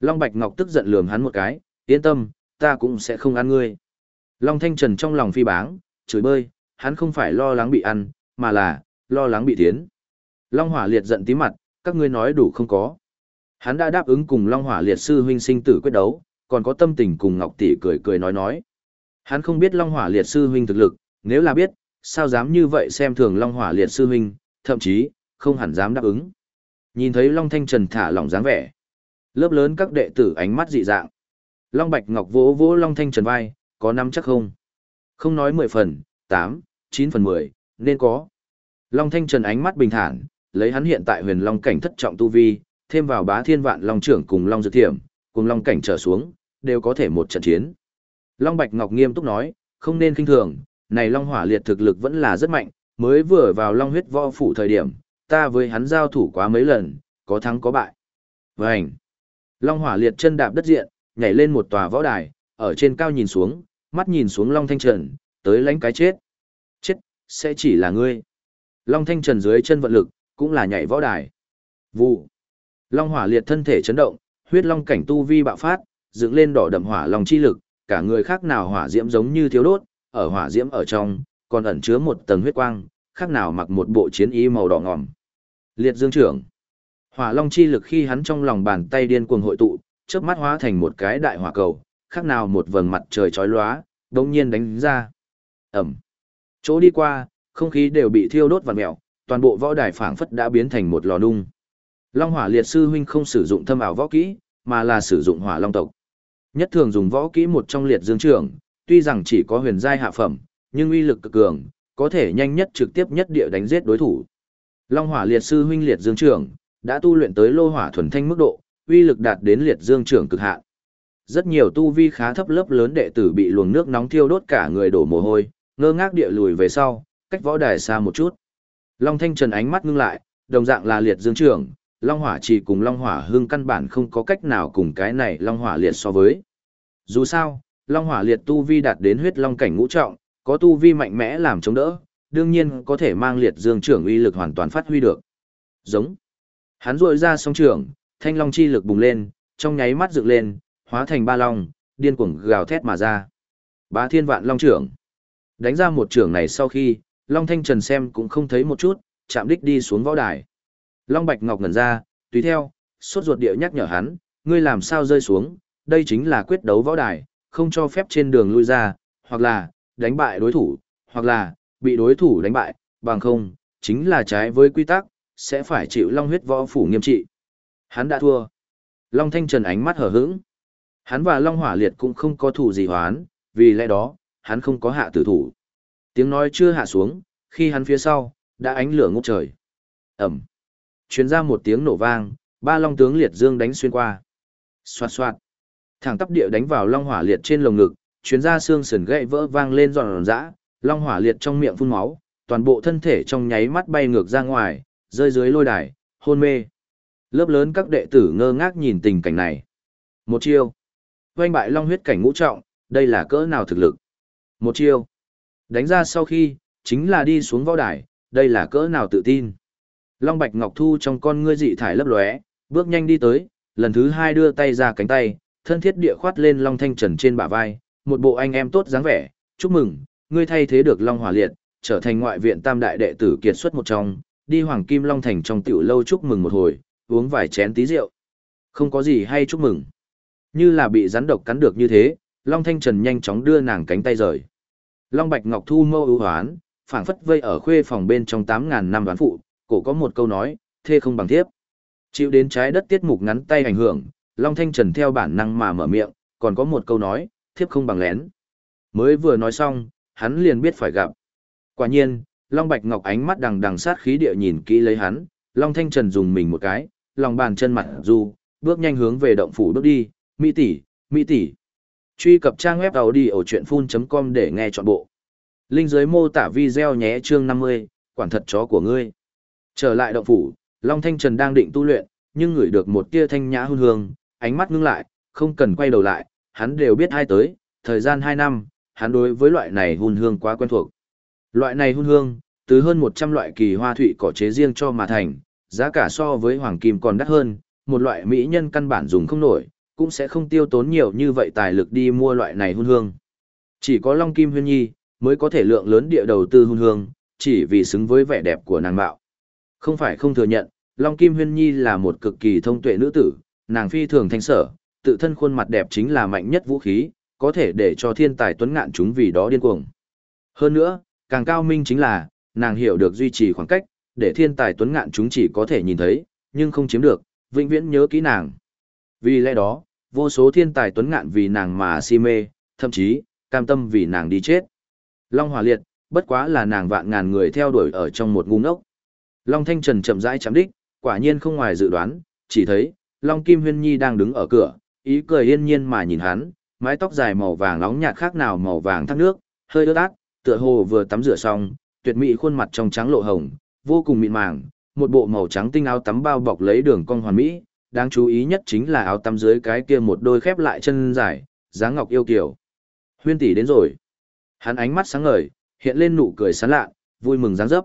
Long Bạch Ngọc tức giận lườm hắn một cái, yên tâm, ta cũng sẽ không ăn ngươi. Long Thanh Trần trong lòng phi báng, chửi bơi, hắn không phải lo lắng bị ăn, mà là, lo lắng bị tiến. Long hỏa liệt giận tí mặt, các ngươi nói đủ không có. Hắn đã đáp ứng cùng Long hỏa liệt sư huynh sinh tử quyết đấu, còn có tâm tình cùng Ngọc Tỷ cười cười nói nói. Hắn không biết Long hỏa liệt sư huynh thực lực, nếu là biết, sao dám như vậy xem thường Long hỏa liệt sư huynh, thậm chí, không hẳn dám đáp ứng. Nhìn thấy Long Thanh Trần thả lỏng dáng vẻ. Lớp lớn các đệ tử ánh mắt dị dạng. Long Bạch Ngọc vỗ vỗ Long Thanh Trần vai, có nắm chắc không? Không nói 10 phần, 8, 9 phần 10, nên có. Long Thanh Trần ánh mắt bình thản, lấy hắn hiện tại huyền Long cảnh thất trọng tu vi, thêm vào bá thiên vạn Long trưởng cùng Long Dược Thiểm, cùng Long cảnh trở xuống, đều có thể một trận chiến. Long Bạch Ngọc nghiêm túc nói, không nên kinh thường, này Long Hỏa Liệt thực lực vẫn là rất mạnh, mới vừa vào Long huyết võ phủ thời điểm, ta với hắn giao thủ quá mấy lần, có thắng có bại. Vành! Long Hỏa Liệt chân đạp đất diện, nhảy lên một tòa võ đài, ở trên cao nhìn xuống, mắt nhìn xuống Long Thanh Trần, tới lãnh cái chết. Chết, sẽ chỉ là ngươi. Long Thanh Trần dưới chân vận lực, cũng là nhảy võ đài. Vụ. Long hỏa liệt thân thể chấn động, huyết long cảnh tu vi bạo phát, dựng lên đỏ đậm hỏa long chi lực, cả người khác nào hỏa diễm giống như thiếu đốt, ở hỏa diễm ở trong, còn ẩn chứa một tầng huyết quang, khác nào mặc một bộ chiến y màu đỏ ngòm. Liệt dương trưởng. Hỏa long chi lực khi hắn trong lòng bàn tay điên cuồng hội tụ, chớp mắt hóa thành một cái đại hỏa cầu, khác nào một vầng mặt trời chói lóa, đống nhiên đánh ra. Ẩm. Chỗ đi qua, không khí đều bị thiêu đốt vằn mèo, toàn bộ võ đài phảng phất đã biến thành một lò nung. Long Hỏa Liệt sư huynh không sử dụng thâm ảo võ kỹ, mà là sử dụng Hỏa Long tộc. Nhất thường dùng võ kỹ một trong liệt dương trưởng, tuy rằng chỉ có huyền giai hạ phẩm, nhưng uy lực cực cường, có thể nhanh nhất trực tiếp nhất địa đánh giết đối thủ. Long Hỏa Liệt sư huynh liệt dương trưởng đã tu luyện tới lô hỏa thuần thanh mức độ, uy lực đạt đến liệt dương trưởng cực hạn. Rất nhiều tu vi khá thấp lớp lớn đệ tử bị luồng nước nóng thiêu đốt cả người đổ mồ hôi, ngơ ngác địa lùi về sau, cách võ đài xa một chút. Long Thanh Trần ánh mắt ngưng lại, đồng dạng là liệt dương trưởng, Long Hỏa chỉ cùng Long Hỏa hương căn bản không có cách nào cùng cái này Long Hỏa liệt so với. Dù sao, Long Hỏa liệt tu vi đạt đến huyết long cảnh ngũ trọng, có tu vi mạnh mẽ làm chống đỡ, đương nhiên có thể mang liệt dương trưởng uy lực hoàn toàn phát huy được. Giống. Hắn rội ra song trưởng, thanh long chi lực bùng lên, trong nháy mắt dựng lên, hóa thành ba long, điên cuồng gào thét mà ra. Bá thiên vạn long trưởng. Đánh ra một trưởng này sau khi, Long Thanh Trần xem cũng không thấy một chút, chạm đích đi xuống võ đài. Long Bạch Ngọc ngẩn ra, tùy theo, sốt ruột địa nhắc nhở hắn, ngươi làm sao rơi xuống, đây chính là quyết đấu võ đài, không cho phép trên đường lui ra, hoặc là, đánh bại đối thủ, hoặc là, bị đối thủ đánh bại, bằng không, chính là trái với quy tắc, sẽ phải chịu long huyết võ phủ nghiêm trị. Hắn đã thua. Long Thanh Trần ánh mắt hở hững. Hắn và Long Hỏa Liệt cũng không có thủ gì hoán, vì lẽ đó, hắn không có hạ tử thủ. Tiếng nói chưa hạ xuống, khi hắn phía sau, đã ánh lửa ngút trời. Ẩm. Chuyến ra một tiếng nổ vang, ba long tướng liệt dương đánh xuyên qua. Xoạt xoạt. Thẳng tắp địa đánh vào long hỏa liệt trên lồng ngực, chuyến ra xương sườn gãy vỡ vang lên giòn giã, long hỏa liệt trong miệng phun máu, toàn bộ thân thể trong nháy mắt bay ngược ra ngoài, rơi dưới lôi đài, hôn mê. Lớp lớn các đệ tử ngơ ngác nhìn tình cảnh này. Một chiêu. Oanh bại long huyết cảnh ngũ trọng, đây là cỡ nào thực lực. Một chiêu. Đánh ra sau khi, chính là đi xuống võ đài, đây là cỡ nào tự tin. Long Bạch Ngọc Thu trong con ngươi dị thải lấp lóe, bước nhanh đi tới, lần thứ hai đưa tay ra cánh tay, thân thiết địa khoát lên Long Thanh Trần trên bả vai, một bộ anh em tốt dáng vẻ, chúc mừng, ngươi thay thế được Long Hỏa Liệt, trở thành ngoại viện tam đại đệ tử kiệt xuất một trong, đi Hoàng Kim Long Thành trong tiểu lâu chúc mừng một hồi, uống vài chén tí rượu. Không có gì hay chúc mừng. Như là bị rắn độc cắn được như thế, Long Thanh Trần nhanh chóng đưa nàng cánh tay rời. Long Bạch Ngọc Thu mâu ưu hoán, phảng phất vây ở khuê phòng bên trong 8.000 năm đoán phụ, cổ có một câu nói, thê không bằng thiếp. Chịu đến trái đất tiết mục ngắn tay ảnh hưởng, Long Thanh Trần theo bản năng mà mở miệng, còn có một câu nói, thiếp không bằng lén. Mới vừa nói xong, hắn liền biết phải gặp. Quả nhiên, Long Bạch Ngọc ánh mắt đằng đằng sát khí địa nhìn kỹ lấy hắn, Long Thanh Trần dùng mình một cái, lòng bàn chân mặt dù bước nhanh hướng về động phủ bước đi, mỹ tỷ, mỹ tỷ. Truy cập trang web đầu đi ở chuyện full.com để nghe trọn bộ. Linh dưới mô tả video nhé chương 50, quản thật chó của ngươi. Trở lại động phủ, Long Thanh Trần đang định tu luyện, nhưng ngửi được một tia thanh nhã hương hương, ánh mắt ngưng lại, không cần quay đầu lại, hắn đều biết hai tới, thời gian 2 năm, hắn đối với loại này hương hương quá quen thuộc. Loại này hương hương, từ hơn 100 loại kỳ hoa thụy cỏ chế riêng cho mà thành, giá cả so với hoàng kim còn đắt hơn, một loại mỹ nhân căn bản dùng không nổi, cũng sẽ không tiêu tốn nhiều như vậy tài lực đi mua loại này hương hương. Chỉ có Long Kim Huyên Nhi, mới có thể lượng lớn địa đầu tư hương hương, chỉ vì xứng với vẻ đẹp của nàng bạo. Không phải không thừa nhận, Long Kim Huyên Nhi là một cực kỳ thông tuệ nữ tử, nàng phi thường thanh sở, tự thân khuôn mặt đẹp chính là mạnh nhất vũ khí, có thể để cho thiên tài tuấn ngạn chúng vì đó điên cuồng. Hơn nữa, càng cao minh chính là, nàng hiểu được duy trì khoảng cách, để thiên tài tuấn ngạn chúng chỉ có thể nhìn thấy, nhưng không chiếm được, vĩnh viễn nhớ kỹ nàng. Vì lẽ đó, vô số thiên tài tuấn ngạn vì nàng mà si mê, thậm chí, cam tâm vì nàng đi chết. Long Hòa Liệt, bất quá là nàng vạn ngàn người theo đuổi ở trong một ngu ngốc. Long Thanh Trần chậm rãi chạm đích, quả nhiên không ngoài dự đoán, chỉ thấy, Long Kim Huyên Nhi đang đứng ở cửa, ý cười yên nhiên mà nhìn hắn, mái tóc dài màu vàng nóng nhạt khác nào màu vàng thác nước, hơi ướt át, tựa hồ vừa tắm rửa xong, tuyệt mỹ khuôn mặt trong trắng lộ hồng, vô cùng mịn màng, một bộ màu trắng tinh áo tắm bao bọc lấy đường cong hoàn mỹ, đáng chú ý nhất chính là áo tắm dưới cái kia một đôi khép lại chân dài, dáng ngọc yêu kiều. Huyên tỷ đến rồi. Hắn ánh mắt sáng ngời, hiện lên nụ cười sán lạ, vui mừng dáng dấp.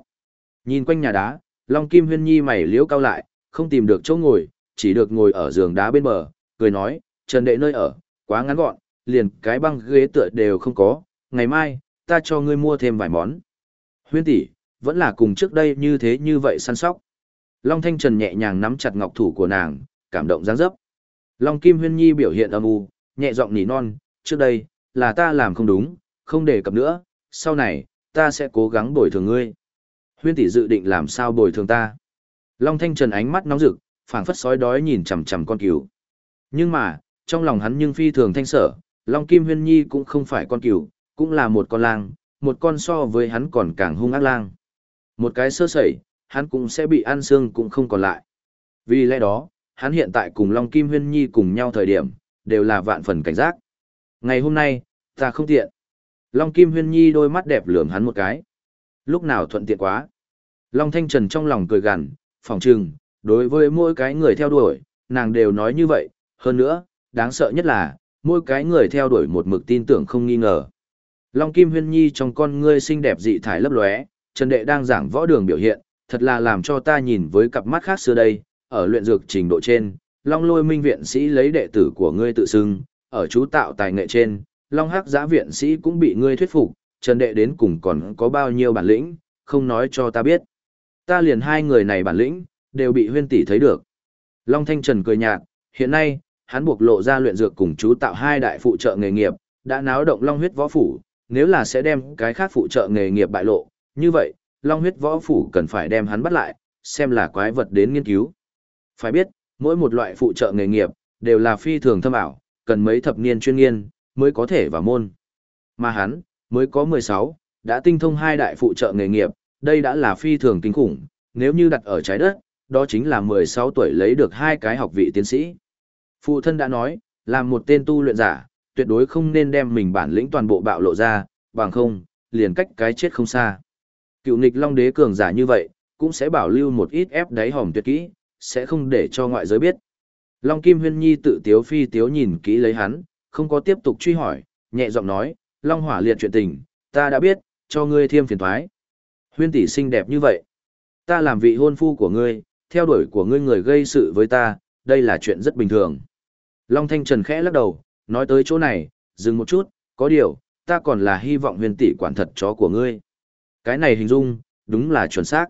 Nhìn quanh nhà đá, Long Kim Huyên Nhi mày liễu cao lại, không tìm được chỗ ngồi, chỉ được ngồi ở giường đá bên bờ, cười nói, Trần đệ nơi ở, quá ngắn gọn, liền cái băng ghế tựa đều không có, ngày mai, ta cho ngươi mua thêm vài món. Huyên tỷ, vẫn là cùng trước đây như thế như vậy săn sóc. Long Thanh Trần nhẹ nhàng nắm chặt ngọc thủ của nàng, cảm động giáng dấp. Long Kim Huyên Nhi biểu hiện âm u, nhẹ giọng nỉ non, trước đây, là ta làm không đúng, không để cập nữa, sau này, ta sẽ cố gắng bồi thường ngươi. Huyên tỷ dự định làm sao bồi thường ta. Long Thanh Trần ánh mắt nóng rực, phảng phất sói đói nhìn chằm chằm con cừu. Nhưng mà, trong lòng hắn nhưng phi thường thanh sở, Long Kim Huyên Nhi cũng không phải con cừu, cũng là một con lang, một con so với hắn còn càng hung ác lang. Một cái sơ sẩy, hắn cũng sẽ bị ăn xương cũng không còn lại. Vì lẽ đó, hắn hiện tại cùng Long Kim Huyên Nhi cùng nhau thời điểm, đều là vạn phần cảnh giác. Ngày hôm nay, ta không tiện. Long Kim Huyên Nhi đôi mắt đẹp lườm hắn một cái. Lúc nào thuận tiện quá. Long Thanh Trần trong lòng cười gằn, phòng trừng, đối với mỗi cái người theo đuổi, nàng đều nói như vậy, hơn nữa, đáng sợ nhất là, mỗi cái người theo đuổi một mực tin tưởng không nghi ngờ. Long Kim Huyên Nhi trong con ngươi xinh đẹp dị thải lấp lóe, Trần Đệ đang giảng võ đường biểu hiện, thật là làm cho ta nhìn với cặp mắt khác xưa đây, ở luyện dược trình độ trên, Long Lôi Minh viện sĩ lấy đệ tử của ngươi tự xưng, ở chú tạo tài nghệ trên, Long Hắc Giá viện sĩ cũng bị ngươi thuyết phục, Trần Đệ đến cùng còn có bao nhiêu bản lĩnh, không nói cho ta biết. Ta liền hai người này bản lĩnh, đều bị huyên tỷ thấy được. Long Thanh Trần cười nhạt, hiện nay, hắn buộc lộ ra luyện dược cùng chú tạo hai đại phụ trợ nghề nghiệp, đã náo động Long huyết võ phủ, nếu là sẽ đem cái khác phụ trợ nghề nghiệp bại lộ, như vậy, Long huyết võ phủ cần phải đem hắn bắt lại, xem là quái vật đến nghiên cứu. Phải biết, mỗi một loại phụ trợ nghề nghiệp, đều là phi thường thâm ảo, cần mấy thập niên chuyên nghiên, mới có thể vào môn. Mà hắn, mới có 16, đã tinh thông hai đại phụ trợ nghề nghiệp, đây đã là phi thường kinh khủng, nếu như đặt ở trái đất, đó chính là 16 tuổi lấy được hai cái học vị tiến sĩ. Phụ thân đã nói, làm một tên tu luyện giả, tuyệt đối không nên đem mình bản lĩnh toàn bộ bạo lộ ra, bằng không, liền cách cái chết không xa. Cựu nghịch long đế cường giả như vậy, cũng sẽ bảo lưu một ít ép đáy hòm tuyệt kỹ, sẽ không để cho ngoại giới biết. Long Kim Huyên Nhi tự tiếu phi tiếu nhìn kỹ lấy hắn, không có tiếp tục truy hỏi, nhẹ giọng nói, Long Hỏa liệt chuyện tình, ta đã biết, cho ngươi thêm phiền thoái. Huyên tỷ xinh đẹp như vậy. Ta làm vị hôn phu của ngươi, theo đuổi của ngươi người gây sự với ta, đây là chuyện rất bình thường. Long Thanh Trần khẽ lắc đầu, nói tới chỗ này, dừng một chút, có điều, ta còn là hy vọng huyền tỷ quản thật chó của ngươi. Cái này hình dung, đúng là chuẩn xác.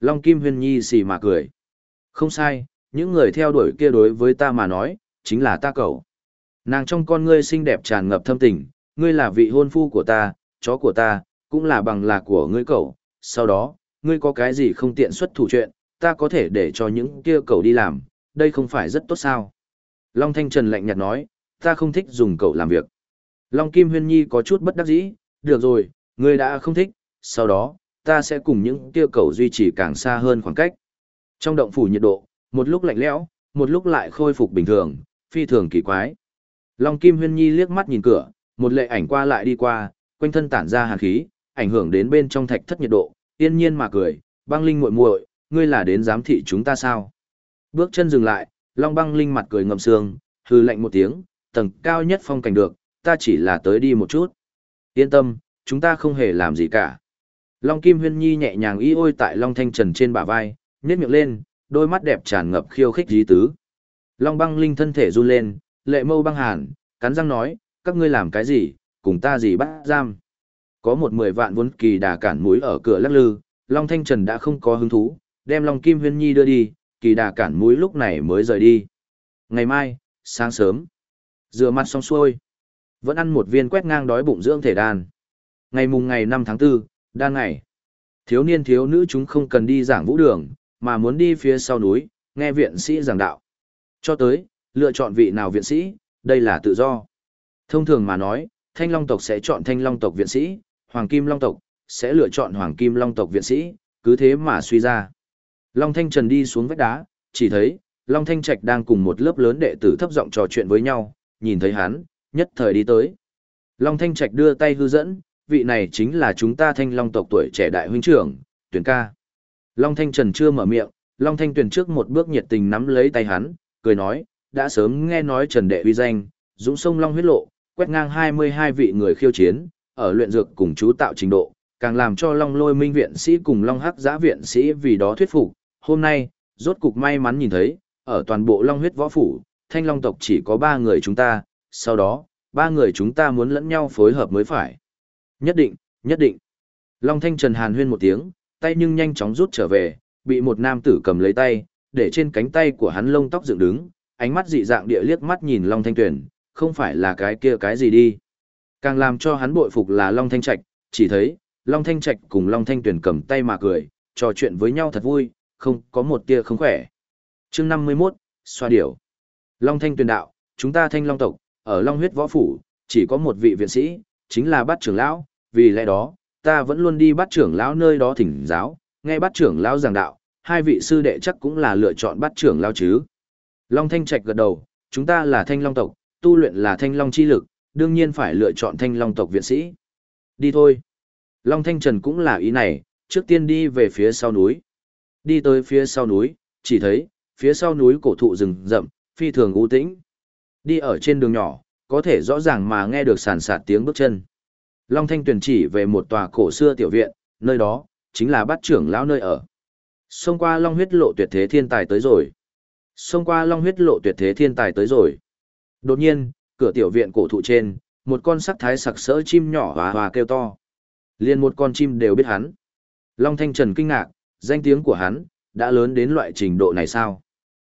Long Kim Huyên Nhi xì mà cười. Không sai, những người theo đuổi kia đối với ta mà nói, chính là ta cậu. Nàng trong con ngươi xinh đẹp tràn ngập thâm tình, ngươi là vị hôn phu của ta, chó của ta, cũng là bằng là của ngươi cậu. Sau đó, ngươi có cái gì không tiện xuất thủ chuyện, ta có thể để cho những kia cậu đi làm, đây không phải rất tốt sao. Long Thanh Trần lạnh nhạt nói, ta không thích dùng cậu làm việc. Long Kim Huyên Nhi có chút bất đắc dĩ, được rồi, ngươi đã không thích, sau đó, ta sẽ cùng những kia cậu duy trì càng xa hơn khoảng cách. Trong động phủ nhiệt độ, một lúc lạnh lẽo, một lúc lại khôi phục bình thường, phi thường kỳ quái. Long Kim Huyên Nhi liếc mắt nhìn cửa, một lệ ảnh qua lại đi qua, quanh thân tản ra hàn khí, ảnh hưởng đến bên trong thạch thất nhiệt độ, yên nhiên mà cười, băng linh muội muội, ngươi là đến giám thị chúng ta sao? Bước chân dừng lại, Long băng linh mặt cười ngậm sương, hư lạnh một tiếng, tầng cao nhất phong cảnh được, ta chỉ là tới đi một chút. Yên tâm, chúng ta không hề làm gì cả. Long Kim Huyên Nhi nhẹ nhàng y ôi tại Long Thanh Trần trên bả vai, nhếch miệng lên, đôi mắt đẹp tràn ngập khiêu khích dí tứ. Long băng linh thân thể run lên, lệ mâu băng hàn, cắn răng nói, các ngươi làm cái gì, cùng ta gì bắt giam. Có một mười vạn vốn kỳ đà cản mũi ở cửa lắc lư, Long Thanh Trần đã không có hứng thú, đem Long Kim Huyên Nhi đưa đi, kỳ đà cản mũi lúc này mới rời đi. Ngày mai, sáng sớm, rửa mặt xong xuôi, vẫn ăn một viên quét ngang đói bụng dưỡng thể đan. Ngày mùng ngày 5 tháng 4, đan ngày. Thiếu niên thiếu nữ chúng không cần đi giảng vũ đường, mà muốn đi phía sau núi, nghe viện sĩ giảng đạo. Cho tới, lựa chọn vị nào viện sĩ, đây là tự do. Thông thường mà nói, Thanh Long tộc sẽ chọn Thanh Long tộc viện sĩ, Hoàng Kim Long tộc sẽ lựa chọn Hoàng Kim Long tộc viện sĩ, cứ thế mà suy ra. Long Thanh Trần đi xuống vách đá, chỉ thấy, Long Thanh Trạch đang cùng một lớp lớn đệ tử thấp giọng trò chuyện với nhau, nhìn thấy hắn, nhất thời đi tới. Long Thanh Trạch đưa tay hư dẫn, vị này chính là chúng ta Thanh Long tộc tuổi trẻ đại huynh trưởng, tuyển ca. Long Thanh Trần chưa mở miệng, Long Thanh tuyển trước một bước nhiệt tình nắm lấy tay hắn, cười nói, đã sớm nghe nói Trần Đệ uy danh, dũng sông Long huyết lộ, quét ngang 22 vị người khiêu chiến, ở luyện dược cùng chú tạo trình độ, càng làm cho Long Lôi Minh viện sĩ cùng Long Hắc Giã viện sĩ vì đó thuyết phục. Hôm nay, rốt cục may mắn nhìn thấy, ở toàn bộ Long huyết võ phủ, Thanh Long tộc chỉ có 3 người chúng ta, sau đó, ba người chúng ta muốn lẫn nhau phối hợp mới phải. Nhất định, nhất định. Long Thanh Trần Hàn huyên một tiếng, tay nhưng nhanh chóng rút trở về, bị một nam tử cầm lấy tay, để trên cánh tay của hắn lông tóc dựng đứng, ánh mắt dị dạng địa liếc mắt nhìn Long Thanh Tuyển, không phải là cái kia cái gì đi. Càng làm cho hắn bội phục là Long Thanh Trạch, chỉ thấy, Long Thanh Trạch cùng Long Thanh Tuyền cầm tay mà cười, trò chuyện với nhau thật vui, không có một tia không khỏe. chương 51, xoa điểu. Long Thanh Tuyền đạo, chúng ta thanh Long tộc, ở Long huyết võ phủ, chỉ có một vị viện sĩ, chính là bát trưởng lão, vì lẽ đó, ta vẫn luôn đi bát trưởng lão nơi đó thỉnh giáo, nghe bát trưởng lão giảng đạo, hai vị sư đệ chắc cũng là lựa chọn bát trưởng lão chứ. Long Thanh Trạch gật đầu, chúng ta là thanh long tộc, tu luyện là thanh long chi lực, đương nhiên phải lựa chọn thanh long tộc viện sĩ. Đi thôi. Long Thanh Trần cũng là ý này, trước tiên đi về phía sau núi. Đi tới phía sau núi, chỉ thấy, phía sau núi cổ thụ rừng rậm, phi thường u tĩnh. Đi ở trên đường nhỏ, có thể rõ ràng mà nghe được sàn sạt tiếng bước chân. Long Thanh tuyển chỉ về một tòa cổ xưa tiểu viện, nơi đó, chính là bát trưởng lão nơi ở. Xông qua Long huyết lộ tuyệt thế thiên tài tới rồi. Xông qua Long huyết lộ tuyệt thế thiên tài tới rồi. Đột nhiên, cửa tiểu viện cổ thụ trên, một con sắc thái sặc sỡ chim nhỏ hòa hòa kêu to. Liên một con chim đều biết hắn. Long Thanh Trần kinh ngạc, danh tiếng của hắn, đã lớn đến loại trình độ này sao?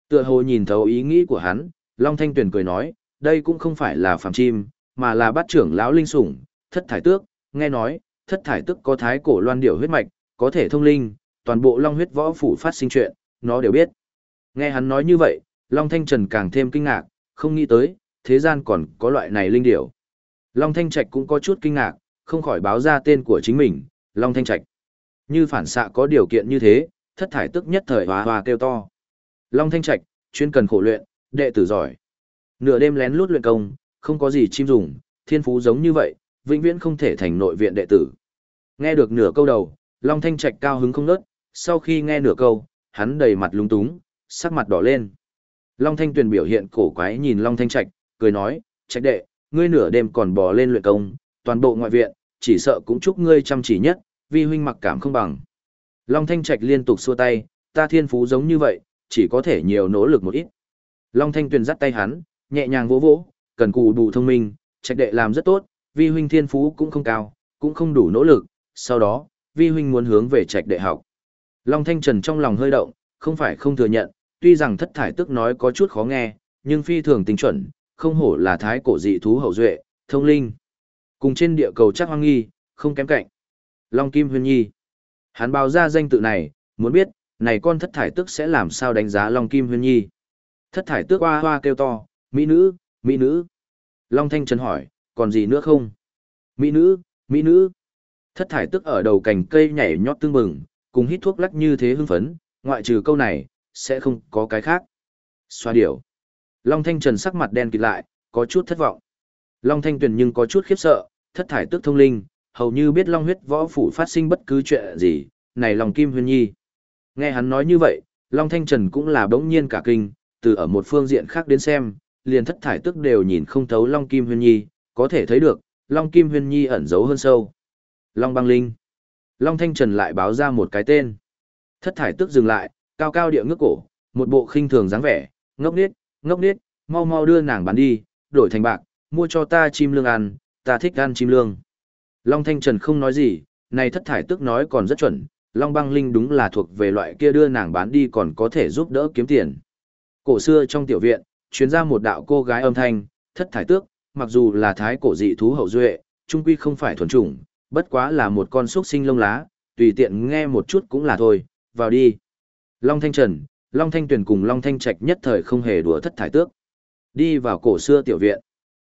Tựa hồ nhìn thấu ý nghĩ của hắn, Long Thanh Tuyền cười nói, đây cũng không phải là phàm chim, mà là bát trưởng lão linh sủng, thất thải tước, nghe nói, thất thải tước có thái cổ loan điểu huyết mạch, có thể thông linh, toàn bộ long huyết võ phủ phát sinh chuyện, nó đều biết. Nghe hắn nói như vậy, Long Thanh Trần càng thêm kinh ngạc, không nghĩ tới, thế gian còn có loại này linh điểu. Long Thanh Trạch cũng có chút kinh ngạc, không khỏi báo ra tên của chính mình, Long Thanh Trạch. Như phản xạ có điều kiện như thế, thất thải tức nhất thời hòa hòa kêu to. Long Thanh Trạch, chuyên cần khổ luyện, đệ tử giỏi. Nửa đêm lén lút luyện công, không có gì chim dùng, thiên phú giống như vậy, vĩnh viễn không thể thành nội viện đệ tử. Nghe được nửa câu đầu, Long Thanh Trạch cao hứng không nớt, sau khi nghe nửa câu, hắn đầy mặt lung túng, sắc mặt đỏ lên. Long Thanh Tuyền biểu hiện cổ quái nhìn Long Thanh Trạch, cười nói, Trạch đệ, ngươi nửa đêm còn bò lên luyện công, toàn bộ ngoại viện, chỉ sợ cũng chúc ngươi chăm chỉ nhất, vi huynh mặc cảm không bằng. Long Thanh Trạch liên tục xua tay, ta thiên phú giống như vậy, chỉ có thể nhiều nỗ lực một ít. Long Thanh Tuyền dắt tay hắn, nhẹ nhàng vỗ vỗ, cần cù đủ thông minh, trạch đệ làm rất tốt, vi huynh thiên phú cũng không cao, cũng không đủ nỗ lực, sau đó, vi huynh muốn hướng về trạch đệ học. Long Thanh Trần trong lòng hơi động, không phải không thừa nhận, tuy rằng thất thải tức nói có chút khó nghe, nhưng phi thường tính chuẩn, không hổ là thái cổ dị thú hậu duệ, thông linh. Cùng trên địa cầu chắc hoang nghi, không kém cạnh. Long Kim Huyên Nhi. Hắn báo ra danh tự này, muốn biết, này con thất thải tức sẽ làm sao đánh giá Long Kim Huyên Nhi. Thất thải tước hoa hoa kêu to, mỹ nữ, mỹ nữ. Long Thanh Trần hỏi, còn gì nữa không? Mỹ nữ, mỹ nữ. Thất thải tức ở đầu cành cây nhảy nhót tương bừng, cùng hít thuốc lắc như thế hưng phấn, ngoại trừ câu này, sẽ không có cái khác. Xoa điểu. Long Thanh Trần sắc mặt đen kịt lại, có chút thất vọng. Long Thanh Tuyền nhưng có chút khiếp sợ, thất thải tức thông linh, hầu như biết Long huyết võ phủ phát sinh bất cứ chuyện gì, này Long kim huyền nhi. Nghe hắn nói như vậy, Long Thanh Trần cũng là bỗng nhiên cả kinh, từ ở một phương diện khác đến xem, liền thất thải tức đều nhìn không thấu Long Kim Huyên Nhi, có thể thấy được, Long Kim Huyên Nhi ẩn giấu hơn sâu. Long Băng Linh. Long Thanh Trần lại báo ra một cái tên. Thất thải tức dừng lại, cao cao địa ngước cổ, một bộ khinh thường dáng vẻ, ngốc nghếch, ngốc niết, mau mau đưa nàng bán đi, đổi thành bạc, mua cho ta chim lương ăn, ta thích ăn chim lương. Long Thanh Trần không nói gì, này thất thải tức nói còn rất chuẩn, Long Băng Linh đúng là thuộc về loại kia đưa nàng bán đi còn có thể giúp đỡ kiếm tiền. Cổ xưa trong tiểu viện, chuyến ra một đạo cô gái âm thanh, thất thải tước, mặc dù là thái cổ dị thú hậu duệ, trung quy không phải thuần chủng, bất quá là một con xuất sinh lông lá, tùy tiện nghe một chút cũng là thôi, vào đi. Long Thanh Trần, Long Thanh Tuyền cùng Long Thanh Trạch nhất thời không hề đùa thất thải tước. Đi vào cổ xưa tiểu viện.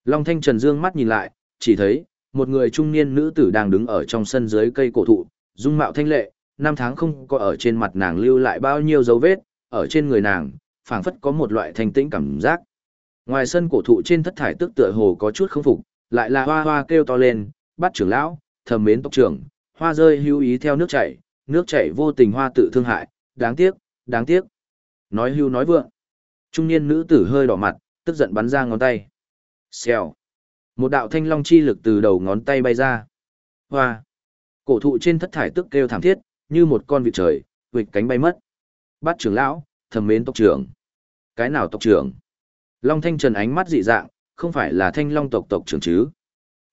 Long Thanh Trần dương mắt nhìn lại, chỉ thấy, một người trung niên nữ tử đang đứng ở trong sân dưới cây cổ thụ, dung mạo thanh lệ, năm tháng không có ở trên mặt nàng lưu lại bao nhiêu dấu vết, ở trên người nàng, phảng phất có một loại thanh tĩnh cảm giác. Ngoài sân cổ thụ trên thất thải tước tựa hồ có chút không phục, lại là hoa hoa kêu to lên, bắt trưởng lão, thầm mến tộc trưởng, hoa rơi hữu ý theo nước chảy, nước chảy vô tình hoa tự thương hại, đáng tiếc, đáng tiếc. Nói hưu nói vượng. Trung niên nữ tử hơi đỏ mặt, tức giận bắn ra ngón tay. Xèo. Một đạo thanh long chi lực từ đầu ngón tay bay ra. Hoa. Cổ thụ trên thất thải tức kêu thảm thiết, như một con vịt trời, vịt cánh bay mất. Bát trưởng lão, thầm mến tộc trưởng. Cái nào tộc trưởng? Long Thanh Trần ánh mắt dị dạng, không phải là thanh long tộc tộc trưởng chứ.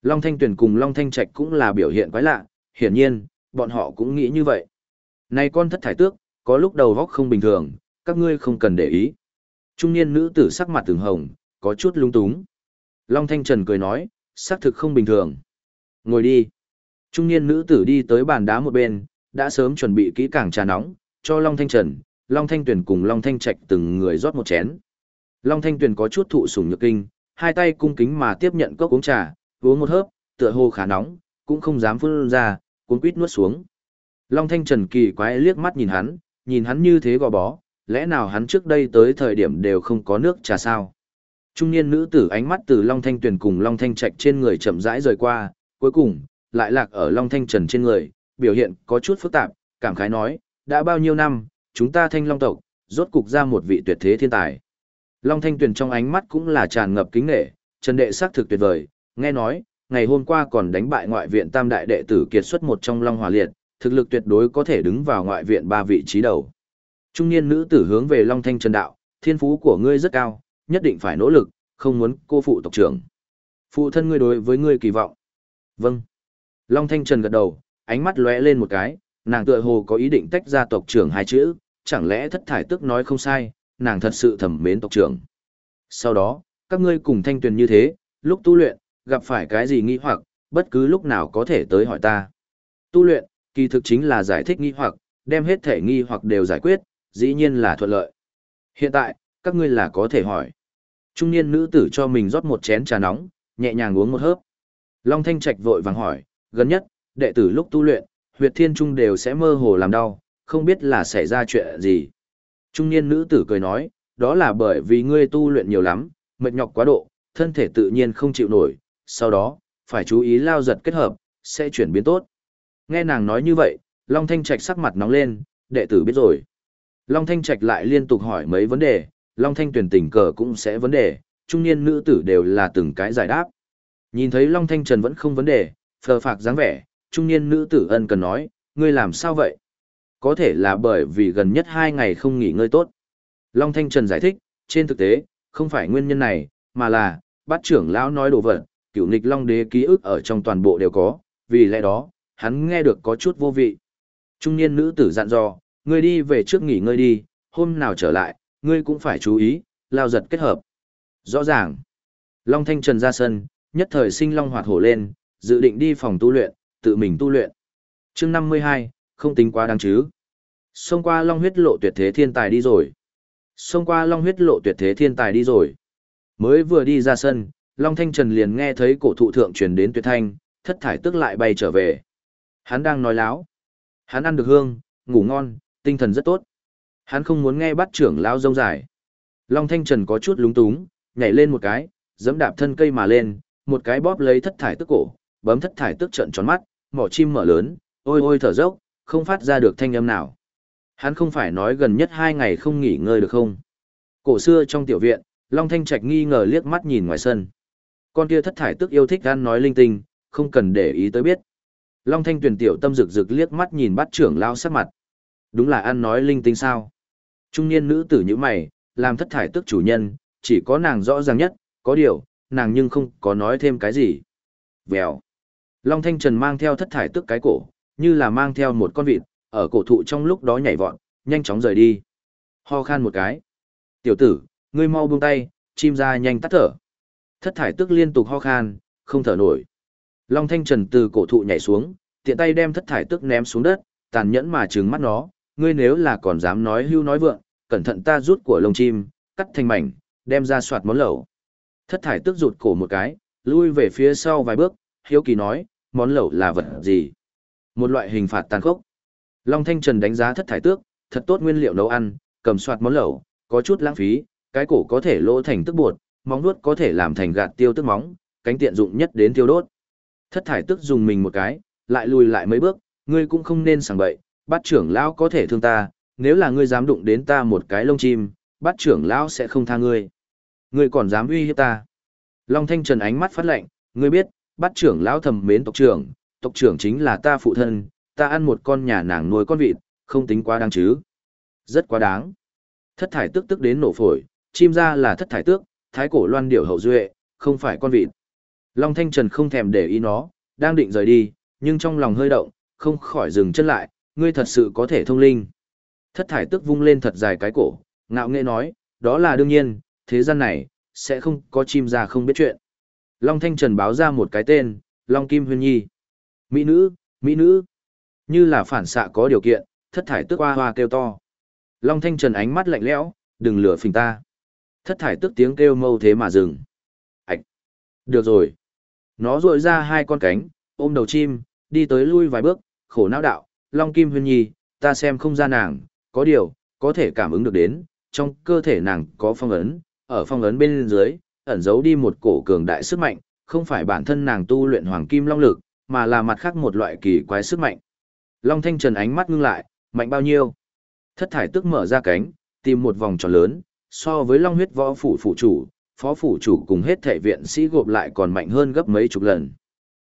Long Thanh Tuyền cùng Long Thanh Trạch cũng là biểu hiện quái lạ, hiển nhiên, bọn họ cũng nghĩ như vậy. Này con thất thải tước, có lúc đầu góc không bình thường, các ngươi không cần để ý. Trung niên nữ tử sắc mặt từng hồng, có chút lung túng. Long Thanh Trần cười nói, xác thực không bình thường. Ngồi đi. Trung niên nữ tử đi tới bàn đá một bên, đã sớm chuẩn bị kỹ càng trà nóng, cho Long Thanh Trần, Long Thanh Tuyền cùng Long Thanh Trạch từng người rót một chén. Long Thanh Tuyền có chút thụ sủng nhược kinh, hai tay cung kính mà tiếp nhận cốc uống trà, uống một hớp, tựa hồ khá nóng, cũng không dám phun ra, cuốn quýt nuốt xuống. Long Thanh Trần kỳ quái liếc mắt nhìn hắn, nhìn hắn như thế gò bó, lẽ nào hắn trước đây tới thời điểm đều không có nước trà sao? Trung niên nữ tử ánh mắt từ Long Thanh Tuyền cùng Long Thanh Trạch trên người chậm rãi rời qua, cuối cùng, lại lạc ở Long Thanh Trần trên người, biểu hiện có chút phức tạp, cảm khái nói, đã bao nhiêu năm, chúng ta thanh long tộc, rốt cục ra một vị tuyệt thế thiên tài. Long Thanh Tuyền trong ánh mắt cũng là tràn ngập kính nghệ, Trần Đệ sắc thực tuyệt vời, nghe nói, ngày hôm qua còn đánh bại ngoại viện tam đại đệ tử kiệt xuất một trong Long Hòa Liệt, thực lực tuyệt đối có thể đứng vào ngoại viện ba vị trí đầu. Trung niên nữ tử hướng về Long Thanh Trần đạo, thiên phú của ngươi rất cao, nhất định phải nỗ lực, không muốn cô phụ tộc trưởng. Phụ thân ngươi đối với ngươi kỳ vọng. Vâng. Long Thanh Trần gật đầu, ánh mắt lóe lên một cái, nàng tựa hồ có ý định tách ra tộc trưởng hai chữ, chẳng lẽ thất thải tức nói không sai, nàng thật sự thầm mến tộc trưởng. Sau đó, các ngươi cùng thanh tuyền như thế, lúc tu luyện, gặp phải cái gì nghi hoặc, bất cứ lúc nào có thể tới hỏi ta. Tu luyện, kỳ thực chính là giải thích nghi hoặc, đem hết thể nghi hoặc đều giải quyết, dĩ nhiên là thuận lợi. Hiện tại, các ngươi là có thể hỏi. Trung niên nữ tử cho mình rót một chén trà nóng, nhẹ nhàng uống một hớp. Long Thanh Trạch vội vàng hỏi, gần nhất, đệ tử lúc tu luyện, huyệt thiên trung đều sẽ mơ hồ làm đau, không biết là xảy ra chuyện gì. Trung niên nữ tử cười nói, đó là bởi vì ngươi tu luyện nhiều lắm, mệt nhọc quá độ, thân thể tự nhiên không chịu nổi, sau đó, phải chú ý lao giật kết hợp, sẽ chuyển biến tốt. Nghe nàng nói như vậy, Long Thanh Trạch sắc mặt nóng lên, đệ tử biết rồi. Long Thanh Trạch lại liên tục hỏi mấy vấn đề, Long Thanh tuyển tình cờ cũng sẽ vấn đề, trung niên nữ tử đều là từng cái giải đáp. Nhìn thấy Long Thanh Trần vẫn không vấn đề, phờ phạc dáng vẻ, trung niên nữ tử ân cần nói, ngươi làm sao vậy? Có thể là bởi vì gần nhất hai ngày không nghỉ ngơi tốt. Long Thanh Trần giải thích, trên thực tế, không phải nguyên nhân này, mà là, bát trưởng lão nói đồ vật, cựu nịch Long Đế ký ức ở trong toàn bộ đều có, vì lẽ đó, hắn nghe được có chút vô vị. Trung niên nữ tử dặn dò, ngươi đi về trước nghỉ ngơi đi, hôm nào trở lại, ngươi cũng phải chú ý, lao giật kết hợp. Rõ ràng, Long Thanh Trần ra sân, nhất thời sinh Long hoạt hổ lên, dự định đi phòng tu luyện, tự mình tu luyện. chương 52, không tính quá đáng chứ. Xông qua long huyết lộ tuyệt thế thiên tài đi rồi. Xông qua long huyết lộ tuyệt thế thiên tài đi rồi. Mới vừa đi ra sân, Long Thanh Trần liền nghe thấy cổ thụ thượng truyền đến tuyệt thanh, thất thải tức lại bay trở về. Hắn đang nói láo. Hắn ăn được hương, ngủ ngon, tinh thần rất tốt. Hắn không muốn nghe bắt trưởng lão rông dài. Long Thanh Trần có chút lúng túng, nhảy lên một cái, giẫm đạp thân cây mà lên, một cái bóp lấy thất thải tức cổ, bấm thất thải tức trận tròn mắt, mỏ chim mở lớn, ôi ôi thở dốc, không phát ra được thanh âm nào. Hắn không phải nói gần nhất hai ngày không nghỉ ngơi được không? Cổ xưa trong tiểu viện, Long Thanh Trạch nghi ngờ liếc mắt nhìn ngoài sân. Con kia thất thải tức yêu thích gan nói linh tinh, không cần để ý tới biết. Long Thanh tuyển tiểu tâm rực rực liếc mắt nhìn bắt trưởng lao sắc mặt. Đúng là ăn nói linh tinh sao? Trung niên nữ tử như mày, làm thất thải tức chủ nhân, chỉ có nàng rõ ràng nhất, có điều, nàng nhưng không có nói thêm cái gì. Vèo. Long Thanh Trần mang theo thất thải tức cái cổ, như là mang theo một con vịt, ở cổ thụ trong lúc đó nhảy vọt, nhanh chóng rời đi. Ho khan một cái. Tiểu tử, ngươi mau buông tay, chim ra nhanh tắt thở. Thất thải tức liên tục ho khan, không thở nổi. Long Thanh Trần từ cổ thụ nhảy xuống, tiện tay đem thất thải tức ném xuống đất, tàn nhẫn mà trừng mắt nó, ngươi nếu là còn dám nói hưu nói vượng, cẩn thận ta rút của lông chim, cắt thành mảnh, đem ra soạt món lẩu. Thất thải tức rụt cổ một cái, lui về phía sau vài bước, hiếu kỳ nói, món lẩu là vật gì? Một loại hình phạt tàn khốc. Long Thanh Trần đánh giá thất thải tước, thật tốt nguyên liệu nấu ăn, cầm soạt món lẩu, có chút lãng phí, cái cổ có thể lỗ thành tức bột, móng nuốt có thể làm thành gạt tiêu tức móng, cánh tiện dụng nhất đến tiêu đốt. Thất thải tức dùng mình một cái, lại lùi lại mấy bước, ngươi cũng không nên sảng bậy, bát trưởng lão có thể thương ta, nếu là ngươi dám đụng đến ta một cái lông chim, bát trưởng lão sẽ không tha ngươi. Ngươi còn dám uy hiếp ta. Long Thanh Trần ánh mắt phát lạnh, ngươi biết, bát trưởng lão thầm mến tộc trưởng, tộc trưởng chính là ta phụ thân, ta ăn một con nhà nàng nuôi con vịt, không tính quá đáng chứ. Rất quá đáng. Thất thải tức tức đến nổ phổi, chim ra là thất thải tước, thái cổ loan điểu hậu duệ, không phải con vịt. Long Thanh Trần không thèm để ý nó, đang định rời đi, nhưng trong lòng hơi động, không khỏi dừng chân lại, ngươi thật sự có thể thông linh. Thất thải tức vung lên thật dài cái cổ, ngạo nghệ nói, đó là đương nhiên, thế gian này, sẽ không có chim già không biết chuyện. Long Thanh Trần báo ra một cái tên, Long Kim Huyên Nhi. Mỹ nữ, Mỹ nữ. Như là phản xạ có điều kiện, thất thải tức hoa hoa kêu to. Long Thanh Trần ánh mắt lạnh lẽo, đừng lửa phình ta. Thất thải tức tiếng kêu mâu thế mà dừng. Ảch! Được rồi. Nó rội ra hai con cánh, ôm đầu chim, đi tới lui vài bước, khổ não đạo, Long Kim Huyên Nhi, ta xem không ra nàng, có điều, có thể cảm ứng được đến, trong cơ thể nàng có phong ấn, ở phong ấn bên dưới, ẩn giấu đi một cổ cường đại sức mạnh, không phải bản thân nàng tu luyện hoàng kim long lực, mà là mặt khác một loại kỳ quái sức mạnh. Long Thanh Trần ánh mắt ngưng lại, mạnh bao nhiêu? Thất thải tức mở ra cánh, tìm một vòng tròn lớn, so với long huyết võ phủ phủ chủ, phó phủ chủ cùng hết thể viện sĩ gộp lại còn mạnh hơn gấp mấy chục lần.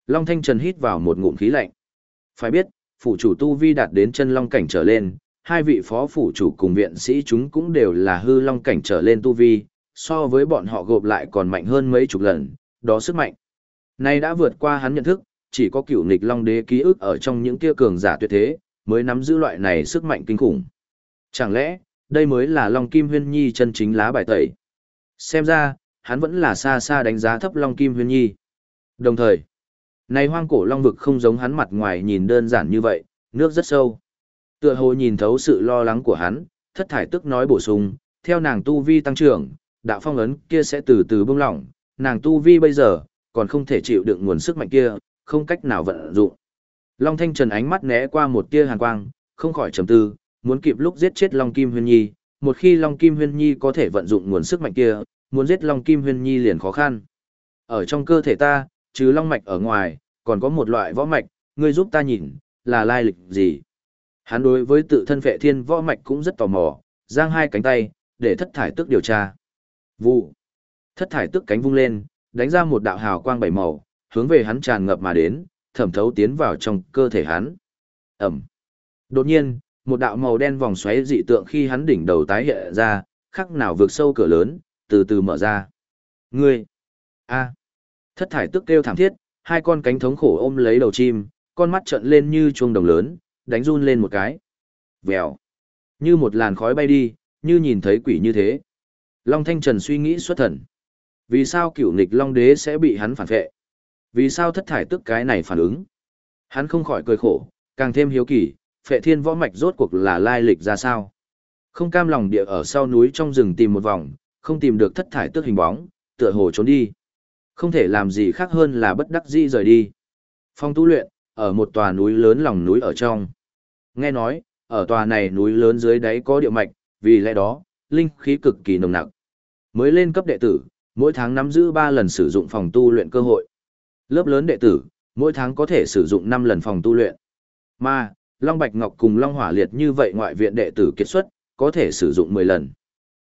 Long Thanh Trần hít vào một ngụm khí lạnh. Phải biết, phủ chủ tu vi đạt đến chân long cảnh trở lên, hai vị phó phủ chủ cùng viện sĩ chúng cũng đều là hư long cảnh trở lên tu vi, so với bọn họ gộp lại còn mạnh hơn mấy chục lần, đó sức mạnh. Nay đã vượt qua hắn nhận thức, chỉ có cựu nịch long đế ký ức ở trong những kia cường giả tuyệt thế, mới nắm giữ loại này sức mạnh kinh khủng. Chẳng lẽ, đây mới là Long Kim Huyên Nhi chân chính lá bài tẩy. Xem ra, hắn vẫn là xa xa đánh giá thấp Long Kim Huyên Nhi. Đồng thời, này hoang cổ Long vực không giống hắn mặt ngoài nhìn đơn giản như vậy, nước rất sâu. Tựa hồ nhìn thấu sự lo lắng của hắn, thất thải tức nói bổ sung, theo nàng tu vi tăng trưởng, đạo phong ấn kia sẽ từ từ bông lỏng, nàng tu vi bây giờ, còn không thể chịu đựng nguồn sức mạnh kia, không cách nào vận dụng. Long Thanh Trần ánh mắt né qua một tia hàn quang, không khỏi trầm tư, muốn kịp lúc giết chết Long Kim Huyên Nhi, một khi Long Kim Huyên Nhi có thể vận dụng nguồn sức mạnh kia, muốn giết Long Kim Huyên Nhi liền khó khăn. Ở trong cơ thể ta, trừ Long Mạch ở ngoài, còn có một loại võ mạch, ngươi giúp ta nhìn, là lai lịch gì? Hắn đối với tự thân vệ thiên võ mạch cũng rất tò mò, giang hai cánh tay, để thất thải tức điều tra. Vụ. Thất thải tức cánh vung lên, đánh ra một đạo hào quang bảy màu, hướng về hắn tràn ngập mà đến, thẩm thấu tiến vào trong cơ thể hắn. Ẩm. Đột nhiên, một đạo màu đen vòng xoáy dị tượng khi hắn đỉnh đầu tái hiện ra, khắc nào vượt sâu cửa lớn, từ từ mở ra. Ngươi! a Thất thải tức kêu thảm thiết, hai con cánh thống khổ ôm lấy đầu chim, con mắt trợn lên như chuông đồng lớn, đánh run lên một cái. Vèo! Như một làn khói bay đi, như nhìn thấy quỷ như thế. Long Thanh Trần suy nghĩ xuất thần. Vì sao cựu nghịch Long Đế sẽ bị hắn phản vệ? Vì sao thất thải tức cái này phản ứng? Hắn không khỏi cười khổ, càng thêm hiếu kỳ, phệ thiên võ mạch rốt cuộc là lai lịch ra sao? Không cam lòng địa ở sau núi trong rừng tìm một vòng, không tìm được thất thải tức hình bóng, tựa hồ trốn đi. Không thể làm gì khác hơn là bất đắc dĩ rời đi. Phong tu luyện, ở một tòa núi lớn lòng núi ở trong. Nghe nói, ở tòa này núi lớn dưới đáy có địa mạch, vì lẽ đó, linh khí cực kỳ nồng nặc. Mới lên cấp đệ tử, mỗi tháng nắm giữ 3 lần sử dụng phòng tu luyện cơ hội. Lớp lớn đệ tử, mỗi tháng có thể sử dụng 5 lần phòng tu luyện. Mà, Long Bạch Ngọc cùng Long Hỏa Liệt như vậy ngoại viện đệ tử kết xuất, có thể sử dụng 10 lần.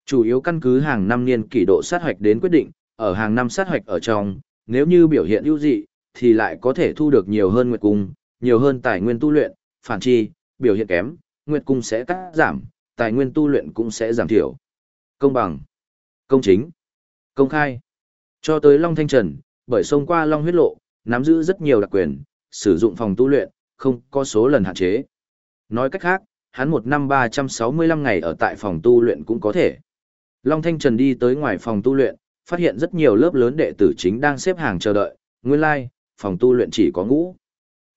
Chủ yếu căn cứ hàng năm niên kỷ độ sát hoạch đến quyết định, ở hàng năm sát hoạch ở trong, nếu như biểu hiện ưu dị, thì lại có thể thu được nhiều hơn nguyệt cung, nhiều hơn tài nguyên tu luyện, phản chi, biểu hiện kém, nguyệt cung sẽ cắt giảm, tài nguyên tu luyện cũng sẽ giảm thiểu. Công bằng, công chính, công khai. Cho tới Long Thanh Trần, bởi sông qua Long huyết lộ, nắm giữ rất nhiều đặc quyền, sử dụng phòng tu luyện, không có số lần hạn chế. Nói cách khác, hắn một năm 365 ngày ở tại phòng tu luyện cũng có thể. Long Thanh Trần đi tới ngoài phòng tu luyện, phát hiện rất nhiều lớp lớn đệ tử chính đang xếp hàng chờ đợi, nguyên lai, like, phòng tu luyện chỉ có ngũ.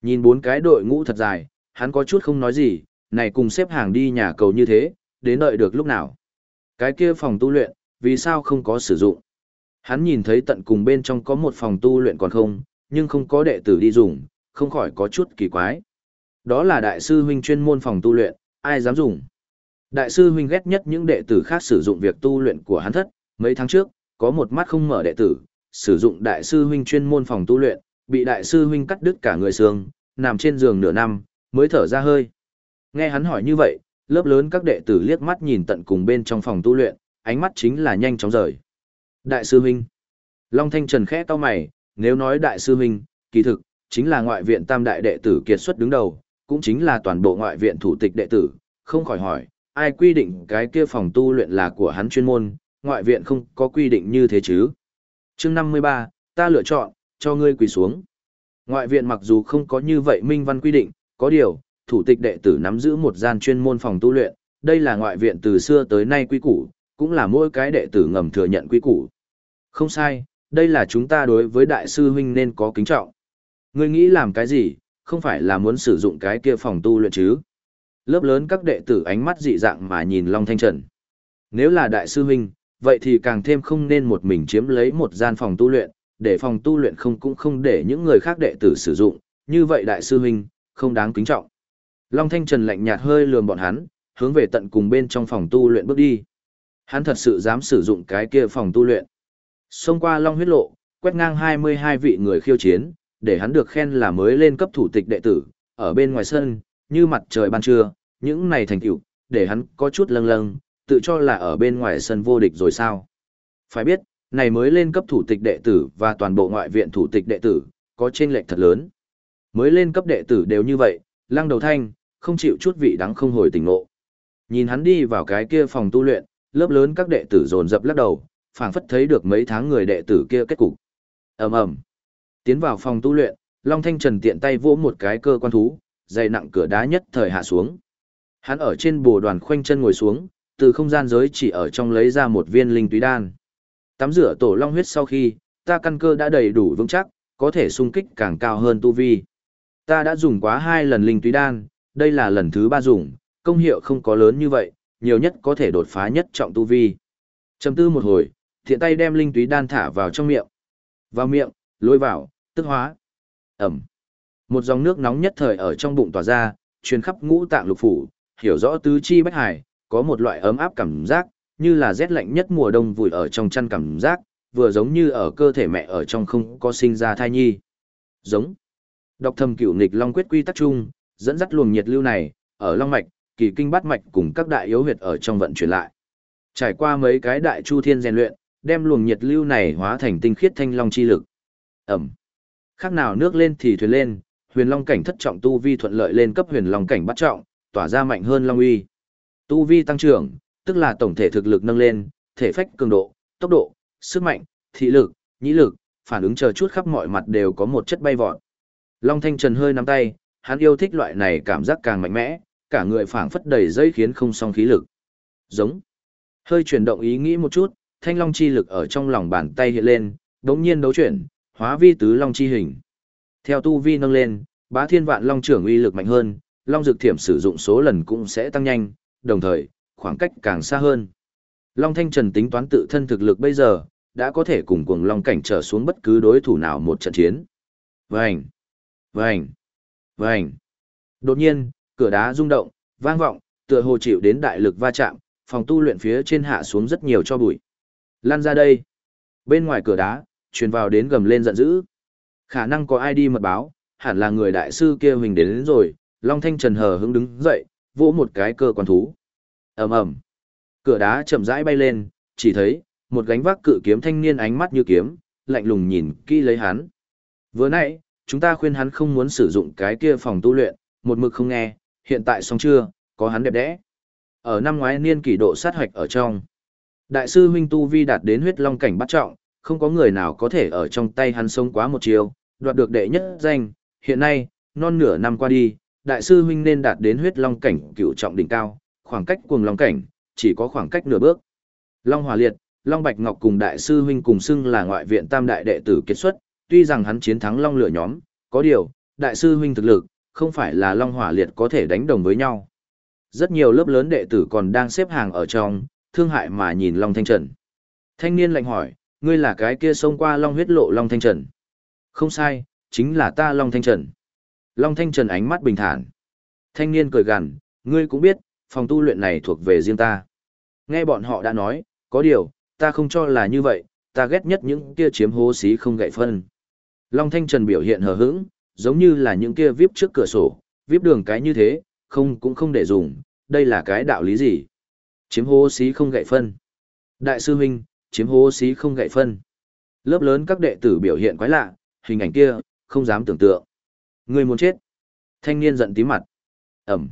Nhìn bốn cái đội ngũ thật dài, hắn có chút không nói gì, này cùng xếp hàng đi nhà cầu như thế, đến đợi được lúc nào. Cái kia phòng tu luyện, vì sao không có sử dụng? Hắn nhìn thấy tận cùng bên trong có một phòng tu luyện còn không, nhưng không có đệ tử đi dùng, không khỏi có chút kỳ quái. Đó là đại sư huynh chuyên môn phòng tu luyện, ai dám dùng? Đại sư huynh ghét nhất những đệ tử khác sử dụng việc tu luyện của hắn thất, mấy tháng trước, có một mắt không mở đệ tử, sử dụng đại sư huynh chuyên môn phòng tu luyện, bị đại sư huynh cắt đứt cả người xương, nằm trên giường nửa năm, mới thở ra hơi. Nghe hắn hỏi như vậy, lớp lớn các đệ tử liếc mắt nhìn tận cùng bên trong phòng tu luyện, ánh mắt chính là nhanh chóng rời. Đại sư huynh. Long Thanh Trần khẽ cau mày, nếu nói đại sư huynh, kỳ thực, chính là ngoại viện tam đại đệ tử kiệt xuất đứng đầu, cũng chính là toàn bộ ngoại viện thủ tịch đệ tử, không khỏi hỏi, ai quy định cái kia phòng tu luyện là của hắn chuyên môn, ngoại viện không có quy định như thế chứ. chương 53, ta lựa chọn, cho ngươi quỳ xuống. Ngoại viện mặc dù không có như vậy minh văn quy định, có điều, thủ tịch đệ tử nắm giữ một gian chuyên môn phòng tu luyện, đây là ngoại viện từ xưa tới nay quy củ, cũng là mỗi cái đệ tử ngầm thừa nhận quy củ. Không sai, đây là chúng ta đối với đại sư huynh nên có kính trọng. Ngươi nghĩ làm cái gì, không phải là muốn sử dụng cái kia phòng tu luyện chứ? Lớp lớn các đệ tử ánh mắt dị dạng mà nhìn Long Thanh Trần. Nếu là đại sư huynh, vậy thì càng thêm không nên một mình chiếm lấy một gian phòng tu luyện, để phòng tu luyện không cũng không để những người khác đệ tử sử dụng, như vậy đại sư huynh, không đáng kính trọng. Long Thanh Trần lạnh nhạt hơi lườm bọn hắn, hướng về tận cùng bên trong phòng tu luyện bước đi. Hắn thật sự dám sử dụng cái kia phòng tu luyện. Xông qua Long huyết lộ, quét ngang 22 vị người khiêu chiến, để hắn được khen là mới lên cấp thủ tịch đệ tử, ở bên ngoài sân, như mặt trời ban trưa, những này thành tựu, để hắn có chút lâng lâng, tự cho là ở bên ngoài sân vô địch rồi sao. Phải biết, này mới lên cấp thủ tịch đệ tử và toàn bộ ngoại viện thủ tịch đệ tử, có chênh lệch thật lớn. Mới lên cấp đệ tử đều như vậy, lăng đầu thanh, không chịu chút vị đắng không hồi tỉnh ngộ. Nhìn hắn đi vào cái kia phòng tu luyện, lớp lớn các đệ tử dồn dập lắc đầu, phảng phất thấy được mấy tháng người đệ tử kia kết cục. Ầm ầm. Tiến vào phòng tu luyện, Long Thanh Trần tiện tay vỗ một cái cơ quan thú, dày nặng cửa đá nhất thời hạ xuống. Hắn ở trên bồ đoàn khoanh chân ngồi xuống, từ không gian giới chỉ ở trong lấy ra một viên linh túy đan. Tắm rửa tổ long huyết sau khi, ta căn cơ đã đầy đủ vững chắc, có thể sung kích càng cao hơn tu vi. Ta đã dùng quá hai lần linh túy đan, đây là lần thứ ba dùng, công hiệu không có lớn như vậy, nhiều nhất có thể đột phá nhất trọng tu vi. Chầm tư một hồi, thiện tay đem linh túy đan thả vào trong miệng. Vào miệng, lôi vào, tức hóa. Ẩm. Một dòng nước nóng nhất thời ở trong bụng tỏa ra, truyền khắp ngũ tạng lục phủ, hiểu rõ tứ chi bách hải, có một loại ấm áp cảm giác, như là rét lạnh nhất mùa đông vùi ở trong chăn cảm giác, vừa giống như ở cơ thể mẹ ở trong không có sinh ra thai nhi. Giống. Đọc thầm cửu nghịch long quyết quy tắc chung, dẫn dắt luồng nhiệt lưu này, ở long mạch, kỳ kinh bát mạch cùng các đại yếu huyệt ở trong vận chuyển lại. Trải qua mấy cái đại chu thiên rèn luyện, đem luồng nhiệt lưu này hóa thành tinh khiết thanh long chi lực. Ẩm. Khác nào nước lên thì thuyền lên, huyền long cảnh thất trọng tu vi thuận lợi lên cấp huyền long cảnh bắt trọng, tỏa ra mạnh hơn long uy. Tu vi tăng trưởng, tức là tổng thể thực lực nâng lên, thể phách cường độ, tốc độ, sức mạnh, thị lực, nhĩ lực, phản ứng chờ chút khắp mọi mặt đều có một chất bay vọt. Long Thanh Trần hơi nắm tay, hắn yêu thích loại này cảm giác càng mạnh mẽ, cả người phảng phất đầy dây khiến không song khí lực. Giống. Hơi chuyển động ý nghĩ một chút, thanh long chi lực ở trong lòng bàn tay hiện lên, đống nhiên đấu chuyển, hóa vi tứ long chi hình. Theo tu vi nâng lên, bá thiên vạn long trưởng uy lực mạnh hơn, long dược thiểm sử dụng số lần cũng sẽ tăng nhanh, đồng thời, khoảng cách càng xa hơn. Long Thanh Trần tính toán tự thân thực lực bây giờ, đã có thể cùng cuồng long cảnh trở xuống bất cứ đối thủ nào một trận chiến. Vành! Vành! Vành! Đột nhiên, cửa đá rung động, vang vọng, tựa hồ chịu đến đại lực va chạm, phòng tu luyện phía trên hạ xuống rất nhiều cho bụi. Lan ra đây! Bên ngoài cửa đá, truyền vào đến gầm lên giận dữ. Khả năng có ai đi mật báo, hẳn là người đại sư kia mình đến, đến rồi, Long Thanh Trần hờ hững đứng dậy, vỗ một cái cơ quan thú. ầm ầm, Cửa đá chậm rãi bay lên, chỉ thấy, một gánh vác cự kiếm thanh niên ánh mắt như kiếm, lạnh lùng nhìn kỹ lấy hắn. Vừa nãy, chúng ta khuyên hắn không muốn sử dụng cái kia phòng tu luyện, một mực không nghe, hiện tại xong chưa, có hắn đẹp đẽ. Ở năm ngoái niên kỷ độ sát hoạch ở trong. Đại sư huynh tu vi đạt đến huyết long cảnh bắt trọng, không có người nào có thể ở trong tay hắn sống quá một chiều, đoạt được đệ nhất danh, hiện nay, non nửa năm qua đi, đại sư huynh nên đạt đến huyết long cảnh cựu trọng đỉnh cao, khoảng cách cuồng long cảnh, chỉ có khoảng cách nửa bước. Long Hòa Liệt, Long Bạch Ngọc cùng đại sư huynh cùng xưng là ngoại viện tam đại đệ tử kết xuất, tuy rằng hắn chiến thắng Long Lửa nhóm, có điều, đại sư huynh thực lực, không phải là Long Hỏa Liệt có thể đánh đồng với nhau. Rất nhiều lớp lớn đệ tử còn đang xếp hàng ở trong, thương hại mà nhìn Long Thanh Trần. Thanh niên lạnh hỏi, ngươi là cái kia xông qua Long huyết lộ Long Thanh Trần. Không sai, chính là ta Long Thanh Trần. Long Thanh Trần ánh mắt bình thản. Thanh niên cười gằn, ngươi cũng biết, phòng tu luyện này thuộc về riêng ta. Nghe bọn họ đã nói, có điều, ta không cho là như vậy, ta ghét nhất những kia chiếm hố xí không gậy phân. Long Thanh Trần biểu hiện hờ hững, giống như là những kia vip trước cửa sổ, vip đường cái như thế, không cũng không để dùng, đây là cái đạo lý gì? Chiếm hố xí không gậy phân. Đại sư huynh, chiếm hố xí không gậy phân. Lớp lớn các đệ tử biểu hiện quái lạ, hình ảnh kia, không dám tưởng tượng. Người muốn chết. Thanh niên giận tí mặt. Ẩm.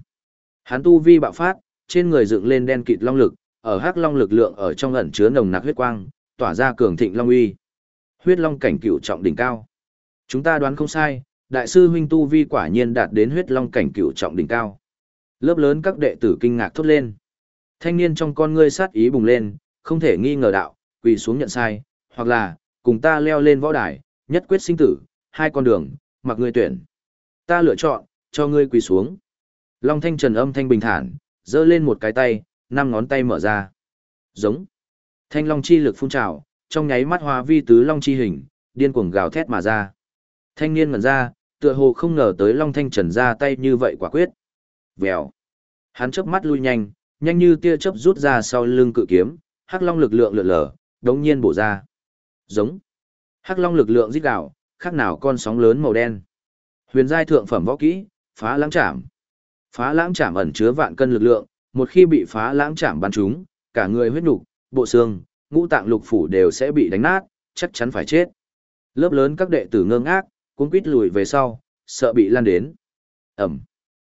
Hắn tu vi bạo phát, trên người dựng lên đen kịt long lực, ở hắc long lực lượng ở trong ẩn chứa nồng nặc huyết quang, tỏa ra cường thịnh long uy. Huyết long cảnh cựu trọng đỉnh cao. Chúng ta đoán không sai, đại sư huynh tu vi quả nhiên đạt đến huyết long cảnh cựu trọng đỉnh cao. Lớp lớn các đệ tử kinh ngạc thốt lên. Thanh niên trong con ngươi sát ý bùng lên, không thể nghi ngờ đạo, quỳ xuống nhận sai, hoặc là, cùng ta leo lên võ đài, nhất quyết sinh tử, hai con đường, mặc ngươi tuyển. Ta lựa chọn, cho ngươi quỳ xuống. Long thanh trần âm thanh bình thản, giơ lên một cái tay, năm ngón tay mở ra. Giống. Thanh long chi lực phun trào, trong nháy mắt hóa vi tứ long chi hình, điên cuồng gào thét mà ra. Thanh niên ngẩn ra, tựa hồ không ngờ tới long thanh trần ra tay như vậy quả quyết. Vèo. Hắn chớp mắt lui nhanh, nhanh như tia chớp rút ra sau lưng cự kiếm, hắc long lực lượng lượn lờ, đống nhiên bổ ra. Giống. Hắc long lực lượng rít gào, khác nào con sóng lớn màu đen. Huyền giai thượng phẩm võ kỹ, phá lãng chạm. Phá lãng chạm ẩn chứa vạn cân lực lượng, một khi bị phá lãng chạm bắn trúng, cả người huyết nục, bộ xương, ngũ tạng lục phủ đều sẽ bị đánh nát, chắc chắn phải chết. Lớp lớn các đệ tử ngơ ngác, cuống quít lùi về sau, sợ bị lan đến. Ẩm.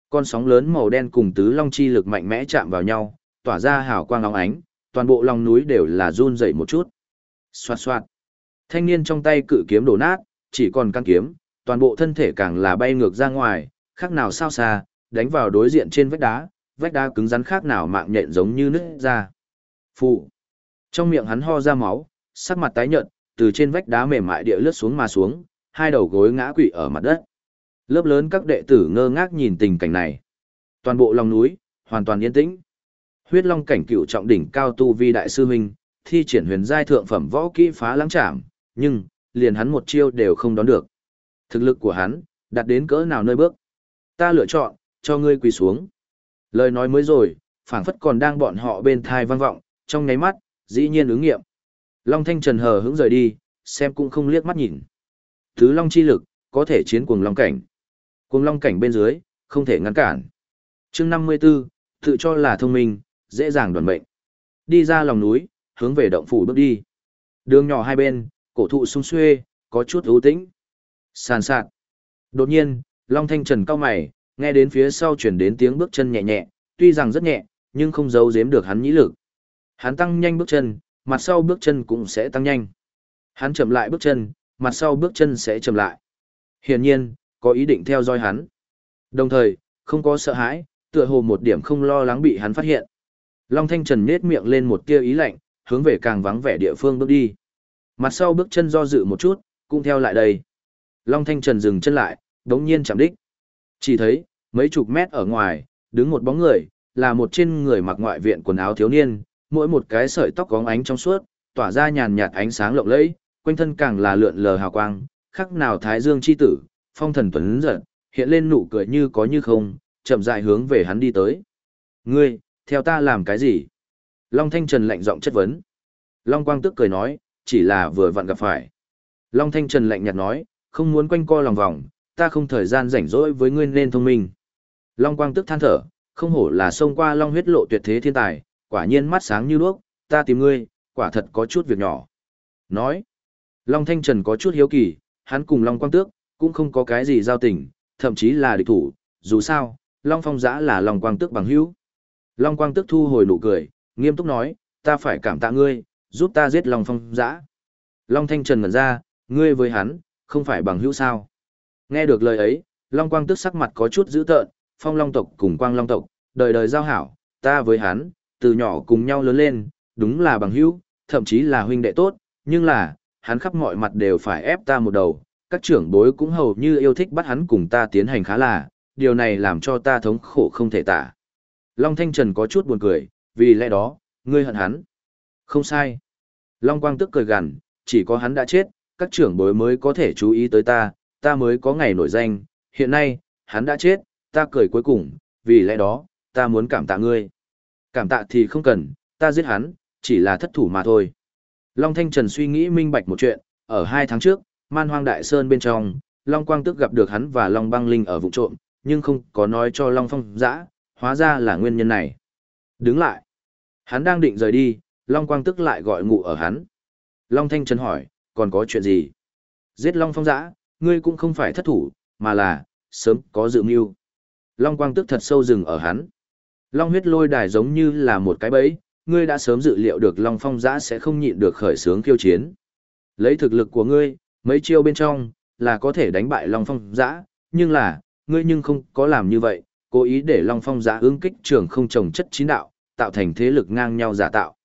Con sóng lớn màu đen cùng tứ long chi lực mạnh mẽ chạm vào nhau, tỏa ra hào quang óng ánh, toàn bộ lòng núi đều là run dậy một chút. Xoạt xoạt. Thanh niên trong tay cự kiếm đổ nát, chỉ còn căn kiếm, toàn bộ thân thể càng là bay ngược ra ngoài, khác nào sao xa, đánh vào đối diện trên vách đá, vách đá cứng rắn khác nào mạng nhện giống như nứt ra. Phụ. Trong miệng hắn ho ra máu, sắc mặt tái nhợt, từ trên vách đá mềm mại địa lướt xuống mà xuống, hai đầu gối ngã quỵ ở mặt đất. Lớp lớn các đệ tử ngơ ngác nhìn tình cảnh này. Toàn bộ lòng núi, hoàn toàn yên tĩnh. Huyết Long cảnh cựu trọng đỉnh cao tu vi đại sư huynh, thi triển huyền giai thượng phẩm võ kỹ phá lãng trảm, nhưng liền hắn một chiêu đều không đón được. Thực lực của hắn đạt đến cỡ nào nơi bước? Ta lựa chọn cho ngươi quỳ xuống. Lời nói mới rồi, phảng phất còn đang bọn họ bên thai vang vọng, trong nháy mắt, dĩ nhiên ứng nghiệm. Long Thanh Trần hờ hững rời đi, xem cũng không liếc mắt nhìn. Thứ Long chi lực, có thể chiến cuồng Long cảnh. Cuồng Long cảnh bên dưới, không thể ngăn cản. chương 54, tự cho là thông minh, dễ dàng đoàn mệnh. Đi ra lòng núi, hướng về động phủ bước đi. Đường nhỏ hai bên, cổ thụ sung xuê, có chút ưu tĩnh. Sàn sạt. Đột nhiên, Long Thanh Trần cao mày, nghe đến phía sau chuyển đến tiếng bước chân nhẹ nhẹ, tuy rằng rất nhẹ, nhưng không giấu giếm được hắn nhĩ lực. Hắn tăng nhanh bước chân, mặt sau bước chân cũng sẽ tăng nhanh. Hắn chậm lại bước chân, mặt sau bước chân sẽ chậm lại. Hiển nhiên, có ý định theo dõi hắn. Đồng thời, không có sợ hãi, tựa hồ một điểm không lo lắng bị hắn phát hiện. Long Thanh Trần nết miệng lên một tia ý lạnh, hướng về càng vắng vẻ địa phương bước đi. Mặt sau bước chân do dự một chút, cũng theo lại đây. Long Thanh Trần dừng chân lại, đống nhiên chạm đích. Chỉ thấy, mấy chục mét ở ngoài, đứng một bóng người, là một trên người mặc ngoại viện quần áo thiếu niên, mỗi một cái sợi tóc có ánh trong suốt, tỏa ra nhàn nhạt ánh sáng lộng lẫy, quanh thân càng là lượn lờ hào quang, khắc nào thái dương chi tử, phong thần tuấn giận, hiện lên nụ cười như có như không, chậm rãi hướng về hắn đi tới. Ngươi, theo ta làm cái gì? Long Thanh Trần lạnh giọng chất vấn. Long Quang Tức cười nói, chỉ là vừa vặn gặp phải. Long Thanh Trần lạnh nhạt nói, không muốn quanh co lòng vòng, ta không thời gian rảnh rỗi với ngươi nên thông minh. Long Quang Tức than thở, không hổ là xông qua Long huyết lộ tuyệt thế thiên tài, quả nhiên mắt sáng như đuốc, ta tìm ngươi, quả thật có chút việc nhỏ. Nói, Long Thanh Trần có chút hiếu kỳ, hắn cùng Long Quang Tước, cũng không có cái gì giao tình, thậm chí là địch thủ, dù sao, Long Phong Giã là Long Quang Tước bằng hữu. Long Quang Tước thu hồi nụ cười, nghiêm túc nói, ta phải cảm tạ ngươi, giúp ta giết Long Phong Giã. Long Thanh Trần ngẩn ra, ngươi với hắn, không phải bằng hữu sao. Nghe được lời ấy, Long Quang tức sắc mặt có chút dữ tợn, phong long tộc cùng quang long tộc, đời đời giao hảo, ta với hắn, từ nhỏ cùng nhau lớn lên, đúng là bằng hữu, thậm chí là huynh đệ tốt, nhưng là, hắn khắp mọi mặt đều phải ép ta một đầu, các trưởng bối cũng hầu như yêu thích bắt hắn cùng ta tiến hành khá là, điều này làm cho ta thống khổ không thể tả. Long Thanh Trần có chút buồn cười, vì lẽ đó, ngươi hận hắn. Không sai. Long Quang tức cười gằn, chỉ có hắn đã chết, các trưởng bối mới có thể chú ý tới ta, ta mới có ngày nổi danh, hiện nay, hắn đã chết, ta cười cuối cùng, vì lẽ đó, ta muốn cảm tạ ngươi. Cảm tạ thì không cần, ta giết hắn, chỉ là thất thủ mà thôi. Long Thanh Trần suy nghĩ minh bạch một chuyện, ở hai tháng trước, man hoang đại sơn bên trong, Long Quang tức gặp được hắn và Long băng linh ở vụ trộm, nhưng không có nói cho Long Phong dã, hóa ra là nguyên nhân này. Đứng lại. Hắn đang định rời đi, Long Quang tức lại gọi ngụ ở hắn. Long Thanh Trần hỏi, còn có chuyện gì? Giết Long Phong giã, ngươi cũng không phải thất thủ, mà là, sớm có dự mưu. Long Quang tức thật sâu rừng ở hắn. Long huyết lôi đài giống như là một cái bẫy, ngươi đã sớm dự liệu được Long Phong giã sẽ không nhịn được khởi sướng khiêu chiến. Lấy thực lực của ngươi, mấy chiêu bên trong, là có thể đánh bại Long Phong giã, nhưng là, ngươi nhưng không có làm như vậy, cố ý để Long Phong giã ứng kích trường không trồng chất chín đạo, tạo thành thế lực ngang nhau giả tạo.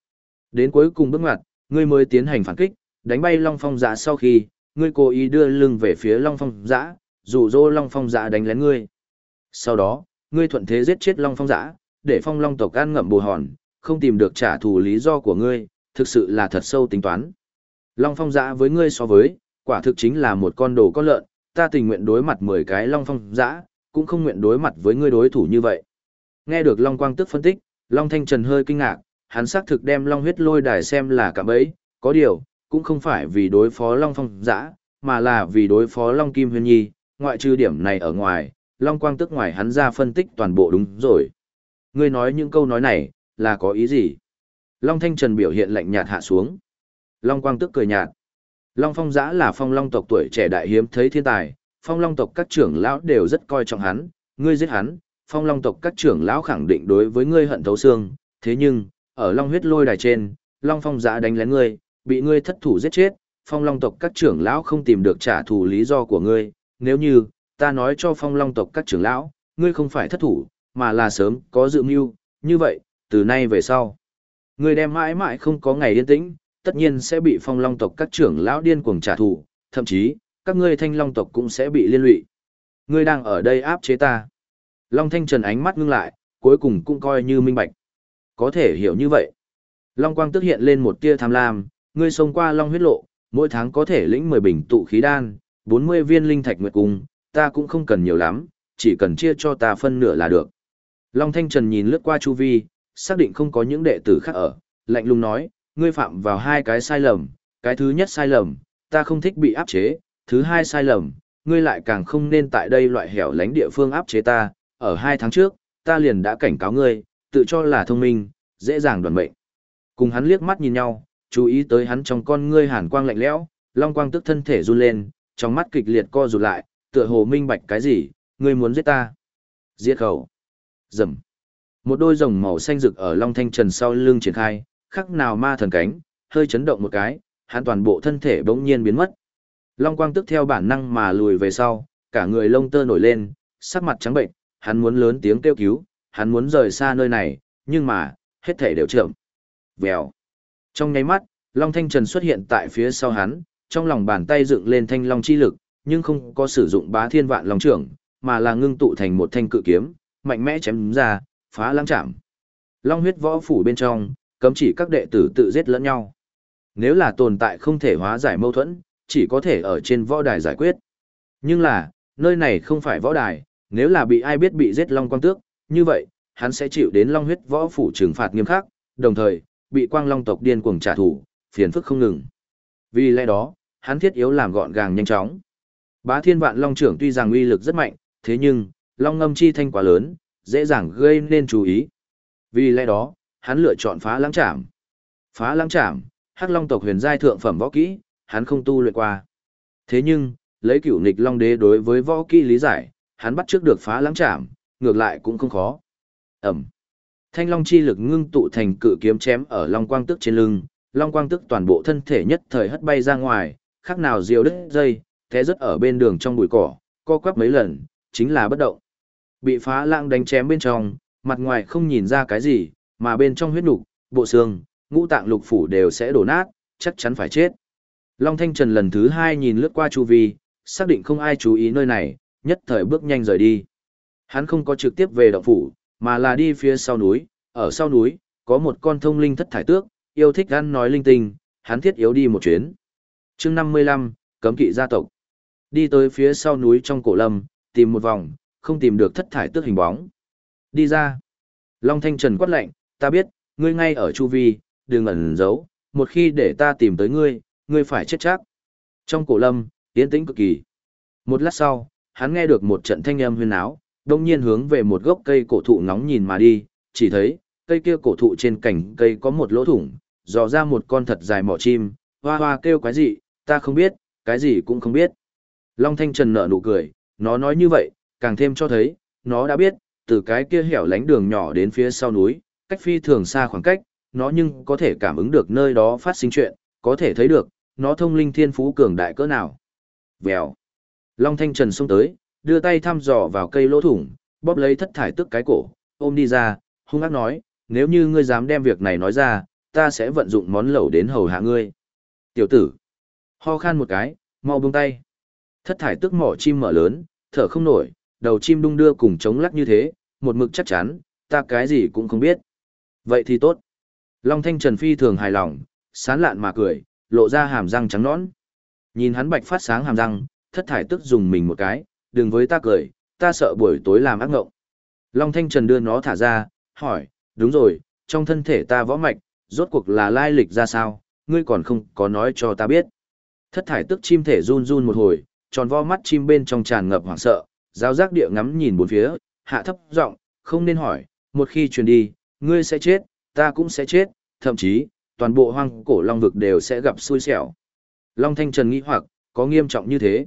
Đến cuối cùng bước ngoặt, ngươi mới tiến hành phản kích, đánh bay Long Phong giã sau khi, ngươi cố ý đưa lưng về phía Long Phong giã, dụ dỗ Long Phong giã đánh lén ngươi. Sau đó, ngươi thuận thế giết chết Long Phong giã, để Phong Long tộc ăn ngậm bù hòn, không tìm được trả thù lý do của ngươi, thực sự là thật sâu tính toán. Long Phong giã với ngươi so với, quả thực chính là một con đồ con lợn, ta tình nguyện đối mặt 10 cái Long Phong giã, cũng không nguyện đối mặt với ngươi đối thủ như vậy. Nghe được Long Quang tức phân tích, Long Thanh Trần hơi kinh ngạc, hắn xác thực đem Long huyết lôi đài xem là cả bấy, có điều, cũng không phải vì đối phó Long Phong giã, mà là vì đối phó Long Kim Huyên Nhi, ngoại trừ điểm này ở ngoài, Long Quang tức ngoài hắn ra phân tích toàn bộ đúng rồi. Ngươi nói những câu nói này, là có ý gì? Long Thanh Trần biểu hiện lạnh nhạt hạ xuống. Long Quang tức cười nhạt. Long Phong Giã là phong long tộc tuổi trẻ đại hiếm thấy thiên tài, phong long tộc các trưởng lão đều rất coi trọng hắn, ngươi giết hắn, phong long tộc các trưởng lão khẳng định đối với ngươi hận thấu xương, thế nhưng, ở long huyết lôi đài trên, long phong giã đánh lén ngươi, bị ngươi thất thủ giết chết, phong long tộc các trưởng lão không tìm được trả thù lý do của ngươi, nếu như, ta nói cho phong long tộc các trưởng lão, ngươi không phải thất thủ, mà là sớm có dự mưu, như vậy, từ nay về sau. Ngươi đem mãi mãi không có ngày yên tĩnh, tất nhiên sẽ bị phong long tộc các trưởng lão điên cuồng trả thù, thậm chí, các ngươi thanh long tộc cũng sẽ bị liên lụy. Ngươi đang ở đây áp chế ta. Long thanh trần ánh mắt ngưng lại, cuối cùng cũng coi như minh bạch. Có thể hiểu như vậy. Long quang tức hiện lên một tia tham lam, ngươi xông qua long huyết lộ, mỗi tháng có thể lĩnh 10 bình tụ khí đan, 40 viên linh thạch nguyệt cung, ta cũng không cần nhiều lắm, chỉ cần chia cho ta phân nửa là được. Long Thanh Trần nhìn lướt qua chu vi, xác định không có những đệ tử khác ở, lạnh lùng nói, ngươi phạm vào hai cái sai lầm, cái thứ nhất sai lầm, ta không thích bị áp chế, thứ hai sai lầm, ngươi lại càng không nên tại đây loại hẻo lánh địa phương áp chế ta, ở hai tháng trước, ta liền đã cảnh cáo ngươi, tự cho là thông minh, dễ dàng đoàn mệnh. Cùng hắn liếc mắt nhìn nhau, chú ý tới hắn trong con ngươi hàn quang lạnh lẽo, long quang tức thân thể run lên, trong mắt kịch liệt co rụt lại, tựa hồ minh bạch cái gì, ngươi muốn giết ta. Giết khẩu. Dầm. Một đôi rồng màu xanh rực ở long thanh trần sau lưng triển khai, khắc nào ma thần cánh, hơi chấn động một cái, hắn toàn bộ thân thể bỗng nhiên biến mất. Long quang tức theo bản năng mà lùi về sau, cả người lông tơ nổi lên, sắc mặt trắng bệnh, hắn muốn lớn tiếng kêu cứu, hắn muốn rời xa nơi này, nhưng mà, hết thể đều chậm. Vèo. Trong nháy mắt, Long Thanh Trần xuất hiện tại phía sau hắn, trong lòng bàn tay dựng lên thanh long chi lực, nhưng không có sử dụng bá thiên vạn long trưởng, mà là ngưng tụ thành một thanh cự kiếm, mạnh mẽ chém ra, phá lãng chạm. Long huyết võ phủ bên trong, cấm chỉ các đệ tử tự giết lẫn nhau. Nếu là tồn tại không thể hóa giải mâu thuẫn, chỉ có thể ở trên võ đài giải quyết. Nhưng là, nơi này không phải võ đài, nếu là bị ai biết bị giết Long Quang Tước, như vậy, hắn sẽ chịu đến Long huyết võ phủ trừng phạt nghiêm khắc, đồng thời, bị Quang Long tộc điên cuồng trả thù, phiền phức không ngừng. Vì lẽ đó, hắn thiết yếu làm gọn gàng nhanh chóng. Bá Thiên Vạn Long trưởng tuy rằng uy lực rất mạnh, thế nhưng, Long ngâm chi thanh quá lớn, dễ dàng gây nên chú ý. Vì lẽ đó, hắn lựa chọn phá lãng trảm. Phá lãng trảm, Hắc Long tộc huyền giai thượng phẩm võ kỹ, hắn không tu luyện qua. Thế nhưng, lấy cửu nghịch Long đế đối với võ kỹ lý giải, hắn bắt trước được phá lãng trảm, ngược lại cũng không khó. Ẩm. Thanh long chi lực ngưng tụ thành cự kiếm chém ở long quang tức trên lưng, long quang tức toàn bộ thân thể nhất thời hất bay ra ngoài, khác nào diều đứt dây, Thế rất ở bên đường trong bụi cỏ, co quắp mấy lần, chính là bất động. Bị phá lãng đánh chém bên trong, mặt ngoài không nhìn ra cái gì, mà bên trong huyết nục, bộ xương, ngũ tạng lục phủ đều sẽ đổ nát, chắc chắn phải chết. Long Thanh Trần lần thứ hai nhìn lướt qua chu vi, xác định không ai chú ý nơi này, nhất thời bước nhanh rời đi. Hắn không có trực tiếp về động phủ, mà là đi phía sau núi, ở sau núi, có một con thông linh thất thải tước, yêu thích ăn nói linh tinh, hắn thiết yếu đi một chuyến. chương 55, cấm kỵ gia tộc. Đi tới phía sau núi trong cổ lâm, tìm một vòng, không tìm được thất thải tước hình bóng. Đi ra. Long Thanh Trần quát lệnh, ta biết, ngươi ngay ở chu vi, đừng ẩn giấu, một khi để ta tìm tới ngươi, ngươi phải chết chắc. Trong cổ lâm, tiến tĩnh cực kỳ. Một lát sau, hắn nghe được một trận thanh âm huyên áo, đông nhiên hướng về một gốc cây cổ thụ nóng nhìn mà đi, chỉ thấy, cây kia cổ thụ trên cành cây có một lỗ thủng, dò ra một con thật dài mỏ chim, hoa hoa kêu cái gì, ta không biết, cái gì cũng không biết. Long Thanh Trần nở nụ cười, nó nói như vậy, càng thêm cho thấy, nó đã biết, từ cái kia hẻo lánh đường nhỏ đến phía sau núi, cách phi thường xa khoảng cách, nó nhưng có thể cảm ứng được nơi đó phát sinh chuyện, có thể thấy được, nó thông linh thiên phú cường đại cỡ nào. Vèo. Long Thanh Trần xông tới, đưa tay thăm dò vào cây lỗ thủng, bóp lấy thất thải tức cái cổ, ôm đi ra, hung ác nói, nếu như ngươi dám đem việc này nói ra, ta sẽ vận dụng món lẩu đến hầu hạ ngươi. Tiểu tử. Ho khan một cái, mau buông tay. Thất thải tức mỏ chim mở lớn, thở không nổi, đầu chim đung đưa cùng chống lắc như thế, một mực chắc chắn, ta cái gì cũng không biết. Vậy thì tốt. Long Thanh Trần phi thường hài lòng, sán lạn mà cười, lộ ra hàm răng trắng nõn. Nhìn hắn bạch phát sáng hàm răng, thất thải tức dùng mình một cái, đừng với ta cười, ta sợ buổi tối làm ác ngộng. Long Thanh Trần đưa nó thả ra, hỏi, đúng rồi, trong thân thể ta võ mạch, rốt cuộc là lai lịch ra sao, ngươi còn không có nói cho ta biết. Thất thải tức chim thể run run một hồi, tròn vo mắt chim bên trong tràn ngập hoảng sợ, giao giác địa ngắm nhìn bốn phía, hạ thấp giọng, không nên hỏi, một khi truyền đi, ngươi sẽ chết, ta cũng sẽ chết, thậm chí, toàn bộ hoang cổ long vực đều sẽ gặp xui xẻo. Long Thanh Trần nghĩ hoặc, có nghiêm trọng như thế.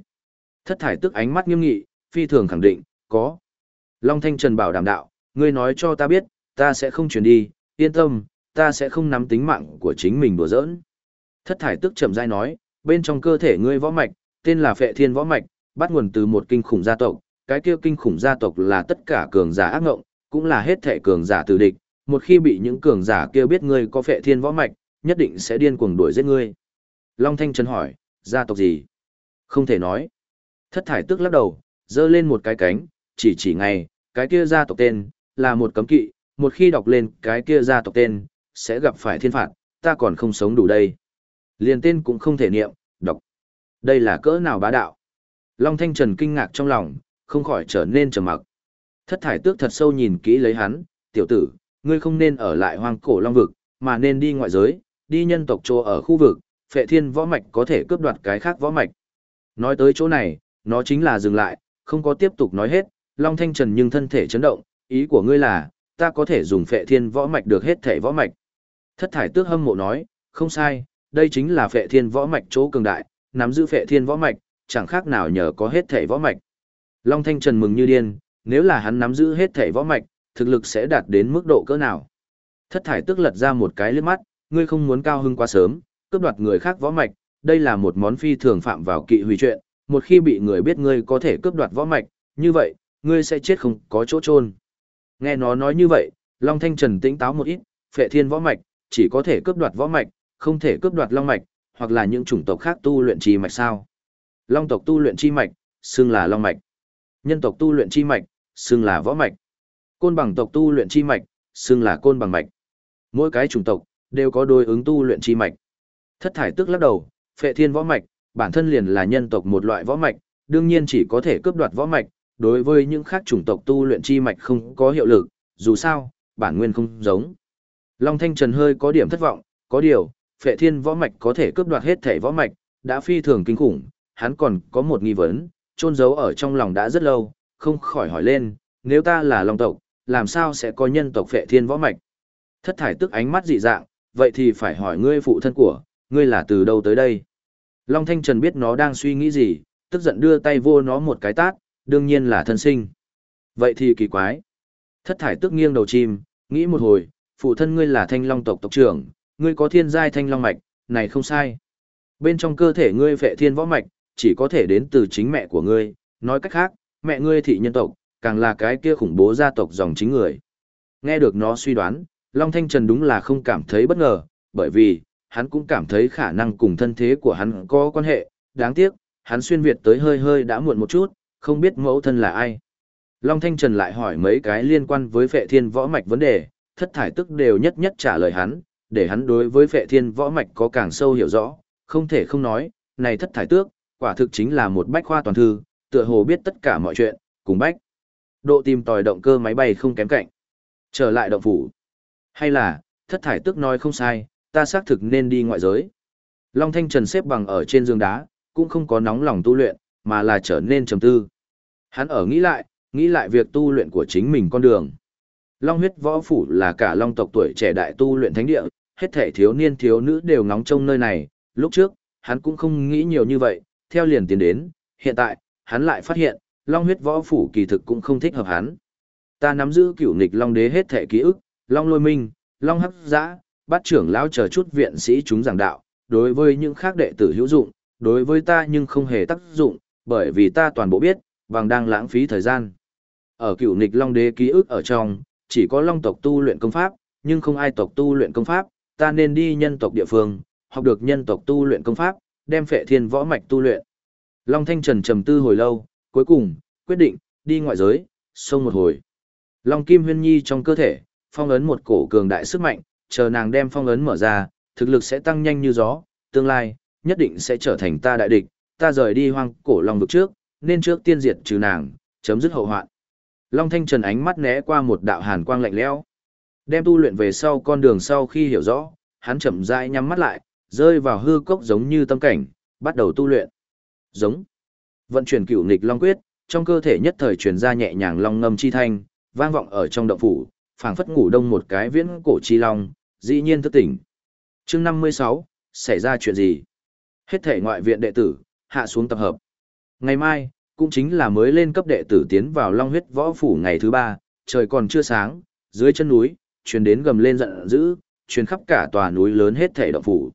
Thất thải tức ánh mắt nghiêm nghị, phi thường khẳng định, có. Long Thanh Trần bảo đảm đạo, ngươi nói cho ta biết, ta sẽ không chuyển đi, yên tâm, ta sẽ không nắm tính mạng của chính mình đùa giỡn. Thất thải tức chậm rãi nói, bên trong cơ thể ngươi võ mạch, tên là Phệ Thiên Võ Mạch, bắt nguồn từ một kinh khủng gia tộc, cái kia kinh khủng gia tộc là tất cả cường giả ác ngộng, cũng là hết thể cường giả từ địch, một khi bị những cường giả kia biết ngươi có Phệ Thiên Võ Mạch, nhất định sẽ điên cuồng đuổi giết ngươi. Long Thanh Trần hỏi, gia tộc gì? Không thể nói. Thất thải tức lắc đầu, dơ lên một cái cánh, chỉ chỉ ngay, cái kia gia tộc tên, là một cấm kỵ, một khi đọc lên cái kia gia tộc tên, sẽ gặp phải thiên phạt, ta còn không sống đủ đây. Liền tên cũng không thể niệm, đọc. Đây là cỡ nào bá đạo? Long Thanh Trần kinh ngạc trong lòng, không khỏi trở nên trầm mặc. Thất thải tước thật sâu nhìn kỹ lấy hắn, tiểu tử, ngươi không nên ở lại hoang cổ long vực, mà nên đi ngoại giới, đi nhân tộc chỗ ở khu vực, phệ thiên võ mạch có thể cướp đoạt cái khác võ mạch. Nói tới chỗ này, nó chính là dừng lại, không có tiếp tục nói hết, Long Thanh Trần nhưng thân thể chấn động, ý của ngươi là, ta có thể dùng phệ thiên võ mạch được hết thể võ mạch. Thất thải tước hâm mộ nói, không sai, đây chính là phệ thiên võ mạch chỗ cường đại, nắm giữ phệ thiên võ mạch, chẳng khác nào nhờ có hết thể võ mạch. Long Thanh Trần mừng như điên, nếu là hắn nắm giữ hết thể võ mạch, thực lực sẽ đạt đến mức độ cỡ nào. Thất thải tước lật ra một cái lướt mắt, ngươi không muốn cao hưng quá sớm, cướp đoạt người khác võ mạch, đây là một món phi thường phạm vào kỵ hủy chuyện, một khi bị người biết ngươi có thể cướp đoạt võ mạch, như vậy, ngươi sẽ chết không có chỗ chôn. Nghe nó nói như vậy, Long Thanh Trần tĩnh táo một ít, phệ thiên võ mạch, chỉ có thể cướp đoạt võ mạch, không thể cướp đoạt long mạch, hoặc là những chủng tộc khác tu luyện chi mạch sao. Long tộc tu luyện chi mạch, xưng là long mạch. Nhân tộc tu luyện chi mạch, xưng là võ mạch. Côn bằng tộc tu luyện chi mạch, xưng là côn bằng mạch. Mỗi cái chủng tộc, đều có đối ứng tu luyện chi mạch. Thất thải tức lắc đầu, phệ thiên võ mạch, bản thân liền là nhân tộc một loại võ mạch, đương nhiên chỉ có thể cướp đoạt võ mạch, đối với những khác chủng tộc tu luyện chi mạch không có hiệu lực, dù sao, bản nguyên không giống. Long Thanh Trần hơi có điểm thất vọng, có điều, phệ thiên võ mạch có thể cướp đoạt hết thể võ mạch, đã phi thường kinh khủng, hắn còn có một nghi vấn, trôn giấu ở trong lòng đã rất lâu, không khỏi hỏi lên, nếu ta là Long tộc, làm sao sẽ có nhân tộc phệ thiên võ mạch? Thất thải tức ánh mắt dị dạng, vậy thì phải hỏi ngươi phụ thân của, ngươi là từ đâu tới đây? Long Thanh Trần biết nó đang suy nghĩ gì, tức giận đưa tay vô nó một cái tát, đương nhiên là thân sinh. Vậy thì kỳ quái. Thất thải tức nghiêng đầu chim, nghĩ một hồi, phụ thân ngươi là thanh long tộc tộc trưởng, ngươi có thiên giai thanh long mạch, này không sai. Bên trong cơ thể ngươi vệ thiên võ mạch, chỉ có thể đến từ chính mẹ của ngươi, Nói cách khác, mẹ ngươi thị nhân tộc, càng là cái kia khủng bố gia tộc dòng chính người. Nghe được nó suy đoán, Long Thanh Trần đúng là không cảm thấy bất ngờ, bởi vì, hắn cũng cảm thấy khả năng cùng thân thế của hắn có quan hệ, đáng tiếc, hắn xuyên Việt tới hơi hơi đã muộn một chút, không biết mẫu thân là ai. Long Thanh Trần lại hỏi mấy cái liên quan với phệ thiên võ mạch vấn đề, thất thải tức đều nhất nhất trả lời hắn, để hắn đối với phệ thiên võ mạch có càng sâu hiểu rõ, không thể không nói, này thất thải tước, quả thực chính là một bách khoa toàn thư, tựa hồ biết tất cả mọi chuyện, cùng bách. Độ tìm tòi động cơ máy bay không kém cạnh. Trở lại động phủ. Hay là, thất thải tước nói không sai, ta xác thực nên đi ngoại giới. Long Thanh Trần xếp bằng ở trên giường đá, cũng không có nóng lòng tu luyện, mà là trở nên trầm tư. Hắn ở nghĩ lại, nghĩ lại việc tu luyện của chính mình con đường. Long huyết võ phủ là cả long tộc tuổi trẻ đại tu luyện thánh địa, hết thể thiếu niên thiếu nữ đều ngóng trông nơi này, lúc trước, hắn cũng không nghĩ nhiều như vậy, theo liền tiến đến, hiện tại, hắn lại phát hiện, long huyết võ phủ kỳ thực cũng không thích hợp hắn. Ta nắm giữ cửu nghịch long đế hết thể ký ức, long lôi minh, long Hấp giã, bát trưởng lão chờ chút viện sĩ chúng giảng đạo, đối với những khác đệ tử hữu dụng, đối với ta nhưng không hề tác dụng, bởi vì ta toàn bộ biết, vàng đang lãng phí thời gian. Ở cựu nịch long đế ký ức ở trong, chỉ có long tộc tu luyện công pháp, nhưng không ai tộc tu luyện công pháp, ta nên đi nhân tộc địa phương, học được nhân tộc tu luyện công pháp, đem phệ thiên võ mạch tu luyện. Long Thanh Trần trầm tư hồi lâu, cuối cùng, quyết định, đi ngoại giới, sông một hồi. Long Kim Huyên Nhi trong cơ thể, phong ấn một cổ cường đại sức mạnh, chờ nàng đem phong ấn mở ra, thực lực sẽ tăng nhanh như gió, tương lai, nhất định sẽ trở thành ta đại địch, ta rời đi hoang cổ long vực trước, nên trước tiên diệt trừ nàng, chấm dứt hậu hoạn. Long Thanh Trần ánh mắt né qua một đạo hàn quang lạnh lẽo. Đem tu luyện về sau con đường sau khi hiểu rõ, hắn chậm rãi nhắm mắt lại, rơi vào hư cốc giống như tâm cảnh, bắt đầu tu luyện. Giống. Vận chuyển cửu nghịch long quyết, trong cơ thể nhất thời truyền ra nhẹ nhàng long ngâm chi thanh, vang vọng ở trong động phủ, phảng phất ngủ đông một cái viễn cổ chi long, dĩ nhiên thức tỉnh. Chương 56, xảy ra chuyện gì? Hết thể ngoại viện đệ tử, hạ xuống tập hợp. Ngày mai, cũng chính là mới lên cấp đệ tử tiến vào Long huyết võ phủ ngày thứ ba, trời còn chưa sáng, dưới chân núi, truyền đến gầm lên giận dữ, truyền khắp cả tòa núi lớn hết thể động phủ.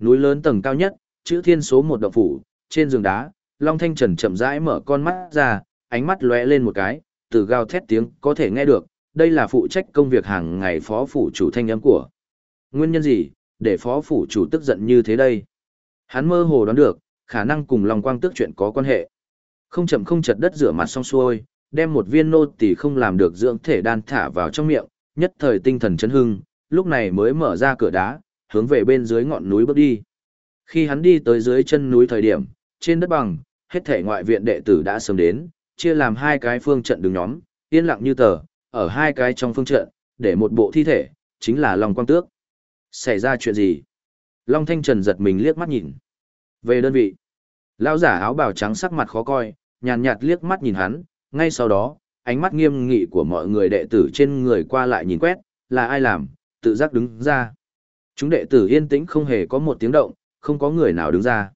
Núi lớn tầng cao nhất, chữ thiên số một động phủ, trên giường đá, Long Thanh Trần chậm rãi mở con mắt ra, ánh mắt lóe lên một cái, từ gào thét tiếng có thể nghe được, đây là phụ trách công việc hàng ngày phó phủ chủ thanh âm của. Nguyên nhân gì, để phó phủ chủ tức giận như thế đây? Hắn mơ hồ đoán được, khả năng cùng Long Quang Tước chuyện có quan hệ. Không chậm không chật đất rửa mặt xong xuôi, đem một viên nô tỳ không làm được dưỡng thể đan thả vào trong miệng, nhất thời tinh thần chấn hưng, lúc này mới mở ra cửa đá, hướng về bên dưới ngọn núi bước đi. Khi hắn đi tới dưới chân núi thời điểm, trên đất bằng, hết thể ngoại viện đệ tử đã sớm đến, chia làm hai cái phương trận đường nhóm, yên lặng như tờ, ở hai cái trong phương trận, để một bộ thi thể, chính là Long Quang Tước. Xảy ra chuyện gì? Long Thanh Trần giật mình liếc mắt nhìn. Về đơn vị, lão giả áo bào trắng sắc mặt khó coi, nhàn nhạt liếc mắt nhìn hắn, ngay sau đó, ánh mắt nghiêm nghị của mọi người đệ tử trên người qua lại nhìn quét, là ai làm, tự giác đứng ra. Chúng đệ tử yên tĩnh không hề có một tiếng động, không có người nào đứng ra.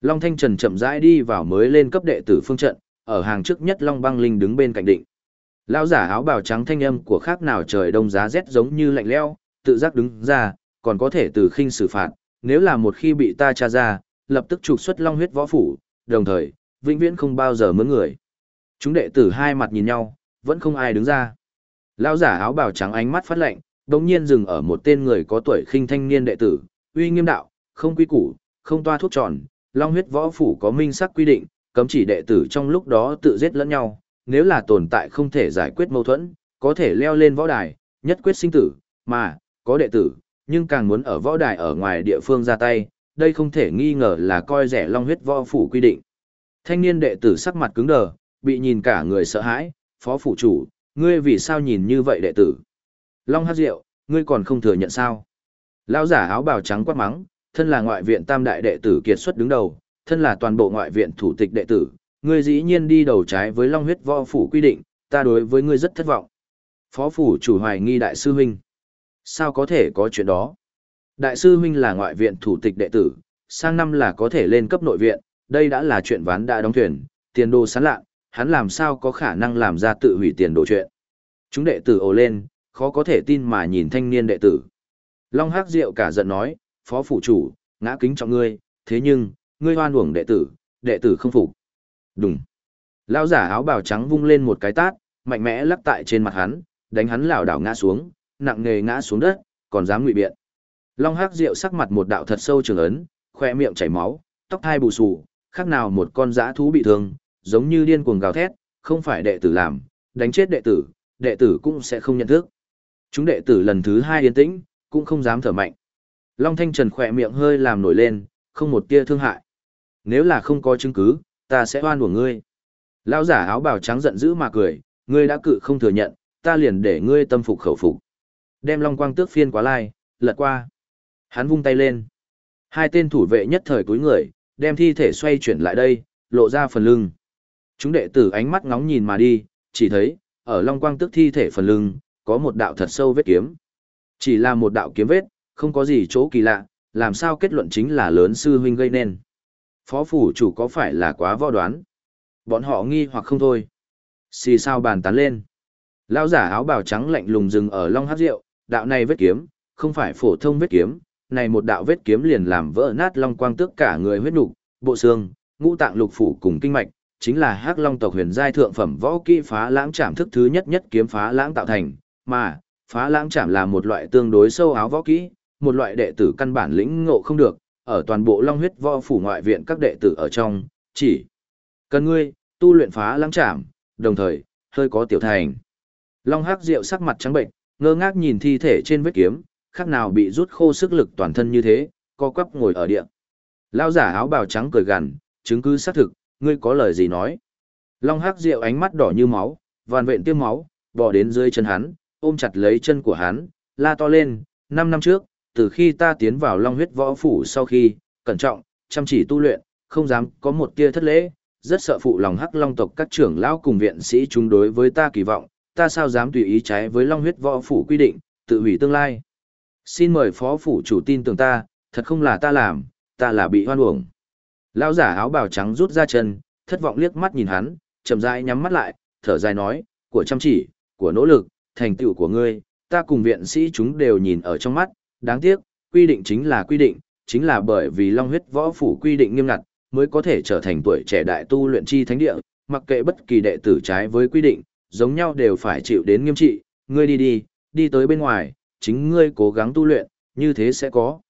Long Thanh Trần chậm rãi đi vào mới lên cấp đệ tử phương trận, ở hàng trước nhất Long Băng Linh đứng bên cạnh định. Lão giả áo bào trắng thanh âm của khác nào trời đông giá rét giống như lạnh lẽo, tự giác đứng ra, còn có thể từ khinh xử phạt, nếu là một khi bị ta tra ra, lập tức trục xuất long huyết võ phủ, đồng thời, vĩnh viễn không bao giờ mướn người. Chúng đệ tử hai mặt nhìn nhau, vẫn không ai đứng ra. Lão giả áo bào trắng ánh mắt phát lạnh, đột nhiên dừng ở một tên người có tuổi khinh thanh niên đệ tử, uy nghiêm đạo, không quy củ, không toa thuốc tròn, long huyết võ phủ có minh sắc quy định, cấm chỉ đệ tử trong lúc đó tự giết lẫn nhau, nếu là tồn tại không thể giải quyết mâu thuẫn, có thể leo lên võ đài, nhất quyết sinh tử, mà, có đệ tử, nhưng càng muốn ở võ đài ở ngoài địa phương ra tay, đây không thể nghi ngờ là coi rẻ long huyết võ phủ quy định. Thanh niên đệ tử sắc mặt cứng đờ, bị nhìn cả người sợ hãi, phó phủ chủ, ngươi vì sao nhìn như vậy đệ tử? Long hát rượu, ngươi còn không thừa nhận sao? Lão giả áo bào trắng quát mắng, thân là ngoại viện tam đại đệ tử kiệt xuất đứng đầu, thân là toàn bộ ngoại viện thủ tịch đệ tử, ngươi dĩ nhiên đi đầu trái với long huyết võ phủ quy định, ta đối với ngươi rất thất vọng. Phó phủ chủ hoài nghi đại sư huynh. Sao có thể có chuyện đó? Đại sư huynh là ngoại viện thủ tịch đệ tử, sang năm là có thể lên cấp nội viện, đây đã là chuyện ván đã đóng thuyền, tiền đồ sán lạ, hắn làm sao có khả năng làm ra tự hủy tiền đồ chuyện. Chúng đệ tử ồ lên, khó có thể tin mà nhìn thanh niên đệ tử. Long Hắc Diệu cả giận nói, phó phủ chủ, ngã kính trọng ngươi, thế nhưng, ngươi hoan uổng đệ tử, đệ tử không phục. Đúng. Lão giả áo bào trắng vung lên một cái tát, mạnh mẽ lắc tại trên mặt hắn, đánh hắn lảo đảo ngã xuống, nặng nề ngã xuống đất, còn dám ngụy biện. Long Hắc Diệu sắc mặt một đạo thật sâu trường ấn, khoe miệng chảy máu, tóc hai bù xù, khác nào một con dã thú bị thương, giống như điên cuồng gào thét, không phải đệ tử làm, đánh chết đệ tử, đệ tử cũng sẽ không nhận thức. Chúng đệ tử lần thứ hai yên tĩnh, cũng không dám thở mạnh. Long Thanh Trần khỏe miệng hơi làm nổi lên, không một tia thương hại. Nếu là không có chứng cứ, ta sẽ oan của ngươi. Lão giả áo bào trắng giận dữ mà cười, ngươi đã cự không thừa nhận, ta liền để ngươi tâm phục khẩu phục. Đem Long Quang Tước phiên quá lai, lật qua. Hắn vung tay lên. Hai tên thủ vệ nhất thời cúi người, đem thi thể xoay chuyển lại đây, lộ ra phần lưng. Chúng đệ tử ánh mắt ngóng nhìn mà đi, chỉ thấy, ở Long Quang Tước thi thể phần lưng, có một đạo thật sâu vết kiếm. Chỉ là một đạo kiếm vết, không có gì chỗ kỳ lạ, làm sao kết luận chính là lớn sư huynh gây nên. Phó phủ chủ có phải là quá võ đoán? Bọn họ nghi hoặc không thôi. Xì sao bàn tán lên. Lão giả áo bào trắng lạnh lùng dừng ở long hát rượu, đạo này vết kiếm, không phải phổ thông vết kiếm, này một đạo vết kiếm liền làm vỡ nát long quang tước cả người huyết nục, bộ xương, ngũ tạng lục phủ cùng kinh mạch, chính là Hắc Long tộc huyền giai thượng phẩm võ kỹ phá lãng trảm thức thứ nhất nhất kiếm phá lãng tạo thành, mà phá lãng trảm là một loại tương đối sâu áo võ kỹ, một loại đệ tử căn bản lĩnh ngộ không được, ở toàn bộ Long huyết võ phủ ngoại viện các đệ tử ở trong, chỉ cần ngươi tu luyện phá lãng trảm, đồng thời hơi có tiểu thành. Long Hắc Diệu sắc mặt trắng bệnh, ngơ ngác nhìn thi thể trên vết kiếm, khác nào bị rút khô sức lực toàn thân như thế, co quắp ngồi ở địa. Lão giả áo bào trắng cười gằn, chứng cứ xác thực, ngươi có lời gì nói? Long Hắc Diệu ánh mắt đỏ như máu, vàn vện tiêm máu, bò đến dưới chân hắn, ôm chặt lấy chân của hắn, la to lên, năm năm trước, từ khi ta tiến vào Long huyết võ phủ sau khi, cẩn trọng, chăm chỉ tu luyện, không dám có một tia thất lễ, rất sợ phụ lòng hắc long tộc các trưởng lão cùng viện sĩ chúng đối với ta kỳ vọng, ta sao dám tùy ý trái với Long huyết võ phủ quy định, tự hủy tương lai. Xin mời phó phủ chủ tin tưởng ta, thật không là ta làm, ta là bị hoan uổng. Lão giả áo bào trắng rút ra chân, thất vọng liếc mắt nhìn hắn, chậm rãi nhắm mắt lại, thở dài nói, của chăm chỉ, của nỗ lực, thành tựu của ngươi, ta cùng viện sĩ chúng đều nhìn ở trong mắt, đáng tiếc, quy định chính là quy định, chính là bởi vì Long huyết võ phủ quy định nghiêm ngặt, mới có thể trở thành tuổi trẻ đại tu luyện chi thánh địa, mặc kệ bất kỳ đệ tử trái với quy định, giống nhau đều phải chịu đến nghiêm trị, ngươi đi đi, đi tới bên ngoài, chính ngươi cố gắng tu luyện, như thế sẽ có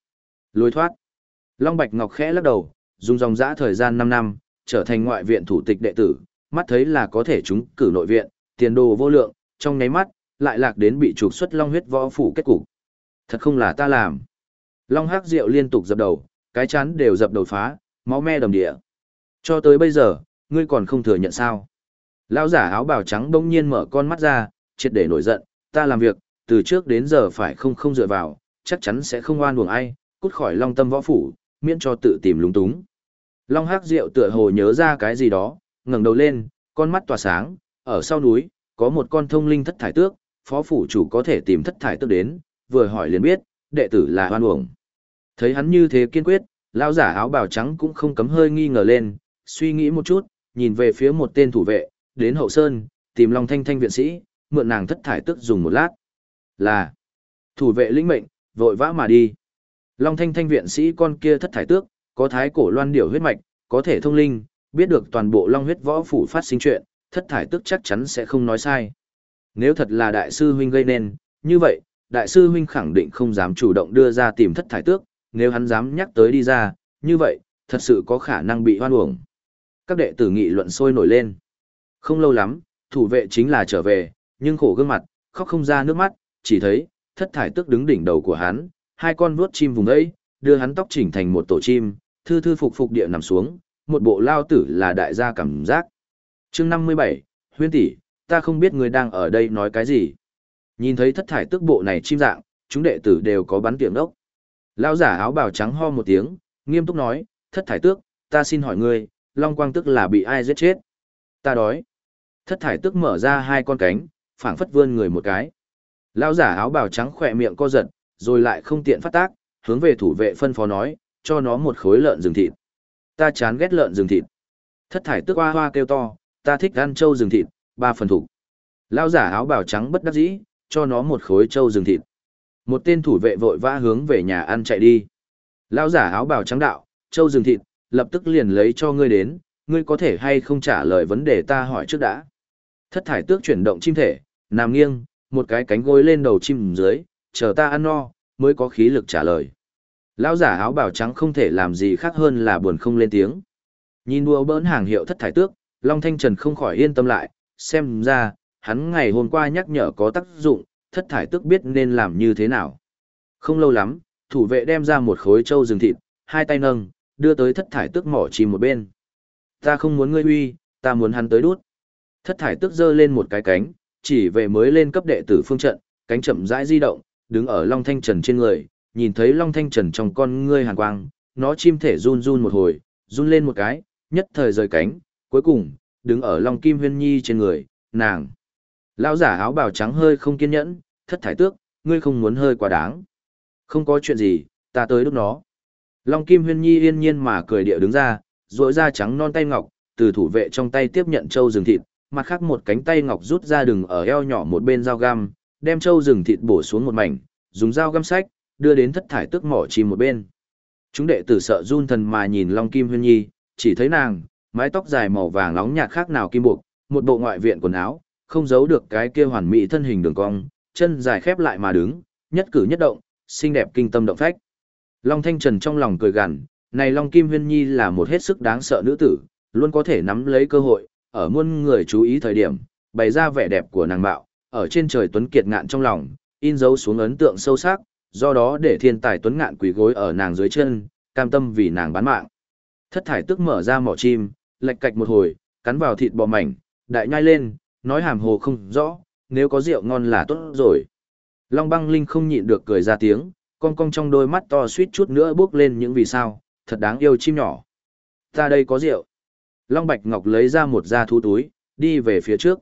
lối thoát. Long Bạch Ngọc khẽ lắc đầu, dùng dòng dã thời gian 5 năm, trở thành ngoại viện thủ tịch đệ tử, mắt thấy là có thể chúng cử nội viện, tiền đồ vô lượng, trong nháy mắt, lại lạc đến bị trục xuất long huyết võ phủ kết cục. Thật không là ta làm. Long Hắc Diệu liên tục dập đầu, cái chán đều dập đầu phá, máu me đầm địa. Cho tới bây giờ, ngươi còn không thừa nhận sao? Lão giả áo bào trắng bỗng nhiên mở con mắt ra, triệt để nổi giận, ta làm việc, từ trước đến giờ phải không không dựa vào, chắc chắn sẽ không oan uổng ai, cút khỏi Long Tâm võ phủ, miễn cho tự tìm lúng túng. Long Hắc Diệu tựa hồ nhớ ra cái gì đó, ngẩng đầu lên, con mắt tỏa sáng, ở sau núi, có một con thông linh thất thải tước, phó phủ chủ có thể tìm thất thải tước đến, vừa hỏi liền biết, đệ tử là oan uổng. Thấy hắn như thế kiên quyết, lão giả áo bào trắng cũng không cấm hơi nghi ngờ lên, suy nghĩ một chút, nhìn về phía một tên thủ vệ, đến hậu sơn, tìm Long Thanh Thanh viện sĩ, mượn nàng thất thải tước dùng một lát. Là, thủ vệ lĩnh mệnh, vội vã mà đi. Long Thanh Thanh viện sĩ con kia thất thải tước, có thái cổ loan điểu huyết mạch, có thể thông linh, biết được toàn bộ Long huyết võ phủ phát sinh chuyện, thất thải tước chắc chắn sẽ không nói sai. Nếu thật là đại sư huynh gây nên, như vậy, đại sư huynh khẳng định không dám chủ động đưa ra tìm thất thải tước, nếu hắn dám nhắc tới đi ra, như vậy, thật sự có khả năng bị hoan uổng. Các đệ tử nghị luận sôi nổi lên. Không lâu lắm, thủ vệ chính là trở về, nhưng khổ gương mặt, khóc không ra nước mắt, chỉ thấy, thất thải tước đứng đỉnh đầu của hắn, hai con vuốt chim vùng ấy, đưa hắn tóc chỉnh thành một tổ chim, thư thư phục phục địa nằm xuống, một bộ lao tử là đại gia cảm giác. chương 57, huyên tỷ, ta không biết người đang ở đây nói cái gì. Nhìn thấy thất thải tức bộ này chim dạng, chúng đệ tử đều có bắn tiệm đốc. Lao giả áo bào trắng ho một tiếng, nghiêm túc nói, thất thải tước, ta xin hỏi ngươi, Long Quang tức là bị ai giết chết? Ta đói. Thất thải tức mở ra hai con cánh, phảng phất vươn người một cái. Lao giả áo bào trắng khỏe miệng co giật, rồi lại không tiện phát tác, hướng về thủ vệ phân phó nói, cho nó một khối lợn rừng thịt. Ta chán ghét lợn rừng thịt. Thất thải tức hoa hoa kêu to, ta thích ăn trâu rừng thịt, ba phần thủ. Lao giả áo bào trắng bất đắc dĩ, cho nó một khối trâu rừng thịt. Một tên thủ vệ vội vã hướng về nhà ăn chạy đi. Lao giả áo bào trắng đạo, trâu rừng thịt, lập tức liền lấy cho ngươi đến, ngươi có thể hay không trả lời vấn đề ta hỏi trước đã. Thất thải tước chuyển động chim thể, nằm nghiêng, một cái cánh gối lên đầu chim dưới, chờ ta ăn no, mới có khí lực trả lời. Lão giả áo bào trắng không thể làm gì khác hơn là buồn không lên tiếng. Nhìn đùa bỡn hàng hiệu thất thải tước, Long Thanh Trần không khỏi yên tâm lại, xem ra, hắn ngày hôm qua nhắc nhở có tác dụng, thất thải tước biết nên làm như thế nào. Không lâu lắm, thủ vệ đem ra một khối trâu rừng thịt, hai tay nâng, đưa tới thất thải tước mỏ chìm một bên. Ta không muốn ngươi uy, ta muốn hắn tới đút. Thất thải tước giơ lên một cái cánh, chỉ về mới lên cấp đệ tử phương trận, cánh chậm rãi di động, đứng ở Long Thanh Trần trên người, nhìn thấy Long Thanh Trần trong con ngươi hàn quang, nó chim thể run run một hồi, run lên một cái, nhất thời rời cánh, cuối cùng, đứng ở Long Kim Huyên Nhi trên người, nàng. Lão giả áo bào trắng hơi không kiên nhẫn, thất thải tước, ngươi không muốn hơi quá đáng. Không có chuyện gì, ta tới lúc nó. Long Kim Huyên Nhi yên nhiên mà cười địa đứng ra, rỗi ra trắng non tay ngọc, từ thủ vệ trong tay tiếp nhận châu rừng thịt, mặt khác một cánh tay ngọc rút ra đừng ở eo nhỏ một bên dao găm, đem châu rừng thịt bổ xuống một mảnh, dùng dao găm sách, đưa đến thất thải tước mỏ chim một bên. Chúng đệ tử sợ run thần mà nhìn Long Kim Huyên Nhi, chỉ thấy nàng, mái tóc dài màu vàng nóng nhạt khác nào kim buộc, một bộ ngoại viện quần áo, không giấu được cái kia hoàn mỹ thân hình đường cong, chân dài khép lại mà đứng, nhất cử nhất động, xinh đẹp kinh tâm động phách. Long Thanh Trần trong lòng cười gằn, này Long Kim Huyên Nhi là một hết sức đáng sợ nữ tử, luôn có thể nắm lấy cơ hội, ở muôn người chú ý thời điểm, bày ra vẻ đẹp của nàng bạo, ở trên trời tuấn kiệt ngạn trong lòng, in dấu xuống ấn tượng sâu sắc, do đó để thiên tài tuấn ngạn quỳ gối ở nàng dưới chân, cam tâm vì nàng bán mạng. Thất thải tức mở ra mỏ chim, lệch cạch một hồi, cắn vào thịt bò mảnh, đại nhai lên, nói hàm hồ không rõ, nếu có rượu ngon là tốt rồi. Long băng linh không nhịn được cười ra tiếng, con cong trong đôi mắt to suýt chút nữa bước lên những vì sao, thật đáng yêu chim nhỏ. Ta đây có rượu. Long Bạch Ngọc lấy ra một da thú túi, đi về phía trước.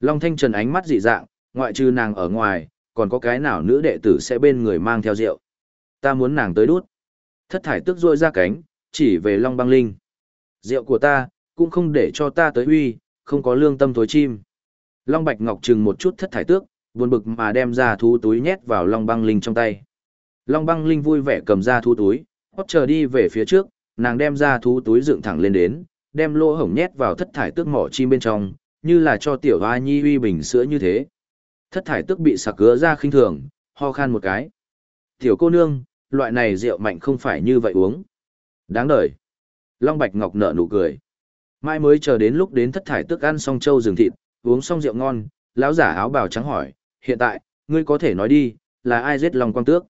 Long Thanh Trần ánh mắt dị dạng, ngoại trừ nàng ở ngoài, còn có cái nào nữ đệ tử sẽ bên người mang theo rượu. Ta muốn nàng tới đút. Thất thải tức rôi ra cánh, chỉ về Long Băng Linh. Rượu của ta, cũng không để cho ta tới huy, không có lương tâm tối chim. Long Bạch Ngọc chừng một chút thất thải tước, buồn bực mà đem ra thú túi nhét vào Long Băng Linh trong tay. Long Băng Linh vui vẻ cầm ra thú túi, hót chờ đi về phía trước, nàng đem ra thú túi dựng thẳng lên đến, đem lỗ hổng nhét vào thất thải tước mỏ chim bên trong, như là cho tiểu hoa nhi uy bình sữa như thế. Thất thải tước bị sặc cứa ra khinh thường, ho khan một cái. Tiểu cô nương, loại này rượu mạnh không phải như vậy uống. Đáng đời. Long Bạch Ngọc nở nụ cười. Mai mới chờ đến lúc đến thất thải tước ăn xong trâu rừng thịt, uống xong rượu ngon, lão giả áo bào trắng hỏi, hiện tại, ngươi có thể nói đi, là ai giết Long Quang Tước?